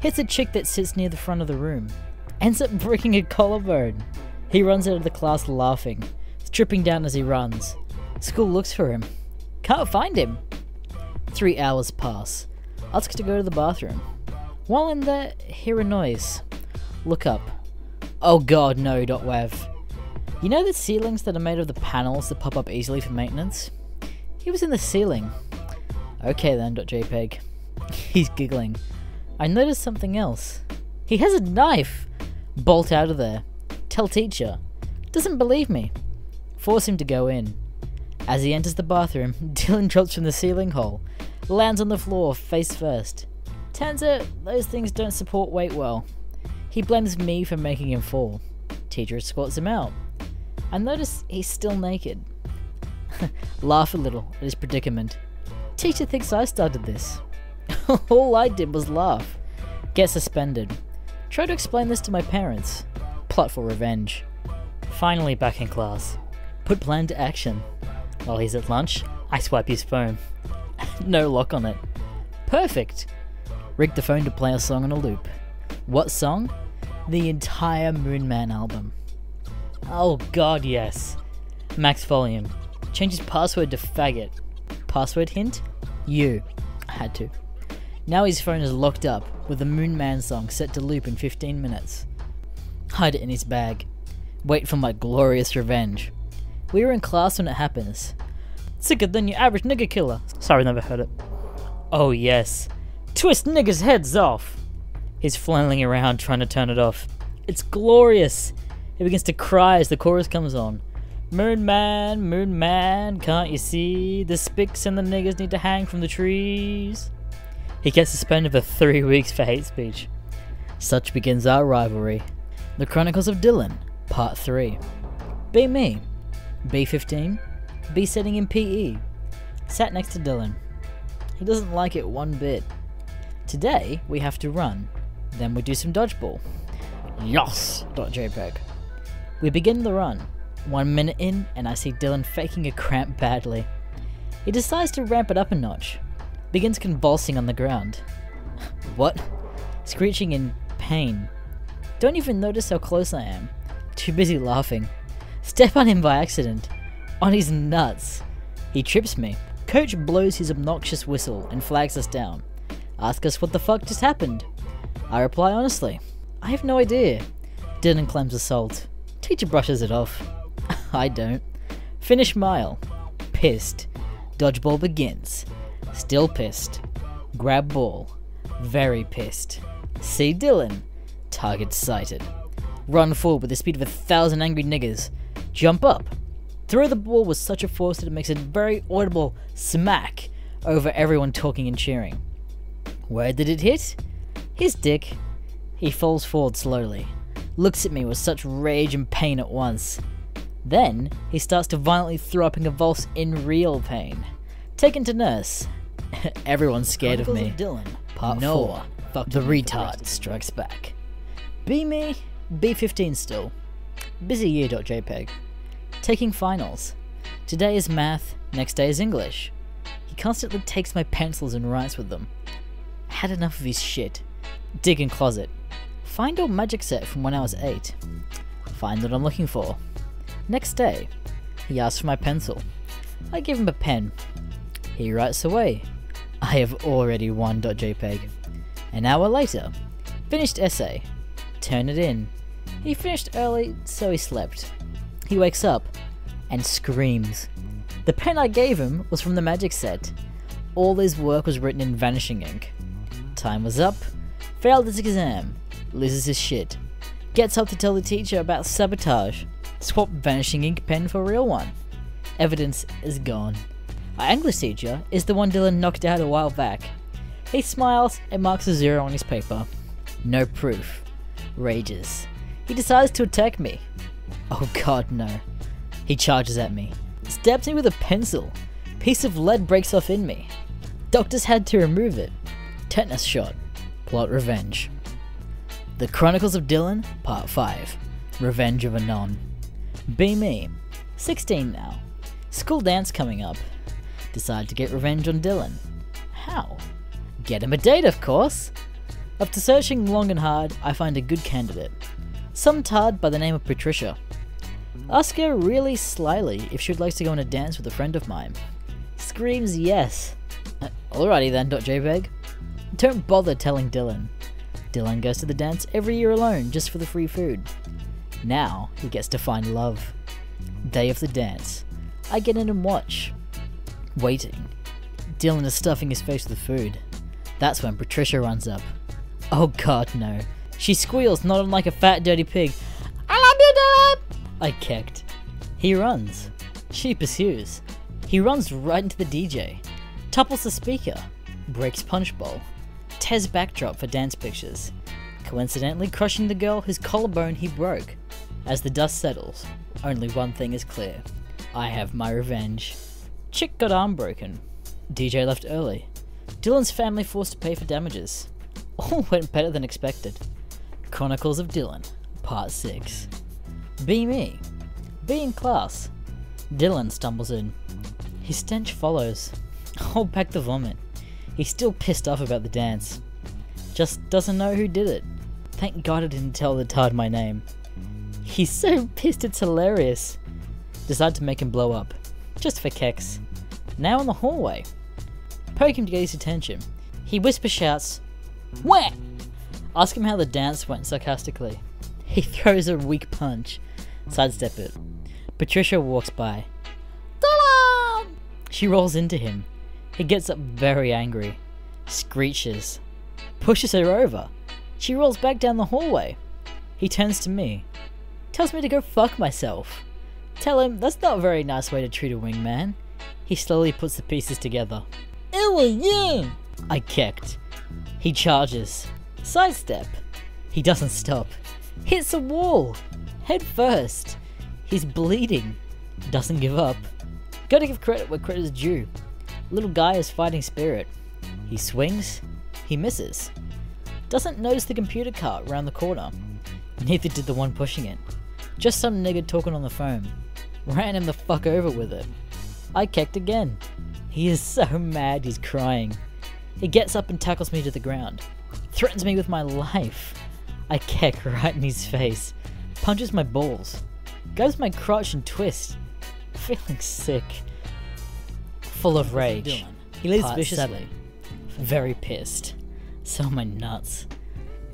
Hits a chick that sits near the front of the room. Ends up *laughs* breaking a collarbone. He runs out of the class laughing, stripping down as he runs. School looks for him. Can't find him. Three hours pass. Asks to go to the bathroom. While in there, hear a noise. Look up. Oh god, no, Dot .wav. You know the ceilings that are made of the panels that pop up easily for maintenance? He was in the ceiling. Okay then, .jpg. He's giggling. I noticed something else. He has a knife! Bolt out of there. Tell teacher. Doesn't believe me. Force him to go in. As he enters the bathroom, *laughs* Dylan drops from the ceiling hole, lands on the floor face first. Turns out those things don't support weight well. He blames me for making him fall. Teacher escorts him out. I notice he's still naked. *laughs* Laugh a little at his predicament. Teacher thinks I started this. *laughs* All I did was laugh. Get suspended. Try to explain this to my parents. Plot for revenge. Finally back in class. Put plan to action. While he's at lunch, I swipe his phone. *laughs* no lock on it. Perfect! Rig the phone to play a song on a loop. What song? The entire Moonman album. Oh god, yes. Max volume. Change his password to faggot. Password hint? You. I had to. Now his phone is locked up, with the Moon Man song set to loop in 15 minutes. Hide it in his bag. Wait for my glorious revenge. We were in class when it happens. Sicker than your average nigger killer. Sorry, never heard it. Oh, yes. Twist niggers' heads off! He's flailing around trying to turn it off. It's glorious! He begins to cry as the chorus comes on. Moon man, moon man, can't you see? The spicks and the niggers need to hang from the trees. He gets suspended for three *laughs* weeks for hate speech. Such begins our rivalry. The Chronicles of Dylan, Part 3. Be me. B15. B sitting in PE. Sat next to Dylan. He doesn't like it one bit. Today, we have to run. Then we do some dodgeball. Yos.jpg. We begin the run. One minute in, and I see Dylan faking a cramp badly. He decides to ramp it up a notch. Begins convulsing on the ground. *laughs* what? Screeching in pain. Don't even notice how close I am. Too busy laughing. Step on him by accident. On his nuts. He trips me. Coach blows his obnoxious whistle and flags us down. Ask us what the fuck just happened. I reply honestly. I have no idea. Dylan claims assault. Teacher brushes it off. *laughs* I don't. Finish mile. Pissed. Dodgeball begins. Still pissed. Grab ball. Very pissed. See Dylan. Target sighted. Run forward with the speed of a thousand angry niggers. Jump up. Throw the ball with such a force that it makes a very audible smack over everyone talking and cheering. Where did it hit? His dick. He falls forward slowly. looks at me with such rage and pain at once. Then he starts to violently throw up and convulse in real pain. Taken to nurse. *laughs* Everyone's scared of me. Dylan, part Noah, four. The retard strikes back. Be me, B15 still. Busy year.jpg. Taking finals. Today is math, next day is English. He constantly takes my pencils and writes with them. Had enough of his shit. Dig in closet. Find old magic set from when I was 8. Find what I'm looking for. Next day, he asks for my pencil. I give him a pen. He writes away. I have already won .jpg. An hour later, finished essay. Turn it in. He finished early, so he slept. He wakes up and screams. The pen I gave him was from the magic set. All his work was written in vanishing ink. Time was up. Failed his exam. Loses his shit. Gets up to tell the teacher about sabotage. Swap vanishing ink pen for real one. Evidence is gone. Our English teacher is the one Dylan knocked out a while back. He smiles and marks a zero on his paper. No proof. Rages. He decides to attack me. Oh god, no. He charges at me. Stabs me with a pencil. Piece of lead breaks off in me. Doctors had to remove it. Tetanus shot. Plot revenge. The Chronicles of Dylan, Part 5. Revenge of a Be me. 16 now. School dance coming up. Decide to get revenge on Dylan. How? Get him a date, of course! After searching long and hard, I find a good candidate. Some tard by the name of Patricia. Ask her really slyly if she would like to go on a dance with a friend of mine. Screams yes. Uh, alrighty then, .jpg. Don't bother telling Dylan. Dylan goes to the dance every year alone just for the free food. Now he gets to find love. Day of the dance. I get in and watch. Waiting. Dylan is stuffing his face with food. That's when Patricia runs up. Oh god, no. She squeals, not unlike a fat, dirty pig. I love you, Dylan! I kicked. He runs. She pursues. He runs right into the DJ. Topples the speaker. Breaks punch bowl. Tears backdrop for dance pictures. Coincidentally crushing the girl whose collarbone he broke. As the dust settles, only one thing is clear. I have my revenge. Chick got arm broken. DJ left early. Dylan's family forced to pay for damages. All *laughs* went better than expected. Chronicles of Dylan, Part 6. Be me. Be in class. Dylan stumbles in. His stench follows. *laughs* Hold back the vomit. He's still pissed off about the dance. Just doesn't know who did it. Thank God I didn't tell the tard my name. He's so pissed it's hilarious. Decide to make him blow up. Just for kicks. Now in the hallway. Poke him to get his attention. He whisper shouts, Where? Ask him how the dance went sarcastically. He *laughs* throws a weak punch. Sidestep it. Patricia walks by. Dylan! She rolls into him. He gets up very angry. Screeches. Pushes her over. She rolls back down the hallway. He turns to me. Tells me to go fuck myself. Tell him that's not a very nice way to treat a wingman. He slowly puts the pieces together. It was you! I kicked. He charges. Sidestep. He doesn't stop. Hits a wall. Head first. He's bleeding. Doesn't give up. Gotta give credit where credit is due. Little guy is fighting spirit. He swings. He misses. Doesn't notice the computer cart around the corner. Neither did the one pushing it. Just some nigga talking on the phone. Ran him the fuck over with it. I kicked again. He is so mad he's crying. He gets up and tackles me to the ground. Threatens me with my life. I kick right in his face. Punches my balls. Goes my crotch and twist. Feeling sick. Full of rage. He leaves viciously. Very pissed. So am I nuts.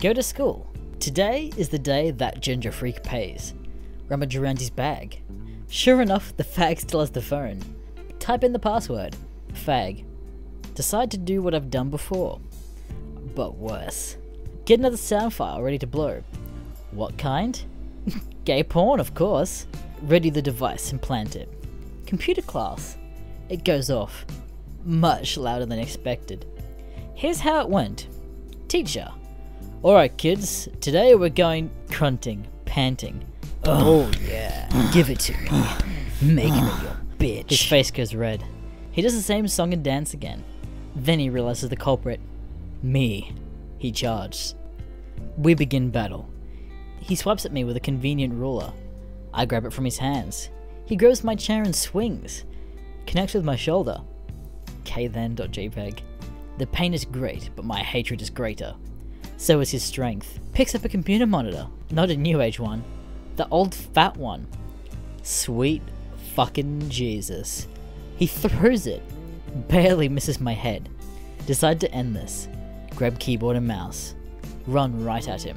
Go to school. Today is the day that ginger freak pays. Rummage around his bag. Sure enough, the fag still has the phone. Type in the password. Fag. Decide to do what I've done before. But worse. Get another sound file ready to blow. What kind? *laughs* Gay porn, of course. Ready the device and plant it. Computer class. It goes off. Much louder than expected. Here's how it went. Teacher, Alright, kids, today we're going grunting, panting. Oh, oh yeah. *sighs* Give it to me. Make me your bitch. His face goes red. He does the same song and dance again. Then he realizes the culprit. Me. He charges. We begin battle. He swipes at me with a convenient ruler. I grab it from his hands. He grabs my chair and swings. Connects with my shoulder. K then.jpg. The pain is great, but my hatred is greater. So is his strength. Picks up a computer monitor. Not a new age one. The old fat one. Sweet fucking Jesus. He throws it. Barely misses my head. Decide to end this. Grab keyboard and mouse. Run right at him.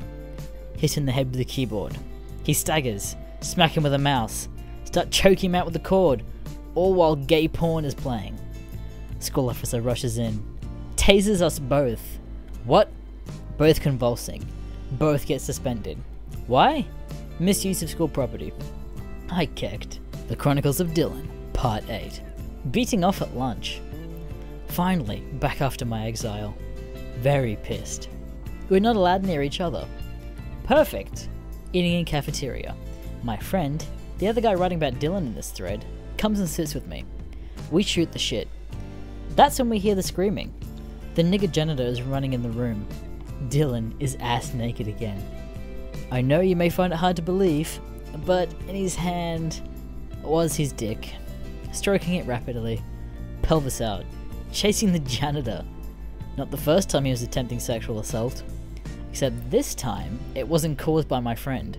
Hit in the head with the keyboard. He staggers. Smack him with a mouse. Start choking him out with the cord. All while gay porn is playing. School officer rushes in. Tases us both. What? Both convulsing. Both get suspended. Why? Misuse of school property. I kicked. The Chronicles of Dylan, Part 8. Beating off at lunch. Finally, back after my exile. Very pissed. We're not allowed near each other. Perfect. Eating in cafeteria. My friend, the other guy writing about Dylan in this thread, comes and sits with me. We shoot the shit. That's when we hear the screaming. The nigger janitor is running in the room. Dylan is ass naked again. I know you may find it hard to believe, but in his hand was his dick, stroking it rapidly, pelvis out, chasing the janitor. Not the first time he was attempting sexual assault, except this time it wasn't caused by my friend.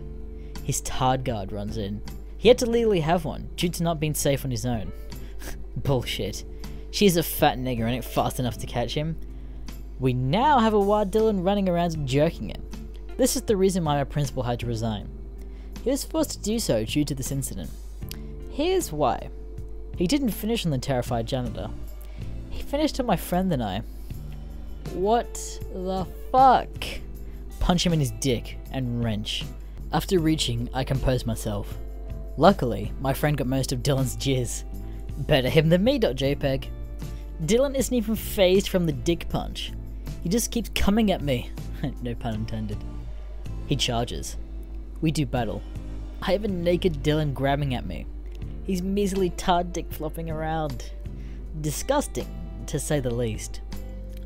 His tard guard runs in. He had to legally have one due to not being safe on his own. *laughs* Bullshit. She's a fat nigger and ain't fast enough to catch him. We now have a wild Dylan running around jerking it. This is the reason why my principal had to resign. He was forced to do so due to this incident. Here's why. He didn't finish on the terrified janitor. He finished on my friend and I. What the fuck? Punch him in his dick and wrench. After reaching, I composed myself. Luckily, my friend got most of Dylan's jizz. Better him than me. Dylan isn't even phased from the dick punch. He just keeps coming at me. *laughs* no pun intended. He charges. We do battle. I have a naked Dylan grabbing at me. He's measly tard dick flopping around. Disgusting, to say the least.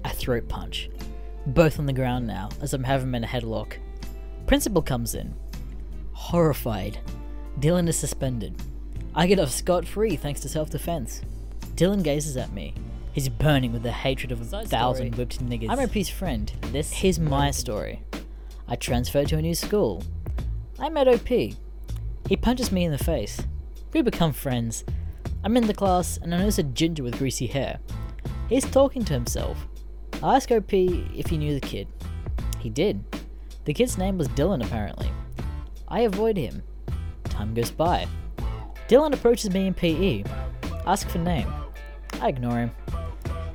I throat punch. Both on the ground now, as I'm having him in a headlock. Principal comes in. Horrified. Dylan is suspended. I get off scot free thanks to self defense. Dylan gazes at me. He's burning with the hatred of a Side thousand story. whipped niggers. I'm OP's friend. This here's my story. I transferred to a new school. I met OP. He punches me in the face. We become friends. I'm in the class and I notice a ginger with greasy hair. He's talking to himself. I ask OP if he knew the kid. He did. The kid's name was Dylan, apparently. I avoid him. Time goes by. Dylan approaches me in PE. Ask for name. I ignore him.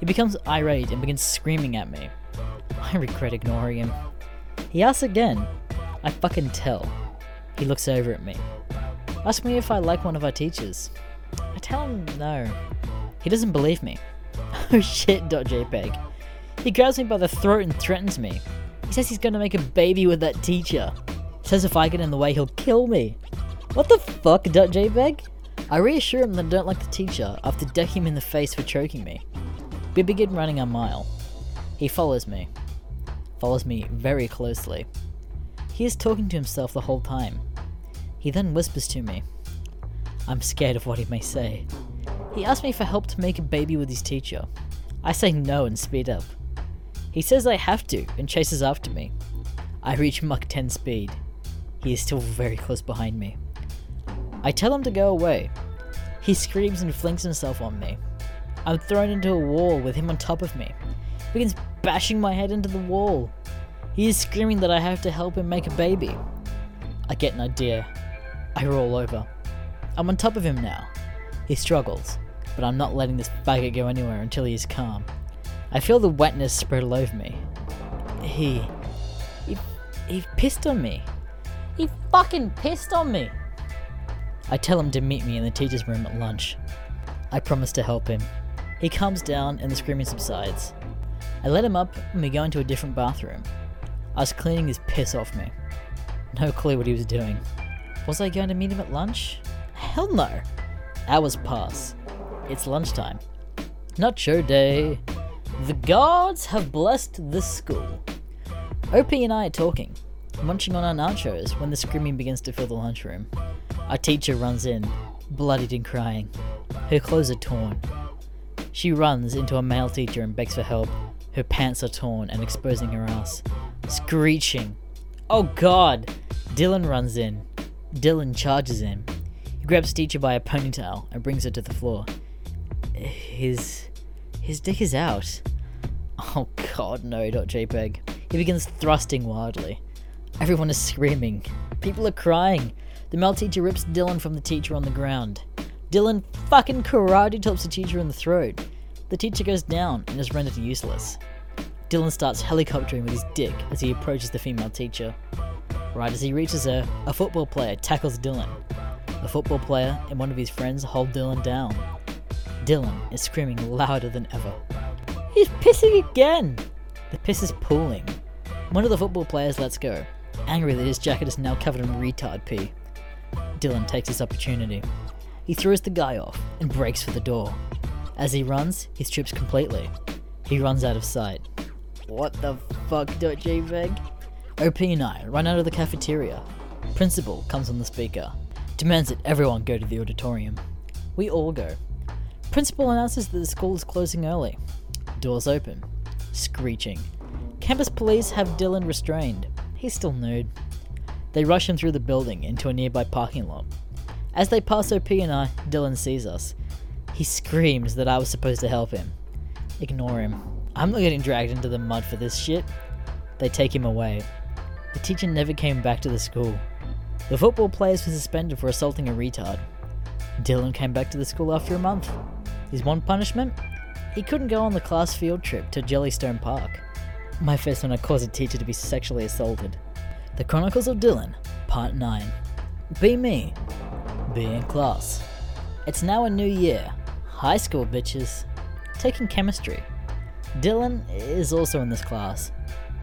He becomes irate and begins screaming at me. I regret ignoring him. He asks again. I fucking tell. He looks over at me. Asks me if I like one of our teachers. I tell him no. He doesn't believe me. *laughs* Oh shit, .jpg. He grabs me by the throat and threatens me. He says he's gonna make a baby with that teacher. Says if I get in the way, he'll kill me. What the fuck, .jpg? I reassure him that I don't like the teacher after decking him in the face for choking me. We begin running a mile. He follows me. Follows me very closely. He is talking to himself the whole time. He then whispers to me. I'm scared of what he may say. He asks me for help to make a baby with his teacher. I say no and speed up. He says I have to and chases after me. I reach Mach 10 speed. He is still very close behind me. I tell him to go away. He screams and flings himself on me. I'm thrown into a wall with him on top of me. He begins bashing my head into the wall. He is screaming that I have to help him make a baby. I get an idea. I roll over. I'm on top of him now. He struggles, but I'm not letting this faggot go anywhere until he is calm. I feel the wetness spread all over me. He. He. He pissed on me. He fucking pissed on me! I tell him to meet me in the teacher's room at lunch. I promise to help him. He calms down and the screaming subsides. I let him up and we go into a different bathroom. I was cleaning his piss off me. No clue what he was doing. Was I going to meet him at lunch? Hell no! Hours pass. It's lunchtime. Nacho day. The gods have blessed this school. OP and I are talking, munching on our nachos when the screaming begins to fill the lunchroom. Our teacher runs in, bloodied and crying. Her clothes are torn. She runs into a male teacher and begs for help. Her pants are torn and exposing her ass. Screeching. Oh god! Dylan runs in. Dylan charges him. He grabs teacher by a ponytail and brings her to the floor. His. his dick is out. Oh god, no, .jpg. He begins thrusting wildly. Everyone is screaming. People are crying. The male teacher rips Dylan from the teacher on the ground. Dylan fucking karate chops the teacher in the throat. The teacher goes down and is rendered useless. Dylan starts helicoptering with his dick as he approaches the female teacher. Right as he reaches her, a football player tackles Dylan. The football player and one of his friends hold Dylan down. Dylan is screaming louder than ever. He's pissing again! The piss is pooling. One of the football players lets go, angry that his jacket is now covered in retard pee. Dylan takes this opportunity. He throws the guy off and breaks for the door. As he runs, he trips completely. He runs out of sight. What the fuck, .jpg? OP and I run out of the cafeteria. Principal comes on the speaker, demands that everyone go to the auditorium. We all go. Principal announces that the school is closing early. Doors open. Screeching. Campus police have Dylan restrained. He's still nude. They rush him through the building into a nearby parking lot. As they pass OP and I, Dylan sees us. He screams that I was supposed to help him. Ignore him. I'm not getting dragged into the mud for this shit. They take him away. The teacher never came back to the school. The football players were suspended for assaulting a retard. Dylan came back to the school after a month. His one punishment? He couldn't go on the class field trip to Jellystone Park. My first when I caused a teacher to be sexually assaulted. The Chronicles of Dylan, Part 9. Be me. Be in class. It's now a new year. High school bitches. Taking chemistry. Dylan is also in this class.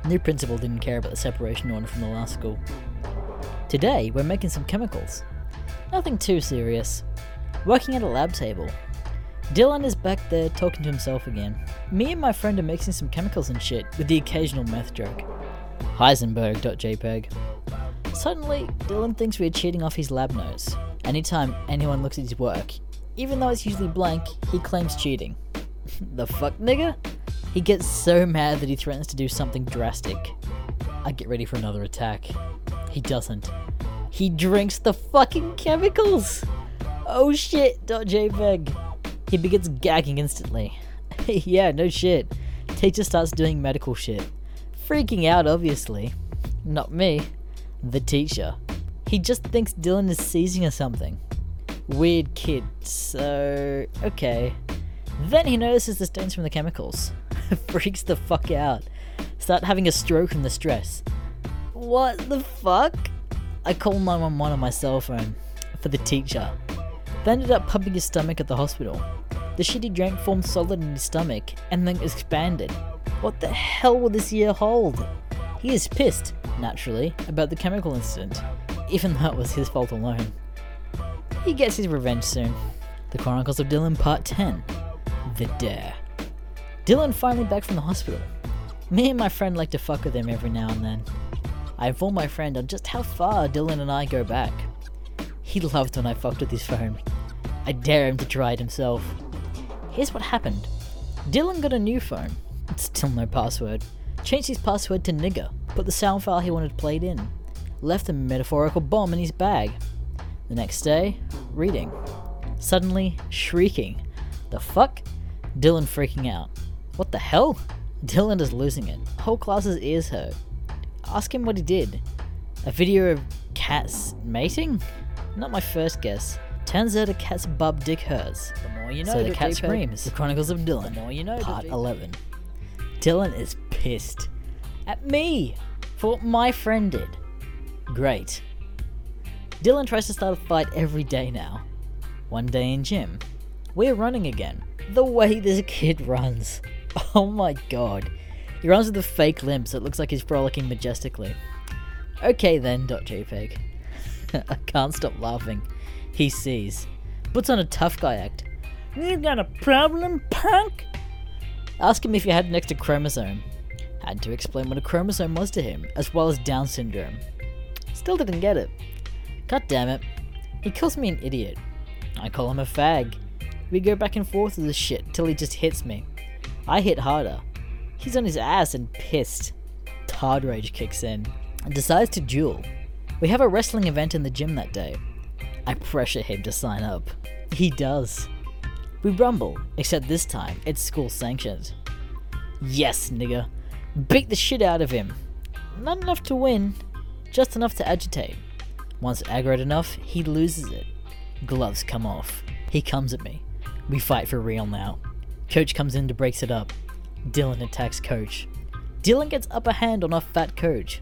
New principal didn't care about the separation order from the last school. Today, we're making some chemicals. Nothing too serious. Working at a lab table. Dylan is back there talking to himself again. Me and my friend are mixing some chemicals and shit, with the occasional meth joke. Heisenberg.jpg. Suddenly, Dylan thinks we're cheating off his lab notes. Anytime anyone looks at his work, even though it's usually blank, he claims cheating. *laughs* the fuck, nigga? He gets so mad that he threatens to do something drastic. I get ready for another attack. He doesn't. He drinks the fucking chemicals! Oh shit, .jpg. He begins gagging instantly. *laughs* yeah, no shit. Teacher starts doing medical shit. Freaking out, obviously. Not me. The teacher. He just thinks Dylan is seizing or something. Weird kid, so. okay. Then he notices the stains from the chemicals. *laughs* Freaks the fuck out. Start having a stroke from the stress. What the fuck? I call 911 on my cell phone for the teacher. They ended up pumping his stomach at the hospital. The shit he drank formed solid in his stomach and then expanded. What the hell will this year hold? He is pissed, naturally, about the chemical incident, even though it was his fault alone. He gets his revenge soon. The Chronicles of Dylan Part 10 The Dare. Dylan finally back from the hospital. Me and my friend like to fuck with him every now and then. I inform my friend on just how far Dylan and I go back. He loved when I fucked with his phone. I dare him to try it himself. Here's what happened Dylan got a new phone. it's Still no password. Changed his password to nigger, put the sound file he wanted played in, left a metaphorical bomb in his bag. The next day, reading. Suddenly, shrieking. The fuck? Dylan freaking out. What the hell? Dylan is losing it. Whole class's ears hurt. Ask him what he did. A video of cats mating? Not my first guess. Turns out a cat's bub dick hurts. The more you know, so the cat screams. The Chronicles of Dylan. The more you know, Part Dr. 11. Dylan is pissed. At me! For what my friend did. Great. Dylan tries to start a fight every day now. One day in gym. We're running again. The way this kid runs. *laughs* Oh my god. He runs with a fake limp, so it looks like he's frolicking majestically. Okay then, .jpg. *laughs* I can't stop laughing. He sees. Puts on a tough guy act. You got a problem, punk? Ask him if he had an extra chromosome. Had to explain what a chromosome was to him, as well as Down syndrome. Still didn't get it. God damn it. He calls me an idiot. I call him a fag. We go back and forth with this shit till he just hits me. I hit harder. He's on his ass and pissed. Tard rage kicks in and decides to duel. We have a wrestling event in the gym that day. I pressure him to sign up. He does. We rumble, except this time it's school sanctioned. Yes, nigga. Beat the shit out of him. Not enough to win, just enough to agitate. Once aggroed enough, he loses it. Gloves come off. He comes at me. We fight for real now. Coach comes in to breaks it up. Dylan attacks Coach. Dylan gets upper hand on our fat coach.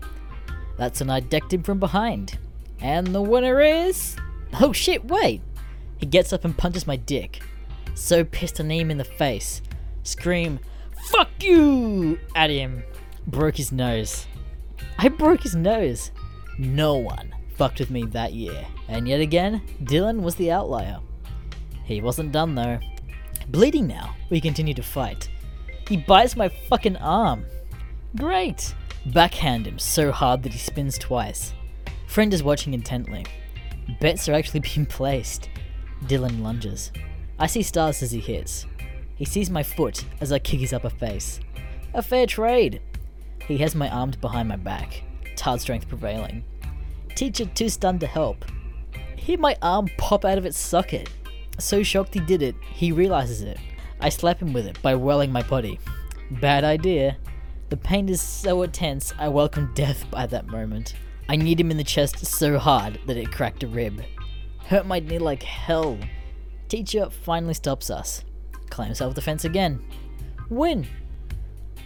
That's when I decked him from behind. And the winner is. Oh shit, wait! He gets up and punches my dick. So pissed I knee in the face. Scream, Fuck you! at him. Broke his nose. I broke his nose. No one fucked with me that year. And yet again, Dylan was the outlier. He wasn't done though. Bleeding now, we continue to fight. He bites my fucking arm. Great! Backhand him so hard that he spins twice. Friend is watching intently. Bets are actually *laughs* being placed. Dylan lunges. I see stars as he hits. He sees my foot as I kick his upper face. A fair trade! He has my arms behind my back, Tard strength prevailing. Teacher too stunned to help. Hear my arm pop out of its socket. So shocked he did it, he realizes it. I slap him with it by whirling my body. Bad idea. The pain is so intense, I welcome death by that moment. I kneed him in the chest so hard that it cracked a rib. Hurt my knee like hell. Teacher finally stops us. Claim self defense again. Win!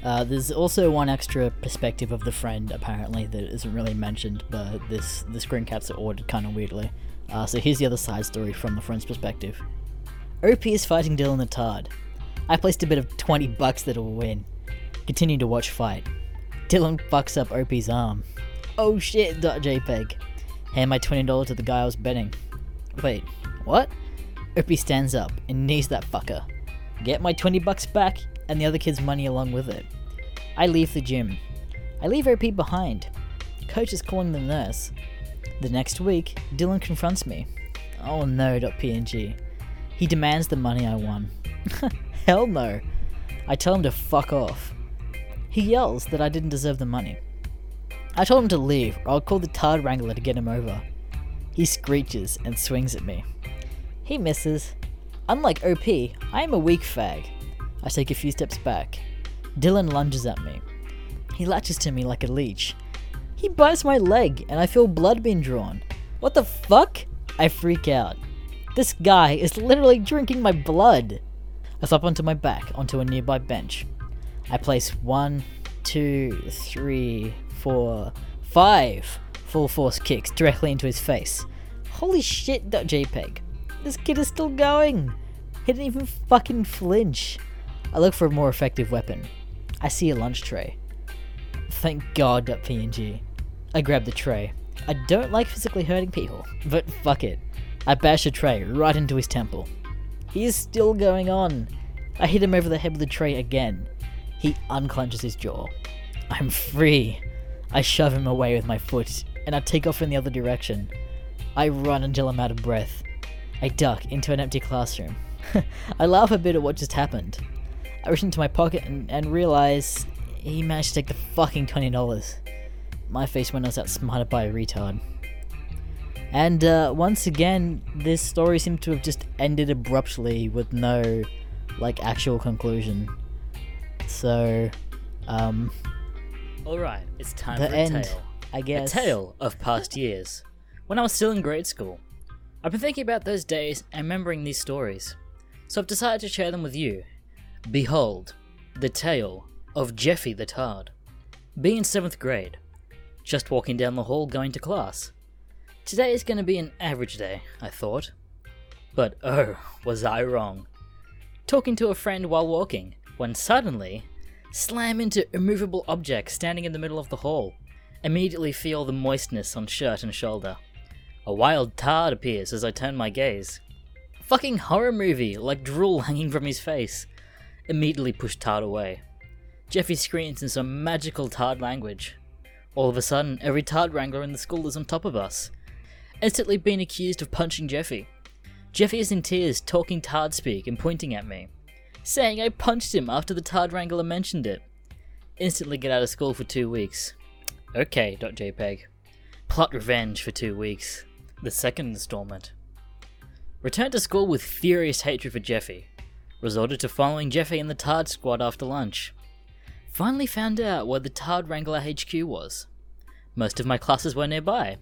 Uh, there's also one extra perspective of the friend apparently that isn't really mentioned, but this the screen caps are ordered kind of weirdly. Uh, so here's the other side story from the friend's perspective. OP is fighting Dylan the Tard. I placed a bit of 20 bucks that'll win. Continue to watch fight. Dylan fucks up OP's arm. Oh shit, .jpg. Hand my $20 to the guy I was betting. Wait, what? OP stands up and knees that fucker. Get my 20 bucks back and the other kid's money along with it. I leave the gym. I leave OP behind. Coach is calling the nurse. The next week, Dylan confronts me. Oh no, .png. He demands the money I won. *laughs* Hell no. I tell him to fuck off. He yells that I didn't deserve the money. I told him to leave, or I'll call the Tard Wrangler to get him over. He screeches and swings at me. He misses. Unlike OP, I am a weak fag. I take a few steps back. Dylan lunges at me. He latches to me like a leech. He bites my leg, and I feel blood being drawn. What the fuck? I freak out. This guy is literally drinking my blood. I flop onto my back onto a nearby bench. I place one, two, three, four, five full force kicks directly into his face. Holy shit, JPEG. This kid is still going. He didn't even fucking flinch. I look for a more effective weapon. I see a lunch tray. Thank God, PNG. I grab the tray. I don't like physically hurting people, but fuck it. I bash a tray right into his temple. He is still going on. I hit him over the head with the tray again. He unclenches his jaw. I'm free. I shove him away with my foot, and I take off in the other direction. I run until I'm out of breath. I duck into an empty classroom. *laughs* I laugh a bit at what just happened. I reach into my pocket and, and realize he managed to take the fucking $20. My face went I was outsmarted by a retard. And uh, once again, this story seemed to have just ended abruptly with no, like, actual conclusion. So, um. Alright, it's time the for a end, tale. I guess. A tale of past years. When I was still in grade school. I've been thinking about those days and remembering these stories. So I've decided to share them with you. Behold, the tale of Jeffy the Tard. Being in 7th grade. Just walking down the hall going to class. Today is going to be an average day, I thought. But oh, was I wrong. Talking to a friend while walking, when suddenly, Slam into immovable object standing in the middle of the hall. Immediately feel the moistness on shirt and shoulder. A wild tard appears as I turn my gaze. Fucking horror movie, like drool hanging from his face. Immediately push Tard away. Jeffy screams in some magical Tard language. All of a sudden, every Tard Wrangler in the school is on top of us. Instantly being accused of punching Jeffy. Jeffy is in tears, talking Tard speak and pointing at me, saying I punched him after the Tard Wrangler mentioned it. Instantly get out of school for two weeks. Okay, .jpg. Plot revenge for two weeks. The second installment. Returned to school with furious hatred for Jeffy. Resorted to following Jeffy and the Tard squad after lunch. Finally found out where the Tard Wrangler HQ was. Most of my classes were nearby.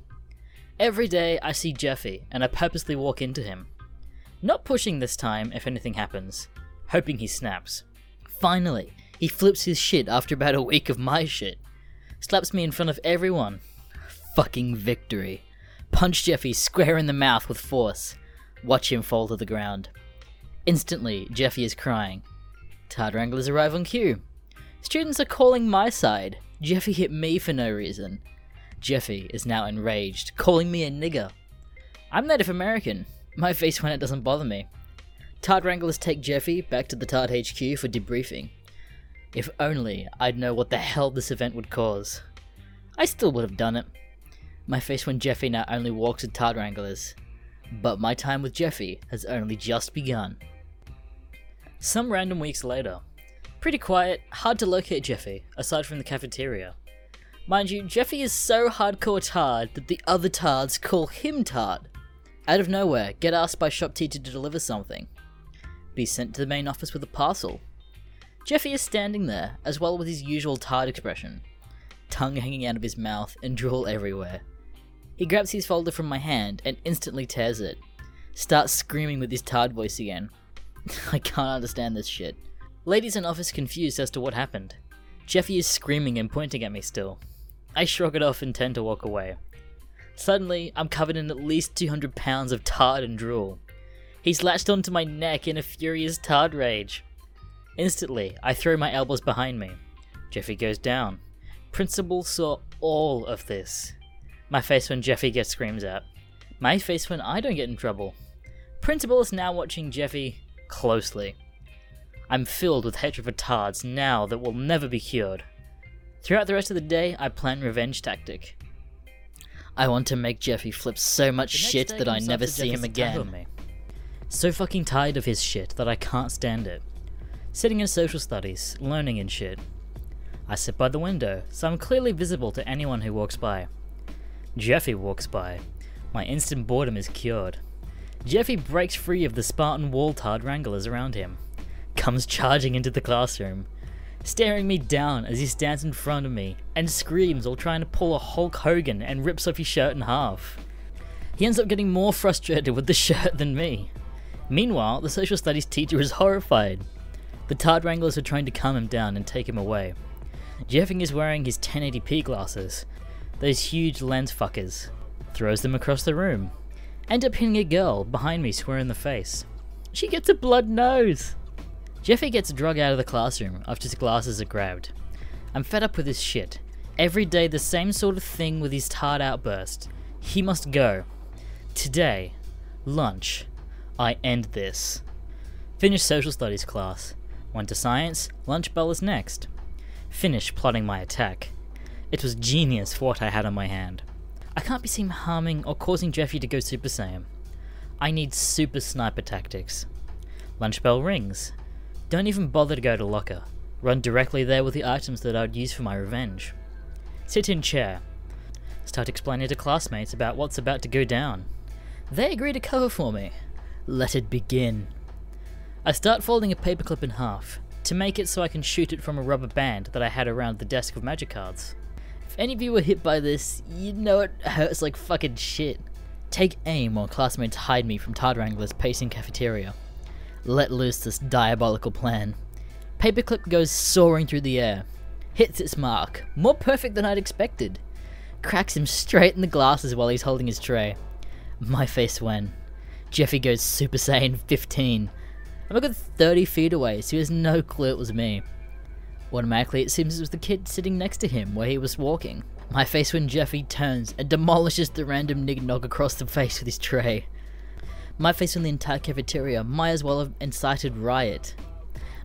Every day I see Jeffy and I purposely walk into him. Not pushing this time if anything happens, hoping he snaps. Finally, he flips his shit after about a week of my shit. Slaps me in front of everyone. Fucking victory. Punch Jeffy square in the mouth with force. Watch him fall to the ground. Instantly, Jeffy is crying. Tard Wranglers arrive on cue. Students are calling my side. Jeffy hit me for no reason. Jeffy is now enraged, calling me a nigger. I'm Native American. My face when it doesn't bother me. Tard Wranglers take Jeffy back to the Tard HQ for debriefing. If only I'd know what the hell this event would cause. I still would have done it. My face when Jeffy now only walks with Tard Wranglers. But my time with Jeffy has only just begun. Some random weeks later. Pretty quiet, hard to locate Jeffy, aside from the cafeteria. Mind you, Jeffy is so hardcore Tard that the other Tards call him Tard. Out of nowhere, get asked by shop teacher to deliver something. Be sent to the main office with a parcel. Jeffy is standing there, as well with his usual Tard expression, tongue hanging out of his mouth and drool everywhere. He grabs his folder from my hand and instantly tears it. Starts screaming with his Tard voice again. *laughs* I can't understand this shit. Ladies in office confused as to what happened. Jeffy is screaming and pointing at me still. I shrug it off and tend to walk away. Suddenly, I'm covered in at least 200 pounds of tard and drool. He's latched onto my neck in a furious tard rage. Instantly, I throw my elbows behind me. Jeffy goes down. Principal saw all of this. My face when Jeffy gets screams at. My face when I don't get in trouble. Principal is now watching Jeffy closely. I'm filled with hatred for tards now that will never be cured. Throughout the rest of the day, I plan revenge tactic. I want to make Jeffy flip so much shit that I never see him again. So fucking tired of his shit that I can't stand it. Sitting in social studies, learning and shit. I sit by the window, so I'm clearly visible to anyone who walks by. Jeffy walks by. My instant boredom is cured. Jeffy breaks free of the Spartan wall tard wranglers around him, comes charging into the classroom, staring me down as he stands in front of me and screams while trying to pull a Hulk Hogan and rips off his shirt in half. He ends up getting more frustrated with the shirt than me. Meanwhile, the social studies teacher is horrified. The Tard Wranglers are trying to calm him down and take him away. Jeffing is wearing his 1080p glasses, those huge lens fuckers, throws them across the room. End up hitting a girl behind me square in the face. She gets a blood nose. Jeffy gets drug out of the classroom after his glasses are grabbed. I'm fed up with this shit. Every day the same sort of thing with his tard outburst. He must go. Today, lunch, I end this. Finish social studies class. Went to science, lunch bell is next. Finish plotting my attack. It was genius for what I had on my hand. I can't be seen harming or causing Jeffy to go Super Saiyan. I need super sniper tactics. Lunch bell rings. Don't even bother to go to locker. Run directly there with the items that I'd use for my revenge. Sit in chair. Start explaining to classmates about what's about to go down. They agree to cover for me. Let it begin. I start folding a paperclip in half, to make it so I can shoot it from a rubber band that I had around the desk of magic cards. Any of you were hit by this, you know it hurts like fucking shit. Take aim while classmates hide me from Tard Wranglers pacing cafeteria. Let loose this diabolical plan. Paperclip goes soaring through the air. Hits its mark, more perfect than I'd expected. Cracks him straight in the glasses while he's holding his tray. My face when. Jeffy goes Super Saiyan 15. I'm a good 30 feet away, so he has no clue it was me. Automatically, it seems it was the kid sitting next to him where he was walking. My face when Jeffy turns and demolishes the random Nignog across the face with his tray. My face when the entire cafeteria might as well have incited riot.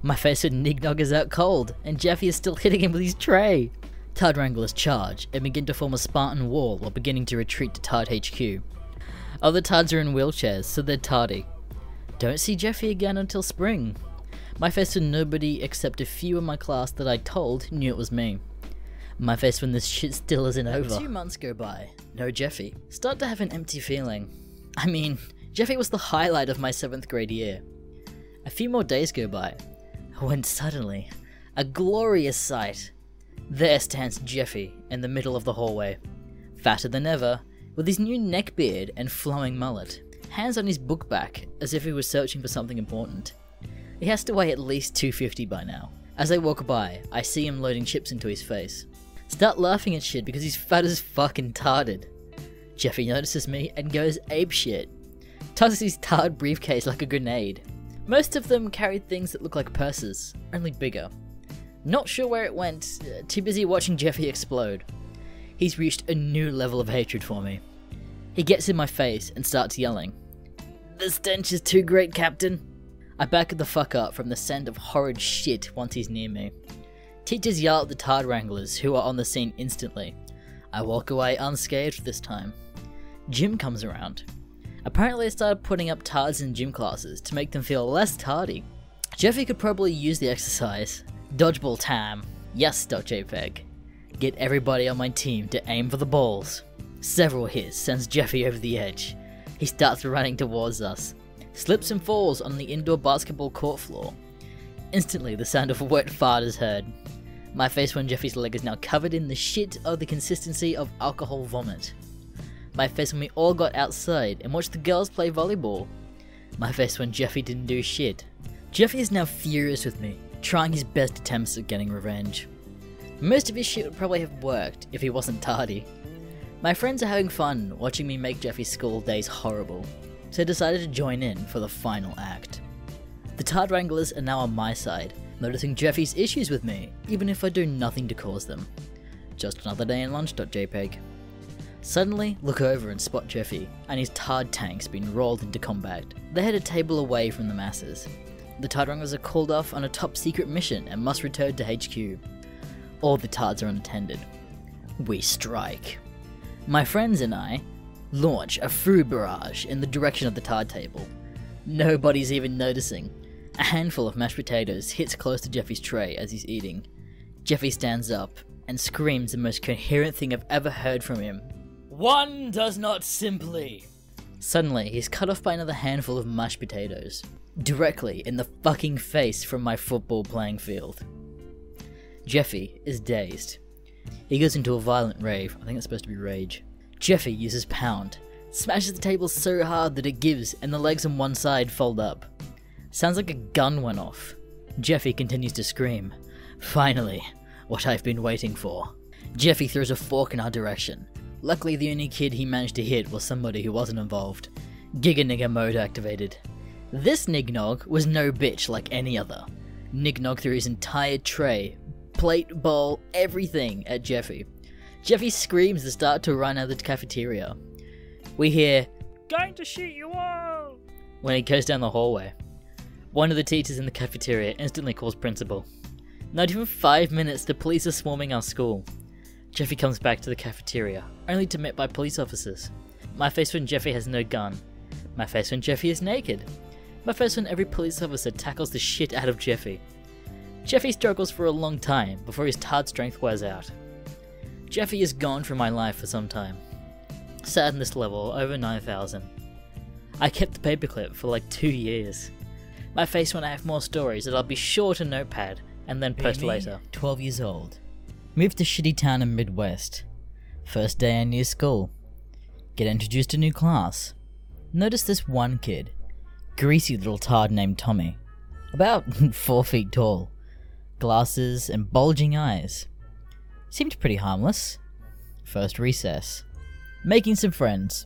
My face when Nignog is out cold and Jeffy is still hitting him with his tray. Tard Wranglers charge and begin to form a Spartan wall while beginning to retreat to Tard HQ. Other Tards are in wheelchairs, so they're tardy. Don't see Jeffy again until spring. My face to nobody except a few in my class that I told knew it was me. My face when this shit still isn't over. Two months go by. No Jeffy. Start to have an empty feeling. I mean, Jeffy was the highlight of my seventh grade year. A few more days go by, when suddenly, a glorious sight. There stands Jeffy in the middle of the hallway, fatter than ever, with his new neckbeard and flowing mullet, hands on his book back as if he was searching for something important. He has to weigh at least 250 by now. As I walk by, I see him loading chips into his face. Start laughing at shit because he's fat as fucking tarded. Jeffy notices me and goes apeshit. Tosses his tarred briefcase like a grenade. Most of them carried things that look like purses, only bigger. Not sure where it went, uh, too busy watching Jeffy explode. He's reached a new level of hatred for me. He gets in my face and starts yelling. The stench is too great, Captain. I back the fuck up from the scent of horrid shit once he's near me. Teachers yell at the Tard Wranglers, who are on the scene instantly. I walk away unscathed this time. Gym comes around. Apparently, they started putting up tards in gym classes to make them feel less tardy. Jeffy could probably use the exercise. Dodgeball time. Yes, .jpg. Get everybody on my team to aim for the balls. Several hits sends Jeffy over the edge. He starts running towards us. Slips and falls on the indoor basketball court floor. Instantly, the sound of a wet fart is heard. My face when Jeffy's leg is now covered in the shit of the consistency of alcohol vomit. My face when we all got outside and watched the girls play volleyball. My face when Jeffy didn't do shit. Jeffy is now furious with me, trying his best attempts at getting revenge. Most of his shit would probably have worked if he wasn't tardy. My friends are having fun watching me make Jeffy's school days horrible, so I decided to join in for the final act. The Tard Wranglers are now on my side, noticing Jeffy's issues with me, even if I do nothing to cause them. Just another day in lunch.jpg. Suddenly, look over and spot Jeffy, and his Tard tanks being rolled into combat. They head a table away from the masses. The Tard Wranglers are called off on a top secret mission and must return to HQ. All the Tards are unattended. We strike. My friends and I launch a fruit barrage in the direction of the Tard table. Nobody's even noticing. A handful of mashed potatoes hits close to Jeffy's tray as he's eating. Jeffy stands up and screams the most coherent thing I've ever heard from him. One does not simply. Suddenly, he's cut off by another handful of mashed potatoes, directly in the fucking face from my football playing field. Jeffy is dazed. He goes into a violent rave. I think it's supposed to be rage. Jeffy uses pound, smashes the table so hard that it gives and the legs on one side fold up. Sounds like a gun went off. Jeffy continues to scream. Finally, what I've been waiting for. Jeffy throws a fork in our direction. Luckily, the only kid he managed to hit was somebody who wasn't involved. Giga Nigga mode activated. This Nignog was no bitch like any other. Nignog threw his entire tray, plate, bowl, everything at Jeffy. Jeffy screams to start to run out of the cafeteria. We hear, Going to shoot you all! when he goes down the hallway. One of the teachers in the cafeteria instantly calls principal. Not even five minutes, the police are swarming our school. Jeffy comes back to the cafeteria, only to met by police officers. My face when Jeffy has no gun. My face when Jeffy is naked. My face when every police officer tackles the shit out of Jeffy. Jeffy struggles for a long time before his tired strength wears out. Jeffy is gone from my life for some time. Sadness level over 9000. I kept the paperclip for like two years. My face when I have more stories that I'll be sure to notepad and then post later. 12 years old. Moved to shitty town in Midwest. First day in new school. Get introduced to new class. Notice this one kid. Greasy little tard named Tommy. About *laughs* four feet tall. Glasses and bulging eyes. Seemed pretty harmless. First recess. Making some friends.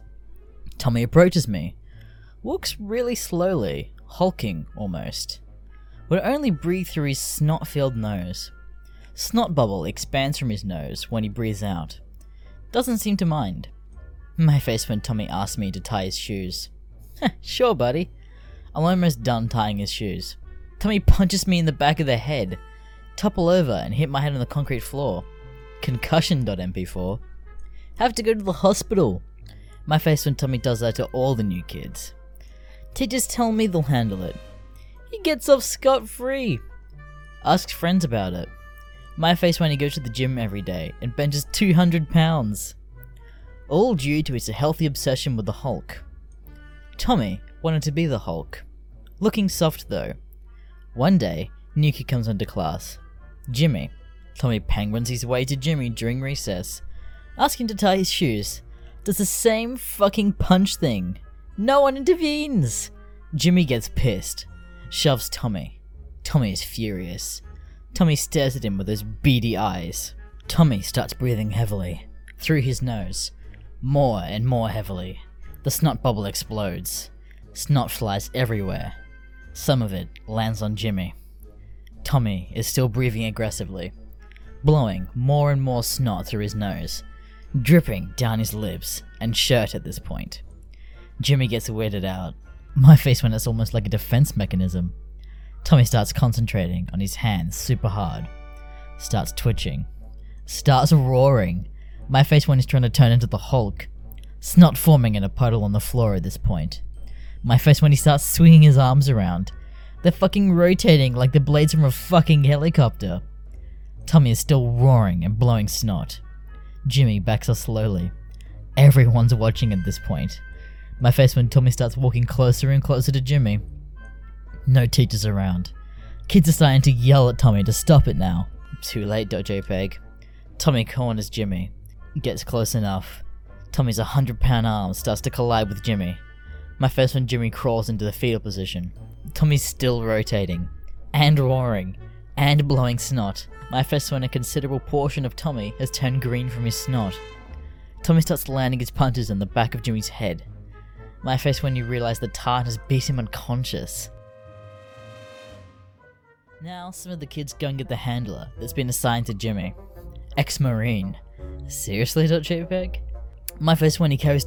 Tommy approaches me. Walks really slowly, hulking almost. Would only breathe through his snot filled nose. Snot bubble expands from his nose when he breathes out. Doesn't seem to mind. My face when Tommy asks me to tie his shoes. *laughs* sure, buddy. I'm almost done tying his shoes. Tommy *laughs* punches me in the back of the head, topple over, and hit my head on the concrete floor. Concussion.mp4. Have to go to the hospital. My face when Tommy does that to all the new kids. Teachers tell me they'll handle it. He gets off scot free. Asks friends about it. My face when he goes to the gym every day and benches 200 pounds. All due to his healthy obsession with the Hulk. Tommy wanted to be the Hulk. Looking soft though. One day, new kid comes into class. Jimmy. Tommy penguins his way to Jimmy during recess, asking to tie his shoes. Does the same fucking punch thing. No one intervenes. Jimmy gets pissed, shoves Tommy. Tommy is furious. Tommy stares at him with those beady eyes. Tommy starts breathing heavily, through his nose, more and more heavily. The snot bubble explodes. Snot flies everywhere. Some of it lands on Jimmy. Tommy is still breathing aggressively, blowing more and more snot through his nose, dripping down his lips and shirt at this point. Jimmy gets weirded out. My face when it's almost like a defense mechanism. Tommy starts concentrating on his hands super hard, starts twitching, starts roaring. My face when he's trying to turn into the Hulk, snot forming in a puddle on the floor at this point. My face when he starts swinging his arms around. They're fucking rotating like the blades from a fucking helicopter. Tommy is still roaring and blowing snot. Jimmy backs us slowly. Everyone's watching at this point. My face when Tommy starts walking closer and closer to Jimmy. No teachers around. Kids are starting to yell at Tommy to stop it now. Too late, .jpeg. Tommy corners Jimmy. Gets close enough. Tommy's 100 pound arm starts to collide with Jimmy. My face when Jimmy crawls into the fetal position. Tommy's still rotating, and roaring, and blowing snot. My face when a considerable portion of Tommy has turned green from his snot. Tommy starts landing his punches on the back of Jimmy's head. My face when you realize the tart has beat him unconscious. Now, some of the kids go and get the handler that's been assigned to Jimmy. Ex Marine. Seriously, .jpeg? My face when he carries